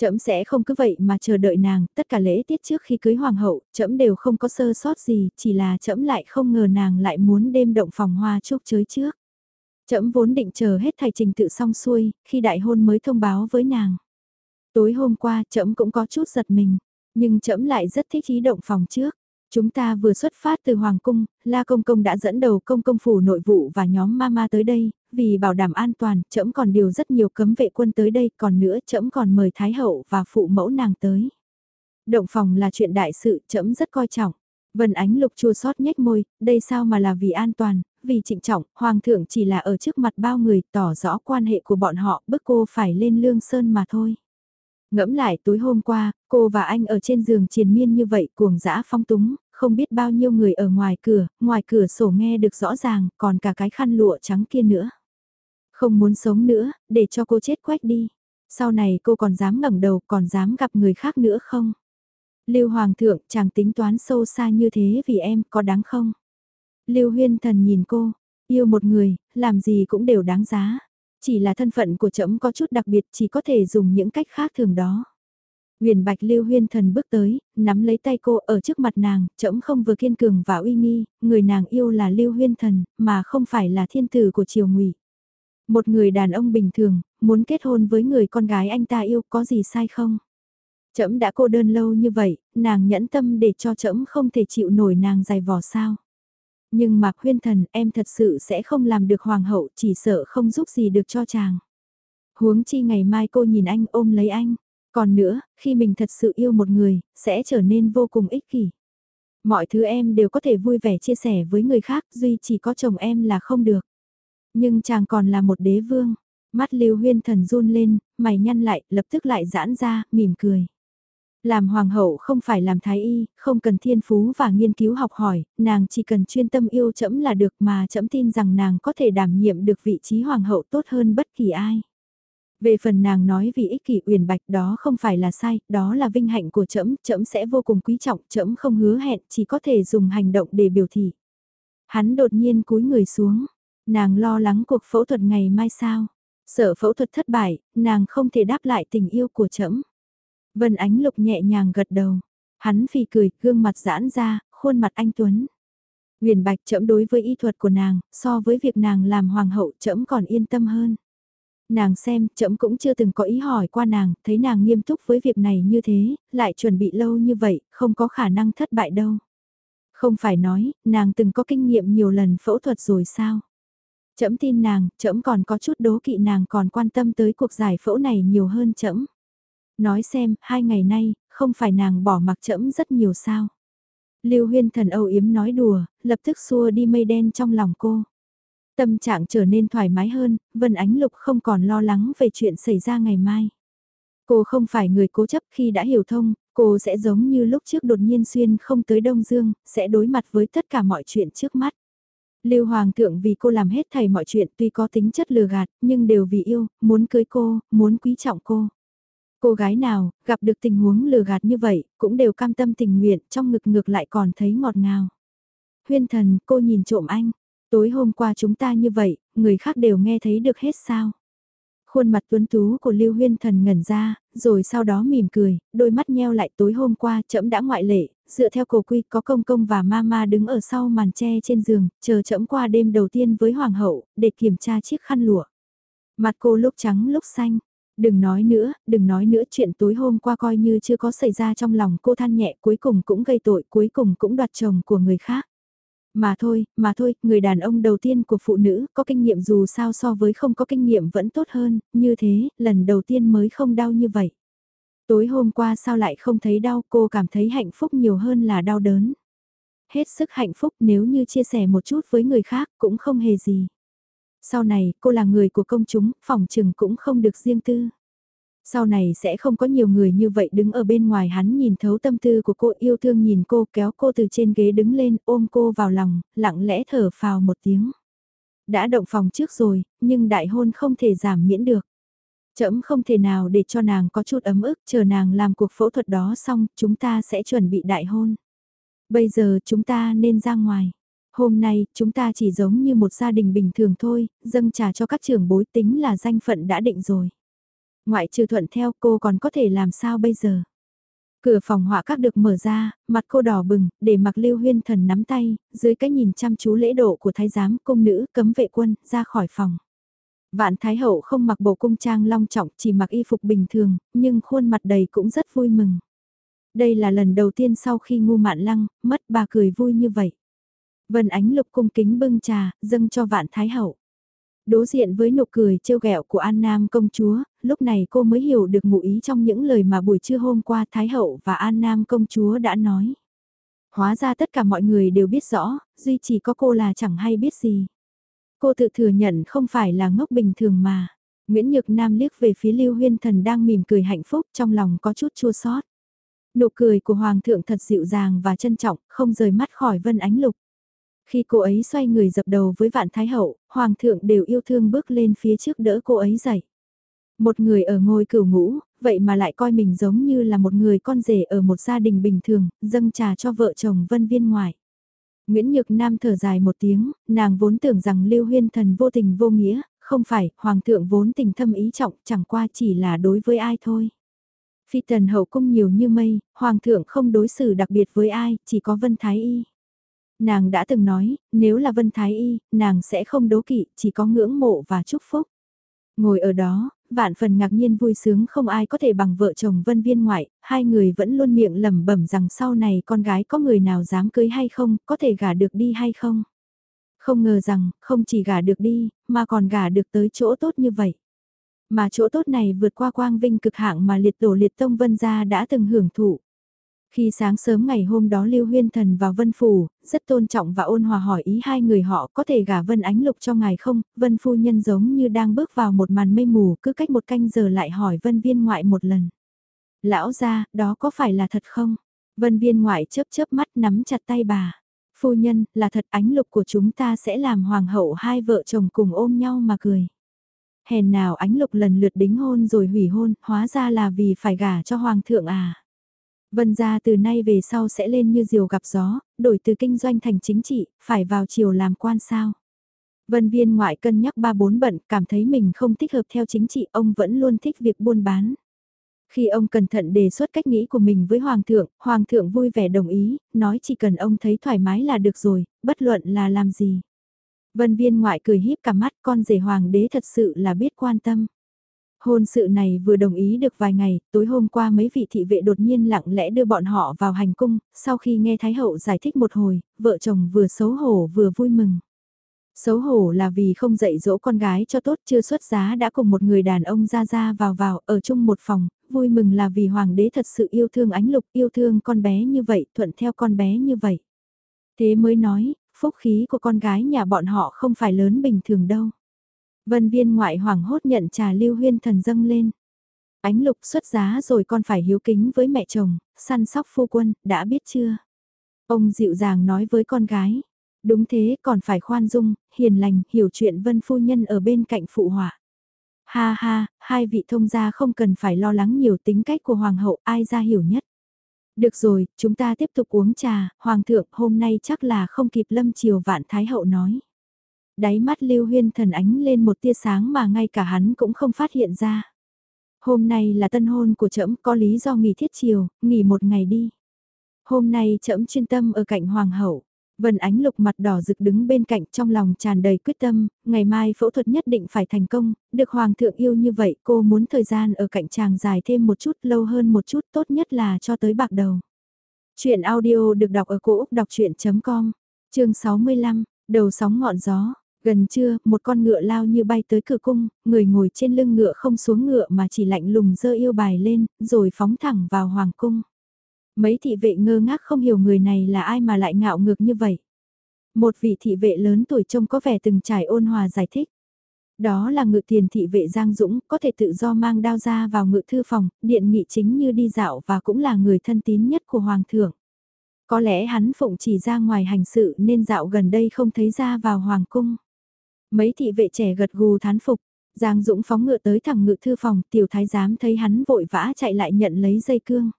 Trẫm sẽ không cứ vậy mà chờ đợi nàng, tất cả lễ tiết trước khi cưới hoàng hậu, trẫm đều không có sơ sót gì, chỉ là trẫm lại không ngờ nàng lại muốn đêm động phòng hoa chúc chới trước. Trẫm vốn định chờ hết thầy trình tự xong xuôi, khi đại hôn mới thông báo với nàng. Tối hôm qua trẫm cũng có chút giật mình, nhưng trẫm lại rất thích ý động phòng trước. Chúng ta vừa xuất phát từ Hoàng Cung, La Công Công đã dẫn đầu Công Công Phủ nội vụ và nhóm Mama tới đây, vì bảo đảm an toàn, trẫm còn điều rất nhiều cấm vệ quân tới đây, còn nữa trẫm còn mời Thái Hậu và phụ mẫu nàng tới. Động phòng là chuyện đại sự, trẫm rất coi trọng. Vân Ánh Lục chua xót nhếch môi, đây sao mà là vì an toàn, vì trịnh trọng, Hoàng thượng chỉ là ở trước mặt bao người tỏ rõ quan hệ của bọn họ bức cô phải lên lương sơn mà thôi. Ngẫm lại tối hôm qua, cô và anh ở trên giường triền miên như vậy cuồng dã phong túng, không biết bao nhiêu người ở ngoài cửa, ngoài cửa sổ nghe được rõ ràng, còn cả cái khăn lụa trắng kia nữa. Không muốn sống nữa, để cho cô chết quách đi. Sau này cô còn dám ngẩng đầu, còn dám gặp người khác nữa không? Lưu Hoàng thượng, chàng tính toán sâu xa như thế vì em, có đáng không? Lưu Huyên Thần nhìn cô, yêu một người, làm gì cũng đều đáng giá. Chỉ là thân phận của trẫm có chút đặc biệt, chỉ có thể dùng những cách khác thường đó. Huyền Bạch Lưu Huyên Thần bước tới, nắm lấy tay cô ở trước mặt nàng, trẫm không vừa kiên cường và uy nghi, người nàng yêu là Lưu Huyên Thần, mà không phải là thiên tử của triều ngụy. Một người đàn ông bình thường, muốn kết hôn với người con gái anh ta yêu có gì sai không? Trẫm đã cô đơn lâu như vậy, nàng nhẫn tâm để cho trẫm không thể chịu nổi nàng dày vò sao. Nhưng mà huyên thần em thật sự sẽ không làm được hoàng hậu chỉ sợ không giúp gì được cho chàng. Huống chi ngày mai cô nhìn anh ôm lấy anh. Còn nữa, khi mình thật sự yêu một người, sẽ trở nên vô cùng ích kỷ. Mọi thứ em đều có thể vui vẻ chia sẻ với người khác, duy chỉ có chồng em là không được. Nhưng chàng còn là một đế vương. Mắt lưu huyên thần run lên, mày nhăn lại, lập tức lại giãn ra, mỉm cười. Làm hoàng hậu không phải làm thái y, không cần thiên phú và nghiên cứu học hỏi, nàng chỉ cần chuyên tâm yêu chẫm là được mà chẫm tin rằng nàng có thể đảm nhiệm được vị trí hoàng hậu tốt hơn bất kỳ ai. Về phần nàng nói vì ích kỷ uyển bạch đó không phải là sai, đó là vinh hạnh của trẫm, trẫm sẽ vô cùng quý trọng, trẫm không hứa hẹn, chỉ có thể dùng hành động để biểu thị. Hắn đột nhiên cúi người xuống, nàng lo lắng cuộc phẫu thuật ngày mai sao? Sợ phẫu thuật thất bại, nàng không thể đáp lại tình yêu của trẫm. Vân Ánh Lục nhẹ nhàng gật đầu. Hắn phì cười, gương mặt giãn ra, khuôn mặt anh Tuấn. Huyền Bạch chậm đối với y thuật của nàng, so với việc nàng làm hoàng hậu chậm còn yên tâm hơn. Nàng xem, chậm cũng chưa từng có ý hỏi qua nàng, thấy nàng nghiêm túc với việc này như thế, lại chuẩn bị lâu như vậy, không có khả năng thất bại đâu. Không phải nói, nàng từng có kinh nghiệm nhiều lần phẫu thuật rồi sao? Chậm tin nàng, chậm còn có chút đố kỵ nàng còn quan tâm tới cuộc giải phẫu này nhiều hơn chậm. Nói xem, hai ngày nay, không phải nàng bỏ mặc trẫm rất nhiều sao. Lưu huyên thần âu yếm nói đùa, lập tức xua đi mây đen trong lòng cô. Tâm trạng trở nên thoải mái hơn, Vân Ánh Lục không còn lo lắng về chuyện xảy ra ngày mai. Cô không phải người cố chấp khi đã hiểu thông, cô sẽ giống như lúc trước đột nhiên xuyên không tới Đông Dương, sẽ đối mặt với tất cả mọi chuyện trước mắt. Lưu Hoàng thượng vì cô làm hết thầy mọi chuyện tuy có tính chất lừa gạt, nhưng đều vì yêu, muốn cưới cô, muốn quý trọng cô. Cô gái nào, gặp được tình huống lừa gạt như vậy, cũng đều cam tâm tình nguyện, trong ngực ngược lại còn thấy ngọt ngào. Huyên thần, cô nhìn trộm anh. Tối hôm qua chúng ta như vậy, người khác đều nghe thấy được hết sao. Khuôn mặt tuấn tú của Lưu Huyên thần ngẩn ra, rồi sau đó mỉm cười, đôi mắt nheo lại tối hôm qua trẫm đã ngoại lệ, dựa theo cổ quy có công công và mama đứng ở sau màn tre trên giường, chờ trẫm qua đêm đầu tiên với hoàng hậu, để kiểm tra chiếc khăn lụa. Mặt cô lúc trắng lúc xanh, Đừng nói nữa, đừng nói nữa chuyện tối hôm qua coi như chưa có xảy ra trong lòng cô than nhẹ cuối cùng cũng gây tội cuối cùng cũng đoạt chồng của người khác. Mà thôi, mà thôi, người đàn ông đầu tiên của phụ nữ có kinh nghiệm dù sao so với không có kinh nghiệm vẫn tốt hơn, như thế, lần đầu tiên mới không đau như vậy. Tối hôm qua sao lại không thấy đau cô cảm thấy hạnh phúc nhiều hơn là đau đớn. Hết sức hạnh phúc nếu như chia sẻ một chút với người khác cũng không hề gì. Sau này, cô là người của công chúng, phòng trừng cũng không được riêng tư. Sau này sẽ không có nhiều người như vậy đứng ở bên ngoài hắn nhìn thấu tâm tư của cô yêu thương nhìn cô kéo cô từ trên ghế đứng lên ôm cô vào lòng, lặng lẽ thở phào một tiếng. Đã động phòng trước rồi, nhưng đại hôn không thể giảm miễn được. Chậm không thể nào để cho nàng có chút ấm ức, chờ nàng làm cuộc phẫu thuật đó xong, chúng ta sẽ chuẩn bị đại hôn. Bây giờ chúng ta nên ra ngoài. Hôm nay, chúng ta chỉ giống như một gia đình bình thường thôi, dâng trà cho các trưởng bối tính là danh phận đã định rồi. Ngoại trừ thuận theo cô còn có thể làm sao bây giờ? Cửa phòng họa các được mở ra, mặt cô đỏ bừng, để mặc lưu huyên thần nắm tay, dưới cái nhìn chăm chú lễ độ của thái giám công nữ cấm vệ quân, ra khỏi phòng. Vạn Thái Hậu không mặc bộ cung trang long trọng chỉ mặc y phục bình thường, nhưng khuôn mặt đầy cũng rất vui mừng. Đây là lần đầu tiên sau khi ngu mạn lăng, mất bà cười vui như vậy. Vân Ánh Lục cung kính bưng trà, dâng cho Vạn Thái Hậu. Đối diện với nụ cười trêu ghẹo của An Nam công chúa, lúc này cô mới hiểu được ngụ ý trong những lời mà buổi trưa hôm qua Thái Hậu và An Nam công chúa đã nói. Hóa ra tất cả mọi người đều biết rõ, duy chỉ có cô là chẳng hay biết gì. Cô tự thừa nhận không phải là ngốc bình thường mà. Nguyễn Nhược Nam liếc về phía Lưu Huyên Thần đang mỉm cười hạnh phúc trong lòng có chút chua xót. Nụ cười của Hoàng thượng thật dịu dàng và trân trọng, không rời mắt khỏi Vân Ánh Lục. Khi cô ấy xoay người dập đầu với Vạn Thái Hậu, Hoàng thượng đều yêu thương bước lên phía trước đỡ cô ấy dậy. Một người ở ngôi cửu ngũ, vậy mà lại coi mình giống như là một người con rể ở một gia đình bình thường, dâng trà cho vợ chồng Vân Viên ngoại. Nguyễn Nhược Nam thở dài một tiếng, nàng vốn tưởng rằng Lưu Huyên Thần vô tình vô nghĩa, không phải, Hoàng thượng vốn tình thâm ý trọng, chẳng qua chỉ là đối với ai thôi. Phi tần hậu cung nhiều như mây, Hoàng thượng không đối xử đặc biệt với ai, chỉ có Vân Thái Y. Nàng đã từng nói, nếu là Vân Thái Y, nàng sẽ không đố kỵ, chỉ có ngưỡng mộ và chúc phúc. Ngồi ở đó, vạn phần ngạc nhiên vui sướng không ai có thể bằng vợ chồng Vân Viên ngoại, hai người vẫn luôn miệng lẩm bẩm rằng sau này con gái có người nào dám cưới hay không, có thể gả được đi hay không. Không ngờ rằng, không chỉ gả được đi, mà còn gả được tới chỗ tốt như vậy. Mà chỗ tốt này vượt qua quang vinh cực hạng mà liệt tổ liệt tông vân gia đã từng hưởng thụ. Khi sáng sớm ngày hôm đó Lưu Huyên Thần vào Vân Phủ, rất tôn trọng và ôn hòa hỏi ý hai người họ có thể gả Vân Ánh Lục cho ngài không, Vân Phu Nhân giống như đang bước vào một màn mây mù cứ cách một canh giờ lại hỏi Vân Viên ngoại một lần. Lão ra, đó có phải là thật không? Vân Viên ngoại chớp chớp mắt nắm chặt tay bà. Phu Nhân, là thật ánh lục của chúng ta sẽ làm hoàng hậu hai vợ chồng cùng ôm nhau mà cười. Hèn nào ánh lục lần lượt đính hôn rồi hủy hôn, hóa ra là vì phải gả cho hoàng thượng à. Vân gia từ nay về sau sẽ lên như diều gặp gió, đổi từ kinh doanh thành chính trị, phải vào chiều làm quan sao. Vân viên ngoại cân nhắc ba bốn bận, cảm thấy mình không thích hợp theo chính trị, ông vẫn luôn thích việc buôn bán. Khi ông cẩn thận đề xuất cách nghĩ của mình với Hoàng thượng, Hoàng thượng vui vẻ đồng ý, nói chỉ cần ông thấy thoải mái là được rồi, bất luận là làm gì. Vân viên ngoại cười híp cả mắt con rể Hoàng đế thật sự là biết quan tâm. Hôn sự này vừa đồng ý được vài ngày, tối hôm qua mấy vị thị vệ đột nhiên lặng lẽ đưa bọn họ vào hành cung, sau khi nghe Thái Hậu giải thích một hồi, vợ chồng vừa xấu hổ vừa vui mừng. Xấu hổ là vì không dạy dỗ con gái cho tốt chưa xuất giá đã cùng một người đàn ông ra ra vào vào ở chung một phòng, vui mừng là vì hoàng đế thật sự yêu thương ánh lục yêu thương con bé như vậy thuận theo con bé như vậy. Thế mới nói, phúc khí của con gái nhà bọn họ không phải lớn bình thường đâu. Vân viên ngoại hoàng hốt nhận trà lưu huyên thần dâng lên. Ánh lục xuất giá rồi con phải hiếu kính với mẹ chồng, săn sóc phu quân, đã biết chưa? Ông dịu dàng nói với con gái. Đúng thế, còn phải khoan dung, hiền lành, hiểu chuyện vân phu nhân ở bên cạnh phụ họa. Ha ha, hai vị thông gia không cần phải lo lắng nhiều tính cách của hoàng hậu, ai ra hiểu nhất. Được rồi, chúng ta tiếp tục uống trà, hoàng thượng hôm nay chắc là không kịp lâm chiều vạn thái hậu nói. Đáy mắt Lưu Huyên thần ánh lên một tia sáng mà ngay cả hắn cũng không phát hiện ra. Hôm nay là tân hôn của trẫm có lý do nghỉ thiết chiều, nghỉ một ngày đi. Hôm nay trẫm chuyên tâm ở cạnh hoàng hậu. Vân ánh lục mặt đỏ rực đứng bên cạnh trong lòng tràn đầy quyết tâm, ngày mai phẫu thuật nhất định phải thành công, được hoàng thượng yêu như vậy cô muốn thời gian ở cạnh chàng dài thêm một chút lâu hơn một chút tốt nhất là cho tới bạc đầu. Chuyện audio được đọc ở cổ Úc đọc chuyện.com, chương 65, đầu sóng ngọn gió. Gần trưa, một con ngựa lao như bay tới cửa cung, người ngồi trên lưng ngựa không xuống ngựa mà chỉ lạnh lùng dơ yêu bài lên, rồi phóng thẳng vào hoàng cung. Mấy thị vệ ngơ ngác không hiểu người này là ai mà lại ngạo ngược như vậy. Một vị thị vệ lớn tuổi trông có vẻ từng trải ôn hòa giải thích. Đó là ngự tiền thị vệ Giang Dũng, có thể tự do mang đao ra vào ngự thư phòng, điện nghị chính như đi dạo và cũng là người thân tín nhất của Hoàng thượng. Có lẽ hắn phụng chỉ ra ngoài hành sự nên dạo gần đây không thấy ra vào Hoàng cung. Mấy thị vệ trẻ gật gù thán phục, Giang Dũng phóng ngựa tới thẳng ngự thư phòng, tiểu thái giám thấy hắn vội vã chạy lại nhận lấy dây cương.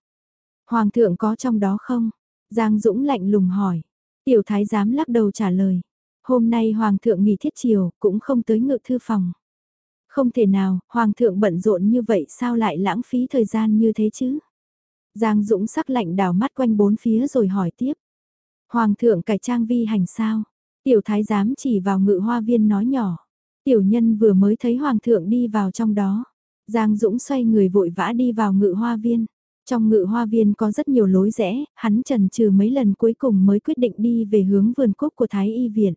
Hoàng thượng có trong đó không? Giang Dũng lạnh lùng hỏi. Tiểu thái giám lắc đầu trả lời. Hôm nay Hoàng thượng nghỉ thiết chiều, cũng không tới ngự thư phòng. Không thể nào, Hoàng thượng bận rộn như vậy sao lại lãng phí thời gian như thế chứ? Giang Dũng sắc lạnh đào mắt quanh bốn phía rồi hỏi tiếp. Hoàng thượng cải trang vi hành sao? Tiểu thái giám chỉ vào ngự hoa viên nói nhỏ. Tiểu nhân vừa mới thấy hoàng thượng đi vào trong đó. Giang Dũng xoay người vội vã đi vào ngự hoa viên. Trong ngự hoa viên có rất nhiều lối rẽ, hắn trần trừ mấy lần cuối cùng mới quyết định đi về hướng vườn cúc của Thái Y Viện.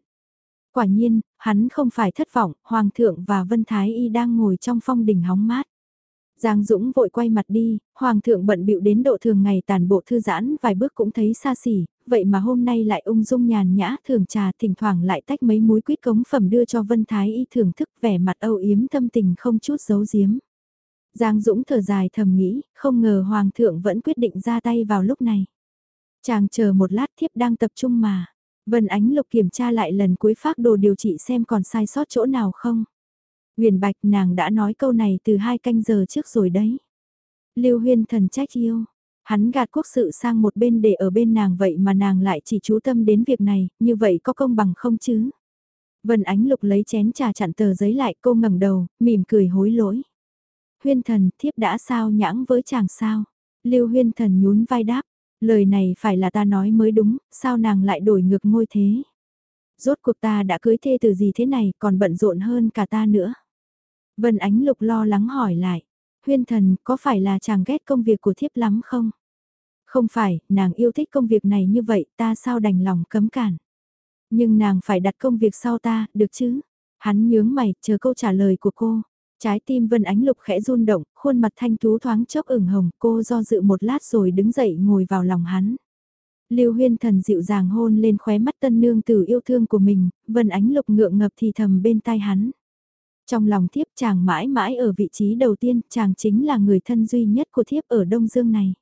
Quả nhiên, hắn không phải thất vọng, Hoàng thượng và Vân Thái Y đang ngồi trong phong đỉnh hóng mát. Giang Dũng vội quay mặt đi, Hoàng thượng bận bịu đến độ thường ngày tàn bộ thư giãn vài bước cũng thấy xa xỉ, vậy mà hôm nay lại ung dung nhàn nhã thường trà thỉnh thoảng lại tách mấy múi quýt cống phẩm đưa cho Vân Thái Y thưởng thức vẻ mặt âu yếm thâm tình không chút giấu giếm. Giang Dũng thở dài thầm nghĩ, không ngờ Hoàng thượng vẫn quyết định ra tay vào lúc này. Chàng chờ một lát thiếp đang tập trung mà. Vân Ánh Lục kiểm tra lại lần cuối phác đồ điều trị xem còn sai sót chỗ nào không. Huyền Bạch nàng đã nói câu này từ hai canh giờ trước rồi đấy. Lưu Huyên thần trách yêu. Hắn gạt quốc sự sang một bên để ở bên nàng vậy mà nàng lại chỉ chú tâm đến việc này, như vậy có công bằng không chứ? Vân Ánh Lục lấy chén trà chặn tờ giấy lại cô ngẩng đầu, mỉm cười hối lỗi. Huyên thần, thiếp đã sao nhãng với chàng sao? Lưu Huyên thần nhún vai đáp, lời này phải là ta nói mới đúng, sao nàng lại đổi ngược ngôi thế? Rốt cuộc ta đã cưới thê từ gì thế này còn bận rộn hơn cả ta nữa. Vân Ánh Lục lo lắng hỏi lại, huyên thần có phải là chàng ghét công việc của thiếp lắm không? Không phải, nàng yêu thích công việc này như vậy ta sao đành lòng cấm cản. Nhưng nàng phải đặt công việc sau ta, được chứ? Hắn nhướng mày, chờ câu trả lời của cô. Trái tim Vân Ánh Lục khẽ run động, khuôn mặt thanh tú thoáng chốc ửng hồng, cô do dự một lát rồi đứng dậy ngồi vào lòng hắn. Lưu Huyên Thần dịu dàng hôn lên khóe mắt tân nương tử yêu thương của mình, Vân Ánh Lục ngượng ngập thì thầm bên tai hắn. Trong lòng thiếp chàng mãi mãi ở vị trí đầu tiên, chàng chính là người thân duy nhất của thiếp ở Đông Dương này.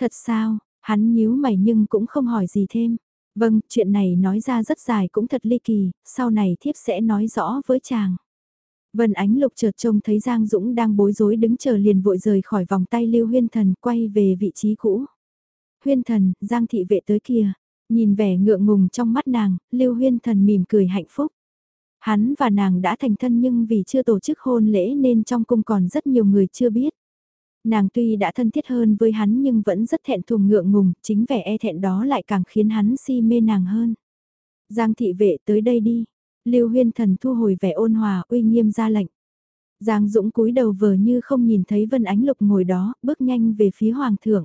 Thật sao, hắn nhíu mày nhưng cũng không hỏi gì thêm. Vâng, chuyện này nói ra rất dài cũng thật ly kỳ, sau này thiếp sẽ nói rõ với chàng. Vân Ánh Lục chợt trông thấy Giang Dũng đang bối rối đứng chờ liền vội rời khỏi vòng tay Lưu Huyên Thần quay về vị trí cũ. Huyên Thần, Giang thị vệ tới kia. Nhìn vẻ ngượng ngùng trong mắt nàng, Lưu Huyên Thần mỉm cười hạnh phúc. Hắn và nàng đã thành thân nhưng vì chưa tổ chức hôn lễ nên trong cung còn rất nhiều người chưa biết. Nàng tuy đã thân thiết hơn với hắn nhưng vẫn rất thẹn thùng ngượng ngùng, chính vẻ e thẹn đó lại càng khiến hắn si mê nàng hơn. Giang thị vệ tới đây đi. Lưu Huyên Thần thu hồi vẻ ôn hòa uy nghiêm ra lệnh. Giang Dũng cúi đầu vờ như không nhìn thấy Vân Ánh Lục ngồi đó, bước nhanh về phía Hoàng thượng.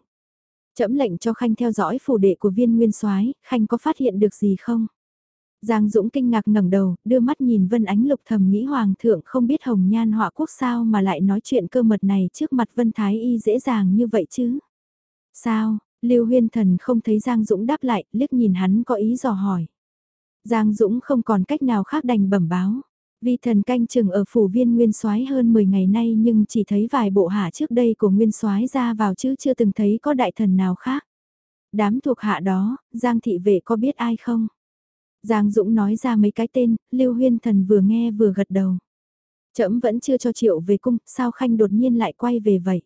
Chậm lệnh cho Khanh theo dõi phủ đệ của viên nguyên soái Khanh có phát hiện được gì không? Giang Dũng kinh ngạc ngẩng đầu, đưa mắt nhìn Vân Ánh Lục thầm nghĩ Hoàng thượng không biết hồng nhan họa quốc sao mà lại nói chuyện cơ mật này trước mặt Vân Thái Y dễ dàng như vậy chứ? Sao? Lưu Huyên Thần không thấy Giang Dũng đáp lại, liếc nhìn hắn có ý dò hỏi. Giang Dũng không còn cách nào khác đành bẩm báo. Vi thần canh chừng ở phủ viên nguyên soái hơn 10 ngày nay nhưng chỉ thấy vài bộ hạ trước đây của nguyên soái ra vào chứ chưa từng thấy có đại thần nào khác. Đám thuộc hạ đó, Giang thị vệ có biết ai không? Giang Dũng nói ra mấy cái tên, Lưu Huyên Thần vừa nghe vừa gật đầu. Trẫm vẫn chưa cho triệu về cung, sao Khanh đột nhiên lại quay về vậy?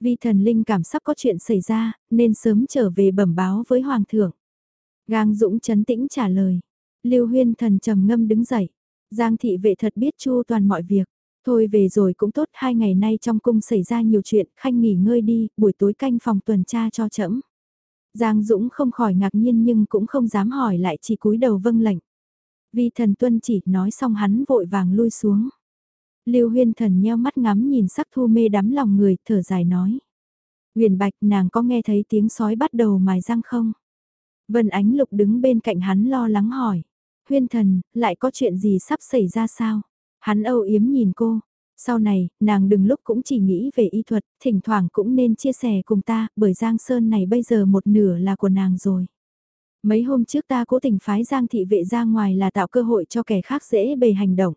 Vì thần linh cảm sắp có chuyện xảy ra, nên sớm trở về bẩm báo với Hoàng thượng. Giang Dũng chấn tĩnh trả lời. Lưu Huyên Thần trầm ngâm đứng dậy. Giang thị vệ thật biết chu toàn mọi việc. Thôi về rồi cũng tốt, hai ngày nay trong cung xảy ra nhiều chuyện, Khanh nghỉ ngơi đi, buổi tối canh phòng tuần tra cho trẫm. Giang Dũng không khỏi ngạc nhiên nhưng cũng không dám hỏi lại chỉ cúi đầu vâng lệnh. Vi thần tuân chỉ nói xong hắn vội vàng lui xuống. Lưu huyên thần nheo mắt ngắm nhìn sắc thu mê đắm lòng người thở dài nói. Huyền bạch nàng có nghe thấy tiếng sói bắt đầu mài răng không? Vân ánh lục đứng bên cạnh hắn lo lắng hỏi. Huyên thần, lại có chuyện gì sắp xảy ra sao? Hắn âu yếm nhìn cô, sau này, nàng đừng lúc cũng chỉ nghĩ về y thuật, thỉnh thoảng cũng nên chia sẻ cùng ta, bởi Giang Sơn này bây giờ một nửa là của nàng rồi. Mấy hôm trước ta cố tình phái Giang thị vệ ra ngoài là tạo cơ hội cho kẻ khác dễ bề hành động.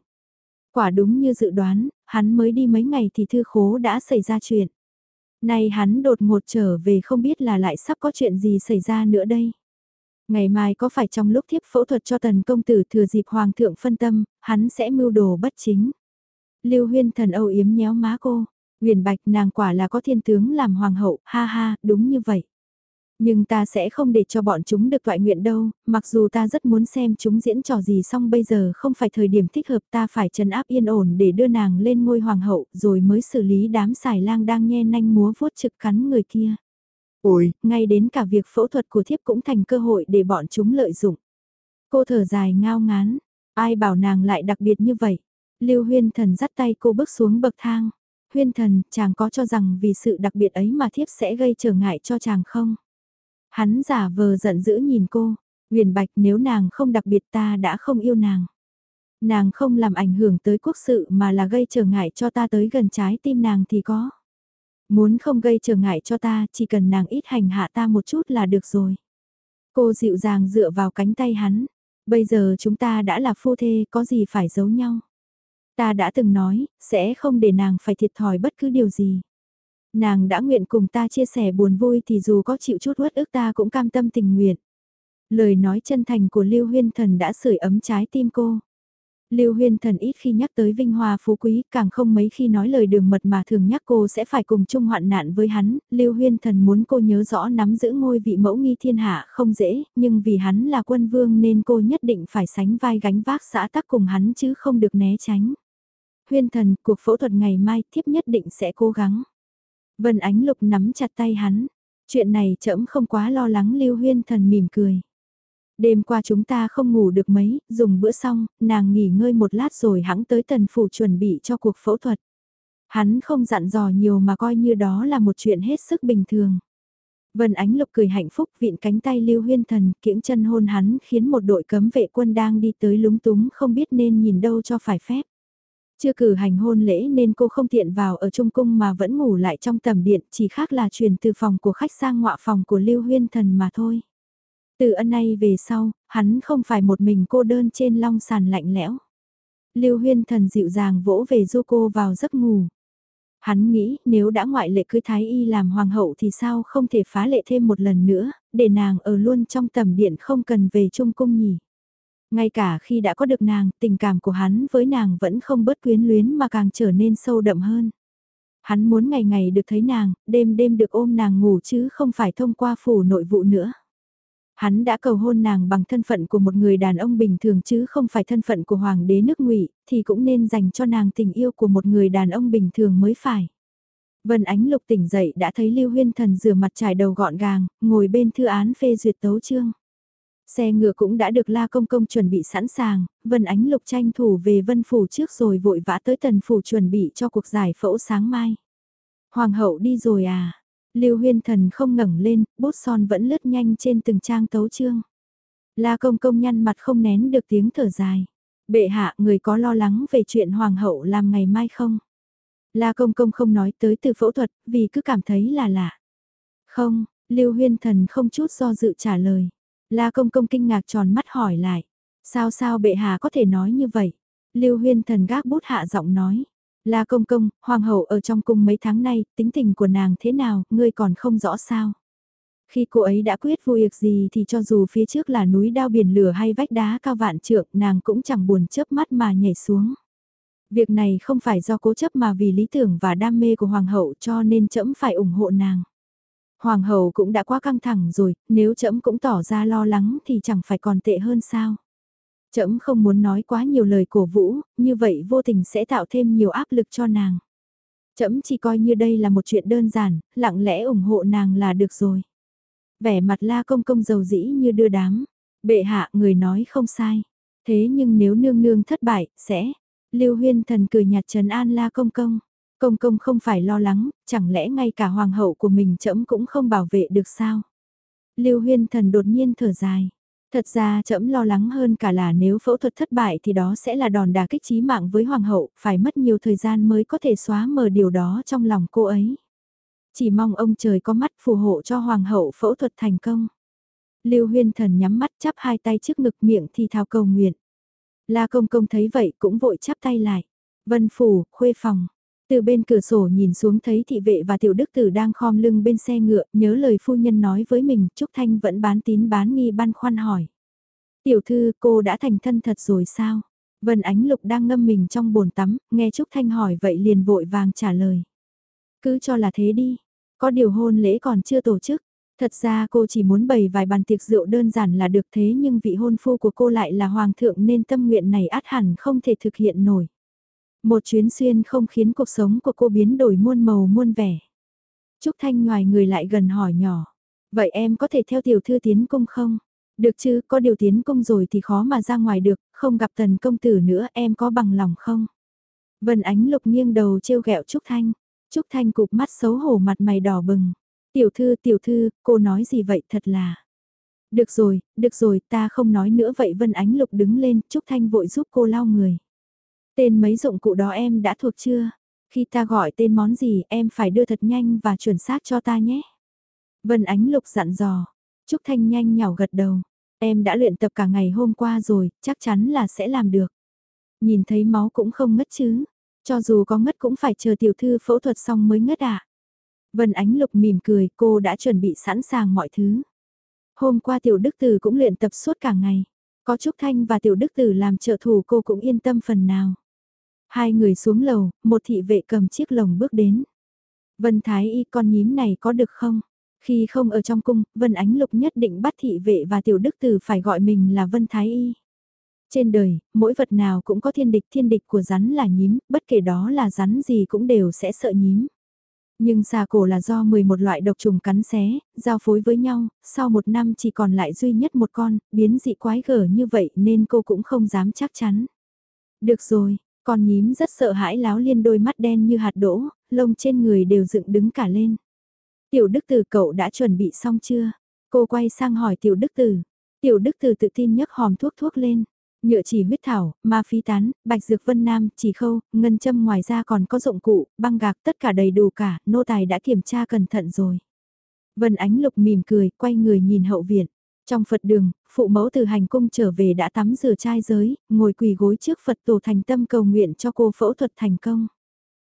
Quả đúng như dự đoán, hắn mới đi mấy ngày thì thư khố đã xảy ra chuyện. Nay hắn đột ngột trở về không biết là lại sắp có chuyện gì xảy ra nữa đây. Ngày mai có phải trong lúc thiếp phẫu thuật cho tần công tử thừa dịp hoàng thượng phân tâm, hắn sẽ mưu đồ bất chính. Lưu Huyên thần âu yếm nhéo má cô, huyền bạch nàng quả là có thiên tướng làm hoàng hậu, ha ha, đúng như vậy. Nhưng ta sẽ không để cho bọn chúng được toại nguyện đâu, mặc dù ta rất muốn xem chúng diễn trò gì xong bây giờ không phải thời điểm thích hợp ta phải trấn áp yên ổn để đưa nàng lên ngôi hoàng hậu rồi mới xử lý đám xài lang đang nhe nanh múa vuốt trực cắn người kia. Ôi, ngay đến cả việc phẫu thuật của thiếp cũng thành cơ hội để bọn chúng lợi dụng. Cô thở dài ngao ngán, ai bảo nàng lại đặc biệt như vậy. Lưu Huyên Thần dắt tay cô bước xuống bậc thang. Huyên Thần, chàng có cho rằng vì sự đặc biệt ấy mà thiếp sẽ gây trở ngại cho chàng không? Hắn giả vờ giận dữ nhìn cô. Huyền Bạch nếu nàng không đặc biệt ta đã không yêu nàng. Nàng không làm ảnh hưởng tới quốc sự mà là gây trở ngại cho ta tới gần trái tim nàng thì có. Muốn không gây trở ngại cho ta, chỉ cần nàng ít hành hạ ta một chút là được rồi. Cô dịu dàng dựa vào cánh tay hắn. Bây giờ chúng ta đã là phu thê, có gì phải giấu nhau. Ta đã từng nói, sẽ không để nàng phải thiệt thòi bất cứ điều gì. Nàng đã nguyện cùng ta chia sẻ buồn vui thì dù có chịu chút uất ức ta cũng cam tâm tình nguyện. Lời nói chân thành của Lưu Huyên Thần đã sưởi ấm trái tim cô. Lưu Huyên Thần ít khi nhắc tới vinh hoa phú quý, càng không mấy khi nói lời đường mật mà thường nhắc cô sẽ phải cùng chung hoạn nạn với hắn. Lưu Huyên Thần muốn cô nhớ rõ nắm giữ ngôi vị mẫu nghi thiên hạ không dễ, nhưng vì hắn là quân vương nên cô nhất định phải sánh vai gánh vác xã tắc cùng hắn chứ không được né tránh. Huyên Thần, cuộc phẫu thuật ngày mai thiếp nhất định sẽ cố gắng. Vân Ánh Lục nắm chặt tay hắn. Chuyện này trẫm không quá lo lắng Lưu Huyên Thần mỉm cười. Đêm qua chúng ta không ngủ được mấy, dùng bữa xong, nàng nghỉ ngơi một lát rồi hãng tới tần phủ chuẩn bị cho cuộc phẫu thuật. Hắn không dặn dò nhiều mà coi như đó là một chuyện hết sức bình thường. Vân Ánh Lục cười hạnh phúc vịn cánh tay Lưu Huyên Thần kiễng chân hôn hắn khiến một đội cấm vệ quân đang đi tới lúng túng không biết nên nhìn đâu cho phải phép. Chưa cử hành hôn lễ nên cô không tiện vào ở trung cung mà vẫn ngủ lại trong tầm điện chỉ khác là chuyển từ phòng của khách sang ngọa phòng của Lưu Huyên Thần mà thôi. Từ ân nay về sau, hắn không phải một mình cô đơn trên long sàn lạnh lẽo. Lưu Huyên Thần dịu dàng vỗ về du cô vào giấc ngủ. Hắn nghĩ nếu đã ngoại lệ cưới Thái Y làm hoàng hậu thì sao không thể phá lệ thêm một lần nữa, để nàng ở luôn trong tầm điện không cần về trung cung nhỉ. Ngay cả khi đã có được nàng, tình cảm của hắn với nàng vẫn không bớt quyến luyến mà càng trở nên sâu đậm hơn. Hắn muốn ngày ngày được thấy nàng, đêm đêm được ôm nàng ngủ chứ không phải thông qua phủ nội vụ nữa. Hắn đã cầu hôn nàng bằng thân phận của một người đàn ông bình thường chứ không phải thân phận của hoàng đế nước ngụy thì cũng nên dành cho nàng tình yêu của một người đàn ông bình thường mới phải. Vân Ánh Lục tỉnh dậy đã thấy Lưu Huyên Thần rửa mặt trải đầu gọn gàng, ngồi bên thư án phê duyệt tấu chương. Xe ngựa cũng đã được La Công Công chuẩn bị sẵn sàng, Vân Ánh Lục tranh thủ về Vân Phủ trước rồi vội vã tới Tần Phủ chuẩn bị cho cuộc giải phẫu sáng mai. Hoàng hậu đi rồi à? Lưu Huyên Thần không ngẩng lên, bút son vẫn lướt nhanh trên từng trang tấu chương. La Công Công nhăn mặt không nén được tiếng thở dài. Bệ hạ, người có lo lắng về chuyện Hoàng hậu làm ngày mai không? La Công Công không nói tới từ phẫu thuật, vì cứ cảm thấy là lạ. Không, Lưu Huyên Thần không chút do dự trả lời. La công công kinh ngạc tròn mắt hỏi lại. Sao sao bệ hạ có thể nói như vậy? Lưu huyên thần gác bút hạ giọng nói. La công công, hoàng hậu ở trong cung mấy tháng nay, tính tình của nàng thế nào, ngươi còn không rõ sao? Khi cô ấy đã quyết vô việc gì thì cho dù phía trước là núi đao biển lửa hay vách đá cao vạn trượng, nàng cũng chẳng buồn chớp mắt mà nhảy xuống. Việc này không phải do cố chấp mà vì lý tưởng và đam mê của hoàng hậu cho nên chấm phải ủng hộ nàng. Hoàng hậu cũng đã quá căng thẳng rồi, nếu trẫm cũng tỏ ra lo lắng thì chẳng phải còn tệ hơn sao. Trẫm không muốn nói quá nhiều lời cổ vũ, như vậy vô tình sẽ tạo thêm nhiều áp lực cho nàng. Trẫm chỉ coi như đây là một chuyện đơn giản, lặng lẽ ủng hộ nàng là được rồi. Vẻ mặt la công công giàu dĩ như đưa đám. Bệ hạ người nói không sai. Thế nhưng nếu nương nương thất bại, sẽ... Lưu huyên thần cười nhạt trần an la công công. Công công không phải lo lắng, chẳng lẽ ngay cả hoàng hậu của mình trẫm cũng không bảo vệ được sao? Lưu Huyên Thần đột nhiên thở dài. Thật ra trẫm lo lắng hơn cả là nếu phẫu thuật thất bại thì đó sẽ là đòn đả kích chí mạng với hoàng hậu, phải mất nhiều thời gian mới có thể xóa mờ điều đó trong lòng cô ấy. Chỉ mong ông trời có mắt phù hộ cho hoàng hậu phẫu thuật thành công. Lưu Huyên Thần nhắm mắt chắp hai tay trước ngực miệng thì thao cầu nguyện. La Công Công thấy vậy cũng vội chắp tay lại. Vân Phủ, khuê phòng, từ bên cửa sổ nhìn xuống thấy thị vệ và tiểu đức tử đang khom lưng bên xe ngựa, nhớ lời phu nhân nói với mình, Trúc Thanh vẫn bán tín bán nghi băn khoăn hỏi. Tiểu thư, cô đã thành thân thật rồi sao? Vân Ánh Lục đang ngâm mình trong bồn tắm, nghe Trúc Thanh hỏi vậy liền vội vàng trả lời. Cứ cho là thế đi, có điều hôn lễ còn chưa tổ chức. Thật ra cô chỉ muốn bày vài bàn tiệc rượu đơn giản là được thế nhưng vị hôn phu của cô lại là hoàng thượng nên tâm nguyện này át hẳn không thể thực hiện nổi. Một chuyến xuyên không khiến cuộc sống của cô biến đổi muôn màu muôn vẻ. Trúc Thanh ngoài người lại gần hỏi nhỏ. Vậy em có thể theo tiểu thư tiến cung không? Được chứ, có điều tiến cung rồi thì khó mà ra ngoài được, không gặp tần công tử nữa em có bằng lòng không? Vân ánh lục nghiêng đầu trêu ghẹo Trúc Thanh. Trúc Thanh cụp mắt xấu hổ mặt mày đỏ bừng. Tiểu thư, tiểu thư, cô nói gì vậy thật là. Được rồi, được rồi, ta không nói nữa vậy Vân Ánh Lục đứng lên, Trúc Thanh vội giúp cô lau người. Tên mấy dụng cụ đó em đã thuộc chưa? Khi ta gọi tên món gì em phải đưa thật nhanh và chuẩn xác cho ta nhé. Vân Ánh Lục dặn dò. Trúc Thanh nhanh nhào gật đầu. Em đã luyện tập cả ngày hôm qua rồi, chắc chắn là sẽ làm được. Nhìn thấy máu cũng không ngất chứ. Cho dù có ngất cũng phải chờ tiểu thư phẫu thuật xong mới ngất à. Vân Ánh Lục mỉm cười, cô đã chuẩn bị sẵn sàng mọi thứ. Hôm qua tiểu đức tử cũng luyện tập suốt cả ngày. Có Trúc Thanh và tiểu đức tử làm trợ thủ cô cũng yên tâm phần nào. Hai người xuống lầu, một thị vệ cầm chiếc lồng bước đến. Vân Thái y con nhím này có được không? Khi không ở trong cung, Vân Ánh Lục nhất định bắt thị vệ và tiểu đức tử phải gọi mình là Vân Thái y. Trên đời, mỗi vật nào cũng có thiên địch, thiên địch của rắn là nhím, bất kể đó là rắn gì cũng đều sẽ sợ nhím. Nhưng xà cổ là do 11 loại độc trùng cắn xé, giao phối với nhau, sau một năm chỉ còn lại duy nhất một con, biến dị quái gở như vậy nên cô cũng không dám chắc chắn. Được rồi, con nhím rất sợ hãi láo liên đôi mắt đen như hạt đỗ, lông trên người đều dựng đứng cả lên. Tiểu Đức Tử cậu đã chuẩn bị xong chưa? Cô quay sang hỏi Tiểu Đức Tử. Tiểu Đức Tử tự tin nhấc hòm thuốc thuốc lên. Nhựa chỉ huyết thảo, ma phí tán, bạch dược vân nam, chỉ khâu, ngân châm ngoài ra còn có dụng cụ, băng gạc tất cả đầy đủ cả, nô tài đã kiểm tra cẩn thận rồi. Vân Ánh Lục mỉm cười, quay người nhìn hậu viện. Trong Phật đường, phụ mẫu từ hành cung trở về đã tắm rửa trai giới, ngồi quỳ gối trước Phật tổ thành tâm cầu nguyện cho cô phẫu thuật thành công.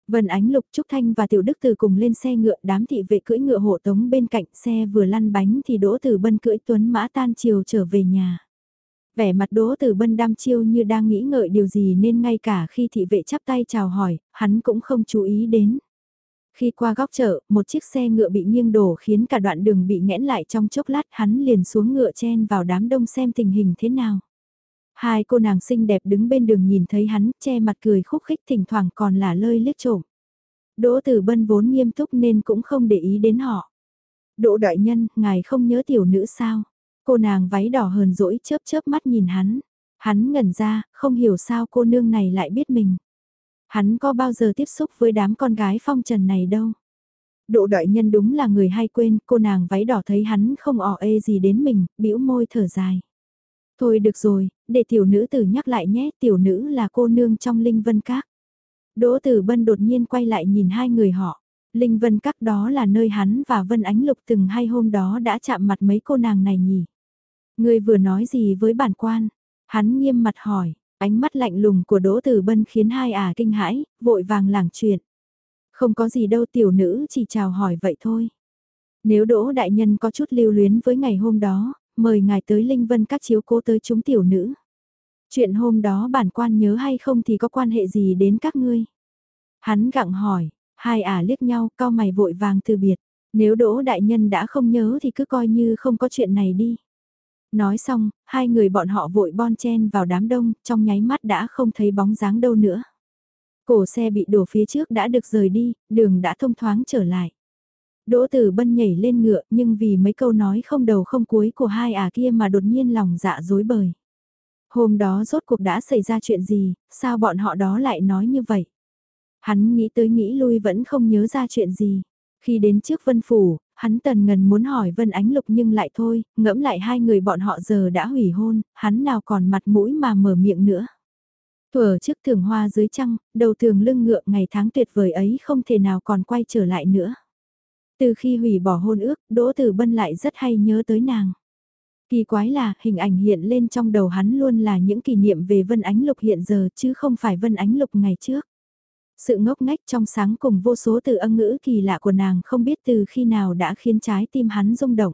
Vân Ánh Lục Trúc Thanh và Tiểu Đức Từ cùng lên xe ngựa đám thị vệ cưỡi ngựa hộ tống bên cạnh xe vừa lăn bánh thì Đỗ Từ Bân cưỡi tuấn mã tan chiều trở về nhà. Vẻ mặt Đỗ Từ Bân đam chiêu như đang nghĩ ngợi điều gì nên ngay cả khi thị vệ chắp tay chào hỏi, hắn cũng không chú ý đến. Khi qua góc chợ, một chiếc xe ngựa bị nghiêng đổ khiến cả đoạn đường bị nghẽn lại trong chốc lát hắn liền xuống ngựa chen vào đám đông xem tình hình thế nào. Hai cô nàng xinh đẹp đứng bên đường nhìn thấy hắn che mặt cười khúc khích thỉnh thoảng còn là lơi liếc trộm. Đỗ Tử Bân vốn nghiêm túc nên cũng không để ý đến họ. Đỗ đại nhân, ngài không nhớ tiểu nữ sao? Cô nàng váy đỏ hờn dỗi chớp chớp mắt nhìn hắn. Hắn ngẩn ra, không hiểu sao cô nương này lại biết mình. Hắn có bao giờ tiếp xúc với đám con gái phong trần này đâu. Độ đại nhân đúng là người hay quên, cô nàng váy đỏ thấy hắn không ỏ ê gì đến mình, bĩu môi thở dài. Thôi được rồi, để tiểu nữ tử nhắc lại nhé, tiểu nữ là cô nương trong linh vân các. Đỗ tử bân đột nhiên quay lại nhìn hai người họ. Linh vân các đó là nơi hắn và Vân Ánh Lục từng hay hôm đó đã chạm mặt mấy cô nàng này nhỉ. Người vừa nói gì với bản quan? Hắn nghiêm mặt hỏi, ánh mắt lạnh lùng của Đỗ Tử Bân khiến hai ả kinh hãi, vội vàng lảng chuyện. Không có gì đâu tiểu nữ chỉ chào hỏi vậy thôi. Nếu Đỗ Đại Nhân có chút lưu luyến với ngày hôm đó, mời ngài tới Linh Vân các chiếu cố tới chúng tiểu nữ. Chuyện hôm đó bản quan nhớ hay không thì có quan hệ gì đến các ngươi? Hắn gặng hỏi, hai ả liếc nhau, cao mày vội vàng từ biệt. Nếu Đỗ Đại Nhân đã không nhớ thì cứ coi như không có chuyện này đi. Nói xong, hai người bọn họ vội bon chen vào đám đông, trong nháy mắt đã không thấy bóng dáng đâu nữa. Cổ xe bị đổ phía trước đã được rời đi, đường đã thông thoáng trở lại. Đỗ Tử Bân nhảy lên ngựa nhưng vì mấy câu nói không đầu không cuối của hai ả kia mà đột nhiên lòng dạ dối bời. Hôm đó rốt cuộc đã xảy ra chuyện gì, sao bọn họ đó lại nói như vậy? Hắn nghĩ tới nghĩ lui vẫn không nhớ ra chuyện gì. Khi đến trước Vân Phủ, hắn tần ngần muốn hỏi Vân Ánh Lục nhưng lại thôi, ngẫm lại hai người bọn họ giờ đã hủy hôn, hắn nào còn mặt mũi mà mở miệng nữa. Thuở trước thường hoa dưới trăng, đầu thường lưng ngựa ngày tháng tuyệt vời ấy không thể nào còn quay trở lại nữa. Từ khi hủy bỏ hôn ước, Đỗ Tử Bân lại rất hay nhớ tới nàng. Kỳ quái là, hình ảnh hiện lên trong đầu hắn luôn là những kỷ niệm về Vân Ánh Lục hiện giờ chứ không phải Vân Ánh Lục ngày trước. Sự ngốc ngách trong sáng cùng vô số từ âm ngữ kỳ lạ của nàng không biết từ khi nào đã khiến trái tim hắn rung động.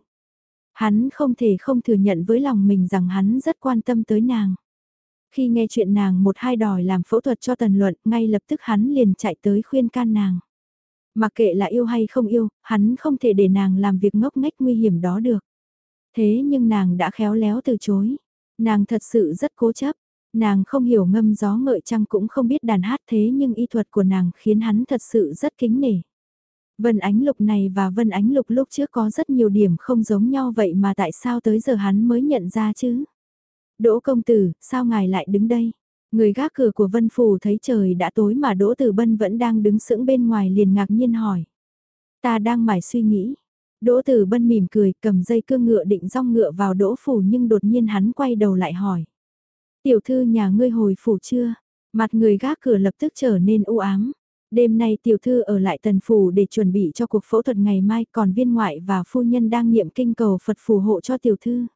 Hắn không thể không thừa nhận với lòng mình rằng hắn rất quan tâm tới nàng. Khi nghe chuyện nàng một hai đòi làm phẫu thuật cho tần luận, ngay lập tức hắn liền chạy tới khuyên can nàng. Mặc kệ là yêu hay không yêu, hắn không thể để nàng làm việc ngốc nghếch nguy hiểm đó được. Thế nhưng nàng đã khéo léo từ chối. Nàng thật sự rất cố chấp. Nàng không hiểu ngâm gió ngợi trăng cũng không biết đàn hát thế nhưng y thuật của nàng khiến hắn thật sự rất kính nể. Vân Ánh Lục này và Vân Ánh Lục lúc trước có rất nhiều điểm không giống nhau vậy mà tại sao tới giờ hắn mới nhận ra chứ? Đỗ công tử, sao ngài lại đứng đây? Người gác cửa của Vân Phủ thấy trời đã tối mà Đỗ Tử Bân vẫn đang đứng sững bên ngoài liền ngạc nhiên hỏi. Ta đang mải suy nghĩ. Đỗ Tử Bân mỉm cười, cầm dây cương ngựa định rong ngựa vào đỗ phủ nhưng đột nhiên hắn quay đầu lại hỏi. Tiểu thư nhà ngươi hồi phủ chưa? Mặt người gác cửa lập tức trở nên u ám. Đêm nay tiểu thư ở lại tần phủ để chuẩn bị cho cuộc phẫu thuật ngày mai còn viên ngoại và phu nhân đang niệm kinh cầu Phật phù hộ cho tiểu thư.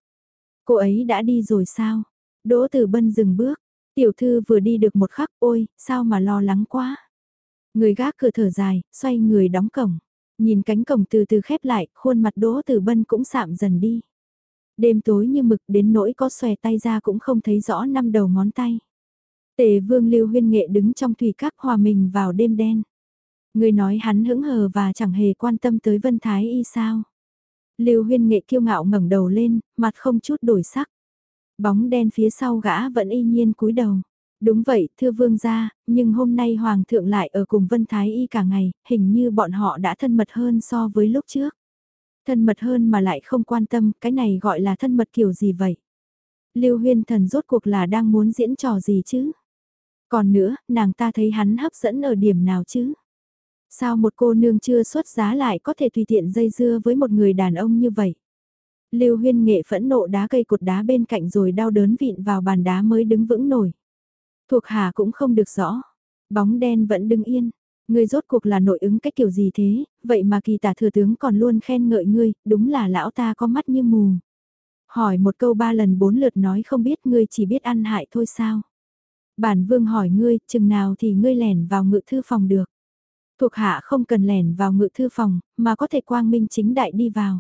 Cô ấy đã đi rồi sao? Đỗ Tử Bân dừng bước. Tiểu thư vừa đi được một khắc ôi, sao mà lo lắng quá. Người gác cửa thở dài, xoay người đóng cổng. Nhìn cánh cổng từ từ khép lại, khuôn mặt Đỗ Tử Bân cũng sạm dần đi. Đêm tối như mực đến nỗi có xòe tay ra cũng không thấy rõ năm đầu ngón tay. Tề vương lưu huyên nghệ đứng trong thủy các hòa mình vào đêm đen. Người nói hắn hững hờ và chẳng hề quan tâm tới Vân Thái Y sao. Lưu huyên nghệ kiêu ngạo ngẩng đầu lên, mặt không chút đổi sắc. Bóng đen phía sau gã vẫn y nhiên cúi đầu. Đúng vậy, thưa vương gia, nhưng hôm nay hoàng thượng lại ở cùng Vân Thái Y cả ngày, hình như bọn họ đã thân mật hơn so với lúc trước. Thân mật hơn mà lại không quan tâm, cái này gọi là thân mật kiểu gì vậy? Lưu huyên thần rốt cuộc là đang muốn diễn trò gì chứ? Còn nữa, nàng ta thấy hắn hấp dẫn ở điểm nào chứ? Sao một cô nương chưa xuất giá lại có thể tùy tiện dây dưa với một người đàn ông như vậy? Lưu huyên nghệ phẫn nộ đá cây cột đá bên cạnh rồi đau đớn vịn vào bàn đá mới đứng vững nổi. Thuộc hạ cũng không được rõ. Bóng đen vẫn đứng yên. Ngươi rốt cuộc là nội ứng cách kiểu gì thế, vậy mà kỳ tả thừa tướng còn luôn khen ngợi ngươi, đúng là lão ta có mắt như mù. Hỏi một câu ba lần bốn lượt nói không biết ngươi chỉ biết ăn hại thôi sao. Bản vương hỏi ngươi, chừng nào thì ngươi lẻn vào ngự thư phòng được. Thuộc hạ không cần lẻn vào ngự thư phòng, mà có thể quang minh chính đại đi vào.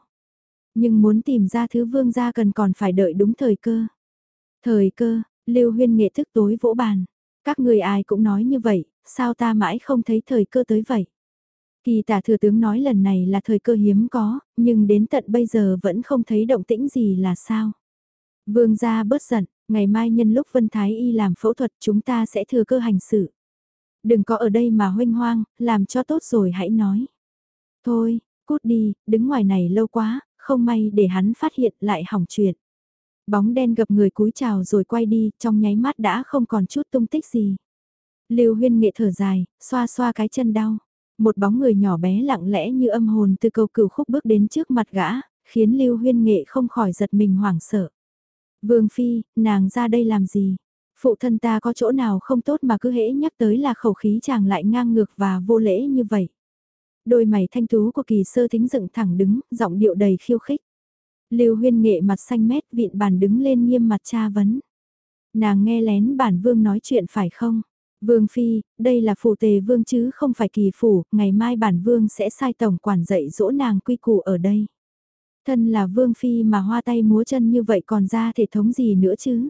Nhưng muốn tìm ra thứ vương gia cần còn phải đợi đúng thời cơ. Thời cơ, Lưu Huyên nghệ thức tối vỗ bàn. Các người ai cũng nói như vậy, sao ta mãi không thấy thời cơ tới vậy? Kỳ tả thừa tướng nói lần này là thời cơ hiếm có, nhưng đến tận bây giờ vẫn không thấy động tĩnh gì là sao? Vương gia bớt giận, ngày mai nhân lúc Vân Thái Y làm phẫu thuật chúng ta sẽ thừa cơ hành xử. Đừng có ở đây mà hoanh hoang, làm cho tốt rồi hãy nói. Thôi, cút đi, đứng ngoài này lâu quá, không may để hắn phát hiện lại hỏng chuyện. Bóng đen gặp người cúi chào rồi quay đi, trong nháy mắt đã không còn chút tung tích gì. Lưu huyên nghệ thở dài, xoa xoa cái chân đau. Một bóng người nhỏ bé lặng lẽ như âm hồn từ cầu cửu khúc bước đến trước mặt gã, khiến Lưu huyên nghệ không khỏi giật mình hoảng sợ. Vương Phi, nàng ra đây làm gì? Phụ thân ta có chỗ nào không tốt mà cứ hễ nhắc tới là khẩu khí chàng lại ngang ngược và vô lễ như vậy. Đôi mày thanh tú của kỳ sơ thính dựng thẳng đứng, giọng điệu đầy khiêu khích. Lưu huyên nghệ mặt xanh mét vịn bàn đứng lên nghiêm mặt cha vấn. Nàng nghe lén bản vương nói chuyện phải không? Vương Phi, đây là phủ tề vương chứ không phải kỳ phủ, ngày mai bản vương sẽ sai tổng quản dạy dỗ nàng quy củ ở đây. Thân là Vương Phi mà hoa tay múa chân như vậy còn ra thể thống gì nữa chứ?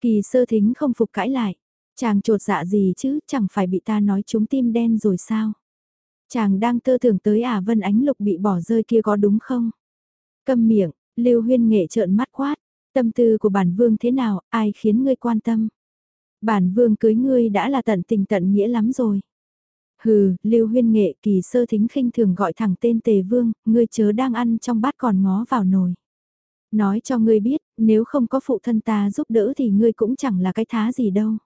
Kỳ sơ thính không phục cãi lại. Chàng trột dạ gì chứ, chẳng phải bị ta nói chúng tim đen rồi sao? Chàng đang tơ tưởng tới à Vân Ánh Lục bị bỏ rơi kia có đúng không? Câm miệng, Lưu Huyên Nghệ trợn mắt quát, tâm tư của bản vương thế nào, ai khiến ngươi quan tâm? Bản vương cưới ngươi đã là tận tình tận nghĩa lắm rồi. Hừ, Lưu Huyên Nghệ kỳ sơ thính khinh thường gọi thẳng tên Tề Vương, ngươi chớ đang ăn trong bát còn ngó vào nồi. Nói cho ngươi biết, nếu không có phụ thân ta giúp đỡ thì ngươi cũng chẳng là cái thá gì đâu.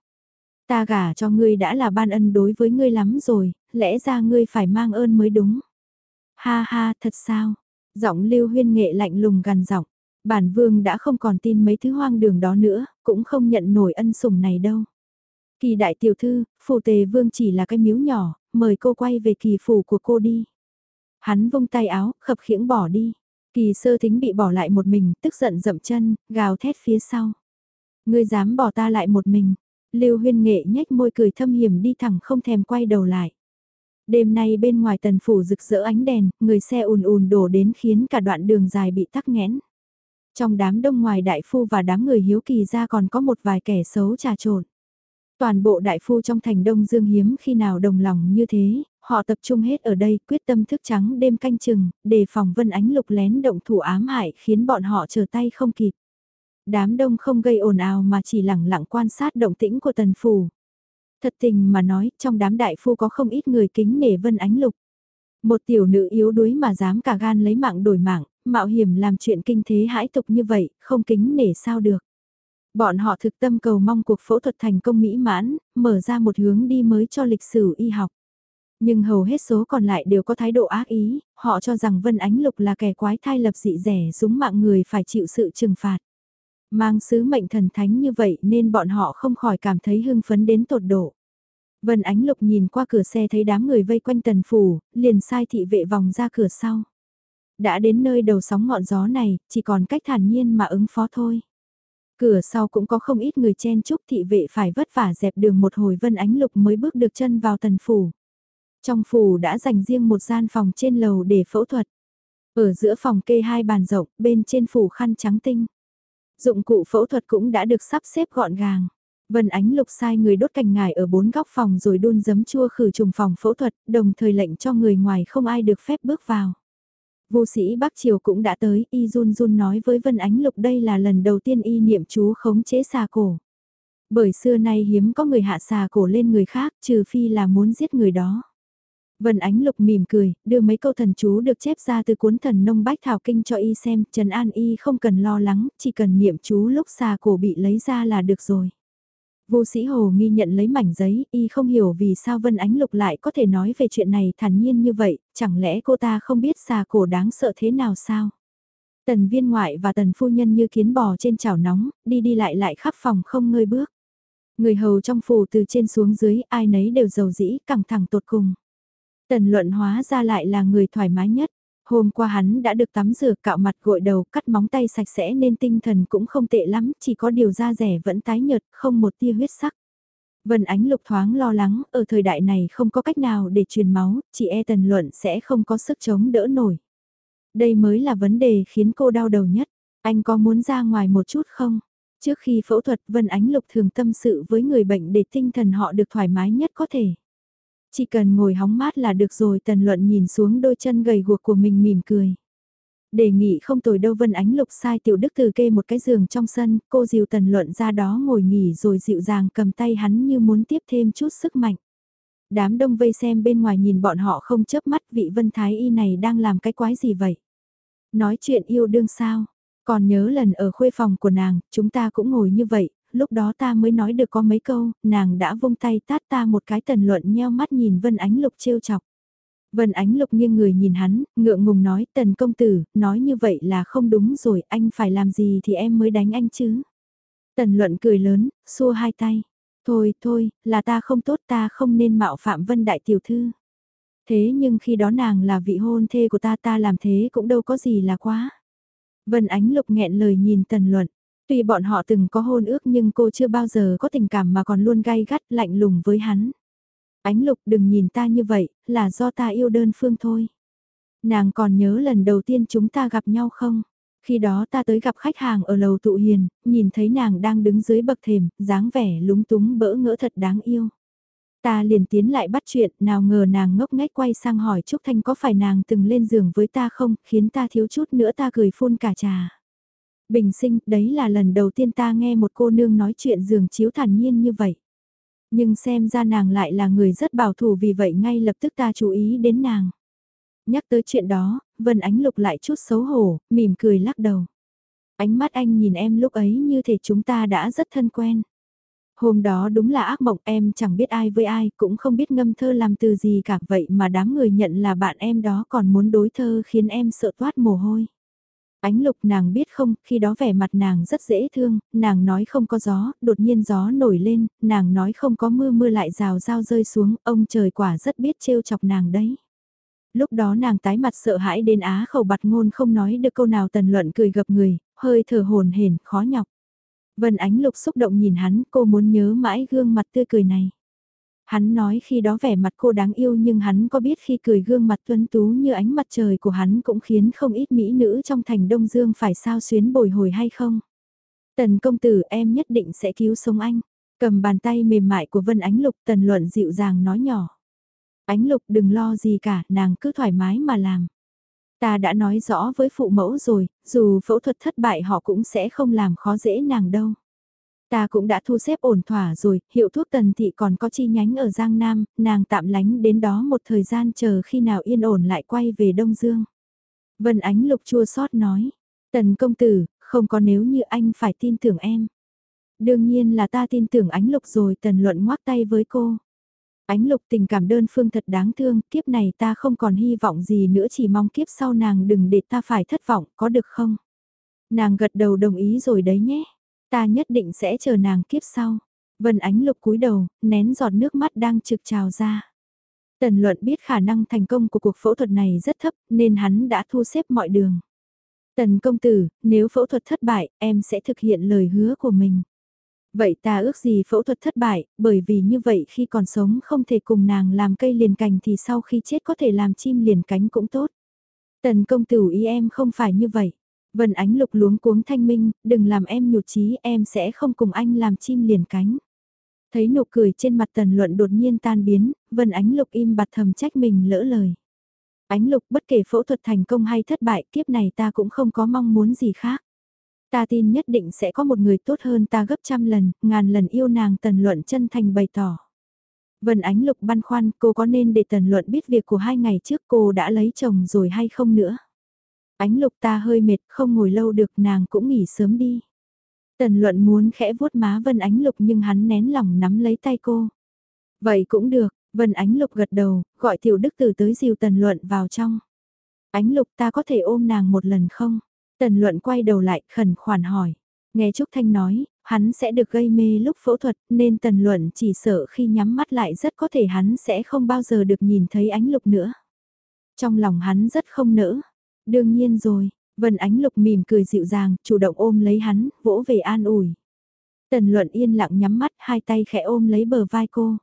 Ta gả cho ngươi đã là ban ân đối với ngươi lắm rồi, lẽ ra ngươi phải mang ơn mới đúng. Ha ha, thật sao? Giọng Lưu Huyên Nghệ lạnh lùng gần giọng. Bản vương đã không còn tin mấy thứ hoang đường đó nữa, cũng không nhận nổi ân sủng này đâu. Kỳ đại tiểu thư, phù tề vương chỉ là cái miếu nhỏ, mời cô quay về kỳ phủ của cô đi. Hắn vung tay áo, khập khiễng bỏ đi. Kỳ sơ thính bị bỏ lại một mình, tức giận dậm chân, gào thét phía sau. Ngươi dám bỏ ta lại một mình. Lưu huyên nghệ nhếch môi cười thâm hiểm đi thẳng không thèm quay đầu lại. Đêm nay bên ngoài tần phủ rực rỡ ánh đèn, người xe ùn ùn đổ đến khiến cả đoạn đường dài bị tắc nghẽn. Trong đám đông ngoài đại phu và đám người hiếu kỳ ra còn có một vài kẻ xấu trà trộn. Toàn bộ đại phu trong thành Đông Dương hiếm khi nào đồng lòng như thế, họ tập trung hết ở đây quyết tâm thức trắng đêm canh chừng, đề phòng vân ánh lục lén động thủ ám hại khiến bọn họ trở tay không kịp. Đám đông không gây ồn ào mà chỉ lẳng lặng quan sát động tĩnh của tần phủ. Thật tình mà nói, trong đám đại phu có không ít người kính nể vân ánh lục. Một tiểu nữ yếu đuối mà dám cả gan lấy mạng đổi mạng, mạo hiểm làm chuyện kinh thế hãi tục như vậy, không kính nể sao được. Bọn họ thực tâm cầu mong cuộc phẫu thuật thành công mỹ mãn, mở ra một hướng đi mới cho lịch sử y học. Nhưng hầu hết số còn lại đều có thái độ ác ý, họ cho rằng Vân Ánh Lục là kẻ quái thai lập dị rẻ dúng mạng người phải chịu sự trừng phạt. Mang sứ mệnh thần thánh như vậy nên bọn họ không khỏi cảm thấy hưng phấn đến tột độ. Vân Ánh Lục nhìn qua cửa xe thấy đám người vây quanh tần phủ, liền sai thị vệ vòng ra cửa sau. Đã đến nơi đầu sóng ngọn gió này, chỉ còn cách thản nhiên mà ứng phó thôi. Cửa sau cũng có không ít người chen chúc thị vệ phải vất vả dẹp đường một hồi Vân Ánh Lục mới bước được chân vào tần phủ. Trong phủ đã dành riêng một gian phòng trên lầu để phẫu thuật. Ở giữa phòng kê hai bàn rộng, bên trên phủ khăn trắng tinh. Dụng cụ phẫu thuật cũng đã được sắp xếp gọn gàng. Vân Ánh Lục sai người đốt cành ngải ở bốn góc phòng rồi đun giấm chua khử trùng phòng phẫu thuật, đồng thời lệnh cho người ngoài không ai được phép bước vào. Vô sĩ Bắc Triều cũng đã tới, y run run nói với Vân Ánh Lục đây là lần đầu tiên y niệm chú khống chế xà cổ. Bởi xưa nay hiếm có người hạ xà cổ lên người khác, trừ phi là muốn giết người đó. Vân Ánh Lục mỉm cười, đưa mấy câu thần chú được chép ra từ cuốn thần nông bách thảo kinh cho y xem, Trần An y không cần lo lắng, chỉ cần niệm chú lúc xà cổ bị lấy ra là được rồi. Vô sĩ Hồ nghi nhận lấy mảnh giấy, y không hiểu vì sao Vân Ánh Lục lại có thể nói về chuyện này thản nhiên như vậy, chẳng lẽ cô ta không biết xà cổ đáng sợ thế nào sao? Tần viên ngoại và tần phu nhân như kiến bò trên chảo nóng, đi đi lại lại khắp phòng không ngơi bước. Người hầu trong phủ từ trên xuống dưới ai nấy đều giàu dĩ, căng thẳng tột cùng. Tần luận hóa ra lại là người thoải mái nhất. Hôm qua hắn đã được tắm rửa cạo mặt gội đầu cắt móng tay sạch sẽ nên tinh thần cũng không tệ lắm, chỉ có điều da rẻ vẫn tái nhợt, không một tia huyết sắc. Vân Ánh Lục thoáng lo lắng, ở thời đại này không có cách nào để truyền máu, chị e tần luận sẽ không có sức chống đỡ nổi. Đây mới là vấn đề khiến cô đau đầu nhất. Anh có muốn ra ngoài một chút không? Trước khi phẫu thuật Vân Ánh Lục thường tâm sự với người bệnh để tinh thần họ được thoải mái nhất có thể. Chỉ cần ngồi hóng mát là được rồi tần luận nhìn xuống đôi chân gầy guộc của mình mỉm cười. Đề nghị không tồi đâu Vân Ánh Lục sai tiểu đức từ kê một cái giường trong sân, cô dìu tần luận ra đó ngồi nghỉ rồi dịu dàng cầm tay hắn như muốn tiếp thêm chút sức mạnh. Đám đông vây xem bên ngoài nhìn bọn họ không chớp mắt vị Vân Thái Y này đang làm cái quái gì vậy? Nói chuyện yêu đương sao? Còn nhớ lần ở khuê phòng của nàng, chúng ta cũng ngồi như vậy, lúc đó ta mới nói được có mấy câu, nàng đã vung tay tát ta một cái tần luận nheo mắt nhìn Vân Ánh Lục trêu chọc. Vân Ánh Lục nghiêng người nhìn hắn, ngượng ngùng nói tần công tử, nói như vậy là không đúng rồi, anh phải làm gì thì em mới đánh anh chứ. Tần luận cười lớn, xua hai tay. Thôi, thôi, là ta không tốt ta không nên mạo phạm Vân Đại Tiểu Thư. Thế nhưng khi đó nàng là vị hôn thê của ta ta làm thế cũng đâu có gì là quá. Vân Ánh Lục nghẹn lời nhìn Tần Luận. Tuy bọn họ từng có hôn ước nhưng cô chưa bao giờ có tình cảm mà còn luôn gay gắt lạnh lùng với hắn. Ánh lục đừng nhìn ta như vậy, là do ta yêu đơn phương thôi. Nàng còn nhớ lần đầu tiên chúng ta gặp nhau không? Khi đó ta tới gặp khách hàng ở lầu tụ hiền, nhìn thấy nàng đang đứng dưới bậc thềm, dáng vẻ lúng túng bỡ ngỡ thật đáng yêu. Ta liền tiến lại bắt chuyện, nào ngờ nàng ngốc nghếch quay sang hỏi Trúc Thanh có phải nàng từng lên giường với ta không, khiến ta thiếu chút nữa ta cười phun cả trà. Bình sinh, đấy là lần đầu tiên ta nghe một cô nương nói chuyện giường chiếu thản nhiên như vậy. Nhưng xem ra nàng lại là người rất bảo thủ vì vậy ngay lập tức ta chú ý đến nàng. Nhắc tới chuyện đó, Vân Ánh Lục lại chút xấu hổ, mỉm cười lắc đầu. Ánh mắt anh nhìn em lúc ấy như thể chúng ta đã rất thân quen. Hôm đó đúng là ác mộng em chẳng biết ai với ai, cũng không biết ngâm thơ làm từ gì cả vậy mà đám người nhận là bạn em đó còn muốn đối thơ khiến em sợ toát mồ hôi. Ánh lục nàng biết không, khi đó vẻ mặt nàng rất dễ thương, nàng nói không có gió, đột nhiên gió nổi lên, nàng nói không có mưa mưa lại rào rao rơi xuống, ông trời quả rất biết trêu chọc nàng đấy. Lúc đó nàng tái mặt sợ hãi đến á khẩu bặt ngôn không nói được câu nào tần luận cười gập người, hơi thở hồn hển khó nhọc. Vân ánh lục xúc động nhìn hắn, cô muốn nhớ mãi gương mặt tươi cười này. Hắn nói khi đó vẻ mặt cô đáng yêu nhưng hắn có biết khi cười gương mặt tuấn tú như ánh mặt trời của hắn cũng khiến không ít mỹ nữ trong thành Đông Dương phải sao xuyến bồi hồi hay không. Tần công tử em nhất định sẽ cứu sống anh. Cầm bàn tay mềm mại của Vân Ánh Lục tần luận dịu dàng nói nhỏ. Ánh Lục đừng lo gì cả, nàng cứ thoải mái mà làm. Ta đã nói rõ với phụ mẫu rồi, dù phẫu thuật thất bại họ cũng sẽ không làm khó dễ nàng đâu. Ta cũng đã thu xếp ổn thỏa rồi, hiệu thuốc tần thị còn có chi nhánh ở Giang Nam, nàng tạm lánh đến đó một thời gian chờ khi nào yên ổn lại quay về Đông Dương. Vân Ánh Lục chua xót nói, tần công tử, không có nếu như anh phải tin tưởng em. Đương nhiên là ta tin tưởng Ánh Lục rồi tần luận ngoác tay với cô. Ánh lục tình cảm đơn phương thật đáng thương, kiếp này ta không còn hy vọng gì nữa chỉ mong kiếp sau nàng đừng để ta phải thất vọng, có được không? Nàng gật đầu đồng ý rồi đấy nhé, ta nhất định sẽ chờ nàng kiếp sau. Vân ánh lục cúi đầu, nén giọt nước mắt đang trực trào ra. Tần luận biết khả năng thành công của cuộc phẫu thuật này rất thấp nên hắn đã thu xếp mọi đường. Tần công tử, nếu phẫu thuật thất bại, em sẽ thực hiện lời hứa của mình. Vậy ta ước gì phẫu thuật thất bại, bởi vì như vậy khi còn sống không thể cùng nàng làm cây liền cành thì sau khi chết có thể làm chim liền cánh cũng tốt. Tần công tử ý em không phải như vậy. Vân ánh lục luống cuống thanh minh, đừng làm em nhụt chí em sẽ không cùng anh làm chim liền cánh. Thấy nụ cười trên mặt tần luận đột nhiên tan biến, Vân ánh lục im bặt thầm trách mình lỡ lời. Ánh lục bất kể phẫu thuật thành công hay thất bại kiếp này ta cũng không có mong muốn gì khác. Ta tin nhất định sẽ có một người tốt hơn ta gấp trăm lần, ngàn lần yêu nàng tần luận chân thành bày tỏ. Vân Ánh Lục băn khoăn cô có nên để tần luận biết việc của hai ngày trước cô đã lấy chồng rồi hay không nữa. Ánh Lục ta hơi mệt không ngồi lâu được nàng cũng nghỉ sớm đi. Tần luận muốn khẽ vuốt má Vân Ánh Lục nhưng hắn nén lòng nắm lấy tay cô. Vậy cũng được, Vân Ánh Lục gật đầu, gọi Tiểu Đức Tử tới dìu Tần Luận vào trong. Ánh Lục ta có thể ôm nàng một lần không? Tần Luận quay đầu lại khẩn khoản hỏi. Nghe Trúc Thanh nói, hắn sẽ được gây mê lúc phẫu thuật nên Tần Luận chỉ sợ khi nhắm mắt lại rất có thể hắn sẽ không bao giờ được nhìn thấy Ánh Lục nữa. Trong lòng hắn rất không nỡ. Đương nhiên rồi, Vân Ánh Lục mỉm cười dịu dàng, chủ động ôm lấy hắn, vỗ về an ủi. Tần Luận yên lặng nhắm mắt, hai tay khẽ ôm lấy bờ vai cô.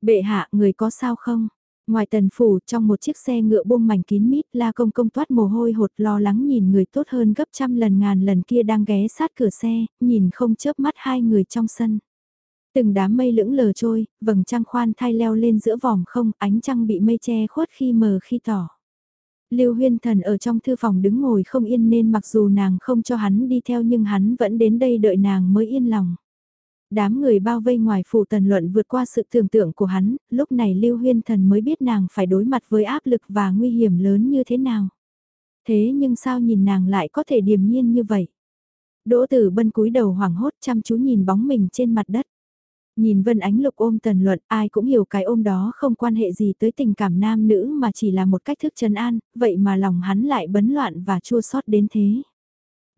Bệ hạ, người có sao không? Ngoài tần phủ, trong một chiếc xe ngựa buông mảnh kín mít, la công công toát mồ hôi hột lo lắng nhìn người tốt hơn gấp trăm lần ngàn lần kia đang ghé sát cửa xe, nhìn không chớp mắt hai người trong sân. Từng đám mây lững lờ trôi, vầng trăng khoan thai leo lên giữa vòng không, ánh trăng bị mây che khuất khi mờ khi tỏ. Lưu Huyên Thần ở trong thư phòng đứng ngồi không yên nên mặc dù nàng không cho hắn đi theo nhưng hắn vẫn đến đây đợi nàng mới yên lòng đám người bao vây ngoài phủ tần luận vượt qua sự tưởng tượng của hắn, lúc này Lưu Huyên Thần mới biết nàng phải đối mặt với áp lực và nguy hiểm lớn như thế nào. Thế nhưng sao nhìn nàng lại có thể điềm nhiên như vậy? Đỗ tử bân cúi đầu hoảng hốt chăm chú nhìn bóng mình trên mặt đất. Nhìn Vân Ánh Lục ôm tần luận ai cũng hiểu cái ôm đó không quan hệ gì tới tình cảm nam nữ mà chỉ là một cách thức trấn an, vậy mà lòng hắn lại bấn loạn và chua xót đến thế.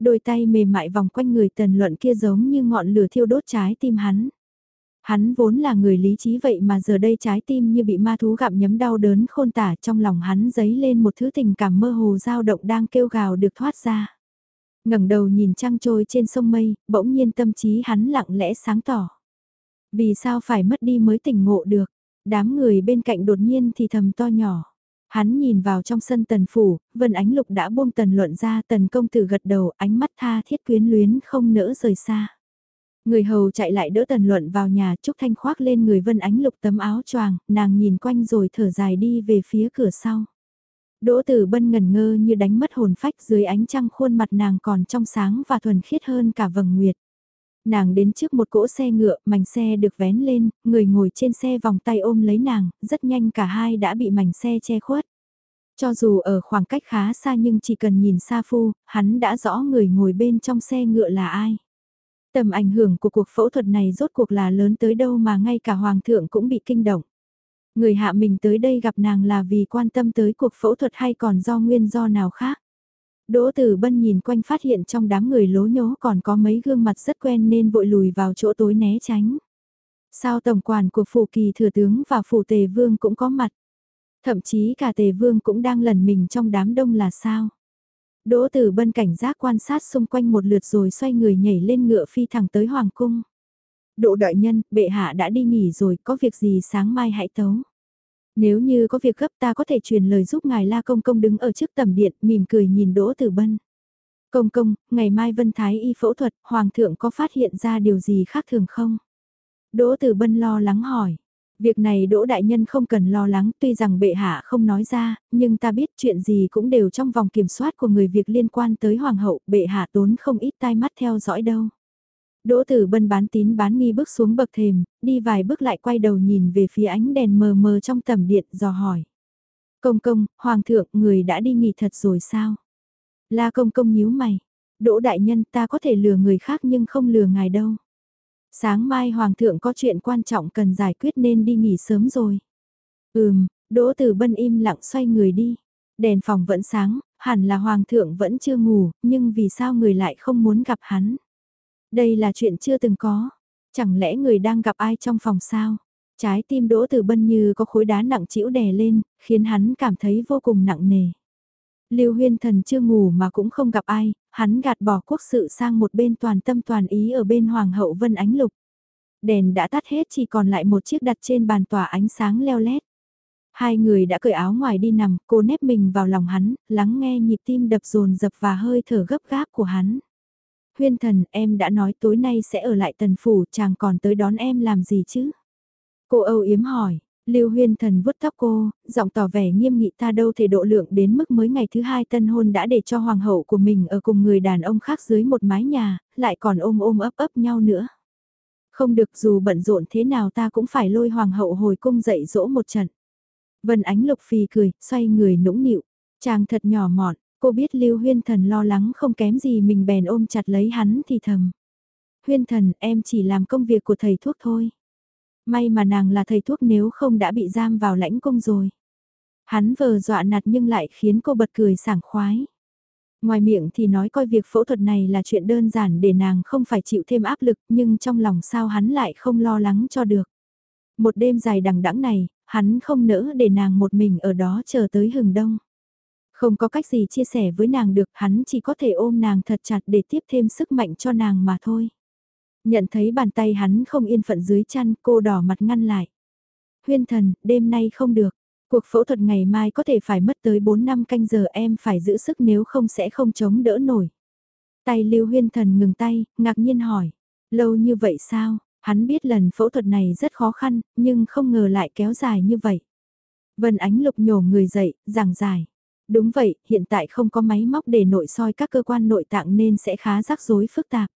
Đôi tay mềm mại vòng quanh người tần luận kia giống như ngọn lửa thiêu đốt trái tim hắn. Hắn vốn là người lý trí vậy mà giờ đây trái tim như bị ma thú gặm nhấm đau đớn khôn tả trong lòng hắn dấy lên một thứ tình cảm mơ hồ dao động đang kêu gào được thoát ra. ngẩng đầu nhìn trăng trôi trên sông mây, bỗng nhiên tâm trí hắn lặng lẽ sáng tỏ. Vì sao phải mất đi mới tỉnh ngộ được, đám người bên cạnh đột nhiên thì thầm to nhỏ. Hắn nhìn vào trong sân tần phủ, Vân Ánh Lục đã buông tần luận ra tần công tử gật đầu ánh mắt tha thiết quyến luyến không nỡ rời xa. Người hầu chạy lại đỡ tần luận vào nhà Trúc Thanh khoác lên người Vân Ánh Lục tấm áo choàng, nàng nhìn quanh rồi thở dài đi về phía cửa sau. Đỗ tử bân ngần ngơ như đánh mất hồn phách dưới ánh trăng khuôn mặt nàng còn trong sáng và thuần khiết hơn cả vầng nguyệt. Nàng đến trước một cỗ xe ngựa, mảnh xe được vén lên, người ngồi trên xe vòng tay ôm lấy nàng, rất nhanh cả hai đã bị mảnh xe che khuất. Cho dù ở khoảng cách khá xa nhưng chỉ cần nhìn xa phu, hắn đã rõ người ngồi bên trong xe ngựa là ai. Tầm ảnh hưởng của cuộc phẫu thuật này rốt cuộc là lớn tới đâu mà ngay cả hoàng thượng cũng bị kinh động. Người hạ mình tới đây gặp nàng là vì quan tâm tới cuộc phẫu thuật hay còn do nguyên do nào khác. Đỗ Tử Bân nhìn quanh phát hiện trong đám người lố nhố còn có mấy gương mặt rất quen nên vội lùi vào chỗ tối né tránh. Sao tổng quản của phủ kỳ thừa tướng và phủ tề vương cũng có mặt. Thậm chí cả tề vương cũng đang lẩn mình trong đám đông là sao. Đỗ Tử Bân cảnh giác quan sát xung quanh một lượt rồi xoay người nhảy lên ngựa phi thẳng tới Hoàng Cung. Đỗ đại nhân, bệ hạ đã đi nghỉ rồi, có việc gì sáng mai hãy tấu. Nếu như có việc gấp ta có thể truyền lời giúp ngài La Công Công đứng ở trước tầm điện, mỉm cười nhìn Đỗ Tử Bân. Công Công, ngày mai Vân Thái y phẫu thuật, Hoàng thượng có phát hiện ra điều gì khác thường không? Đỗ Tử Bân lo lắng hỏi. Việc này Đỗ Đại Nhân không cần lo lắng tuy rằng bệ hạ không nói ra, nhưng ta biết chuyện gì cũng đều trong vòng kiểm soát của người việc liên quan tới Hoàng hậu, bệ hạ tốn không ít tai mắt theo dõi đâu. Đỗ Tử Bân bán tín bán nghi bước xuống bậc thềm, đi vài bước lại quay đầu nhìn về phía ánh đèn mờ mờ trong tầm điện dò hỏi. Công công, Hoàng thượng, người đã đi nghỉ thật rồi sao? La công công nhíu mày. Đỗ đại nhân ta có thể lừa người khác nhưng không lừa ngài đâu. Sáng mai Hoàng thượng có chuyện quan trọng cần giải quyết nên đi nghỉ sớm rồi. Ừm, Đỗ Tử Bân im lặng xoay người đi. Đèn phòng vẫn sáng, hẳn là Hoàng thượng vẫn chưa ngủ, nhưng vì sao người lại không muốn gặp hắn? Đây là chuyện chưa từng có. Chẳng lẽ người đang gặp ai trong phòng sao? Trái tim Đỗ Tử Bân như có khối đá nặng chĩu đè lên, khiến hắn cảm thấy vô cùng nặng nề. Lưu Huyên Thần chưa ngủ mà cũng không gặp ai, hắn gạt bỏ quốc sự sang một bên toàn tâm toàn ý ở bên Hoàng hậu Vân Ánh Lục. Đèn đã tắt hết chỉ còn lại một chiếc đặt trên bàn tỏa ánh sáng leo lét. Hai người đã cởi áo ngoài đi nằm, cô nép mình vào lòng hắn, lắng nghe nhịp tim đập rồn dập và hơi thở gấp gáp của hắn. Huyên thần, em đã nói tối nay sẽ ở lại tần phủ, chàng còn tới đón em làm gì chứ? Cô âu yếm hỏi, Lưu Huyên Thần vuốt tóc cô, giọng tỏ vẻ nghiêm nghị ta đâu thể độ lượng đến mức mới ngày thứ hai tân hôn đã để cho hoàng hậu của mình ở cùng người đàn ông khác dưới một mái nhà, lại còn ôm ôm ấp ấp nhau nữa. Không được dù bận rộn thế nào ta cũng phải lôi hoàng hậu hồi cung dậy dỗ một trận. Vân Ánh Lục Phi cười, xoay người nũng nịu, chàng thật nhỏ mọn, cô biết Lưu Huyên Thần lo lắng không kém gì mình bèn ôm chặt lấy hắn thì thầm. Huyên Thần, em chỉ làm công việc của thầy thuốc thôi. May mà nàng là thầy thuốc nếu không đã bị giam vào lãnh cung rồi. Hắn vờ dọa nạt nhưng lại khiến cô bật cười sảng khoái. Ngoài miệng thì nói coi việc phẫu thuật này là chuyện đơn giản để nàng không phải chịu thêm áp lực nhưng trong lòng sao hắn lại không lo lắng cho được. Một đêm dài đằng đẵng này, hắn không nỡ để nàng một mình ở đó chờ tới hừng đông. Không có cách gì chia sẻ với nàng được, hắn chỉ có thể ôm nàng thật chặt để tiếp thêm sức mạnh cho nàng mà thôi. Nhận thấy bàn tay hắn không yên phận dưới chăn, cô đỏ mặt ngăn lại. Huyên thần, đêm nay không được. Cuộc phẫu thuật ngày mai có thể phải mất tới 4 năm canh giờ em phải giữ sức nếu không sẽ không chống đỡ nổi. Tay Lưu Huyên Thần ngừng tay, ngạc nhiên hỏi. Lâu như vậy sao? Hắn biết lần phẫu thuật này rất khó khăn, nhưng không ngờ lại kéo dài như vậy. Vân Ánh Lục nhổ người dậy, giảng giải. Đúng vậy, hiện tại không có máy móc để nội soi các cơ quan nội tạng nên sẽ khá rắc rối phức tạp.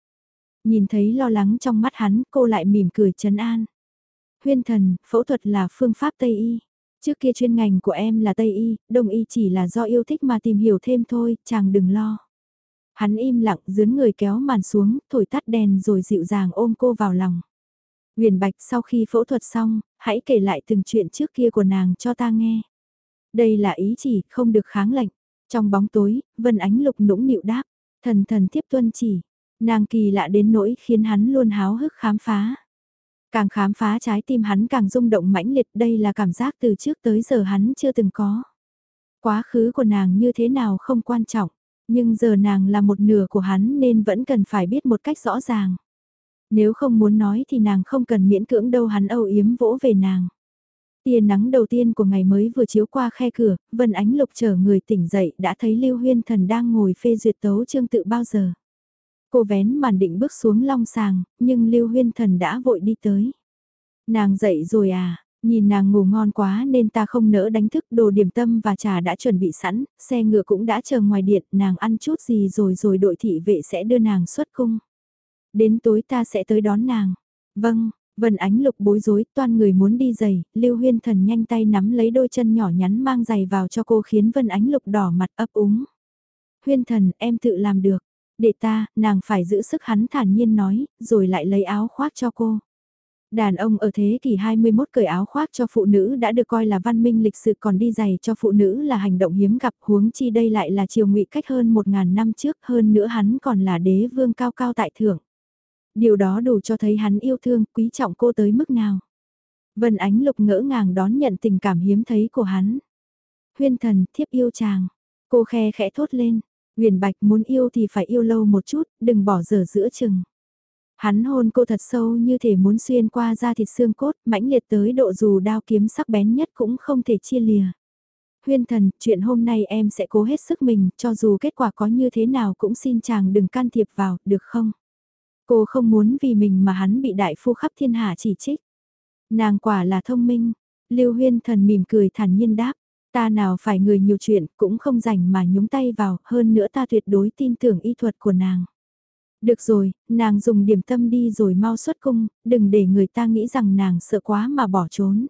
Nhìn thấy lo lắng trong mắt hắn, cô lại mỉm cười trấn an. Huyên thần, phẫu thuật là phương pháp Tây Y. Trước kia chuyên ngành của em là Tây Y, Đông Y chỉ là do yêu thích mà tìm hiểu thêm thôi, chàng đừng lo. Hắn im lặng dướn người kéo màn xuống, thổi tắt đèn rồi dịu dàng ôm cô vào lòng. Huyền Bạch sau khi phẫu thuật xong, hãy kể lại từng chuyện trước kia của nàng cho ta nghe. Đây là ý chỉ, không được kháng lệnh. Trong bóng tối, Vân Ánh Lục nũng nịu đáp, thần thần tiếp tuân chỉ. Nàng kỳ lạ đến nỗi khiến hắn luôn háo hức khám phá. Càng khám phá trái tim hắn càng rung động mãnh liệt đây là cảm giác từ trước tới giờ hắn chưa từng có. Quá khứ của nàng như thế nào không quan trọng, nhưng giờ nàng là một nửa của hắn nên vẫn cần phải biết một cách rõ ràng. Nếu không muốn nói thì nàng không cần miễn cưỡng đâu hắn âu yếm vỗ về nàng. Tia nắng đầu tiên của ngày mới vừa chiếu qua khe cửa, Vân Ánh Lục chờ người tỉnh dậy đã thấy Lưu Huyên Thần đang ngồi phê duyệt tấu chương tự bao giờ. Cô vén màn định bước xuống long sàng, nhưng Lưu Huyên Thần đã vội đi tới. Nàng dậy rồi à, nhìn nàng ngủ ngon quá nên ta không nỡ đánh thức đồ điểm tâm và trà đã chuẩn bị sẵn, xe ngựa cũng đã chờ ngoài điện, nàng ăn chút gì rồi rồi đội thị vệ sẽ đưa nàng xuất cung. Đến tối ta sẽ tới đón nàng. Vâng, Vân Ánh Lục bối rối, toan người muốn đi giày, Lưu Huyên Thần nhanh tay nắm lấy đôi chân nhỏ nhắn mang giày vào cho cô khiến Vân Ánh Lục đỏ mặt ấp úng. Huyên Thần, em tự làm được. Để ta, nàng phải giữ sức hắn thản nhiên nói, rồi lại lấy áo khoác cho cô. Đàn ông ở thế kỷ 21 cởi áo khoác cho phụ nữ đã được coi là văn minh lịch sự còn đi giày cho phụ nữ là hành động hiếm gặp huống chi đây lại là triều ngụy cách hơn 1.000 năm trước hơn nữa hắn còn là đế vương cao cao tại thượng. Điều đó đủ cho thấy hắn yêu thương, quý trọng cô tới mức nào. Vân Ánh Lục ngỡ ngàng đón nhận tình cảm hiếm thấy của hắn. Huyên thần, thiếp yêu chàng. Cô khe khẽ thốt lên, Huyền Bạch muốn yêu thì phải yêu lâu một chút, đừng bỏ dở giữa chừng. Hắn hôn cô thật sâu như thể muốn xuyên qua da thịt xương cốt, mãnh liệt tới độ dù đao kiếm sắc bén nhất cũng không thể chia lìa. Huyên thần, chuyện hôm nay em sẽ cố hết sức mình, cho dù kết quả có như thế nào cũng xin chàng đừng can thiệp vào, được không? Cô không muốn vì mình mà hắn bị đại phu khắp thiên hạ chỉ trích. Nàng quả là thông minh. Lưu Huyên thần mỉm cười thản nhiên đáp. Ta nào phải người nhiều chuyện, cũng không rảnh mà nhúng tay vào, hơn nữa ta tuyệt đối tin tưởng y thuật của nàng. Được rồi, nàng dùng điểm tâm đi rồi mau xuất cung, đừng để người ta nghĩ rằng nàng sợ quá mà bỏ trốn.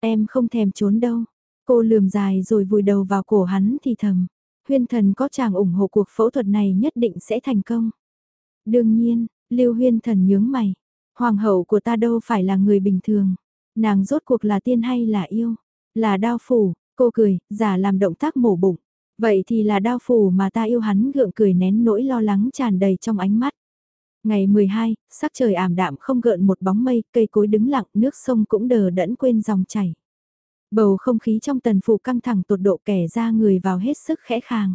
Em không thèm trốn đâu. Cô lườm dài rồi vùi đầu vào cổ hắn thì thầm. Huyên thần có chàng ủng hộ cuộc phẫu thuật này nhất định sẽ thành công. Đương nhiên, Lưu Huyên thần nhướng mày. Hoàng hậu của ta đâu phải là người bình thường. Nàng rốt cuộc là tiên hay là yêu? Là đao phủ, cô cười, giả làm động tác mổ bụng. Vậy thì là đao phủ mà ta yêu hắn gượng cười nén nỗi lo lắng tràn đầy trong ánh mắt. Ngày 12, sắc trời ảm đạm không gợn một bóng mây, cây cối đứng lặng, nước sông cũng đờ đẫn quên dòng chảy. Bầu không khí trong tần phủ căng thẳng tột độ kẻ ra người vào hết sức khẽ khàng.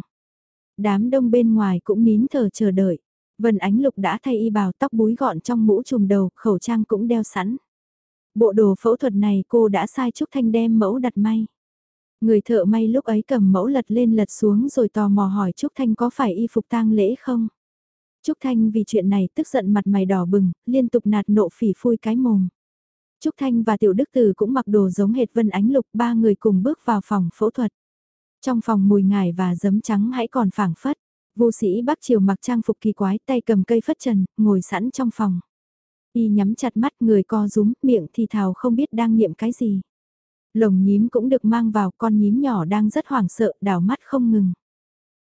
Đám đông bên ngoài cũng nín thở chờ đợi. Vân Ánh Lục đã thay y bào tóc búi gọn trong mũ trùm đầu, khẩu trang cũng đeo sẵn. Bộ đồ phẫu thuật này cô đã sai Trúc Thanh đem mẫu đặt may. Người thợ may lúc ấy cầm mẫu lật lên lật xuống rồi tò mò hỏi Trúc Thanh có phải y phục tang lễ không? Trúc Thanh vì chuyện này tức giận mặt mày đỏ bừng, liên tục nạt nộ phỉ phui cái mồm. Trúc Thanh và Tiểu Đức Từ cũng mặc đồ giống hệt Vân Ánh Lục, ba người cùng bước vào phòng phẫu thuật. Trong phòng mùi ngải và giấm trắng hãy còn phảng phất. Vô sĩ Bắc Triều mặc trang phục kỳ quái tay cầm cây phất trần, ngồi sẵn trong phòng. Y nhắm chặt mắt người co rúm, miệng thì thào không biết đang niệm cái gì. Lồng nhím cũng được mang vào, con nhím nhỏ đang rất hoảng sợ, đảo mắt không ngừng.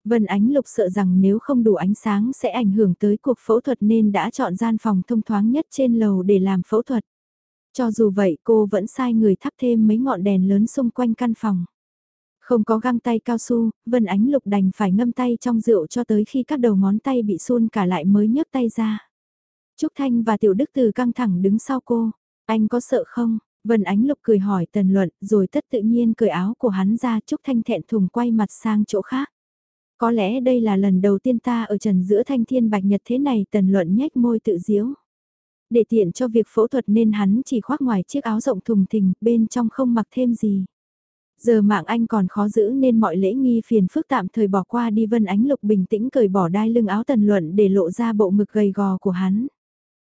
Vân Ánh Lục sợ rằng nếu không đủ ánh sáng sẽ ảnh hưởng tới cuộc phẫu thuật nên đã chọn gian phòng thông thoáng nhất trên lầu để làm phẫu thuật. Cho dù vậy cô vẫn sai người thắp thêm mấy ngọn đèn lớn xung quanh căn phòng. Không có găng tay cao su, Vân Ánh Lục đành phải ngâm tay trong rượu cho tới khi các đầu ngón tay bị sun cả lại mới nhấc tay ra. Trúc Thanh và Tiểu Đức Từ căng thẳng đứng sau cô. Anh có sợ không? Vân Ánh Lục cười hỏi Tần Luận rồi tất tự nhiên cởi áo của hắn ra Trúc Thanh thẹn thùng quay mặt sang chỗ khác. Có lẽ đây là lần đầu tiên ta ở trần giữa thanh thiên bạch nhật thế này Tần Luận nhếch môi tự diếu. Để tiện cho việc phẫu thuật nên hắn chỉ khoác ngoài chiếc áo rộng thùng thình, bên trong không mặc thêm gì. Giờ mạng anh còn khó giữ nên mọi lễ nghi phiền phức tạm thời bỏ qua đi Vân Ánh Lục bình tĩnh cởi bỏ đai lưng áo tần luận để lộ ra bộ ngực gầy gò của hắn.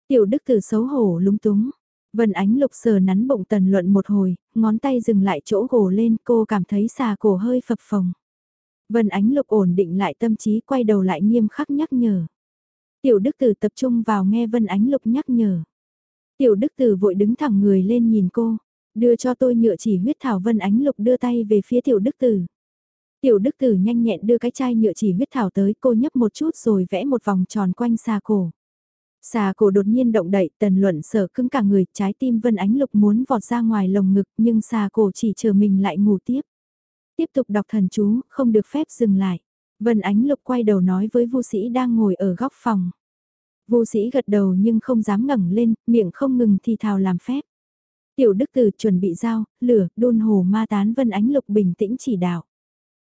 Tiểu Đức Tử xấu hổ lúng túng. Vân Ánh Lục sờ nắn bụng tần luận một hồi, ngón tay dừng lại chỗ gồ lên cô cảm thấy xà cổ hơi phập phồng. Vân Ánh Lục ổn định lại tâm trí quay đầu lại nghiêm khắc nhắc nhở. Tiểu Đức Tử tập trung vào nghe Vân Ánh Lục nhắc nhở. Tiểu Đức Tử vội đứng thẳng người lên nhìn cô. Đưa cho tôi nhựa chỉ huyết thảo Vân Ánh Lục đưa tay về phía Tiểu Đức Tử. Tiểu Đức Tử nhanh nhẹn đưa cái chai nhựa chỉ huyết thảo tới cô nhấp một chút rồi vẽ một vòng tròn quanh xà cổ. Xà cổ đột nhiên động đậy tần luận sở cứng cả người trái tim Vân Ánh Lục muốn vọt ra ngoài lồng ngực nhưng xà cổ chỉ chờ mình lại ngủ tiếp. Tiếp tục đọc thần chú, không được phép dừng lại. Vân Ánh Lục quay đầu nói với vô sĩ đang ngồi ở góc phòng. Vô sĩ gật đầu nhưng không dám ngẩng lên, miệng không ngừng thì thào làm phép. Tiểu Đức Tử chuẩn bị dao, lửa, đôn hồ ma tán Vân Ánh Lục bình tĩnh chỉ đạo.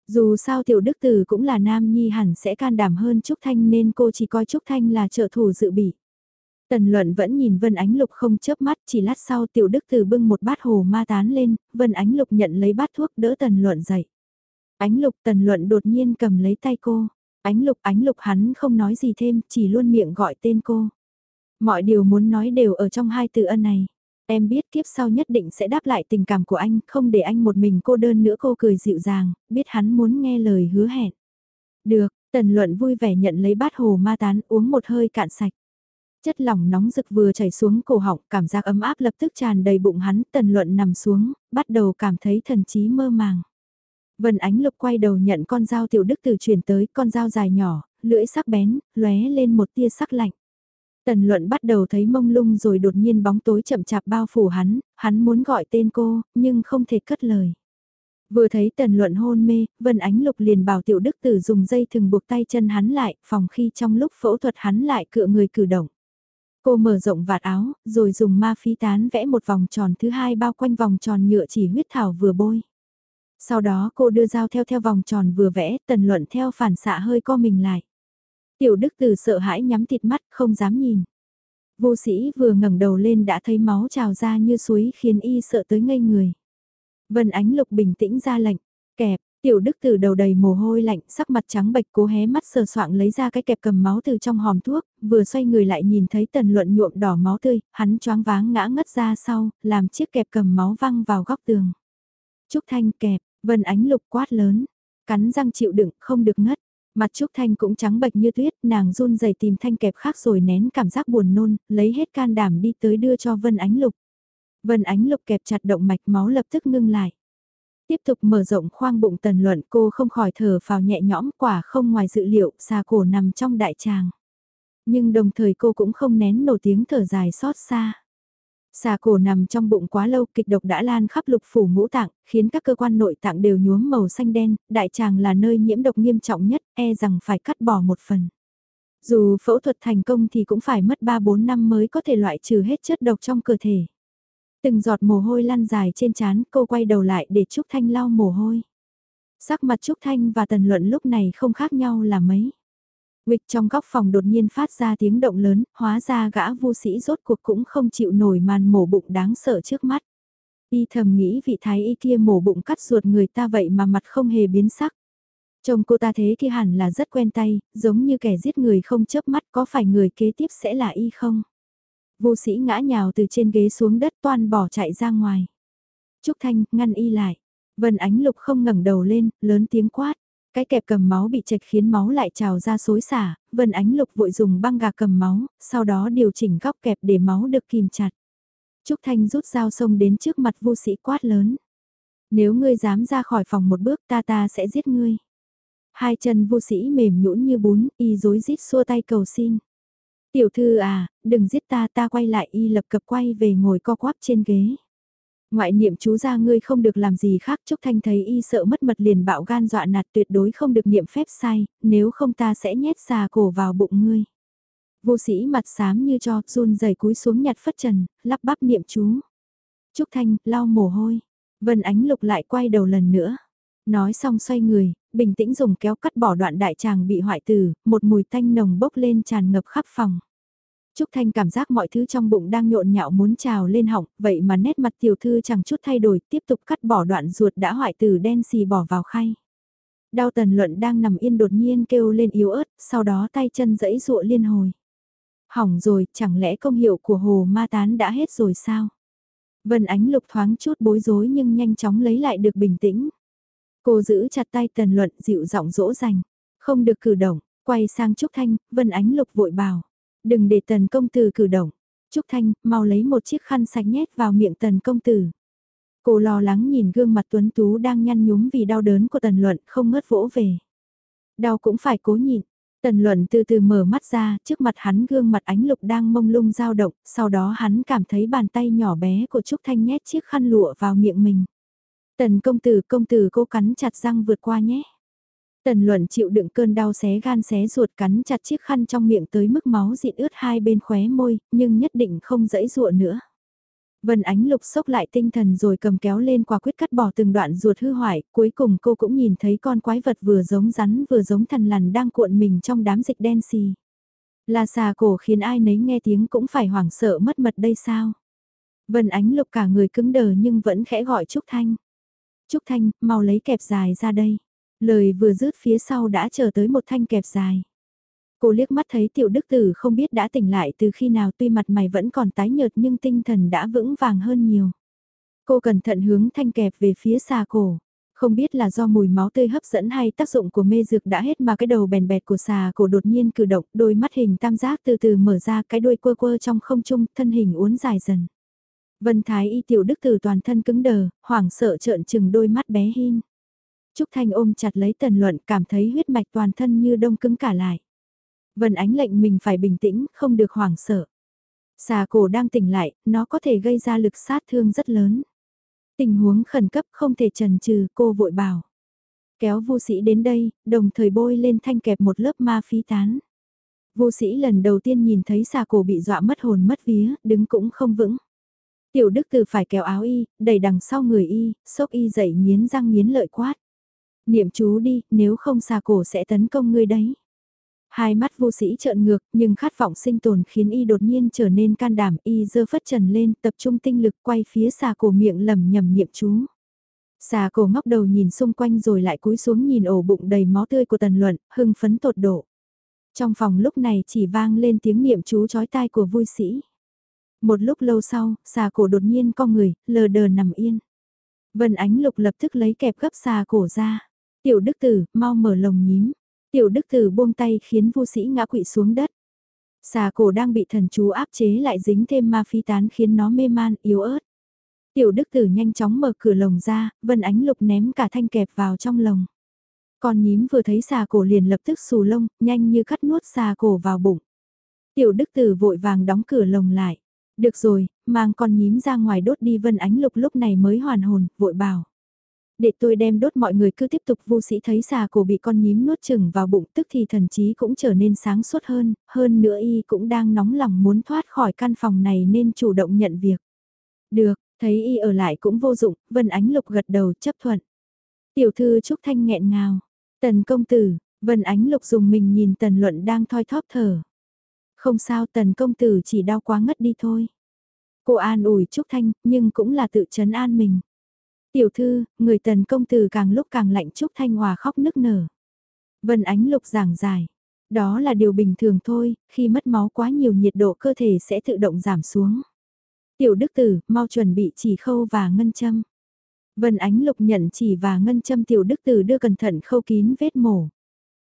Dù sao Tiểu Đức Tử cũng là nam nhi hẳn sẽ can đảm hơn Trúc Thanh nên cô chỉ coi Trúc Thanh là trợ thủ dự bị. Tần Luận vẫn nhìn Vân Ánh Lục không chớp mắt chỉ lát sau Tiểu Đức Tử bưng một bát hồ ma tán lên, Vân Ánh Lục nhận lấy bát thuốc đỡ Tần Luận dậy. Ánh Lục Tần Luận đột nhiên cầm lấy tay cô. Ánh Lục Ánh Lục hắn không nói gì thêm, chỉ luôn miệng gọi tên cô. Mọi điều muốn nói đều ở trong hai từ ân này. Em biết kiếp sau nhất định sẽ đáp lại tình cảm của anh, không để anh một mình cô đơn nữa cô cười dịu dàng, biết hắn muốn nghe lời hứa hẹn. Được, Tần Luận vui vẻ nhận lấy bát hồ ma tán uống một hơi cạn sạch. Chất lỏng nóng rực vừa chảy xuống cổ họng, cảm giác ấm áp lập tức tràn đầy bụng hắn, Tần Luận nằm xuống, bắt đầu cảm thấy thần trí mơ màng. Vân Ánh Lục quay đầu nhận con dao tiểu đức từ chuyển tới, con dao dài nhỏ, lưỡi sắc bén, lóe lên một tia sắc lạnh. Tần luận bắt đầu thấy mông lung rồi đột nhiên bóng tối chậm chạp bao phủ hắn, hắn muốn gọi tên cô, nhưng không thể cất lời. Vừa thấy tần luận hôn mê, Vân Ánh Lục liền bảo tiểu đức tử dùng dây thừng buộc tay chân hắn lại, phòng khi trong lúc phẫu thuật hắn lại cựa người cử động. Cô mở rộng vạt áo, rồi dùng ma phí tán vẽ một vòng tròn thứ hai bao quanh vòng tròn nhựa chỉ huyết thảo vừa bôi. Sau đó cô đưa dao theo theo vòng tròn vừa vẽ, tần luận theo phản xạ hơi co mình lại. Tiểu Đức Từ sợ hãi nhắm thịt mắt, không dám nhìn. Vô sĩ vừa ngẩng đầu lên đã thấy máu trào ra như suối khiến y sợ tới ngây người. Vân Ánh Lục bình tĩnh ra lệnh, kẹp, tiểu đức từ đầu đầy mồ hôi lạnh, sắc mặt trắng bệch cố hé mắt sờ soạng lấy ra cái kẹp cầm máu từ trong hòm thuốc, vừa xoay người lại nhìn thấy tần luận nhuộm đỏ máu tươi, hắn choáng váng ngã ngất ra sau, làm chiếc kẹp cầm máu văng vào góc tường. Trúc Thanh kẹp, Vân Ánh Lục quát lớn, cắn răng chịu đựng không được ngất. Mặt Trúc Thanh cũng trắng bệch như tuyết, nàng run rẩy tìm thanh kẹp khác rồi nén cảm giác buồn nôn, lấy hết can đảm đi tới đưa cho Vân Ánh Lục. Vân Ánh Lục kẹp chặt động mạch máu lập tức ngưng lại. Tiếp tục mở rộng khoang bụng tần luận cô không khỏi thở phào nhẹ nhõm quả không ngoài dự liệu xà cổ nằm trong đại tràng. Nhưng đồng thời cô cũng không nén nổi tiếng thở dài xót xa. Xà cổ nằm trong bụng quá lâu kịch độc đã lan khắp lục phủ ngũ tạng, khiến các cơ quan nội tạng đều nhuốm màu xanh đen, đại tràng là nơi nhiễm độc nghiêm trọng nhất, e rằng phải cắt bỏ một phần. Dù phẫu thuật thành công thì cũng phải mất 3-4 năm mới có thể loại trừ hết chất độc trong cơ thể. Từng giọt mồ hôi lăn dài trên trán, cô quay đầu lại để Trúc Thanh lau mồ hôi. Sắc mặt Trúc Thanh và Tần Luận lúc này không khác nhau là mấy. Wịch trong góc phòng đột nhiên phát ra tiếng động lớn, hóa ra gã vô sĩ rốt cuộc cũng không chịu nổi màn mổ bụng đáng sợ trước mắt. Y thầm nghĩ vị thái y kia mổ bụng cắt ruột người ta vậy mà mặt không hề biến sắc. Trông cô ta thế kia hẳn là rất quen tay, giống như kẻ giết người không chớp mắt có phải người kế tiếp sẽ là y không? Vô sĩ ngã nhào từ trên ghế xuống đất toan bỏ chạy ra ngoài. Trúc Thanh ngăn y lại. Vân Ánh Lục không ngẩng đầu lên, lớn tiếng quát. Cái kẹp cầm máu bị chệch khiến máu lại trào ra xối xả, Vân Ánh Lục vội dùng băng gạc cầm máu, sau đó điều chỉnh góc kẹp để máu được kìm chặt. Trúc Thanh rút dao sông đến trước mặt vô sĩ quát lớn. Nếu ngươi dám ra khỏi phòng một bước ta ta sẽ giết ngươi. Hai chân vô sĩ mềm nhũn như bún, y dối rít xua tay cầu xin. Tiểu thư à, đừng giết ta ta quay lại y lập cập quay về ngồi co quắp trên ghế. Ngoại niệm chú ra ngươi không được làm gì khác Trúc Thanh thấy y sợ mất mật liền bạo gan dọa nạt tuyệt đối không được niệm phép sai, nếu không ta sẽ nhét xà cổ vào bụng ngươi. Vô sĩ mặt xám như cho, run rẩy cúi xuống nhặt phất trần, lắp bắp niệm chú. Trúc Thanh, lau mồ hôi. Vân Ánh Lục lại quay đầu lần nữa. Nói xong xoay người, bình tĩnh dùng kéo cắt bỏ đoạn đại tràng bị hoại tử, một mùi tanh nồng bốc lên tràn ngập khắp phòng. Trúc Thanh cảm giác mọi thứ trong bụng đang nhộn nhạo muốn trào lên họng, vậy mà nét mặt tiểu thư chẳng chút thay đổi, tiếp tục cắt bỏ đoạn ruột đã hoại tử đen xì bỏ vào khay. Đao tần luận đang nằm yên đột nhiên kêu lên yếu ớt, sau đó tay chân dẫy dụa liên hồi. Hỏng rồi, chẳng lẽ công hiệu của hồ ma tán đã hết rồi sao? Vân ánh lục thoáng chút bối rối nhưng nhanh chóng lấy lại được bình tĩnh. Cô giữ chặt tay tần luận dịu giọng dỗ dành. Không được cử động, quay sang Trúc Thanh, Vân ánh lục vội bảo. Đừng để tần công tử cử động. Trúc Thanh, mau lấy một chiếc khăn sạch nhét vào miệng tần công tử. Cô lo lắng nhìn gương mặt tuấn tú đang nhăn nhúm vì đau đớn của tần luận không ngớt vỗ về. Đau cũng phải cố nhịn. Tần luận từ từ mở mắt ra, trước mặt hắn gương mặt ánh lục đang mông lung dao động, sau đó hắn cảm thấy bàn tay nhỏ bé của Trúc Thanh nhét chiếc khăn lụa vào miệng mình. Tần công tử, công tử cố cắn chặt răng vượt qua nhé. Tần luận chịu đựng cơn đau xé gan xé ruột cắn chặt chiếc khăn trong miệng tới mức máu dịn ướt hai bên khóe môi, nhưng nhất định không dẫy dụa nữa. Vân Ánh Lục sốc lại tinh thần rồi cầm kéo lên quả quyết cắt bỏ từng đoạn ruột hư hoại, cuối cùng cô cũng nhìn thấy con quái vật vừa giống rắn vừa giống thần lằn đang cuộn mình trong đám dịch đen xì. Là xà cổ khiến ai nấy nghe tiếng cũng phải hoảng sợ mất mật đây sao? Vân Ánh Lục cả người cứng đờ nhưng vẫn khẽ gọi Trúc Thanh. Trúc Thanh, mau lấy kẹp dài ra đây. Lời vừa dứt phía sau đã chờ tới một thanh kẹp dài. Cô liếc mắt thấy tiểu đức tử không biết đã tỉnh lại từ khi nào tuy mặt mày vẫn còn tái nhợt nhưng tinh thần đã vững vàng hơn nhiều. Cô cẩn thận hướng thanh kẹp về phía xa cổ. Không biết là do mùi máu tươi hấp dẫn hay tác dụng của mê dược đã hết mà cái đầu bèn bẹt của xà cổ đột nhiên cử động, đôi mắt hình tam giác từ từ mở ra cái đuôi quơ quơ trong không trung, thân hình uốn dài dần. Vân Thái y tiểu đức từ toàn thân cứng đờ, hoảng sợ trợn trừng đôi mắt bé hin. Trúc Thanh ôm chặt lấy tần luận cảm thấy huyết mạch toàn thân như đông cứng cả lại. Vân ánh lệnh mình phải bình tĩnh, không được hoảng sợ. Xà cổ đang tỉnh lại, nó có thể gây ra lực sát thương rất lớn. Tình huống khẩn cấp không thể trần trừ, cô vội bảo. Kéo vô sĩ đến đây, đồng thời bôi lên thanh kẹp một lớp ma phi tán. Vô sĩ lần đầu tiên nhìn thấy xà cổ bị dọa mất hồn mất vía, đứng cũng không vững. Tiểu đức từ phải kéo áo y, đẩy đằng sau người y, sốc y dậy nghiến răng nghiến lợi quát. Niệm chú đi, nếu không xà cổ sẽ tấn công ngươi đấy. Hai mắt vô sĩ trợn ngược, nhưng khát vọng sinh tồn khiến y đột nhiên trở nên can đảm, y dơ phất trần lên, tập trung tinh lực quay phía xà cổ miệng lầm nhầm niệm chú. Xà cổ ngóc đầu nhìn xung quanh rồi lại cúi xuống nhìn ổ bụng đầy máu tươi của tần luận, hưng phấn tột độ. Trong phòng lúc này chỉ vang lên tiếng niệm chú chói tai của vui sĩ. Một lúc lâu sau, xà cổ đột nhiên co người, lờ đờ nằm yên. Vân Ánh Lục lập tức lấy kẹp gấp xà cổ ra. Tiểu Đức Tử, mau mở lồng nhím. Tiểu Đức Tử buông tay khiến vô sĩ ngã quỵ xuống đất. Xà cổ đang bị thần chú áp chế lại dính thêm ma phi tán khiến nó mê man, yếu ớt. Tiểu Đức Tử nhanh chóng mở cửa lồng ra, Vân Ánh Lục ném cả thanh kẹp vào trong lồng. Con nhím vừa thấy xà cổ liền lập tức xù lông, nhanh như cắt nuốt xà cổ vào bụng. Tiểu đức tử vội vàng đóng cửa lồng lại. Được rồi, mang con nhím ra ngoài đốt đi Vân Ánh Lục lúc này mới hoàn hồn, vội bảo. Để tôi đem đốt mọi người cứ tiếp tục vô sĩ thấy xà cổ bị con nhím nuốt chừng vào bụng tức thì thần trí cũng trở nên sáng suốt hơn, hơn nữa y cũng đang nóng lòng muốn thoát khỏi căn phòng này nên chủ động nhận việc. Được, thấy y ở lại cũng vô dụng, Vân Ánh Lục gật đầu chấp thuận. Tiểu thư Trúc Thanh nghẹn ngào, tần công tử, Vân Ánh Lục dùng mình nhìn tần luận đang thoi thóp thở. Không sao tần công tử chỉ đau quá ngất đi thôi. Cô an ủi Trúc Thanh, nhưng cũng là tự chấn an mình. Tiểu thư, người tần công tử càng lúc càng lạnh Trúc Thanh Hòa khóc nức nở. Vân Ánh Lục giảng giải. Đó là điều bình thường thôi, khi mất máu quá nhiều nhiệt độ cơ thể sẽ tự động giảm xuống. Tiểu đức tử, mau chuẩn bị chỉ khâu và ngân châm. Vân Ánh Lục nhận chỉ và ngân châm tiểu đức tử đưa cẩn thận khâu kín vết mổ.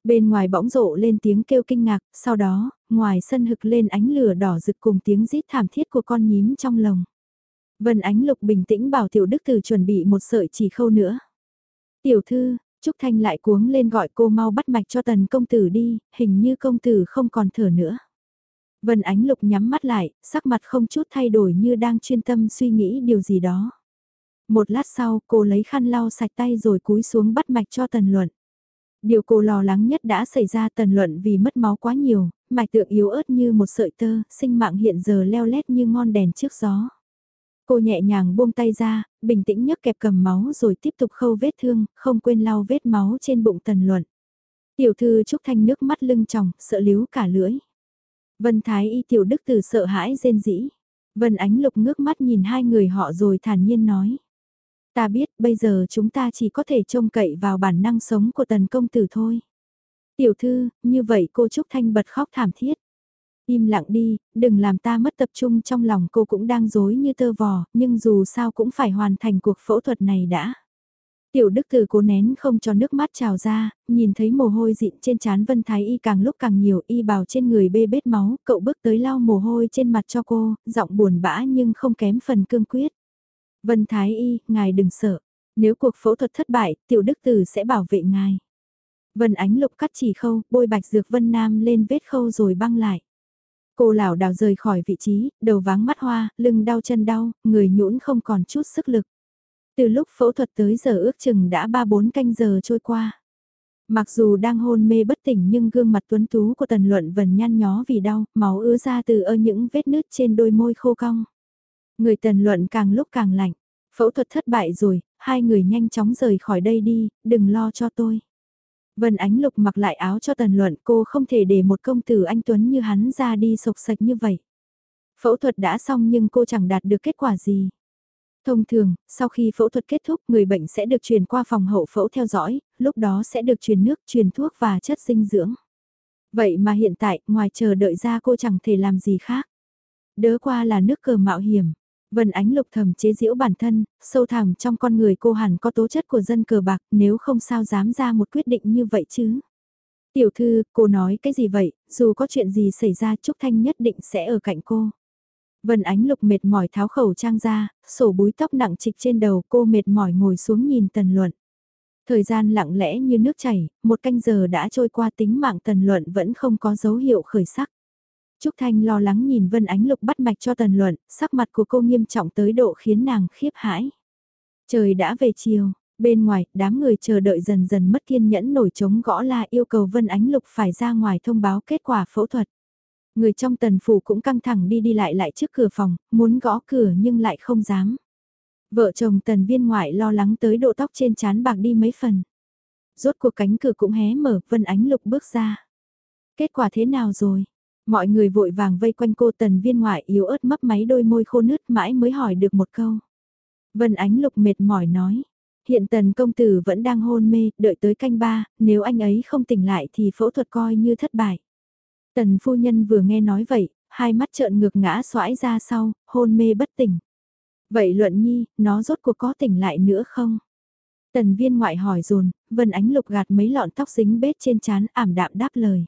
Bên ngoài bỗng rộ lên tiếng kêu kinh ngạc, sau đó, ngoài sân hực lên ánh lửa đỏ rực cùng tiếng rít thảm thiết của con nhím trong lồng. Vân Ánh Lục bình tĩnh bảo Tiểu Đức Từ chuẩn bị một sợi chỉ khâu nữa. Tiểu thư, Trúc Thanh lại cuống lên gọi cô mau bắt mạch cho tần công tử đi, hình như công tử không còn thở nữa. Vân Ánh Lục nhắm mắt lại, sắc mặt không chút thay đổi như đang chuyên tâm suy nghĩ điều gì đó. Một lát sau, cô lấy khăn lau sạch tay rồi cúi xuống bắt mạch cho tần luận. Điều cô lo lắng nhất đã xảy ra tần luận vì mất máu quá nhiều, mạch tượng yếu ớt như một sợi tơ, sinh mạng hiện giờ leo lét như ngon đèn trước gió. Cô nhẹ nhàng buông tay ra, bình tĩnh nhấc kẹp cầm máu rồi tiếp tục khâu vết thương, không quên lau vết máu trên bụng tần luận. Tiểu thư Trúc Thanh nước mắt lưng tròng, sợ líu cả lưỡi. Vân Thái y tiểu đức từ sợ hãi rên rỉ. Vân Ánh Lục ngước mắt nhìn hai người họ rồi thản nhiên nói. Ta biết bây giờ chúng ta chỉ có thể trông cậy vào bản năng sống của tần công tử thôi. Tiểu thư, như vậy cô Trúc Thanh bật khóc thảm thiết. Im lặng đi, đừng làm ta mất tập trung trong lòng cô cũng đang dối như tơ vò, nhưng dù sao cũng phải hoàn thành cuộc phẫu thuật này đã. Tiểu đức từ cố nén không cho nước mắt trào ra, nhìn thấy mồ hôi dịn trên trán Vân Thái Y càng lúc càng nhiều y bào trên người bê bết máu, cậu bước tới lau mồ hôi trên mặt cho cô, giọng buồn bã nhưng không kém phần cương quyết. Vân Thái Y, ngài đừng sợ, nếu cuộc phẫu thuật thất bại, tiểu đức tử sẽ bảo vệ ngài. Vân Ánh Lục cắt chỉ khâu, bôi bạch dược Vân Nam lên vết khâu rồi băng lại. Cô lảo đảo rời khỏi vị trí, đầu váng mắt hoa, lưng đau chân đau, người nhũn không còn chút sức lực. Từ lúc phẫu thuật tới giờ ước chừng đã 3-4 canh giờ trôi qua. Mặc dù đang hôn mê bất tỉnh nhưng gương mặt tuấn tú của Tần Luận vẫn nhăn nhó vì đau, máu ứa ra từ ơ những vết nứt trên đôi môi khô cong. Người Tần Luận càng lúc càng lạnh. Phẫu thuật thất bại rồi, hai người nhanh chóng rời khỏi đây đi, đừng lo cho tôi. Vân Ánh Lục mặc lại áo cho Tần Luận cô không thể để một công tử anh Tuấn như hắn ra đi sộc sạch như vậy. Phẫu thuật đã xong nhưng cô chẳng đạt được kết quả gì. Thông thường, sau khi phẫu thuật kết thúc người bệnh sẽ được truyền qua phòng hậu phẫu theo dõi, lúc đó sẽ được truyền nước, truyền thuốc và chất dinh dưỡng. Vậy mà hiện tại, ngoài chờ đợi ra cô chẳng thể làm gì khác. Đỡ qua là nước cờ mạo hiểm. Vân Ánh Lục thầm chế giễu bản thân, sâu thẳm trong con người cô hẳn có tố chất của dân cờ bạc nếu không sao dám ra một quyết định như vậy chứ. Tiểu thư, cô nói cái gì vậy, dù có chuyện gì xảy ra Trúc Thanh nhất định sẽ ở cạnh cô. Vân Ánh Lục mệt mỏi tháo khẩu trang ra, sổ búi tóc nặng trịch trên đầu cô mệt mỏi ngồi xuống nhìn Tần Luận. Thời gian lặng lẽ như nước chảy, một canh giờ đã trôi qua tính mạng Tần Luận vẫn không có dấu hiệu khởi sắc. Trúc Thanh lo lắng nhìn Vân Ánh Lục bắt mạch cho Tần Luận, sắc mặt của cô nghiêm trọng tới độ khiến nàng khiếp hãi. Trời đã về chiều, bên ngoài, đám người chờ đợi dần dần mất kiên nhẫn nổi trống gõ la yêu cầu Vân Ánh Lục phải ra ngoài thông báo kết quả phẫu thuật. Người trong tần phủ cũng căng thẳng đi đi lại lại trước cửa phòng, muốn gõ cửa nhưng lại không dám. Vợ chồng tần viên ngoại lo lắng tới độ tóc trên chán bạc đi mấy phần. Rốt cuộc cánh cửa cũng hé mở, Vân Ánh Lục bước ra. Kết quả thế nào rồi? Mọi người vội vàng vây quanh cô tần viên ngoại yếu ớt mấp máy đôi môi khô nứt mãi mới hỏi được một câu. Vân Ánh Lục mệt mỏi nói. Hiện tần công tử vẫn đang hôn mê, đợi tới canh ba, nếu anh ấy không tỉnh lại thì phẫu thuật coi như thất bại. Tần phu nhân vừa nghe nói vậy, hai mắt trợn ngược ngã xoãi ra sau, hôn mê bất tỉnh. Vậy luận nhi, nó rốt cuộc có tỉnh lại nữa không? Tần viên ngoại hỏi dồn Vân Ánh Lục gạt mấy lọn tóc dính bết trên chán ảm đạm đáp lời.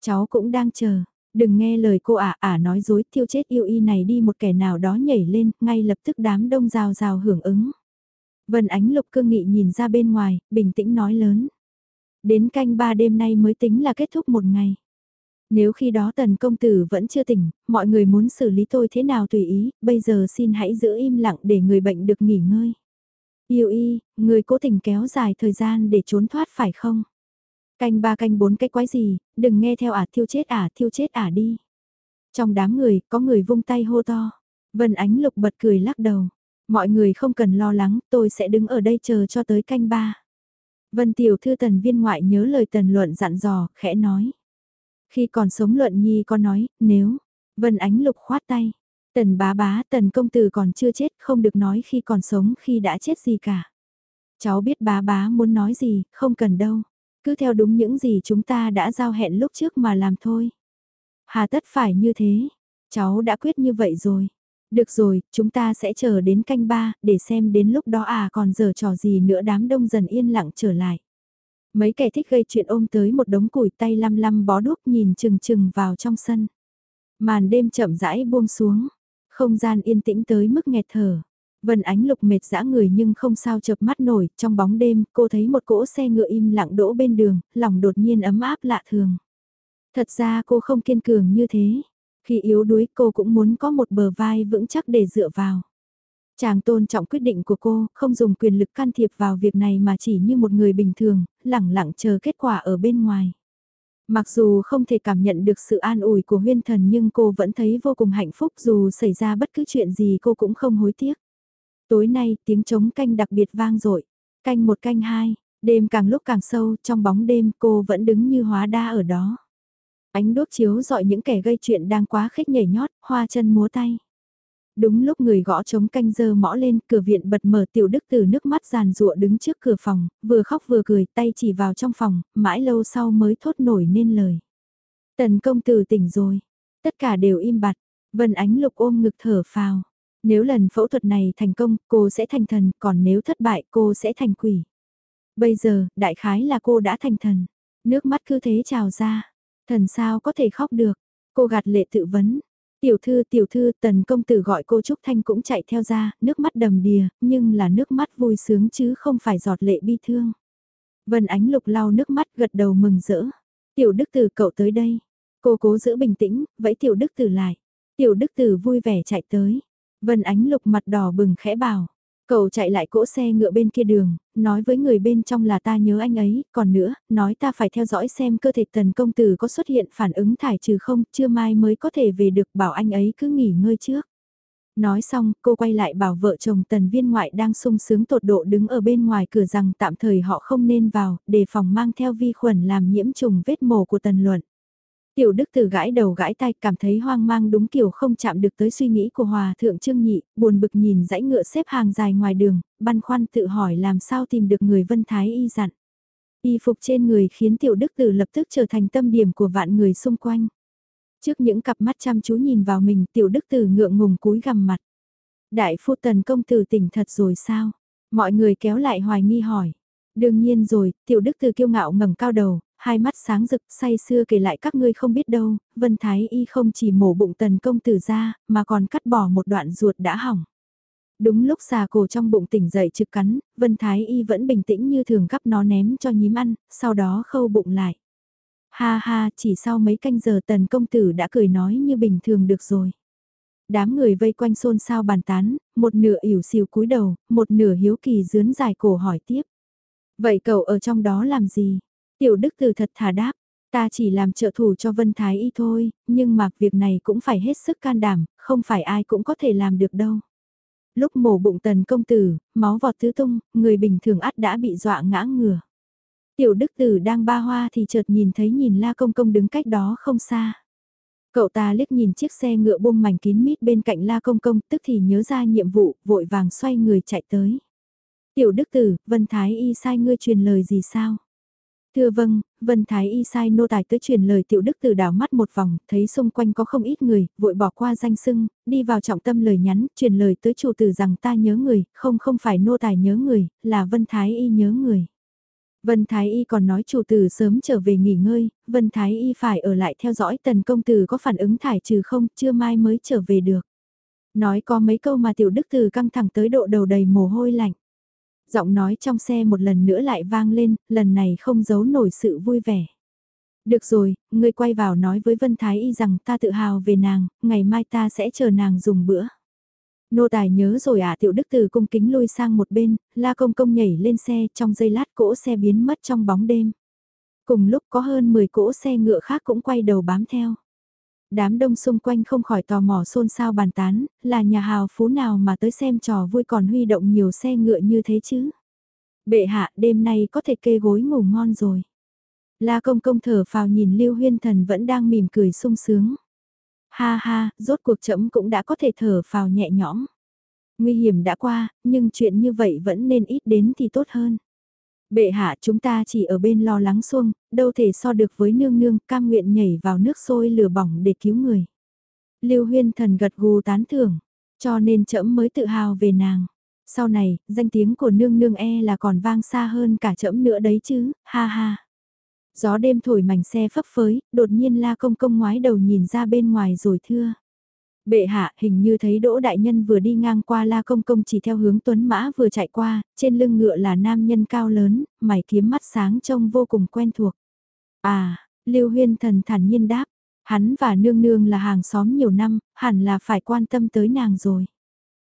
Cháu cũng đang chờ, Đừng nghe lời cô ả ả nói dối thiêu chết yêu y này đi một kẻ nào đó nhảy lên, ngay lập tức đám đông rào rào hưởng ứng. Vân Ánh Lục cương nghị nhìn ra bên ngoài, bình tĩnh nói lớn. Đến canh ba đêm nay mới tính là kết thúc một ngày. Nếu khi đó tần công tử vẫn chưa tỉnh, mọi người muốn xử lý tôi thế nào tùy ý, bây giờ xin hãy giữ im lặng để người bệnh được nghỉ ngơi. Yêu y, người cố tình kéo dài thời gian để trốn thoát phải không? Canh ba canh bốn cái quái gì, đừng nghe theo ả thiêu chết ả thiêu chết ả đi. Trong đám người, có người vung tay hô to. Vân Ánh Lục bật cười lắc đầu. Mọi người không cần lo lắng, tôi sẽ đứng ở đây chờ cho tới canh ba. Vân Tiểu Thư Tần Viên Ngoại nhớ lời Tần Luận dặn dò, khẽ nói. Khi còn sống Luận Nhi có nói, nếu, Vân Ánh Lục khoát tay. Tần bá bá, tần công tử còn chưa chết, không được nói khi còn sống khi đã chết gì cả. Cháu biết bá bá muốn nói gì, không cần đâu. Cứ theo đúng những gì chúng ta đã giao hẹn lúc trước mà làm thôi. Hà tất phải như thế, cháu đã quyết như vậy rồi. Được rồi, chúng ta sẽ chờ đến canh ba, để xem đến lúc đó à còn giờ trò gì nữa đám đông dần yên lặng trở lại. Mấy kẻ thích gây chuyện ôm tới một đống củi tay lăm lăm bó đuốc nhìn chừng chừng vào trong sân. Màn đêm chậm rãi buông xuống, không gian yên tĩnh tới mức nghẹt thở. Vân ánh lục mệt dã người nhưng không sao chợp mắt nổi, trong bóng đêm cô thấy một cỗ xe ngựa im lặng đỗ bên đường, lòng đột nhiên ấm áp lạ thường. Thật ra cô không kiên cường như thế. Khi yếu đuối cô cũng muốn có một bờ vai vững chắc để dựa vào. Chàng tôn trọng quyết định của cô, không dùng quyền lực can thiệp vào việc này mà chỉ như một người bình thường, lẳng lặng chờ kết quả ở bên ngoài. Mặc dù không thể cảm nhận được sự an ủi của huyên thần nhưng cô vẫn thấy vô cùng hạnh phúc dù xảy ra bất cứ chuyện gì cô cũng không hối tiếc. Tối nay tiếng trống canh đặc biệt vang dội canh một canh hai, đêm càng lúc càng sâu trong bóng đêm cô vẫn đứng như hóa đa ở đó. Ánh đuốc chiếu dọi những kẻ gây chuyện đang quá khích nhảy nhót, hoa chân múa tay. Đúng lúc người gõ trống canh dơ mõ lên, cửa viện bật mở tiểu đức từ nước mắt giàn rụa đứng trước cửa phòng, vừa khóc vừa cười, tay chỉ vào trong phòng, mãi lâu sau mới thốt nổi nên lời. Tần công tử tỉnh rồi, tất cả đều im bặt, Vân Ánh Lục ôm ngực thở phào. Nếu lần phẫu thuật này thành công, cô sẽ thành thần, còn nếu thất bại, cô sẽ thành quỷ. Bây giờ, đại khái là cô đã thành thần. Nước mắt cứ thế trào ra. Thần sao có thể khóc được. Cô gạt lệ tự vấn. Tiểu thư tiểu thư tần công tử gọi cô Trúc Thanh cũng chạy theo ra, nước mắt đầm đìa, nhưng là nước mắt vui sướng chứ không phải giọt lệ bi thương. Vân Ánh Lục lau nước mắt gật đầu mừng rỡ. Tiểu Đức Tử cậu tới đây. Cô cố giữ bình tĩnh, vẫy Tiểu Đức Tử lại. Tiểu Đức Tử vui vẻ chạy tới. Vân Ánh Lục mặt đỏ bừng khẽ bảo. Cậu chạy lại cỗ xe ngựa bên kia đường, nói với người bên trong là ta nhớ anh ấy, còn nữa, nói ta phải theo dõi xem cơ thể tần công tử có xuất hiện phản ứng thải trừ không, chưa mai mới có thể về được bảo anh ấy cứ nghỉ ngơi trước. Nói xong, cô quay lại bảo vợ chồng tần viên ngoại đang sung sướng tột độ đứng ở bên ngoài cửa rằng tạm thời họ không nên vào, để phòng mang theo vi khuẩn làm nhiễm trùng vết mổ của tần luận. Tiểu Đức Tử gãi đầu gãi tay cảm thấy hoang mang đúng kiểu không chạm được tới suy nghĩ của Hòa Thượng Trương Nhị, buồn bực nhìn dãy ngựa xếp hàng dài ngoài đường, băn khoăn tự hỏi làm sao tìm được người Vân Thái y dặn. Y phục trên người khiến Tiểu Đức Tử lập tức trở thành tâm điểm của vạn người xung quanh. Trước những cặp mắt chăm chú nhìn vào mình Tiểu Đức Tử ngượng ngùng cúi gằm mặt. Đại phu tần công tử tỉnh thật rồi sao? Mọi người kéo lại hoài nghi hỏi. Đương nhiên rồi, tiểu đức từ kiêu ngạo ngẩng cao đầu, hai mắt sáng rực say xưa kể lại các ngươi không biết đâu, Vân Thái Y không chỉ mổ bụng tần công tử ra, mà còn cắt bỏ một đoạn ruột đã hỏng. Đúng lúc xà cổ trong bụng tỉnh dậy trực cắn, Vân Thái Y vẫn bình tĩnh như thường gắp nó ném cho nhím ăn, sau đó khâu bụng lại. Ha ha, chỉ sau mấy canh giờ tần công tử đã cười nói như bình thường được rồi. Đám người vây quanh xôn xao bàn tán, một nửa ỉu xìu cúi đầu, một nửa hiếu kỳ dướn dài cổ hỏi tiếp. Vậy cậu ở trong đó làm gì? Tiểu Đức Từ thật thà đáp, ta chỉ làm trợ thủ cho Vân Thái Y thôi, nhưng mà việc này cũng phải hết sức can đảm, không phải ai cũng có thể làm được đâu. Lúc mổ bụng tần công tử, máu vọt tứ tung, người bình thường ắt đã bị dọa ngã ngửa. Tiểu Đức Tử đang ba hoa thì chợt nhìn thấy nhìn La Công Công đứng cách đó không xa. Cậu ta liếc nhìn chiếc xe ngựa buông mảnh kín mít bên cạnh La Công Công tức thì nhớ ra nhiệm vụ, vội vàng xoay người chạy tới. Tiểu Đức Tử, Vân Thái Y sai ngươi truyền lời gì sao? Thưa vâng, Vân Thái Y sai nô tài tới truyền lời tiểu đức từ đảo mắt một vòng, thấy xung quanh có không ít người, vội bỏ qua danh sưng, đi vào trọng tâm lời nhắn, truyền lời tới chủ tử rằng ta nhớ người, không không phải nô tài nhớ người, là Vân Thái Y nhớ người. Vân Thái Y còn nói chủ tử sớm trở về nghỉ ngơi, Vân Thái Y phải ở lại theo dõi tần công tử có phản ứng thải trừ không, chưa mai mới trở về được. Nói có mấy câu mà tiểu đức từ căng thẳng tới độ đầu đầy mồ hôi lạnh. Giọng nói trong xe một lần nữa lại vang lên, lần này không giấu nổi sự vui vẻ. Được rồi, ngươi quay vào nói với Vân Thái Y rằng ta tự hào về nàng, ngày mai ta sẽ chờ nàng dùng bữa. Nô tài nhớ rồi à tiểu đức từ cung kính lui sang một bên, la công công nhảy lên xe trong giây lát cỗ xe biến mất trong bóng đêm. Cùng lúc có hơn 10 cỗ xe ngựa khác cũng quay đầu bám theo. Đám đông xung quanh không khỏi tò mò xôn xao bàn tán, là nhà hào phú nào mà tới xem trò vui còn huy động nhiều xe ngựa như thế chứ. Bệ hạ đêm nay có thể kê gối ngủ ngon rồi. La công công thở phào nhìn Lưu Huyên Thần vẫn đang mỉm cười sung sướng. Ha ha, rốt cuộc chấm cũng đã có thể thở phào nhẹ nhõm. Nguy hiểm đã qua, nhưng chuyện như vậy vẫn nên ít đến thì tốt hơn. Bệ hạ chúng ta chỉ ở bên lo lắng xuông, đâu thể so được với nương nương cam nguyện nhảy vào nước sôi lửa bỏng để cứu người. Lưu huyên thần gật gù tán thưởng, cho nên trẫm mới tự hào về nàng. Sau này, danh tiếng của nương nương e là còn vang xa hơn cả trẫm nữa đấy chứ, ha ha. Gió đêm thổi mảnh xe phấp phới, đột nhiên la công công ngoái đầu nhìn ra bên ngoài rồi thưa. Bệ hạ hình như thấy Đỗ Đại Nhân vừa đi ngang qua La Công Công chỉ theo hướng Tuấn Mã vừa chạy qua, trên lưng ngựa là nam nhân cao lớn, mày kiếm mắt sáng trông vô cùng quen thuộc. À, Lưu Huyên Thần thản nhiên đáp, hắn và nương nương là hàng xóm nhiều năm, hẳn là phải quan tâm tới nàng rồi.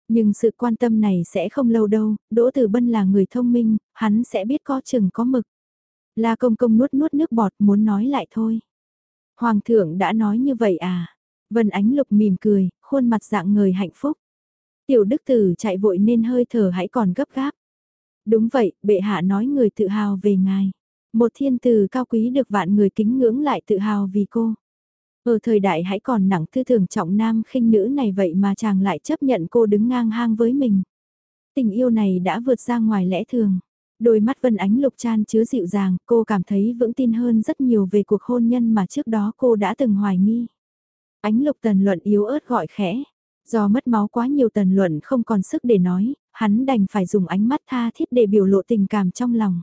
Nhưng sự quan tâm này sẽ không lâu đâu, Đỗ Tử Bân là người thông minh, hắn sẽ biết có chừng có mực. La Công Công nuốt nuốt nước bọt muốn nói lại thôi. Hoàng thượng đã nói như vậy à? Vân Ánh Lục mỉm cười, khuôn mặt dạng người hạnh phúc. Tiểu đức tử chạy vội nên hơi thở hãy còn gấp gáp. Đúng vậy, bệ hạ nói người tự hào về ngài. Một thiên tử cao quý được vạn người kính ngưỡng lại tự hào vì cô. Ở thời đại hãy còn nặng tư tưởng trọng nam khinh nữ này vậy mà chàng lại chấp nhận cô đứng ngang hang với mình. Tình yêu này đã vượt ra ngoài lẽ thường. Đôi mắt Vân Ánh Lục Chan chứa dịu dàng, cô cảm thấy vững tin hơn rất nhiều về cuộc hôn nhân mà trước đó cô đã từng hoài nghi. Ánh lục tần luận yếu ớt gọi khẽ. Do mất máu quá nhiều tần luận không còn sức để nói, hắn đành phải dùng ánh mắt tha thiết để biểu lộ tình cảm trong lòng.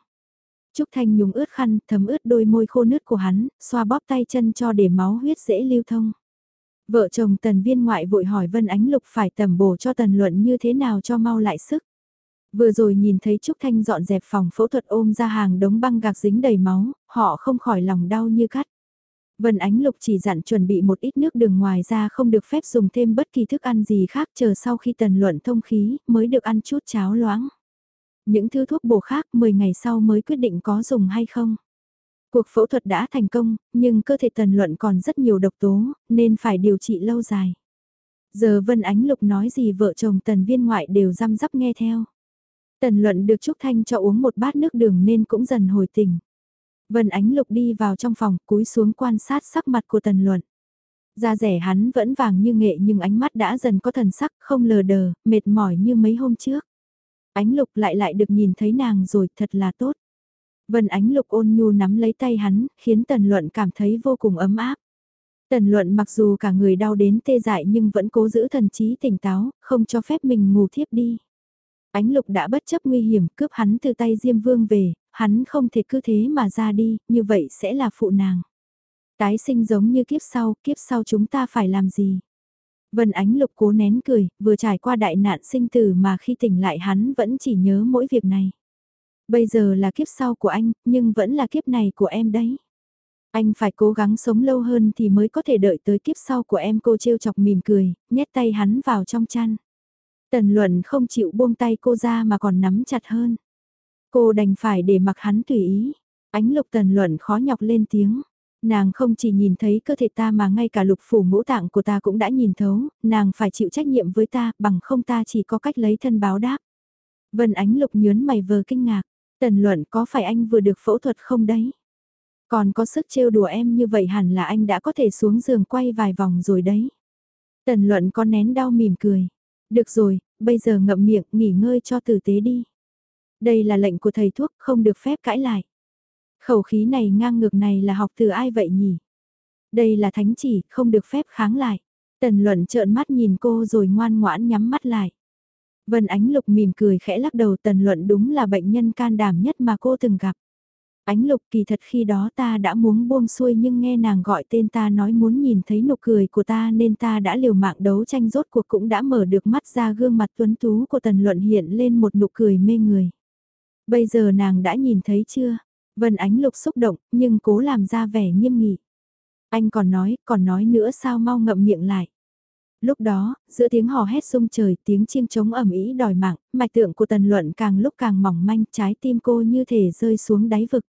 Trúc Thanh nhúng ướt khăn, thấm ướt đôi môi khô nứt của hắn, xoa bóp tay chân cho để máu huyết dễ lưu thông. Vợ chồng tần viên ngoại vội hỏi Vân Ánh Lục phải tầm bổ cho tần luận như thế nào cho mau lại sức. Vừa rồi nhìn thấy Trúc Thanh dọn dẹp phòng phẫu thuật ôm ra hàng đống băng gạc dính đầy máu, họ không khỏi lòng đau như cắt. Vân Ánh Lục chỉ dặn chuẩn bị một ít nước đường ngoài ra không được phép dùng thêm bất kỳ thức ăn gì khác chờ sau khi tần luận thông khí mới được ăn chút cháo loãng. Những thứ thuốc bổ khác 10 ngày sau mới quyết định có dùng hay không. Cuộc phẫu thuật đã thành công, nhưng cơ thể tần luận còn rất nhiều độc tố, nên phải điều trị lâu dài. Giờ Vân Ánh Lục nói gì vợ chồng tần viên ngoại đều răm rắp nghe theo. Tần luận được Trúc Thanh cho uống một bát nước đường nên cũng dần hồi tỉnh. Vân Ánh Lục đi vào trong phòng, cúi xuống quan sát sắc mặt của Tần Luận. Da rẻ hắn vẫn vàng như nghệ nhưng ánh mắt đã dần có thần sắc, không lờ đờ, mệt mỏi như mấy hôm trước. Ánh Lục lại lại được nhìn thấy nàng rồi, thật là tốt. Vân Ánh Lục ôn nhu nắm lấy tay hắn, khiến Tần Luận cảm thấy vô cùng ấm áp. Tần Luận mặc dù cả người đau đến tê dại nhưng vẫn cố giữ thần trí tỉnh táo, không cho phép mình ngủ thiếp đi. Ánh Lục đã bất chấp nguy hiểm cướp hắn từ tay Diêm Vương về, hắn không thể cứ thế mà ra đi, như vậy sẽ là phụ nàng. Tái sinh giống như kiếp sau, kiếp sau chúng ta phải làm gì? Vân Ánh Lục cố nén cười, vừa trải qua đại nạn sinh tử mà khi tỉnh lại hắn vẫn chỉ nhớ mỗi việc này. Bây giờ là kiếp sau của anh, nhưng vẫn là kiếp này của em đấy. Anh phải cố gắng sống lâu hơn thì mới có thể đợi tới kiếp sau của em cô trêu chọc mỉm cười, nhét tay hắn vào trong chăn. Tần luận không chịu buông tay cô ra mà còn nắm chặt hơn. Cô đành phải để mặc hắn tùy ý. Ánh lục tần luận khó nhọc lên tiếng. Nàng không chỉ nhìn thấy cơ thể ta mà ngay cả lục phủ ngũ tạng của ta cũng đã nhìn thấu, nàng phải chịu trách nhiệm với ta, bằng không ta chỉ có cách lấy thân báo đáp. Vân ánh lục nhớn mày vờ kinh ngạc, tần luận có phải anh vừa được phẫu thuật không đấy? Còn có sức trêu đùa em như vậy hẳn là anh đã có thể xuống giường quay vài vòng rồi đấy. Tần luận có nén đau mỉm cười. Được rồi, bây giờ ngậm miệng, nghỉ ngơi cho tử tế đi. Đây là lệnh của thầy thuốc, không được phép cãi lại. Khẩu khí này ngang ngược này là học từ ai vậy nhỉ? Đây là thánh chỉ, không được phép kháng lại. Tần luận trợn mắt nhìn cô rồi ngoan ngoãn nhắm mắt lại. Vân Ánh Lục mỉm cười khẽ lắc đầu tần luận đúng là bệnh nhân can đảm nhất mà cô từng gặp. Ánh Lục kỳ thật khi đó ta đã muốn buông xuôi nhưng nghe nàng gọi tên ta nói muốn nhìn thấy nụ cười của ta nên ta đã liều mạng đấu tranh rốt cuộc cũng đã mở được mắt ra gương mặt tuấn tú của tần luận hiện lên một nụ cười mê người. Bây giờ nàng đã nhìn thấy chưa? Vân Ánh Lục xúc động, nhưng cố làm ra vẻ nghiêm nghị. Anh còn nói, còn nói nữa sao mau ngậm miệng lại. Lúc đó, giữa tiếng hò hét sung trời, tiếng chiêng trống ầm ĩ đòi mạng, mạch tượng của tần luận càng lúc càng mỏng manh, trái tim cô như thể rơi xuống đáy vực.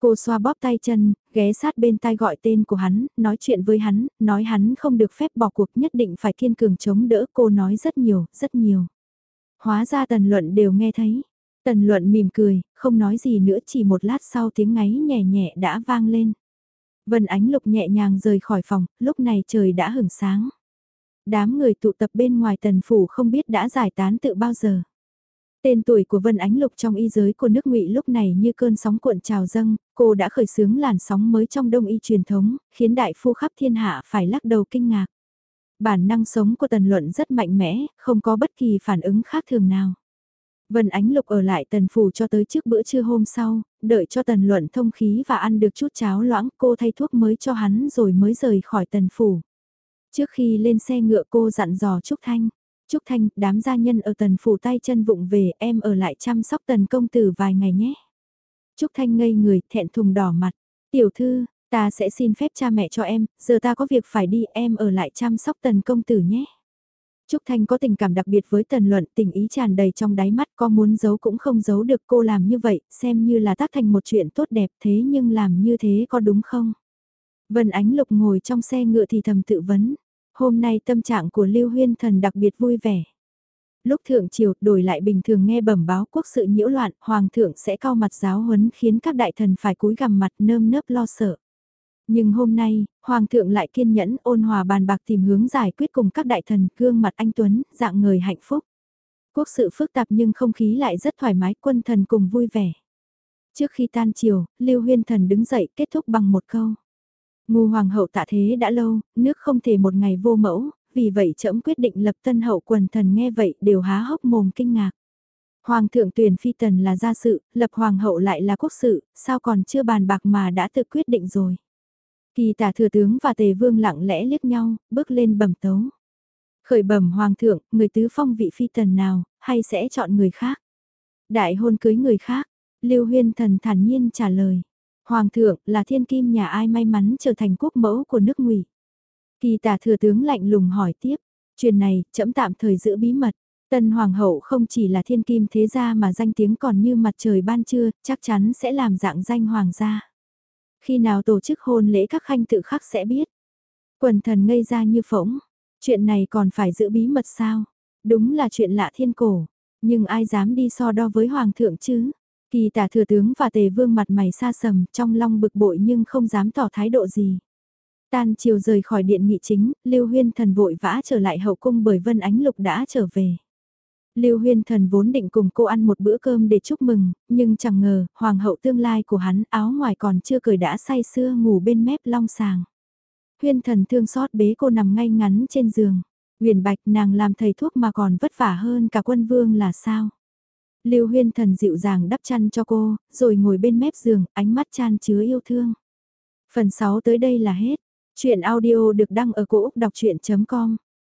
Cô xoa bóp tay chân, ghé sát bên tai gọi tên của hắn, nói chuyện với hắn, nói hắn không được phép bỏ cuộc nhất định phải kiên cường chống đỡ cô nói rất nhiều, rất nhiều. Hóa ra tần luận đều nghe thấy. Tần luận mỉm cười, không nói gì nữa chỉ một lát sau tiếng ngáy nhẹ nhẹ đã vang lên. Vân Ánh Lục nhẹ nhàng rời khỏi phòng, lúc này trời đã hửng sáng. Đám người tụ tập bên ngoài tần phủ không biết đã giải tán tự bao giờ. Tên tuổi của Vân Ánh Lục trong y giới của nước ngụy lúc này như cơn sóng cuộn trào dâng, cô đã khởi xướng làn sóng mới trong đông y truyền thống, khiến đại phu khắp thiên hạ phải lắc đầu kinh ngạc. Bản năng sống của tần luận rất mạnh mẽ, không có bất kỳ phản ứng khác thường nào. Vân Ánh Lục ở lại tần phủ cho tới trước bữa trưa hôm sau, đợi cho tần luận thông khí và ăn được chút cháo loãng cô thay thuốc mới cho hắn rồi mới rời khỏi tần phủ. Trước khi lên xe ngựa cô dặn dò Trúc Thanh. Trúc Thanh, đám gia nhân ở tần phủ tay chân vụng về em ở lại chăm sóc tần công tử vài ngày nhé. Trúc Thanh ngây người, thẹn thùng đỏ mặt. Tiểu thư, ta sẽ xin phép cha mẹ cho em, giờ ta có việc phải đi, em ở lại chăm sóc tần công tử nhé. Trúc Thanh có tình cảm đặc biệt với Tần Luận, tình ý tràn đầy trong đáy mắt có muốn giấu cũng không giấu được cô làm như vậy, xem như là tác thành một chuyện tốt đẹp thế nhưng làm như thế có đúng không? Vân Ánh Lục ngồi trong xe ngựa thì thầm tự vấn, hôm nay tâm trạng của Lưu Huyên Thần đặc biệt vui vẻ. Lúc thượng triều đổi lại bình thường nghe bẩm báo quốc sự nhiễu loạn, hoàng thượng sẽ cao mặt giáo huấn khiến các đại thần phải cúi gằm mặt nơm nớp lo sợ. Nhưng hôm nay, Hoàng thượng lại kiên nhẫn ôn hòa bàn bạc tìm hướng giải quyết cùng các đại thần gương mặt anh Tuấn, dạng người hạnh phúc. Quốc sự phức tạp nhưng không khí lại rất thoải mái quân thần cùng vui vẻ. Trước khi tan chiều, Lưu Huyên Thần đứng dậy kết thúc bằng một câu. Ngu hoàng hậu tạ thế đã lâu, nước không thể một ngày vô mẫu, vì vậy trẫm quyết định lập tân hậu quần thần nghe vậy đều há hốc mồm kinh ngạc. Hoàng thượng tuyển phi tần là gia sự, lập hoàng hậu lại là quốc sự, sao còn chưa bàn bạc mà đã tự quyết định rồi. Kỳ tả thừa tướng và tề vương lặng lẽ liếc nhau, bước lên bẩm tấu. Khởi bẩm hoàng thượng, người tứ phong vị phi tần nào, hay sẽ chọn người khác? Đại hôn cưới người khác, Lưu Huyên thần thản nhiên trả lời. Hoàng thượng là thiên kim nhà ai may mắn trở thành quốc mẫu của nước ngụy. Kỳ tả thừa tướng lạnh lùng hỏi tiếp, chuyện này chậm tạm thời giữ bí mật. Tân Hoàng hậu không chỉ là thiên kim thế gia mà danh tiếng còn như mặt trời ban trưa, chắc chắn sẽ làm dạng danh hoàng gia. Khi nào tổ chức hôn lễ các khanh tự khắc sẽ biết. Quần thần ngây ra như phỗng, chuyện này còn phải giữ bí mật sao? Đúng là chuyện lạ thiên cổ, nhưng ai dám đi so đo với hoàng thượng chứ? Kỳ tả thừa tướng và tề vương mặt mày xa sầm trong lòng bực bội nhưng không dám tỏ thái độ gì. Tan chiều rời khỏi điện nghị chính, Lưu Huyên thần vội vã trở lại hậu cung bởi Vân Ánh Lục đã trở về. Lưu Huyên Thần vốn định cùng cô ăn một bữa cơm để chúc mừng, nhưng chẳng ngờ, hoàng hậu tương lai của hắn áo ngoài còn chưa cởi đã say sưa ngủ bên mép long sàng. Huyên Thần thương xót bế cô nằm ngay ngắn trên giường. Huyền Bạch nàng làm thầy thuốc mà còn vất vả hơn cả quân vương là sao? Lưu Huyên Thần dịu dàng đắp chăn cho cô, rồi ngồi bên mép giường, ánh mắt chan chứa yêu thương. Phần 6 tới đây là hết. Chuyện audio được đăng ở cổ Úc đọc chuyện.com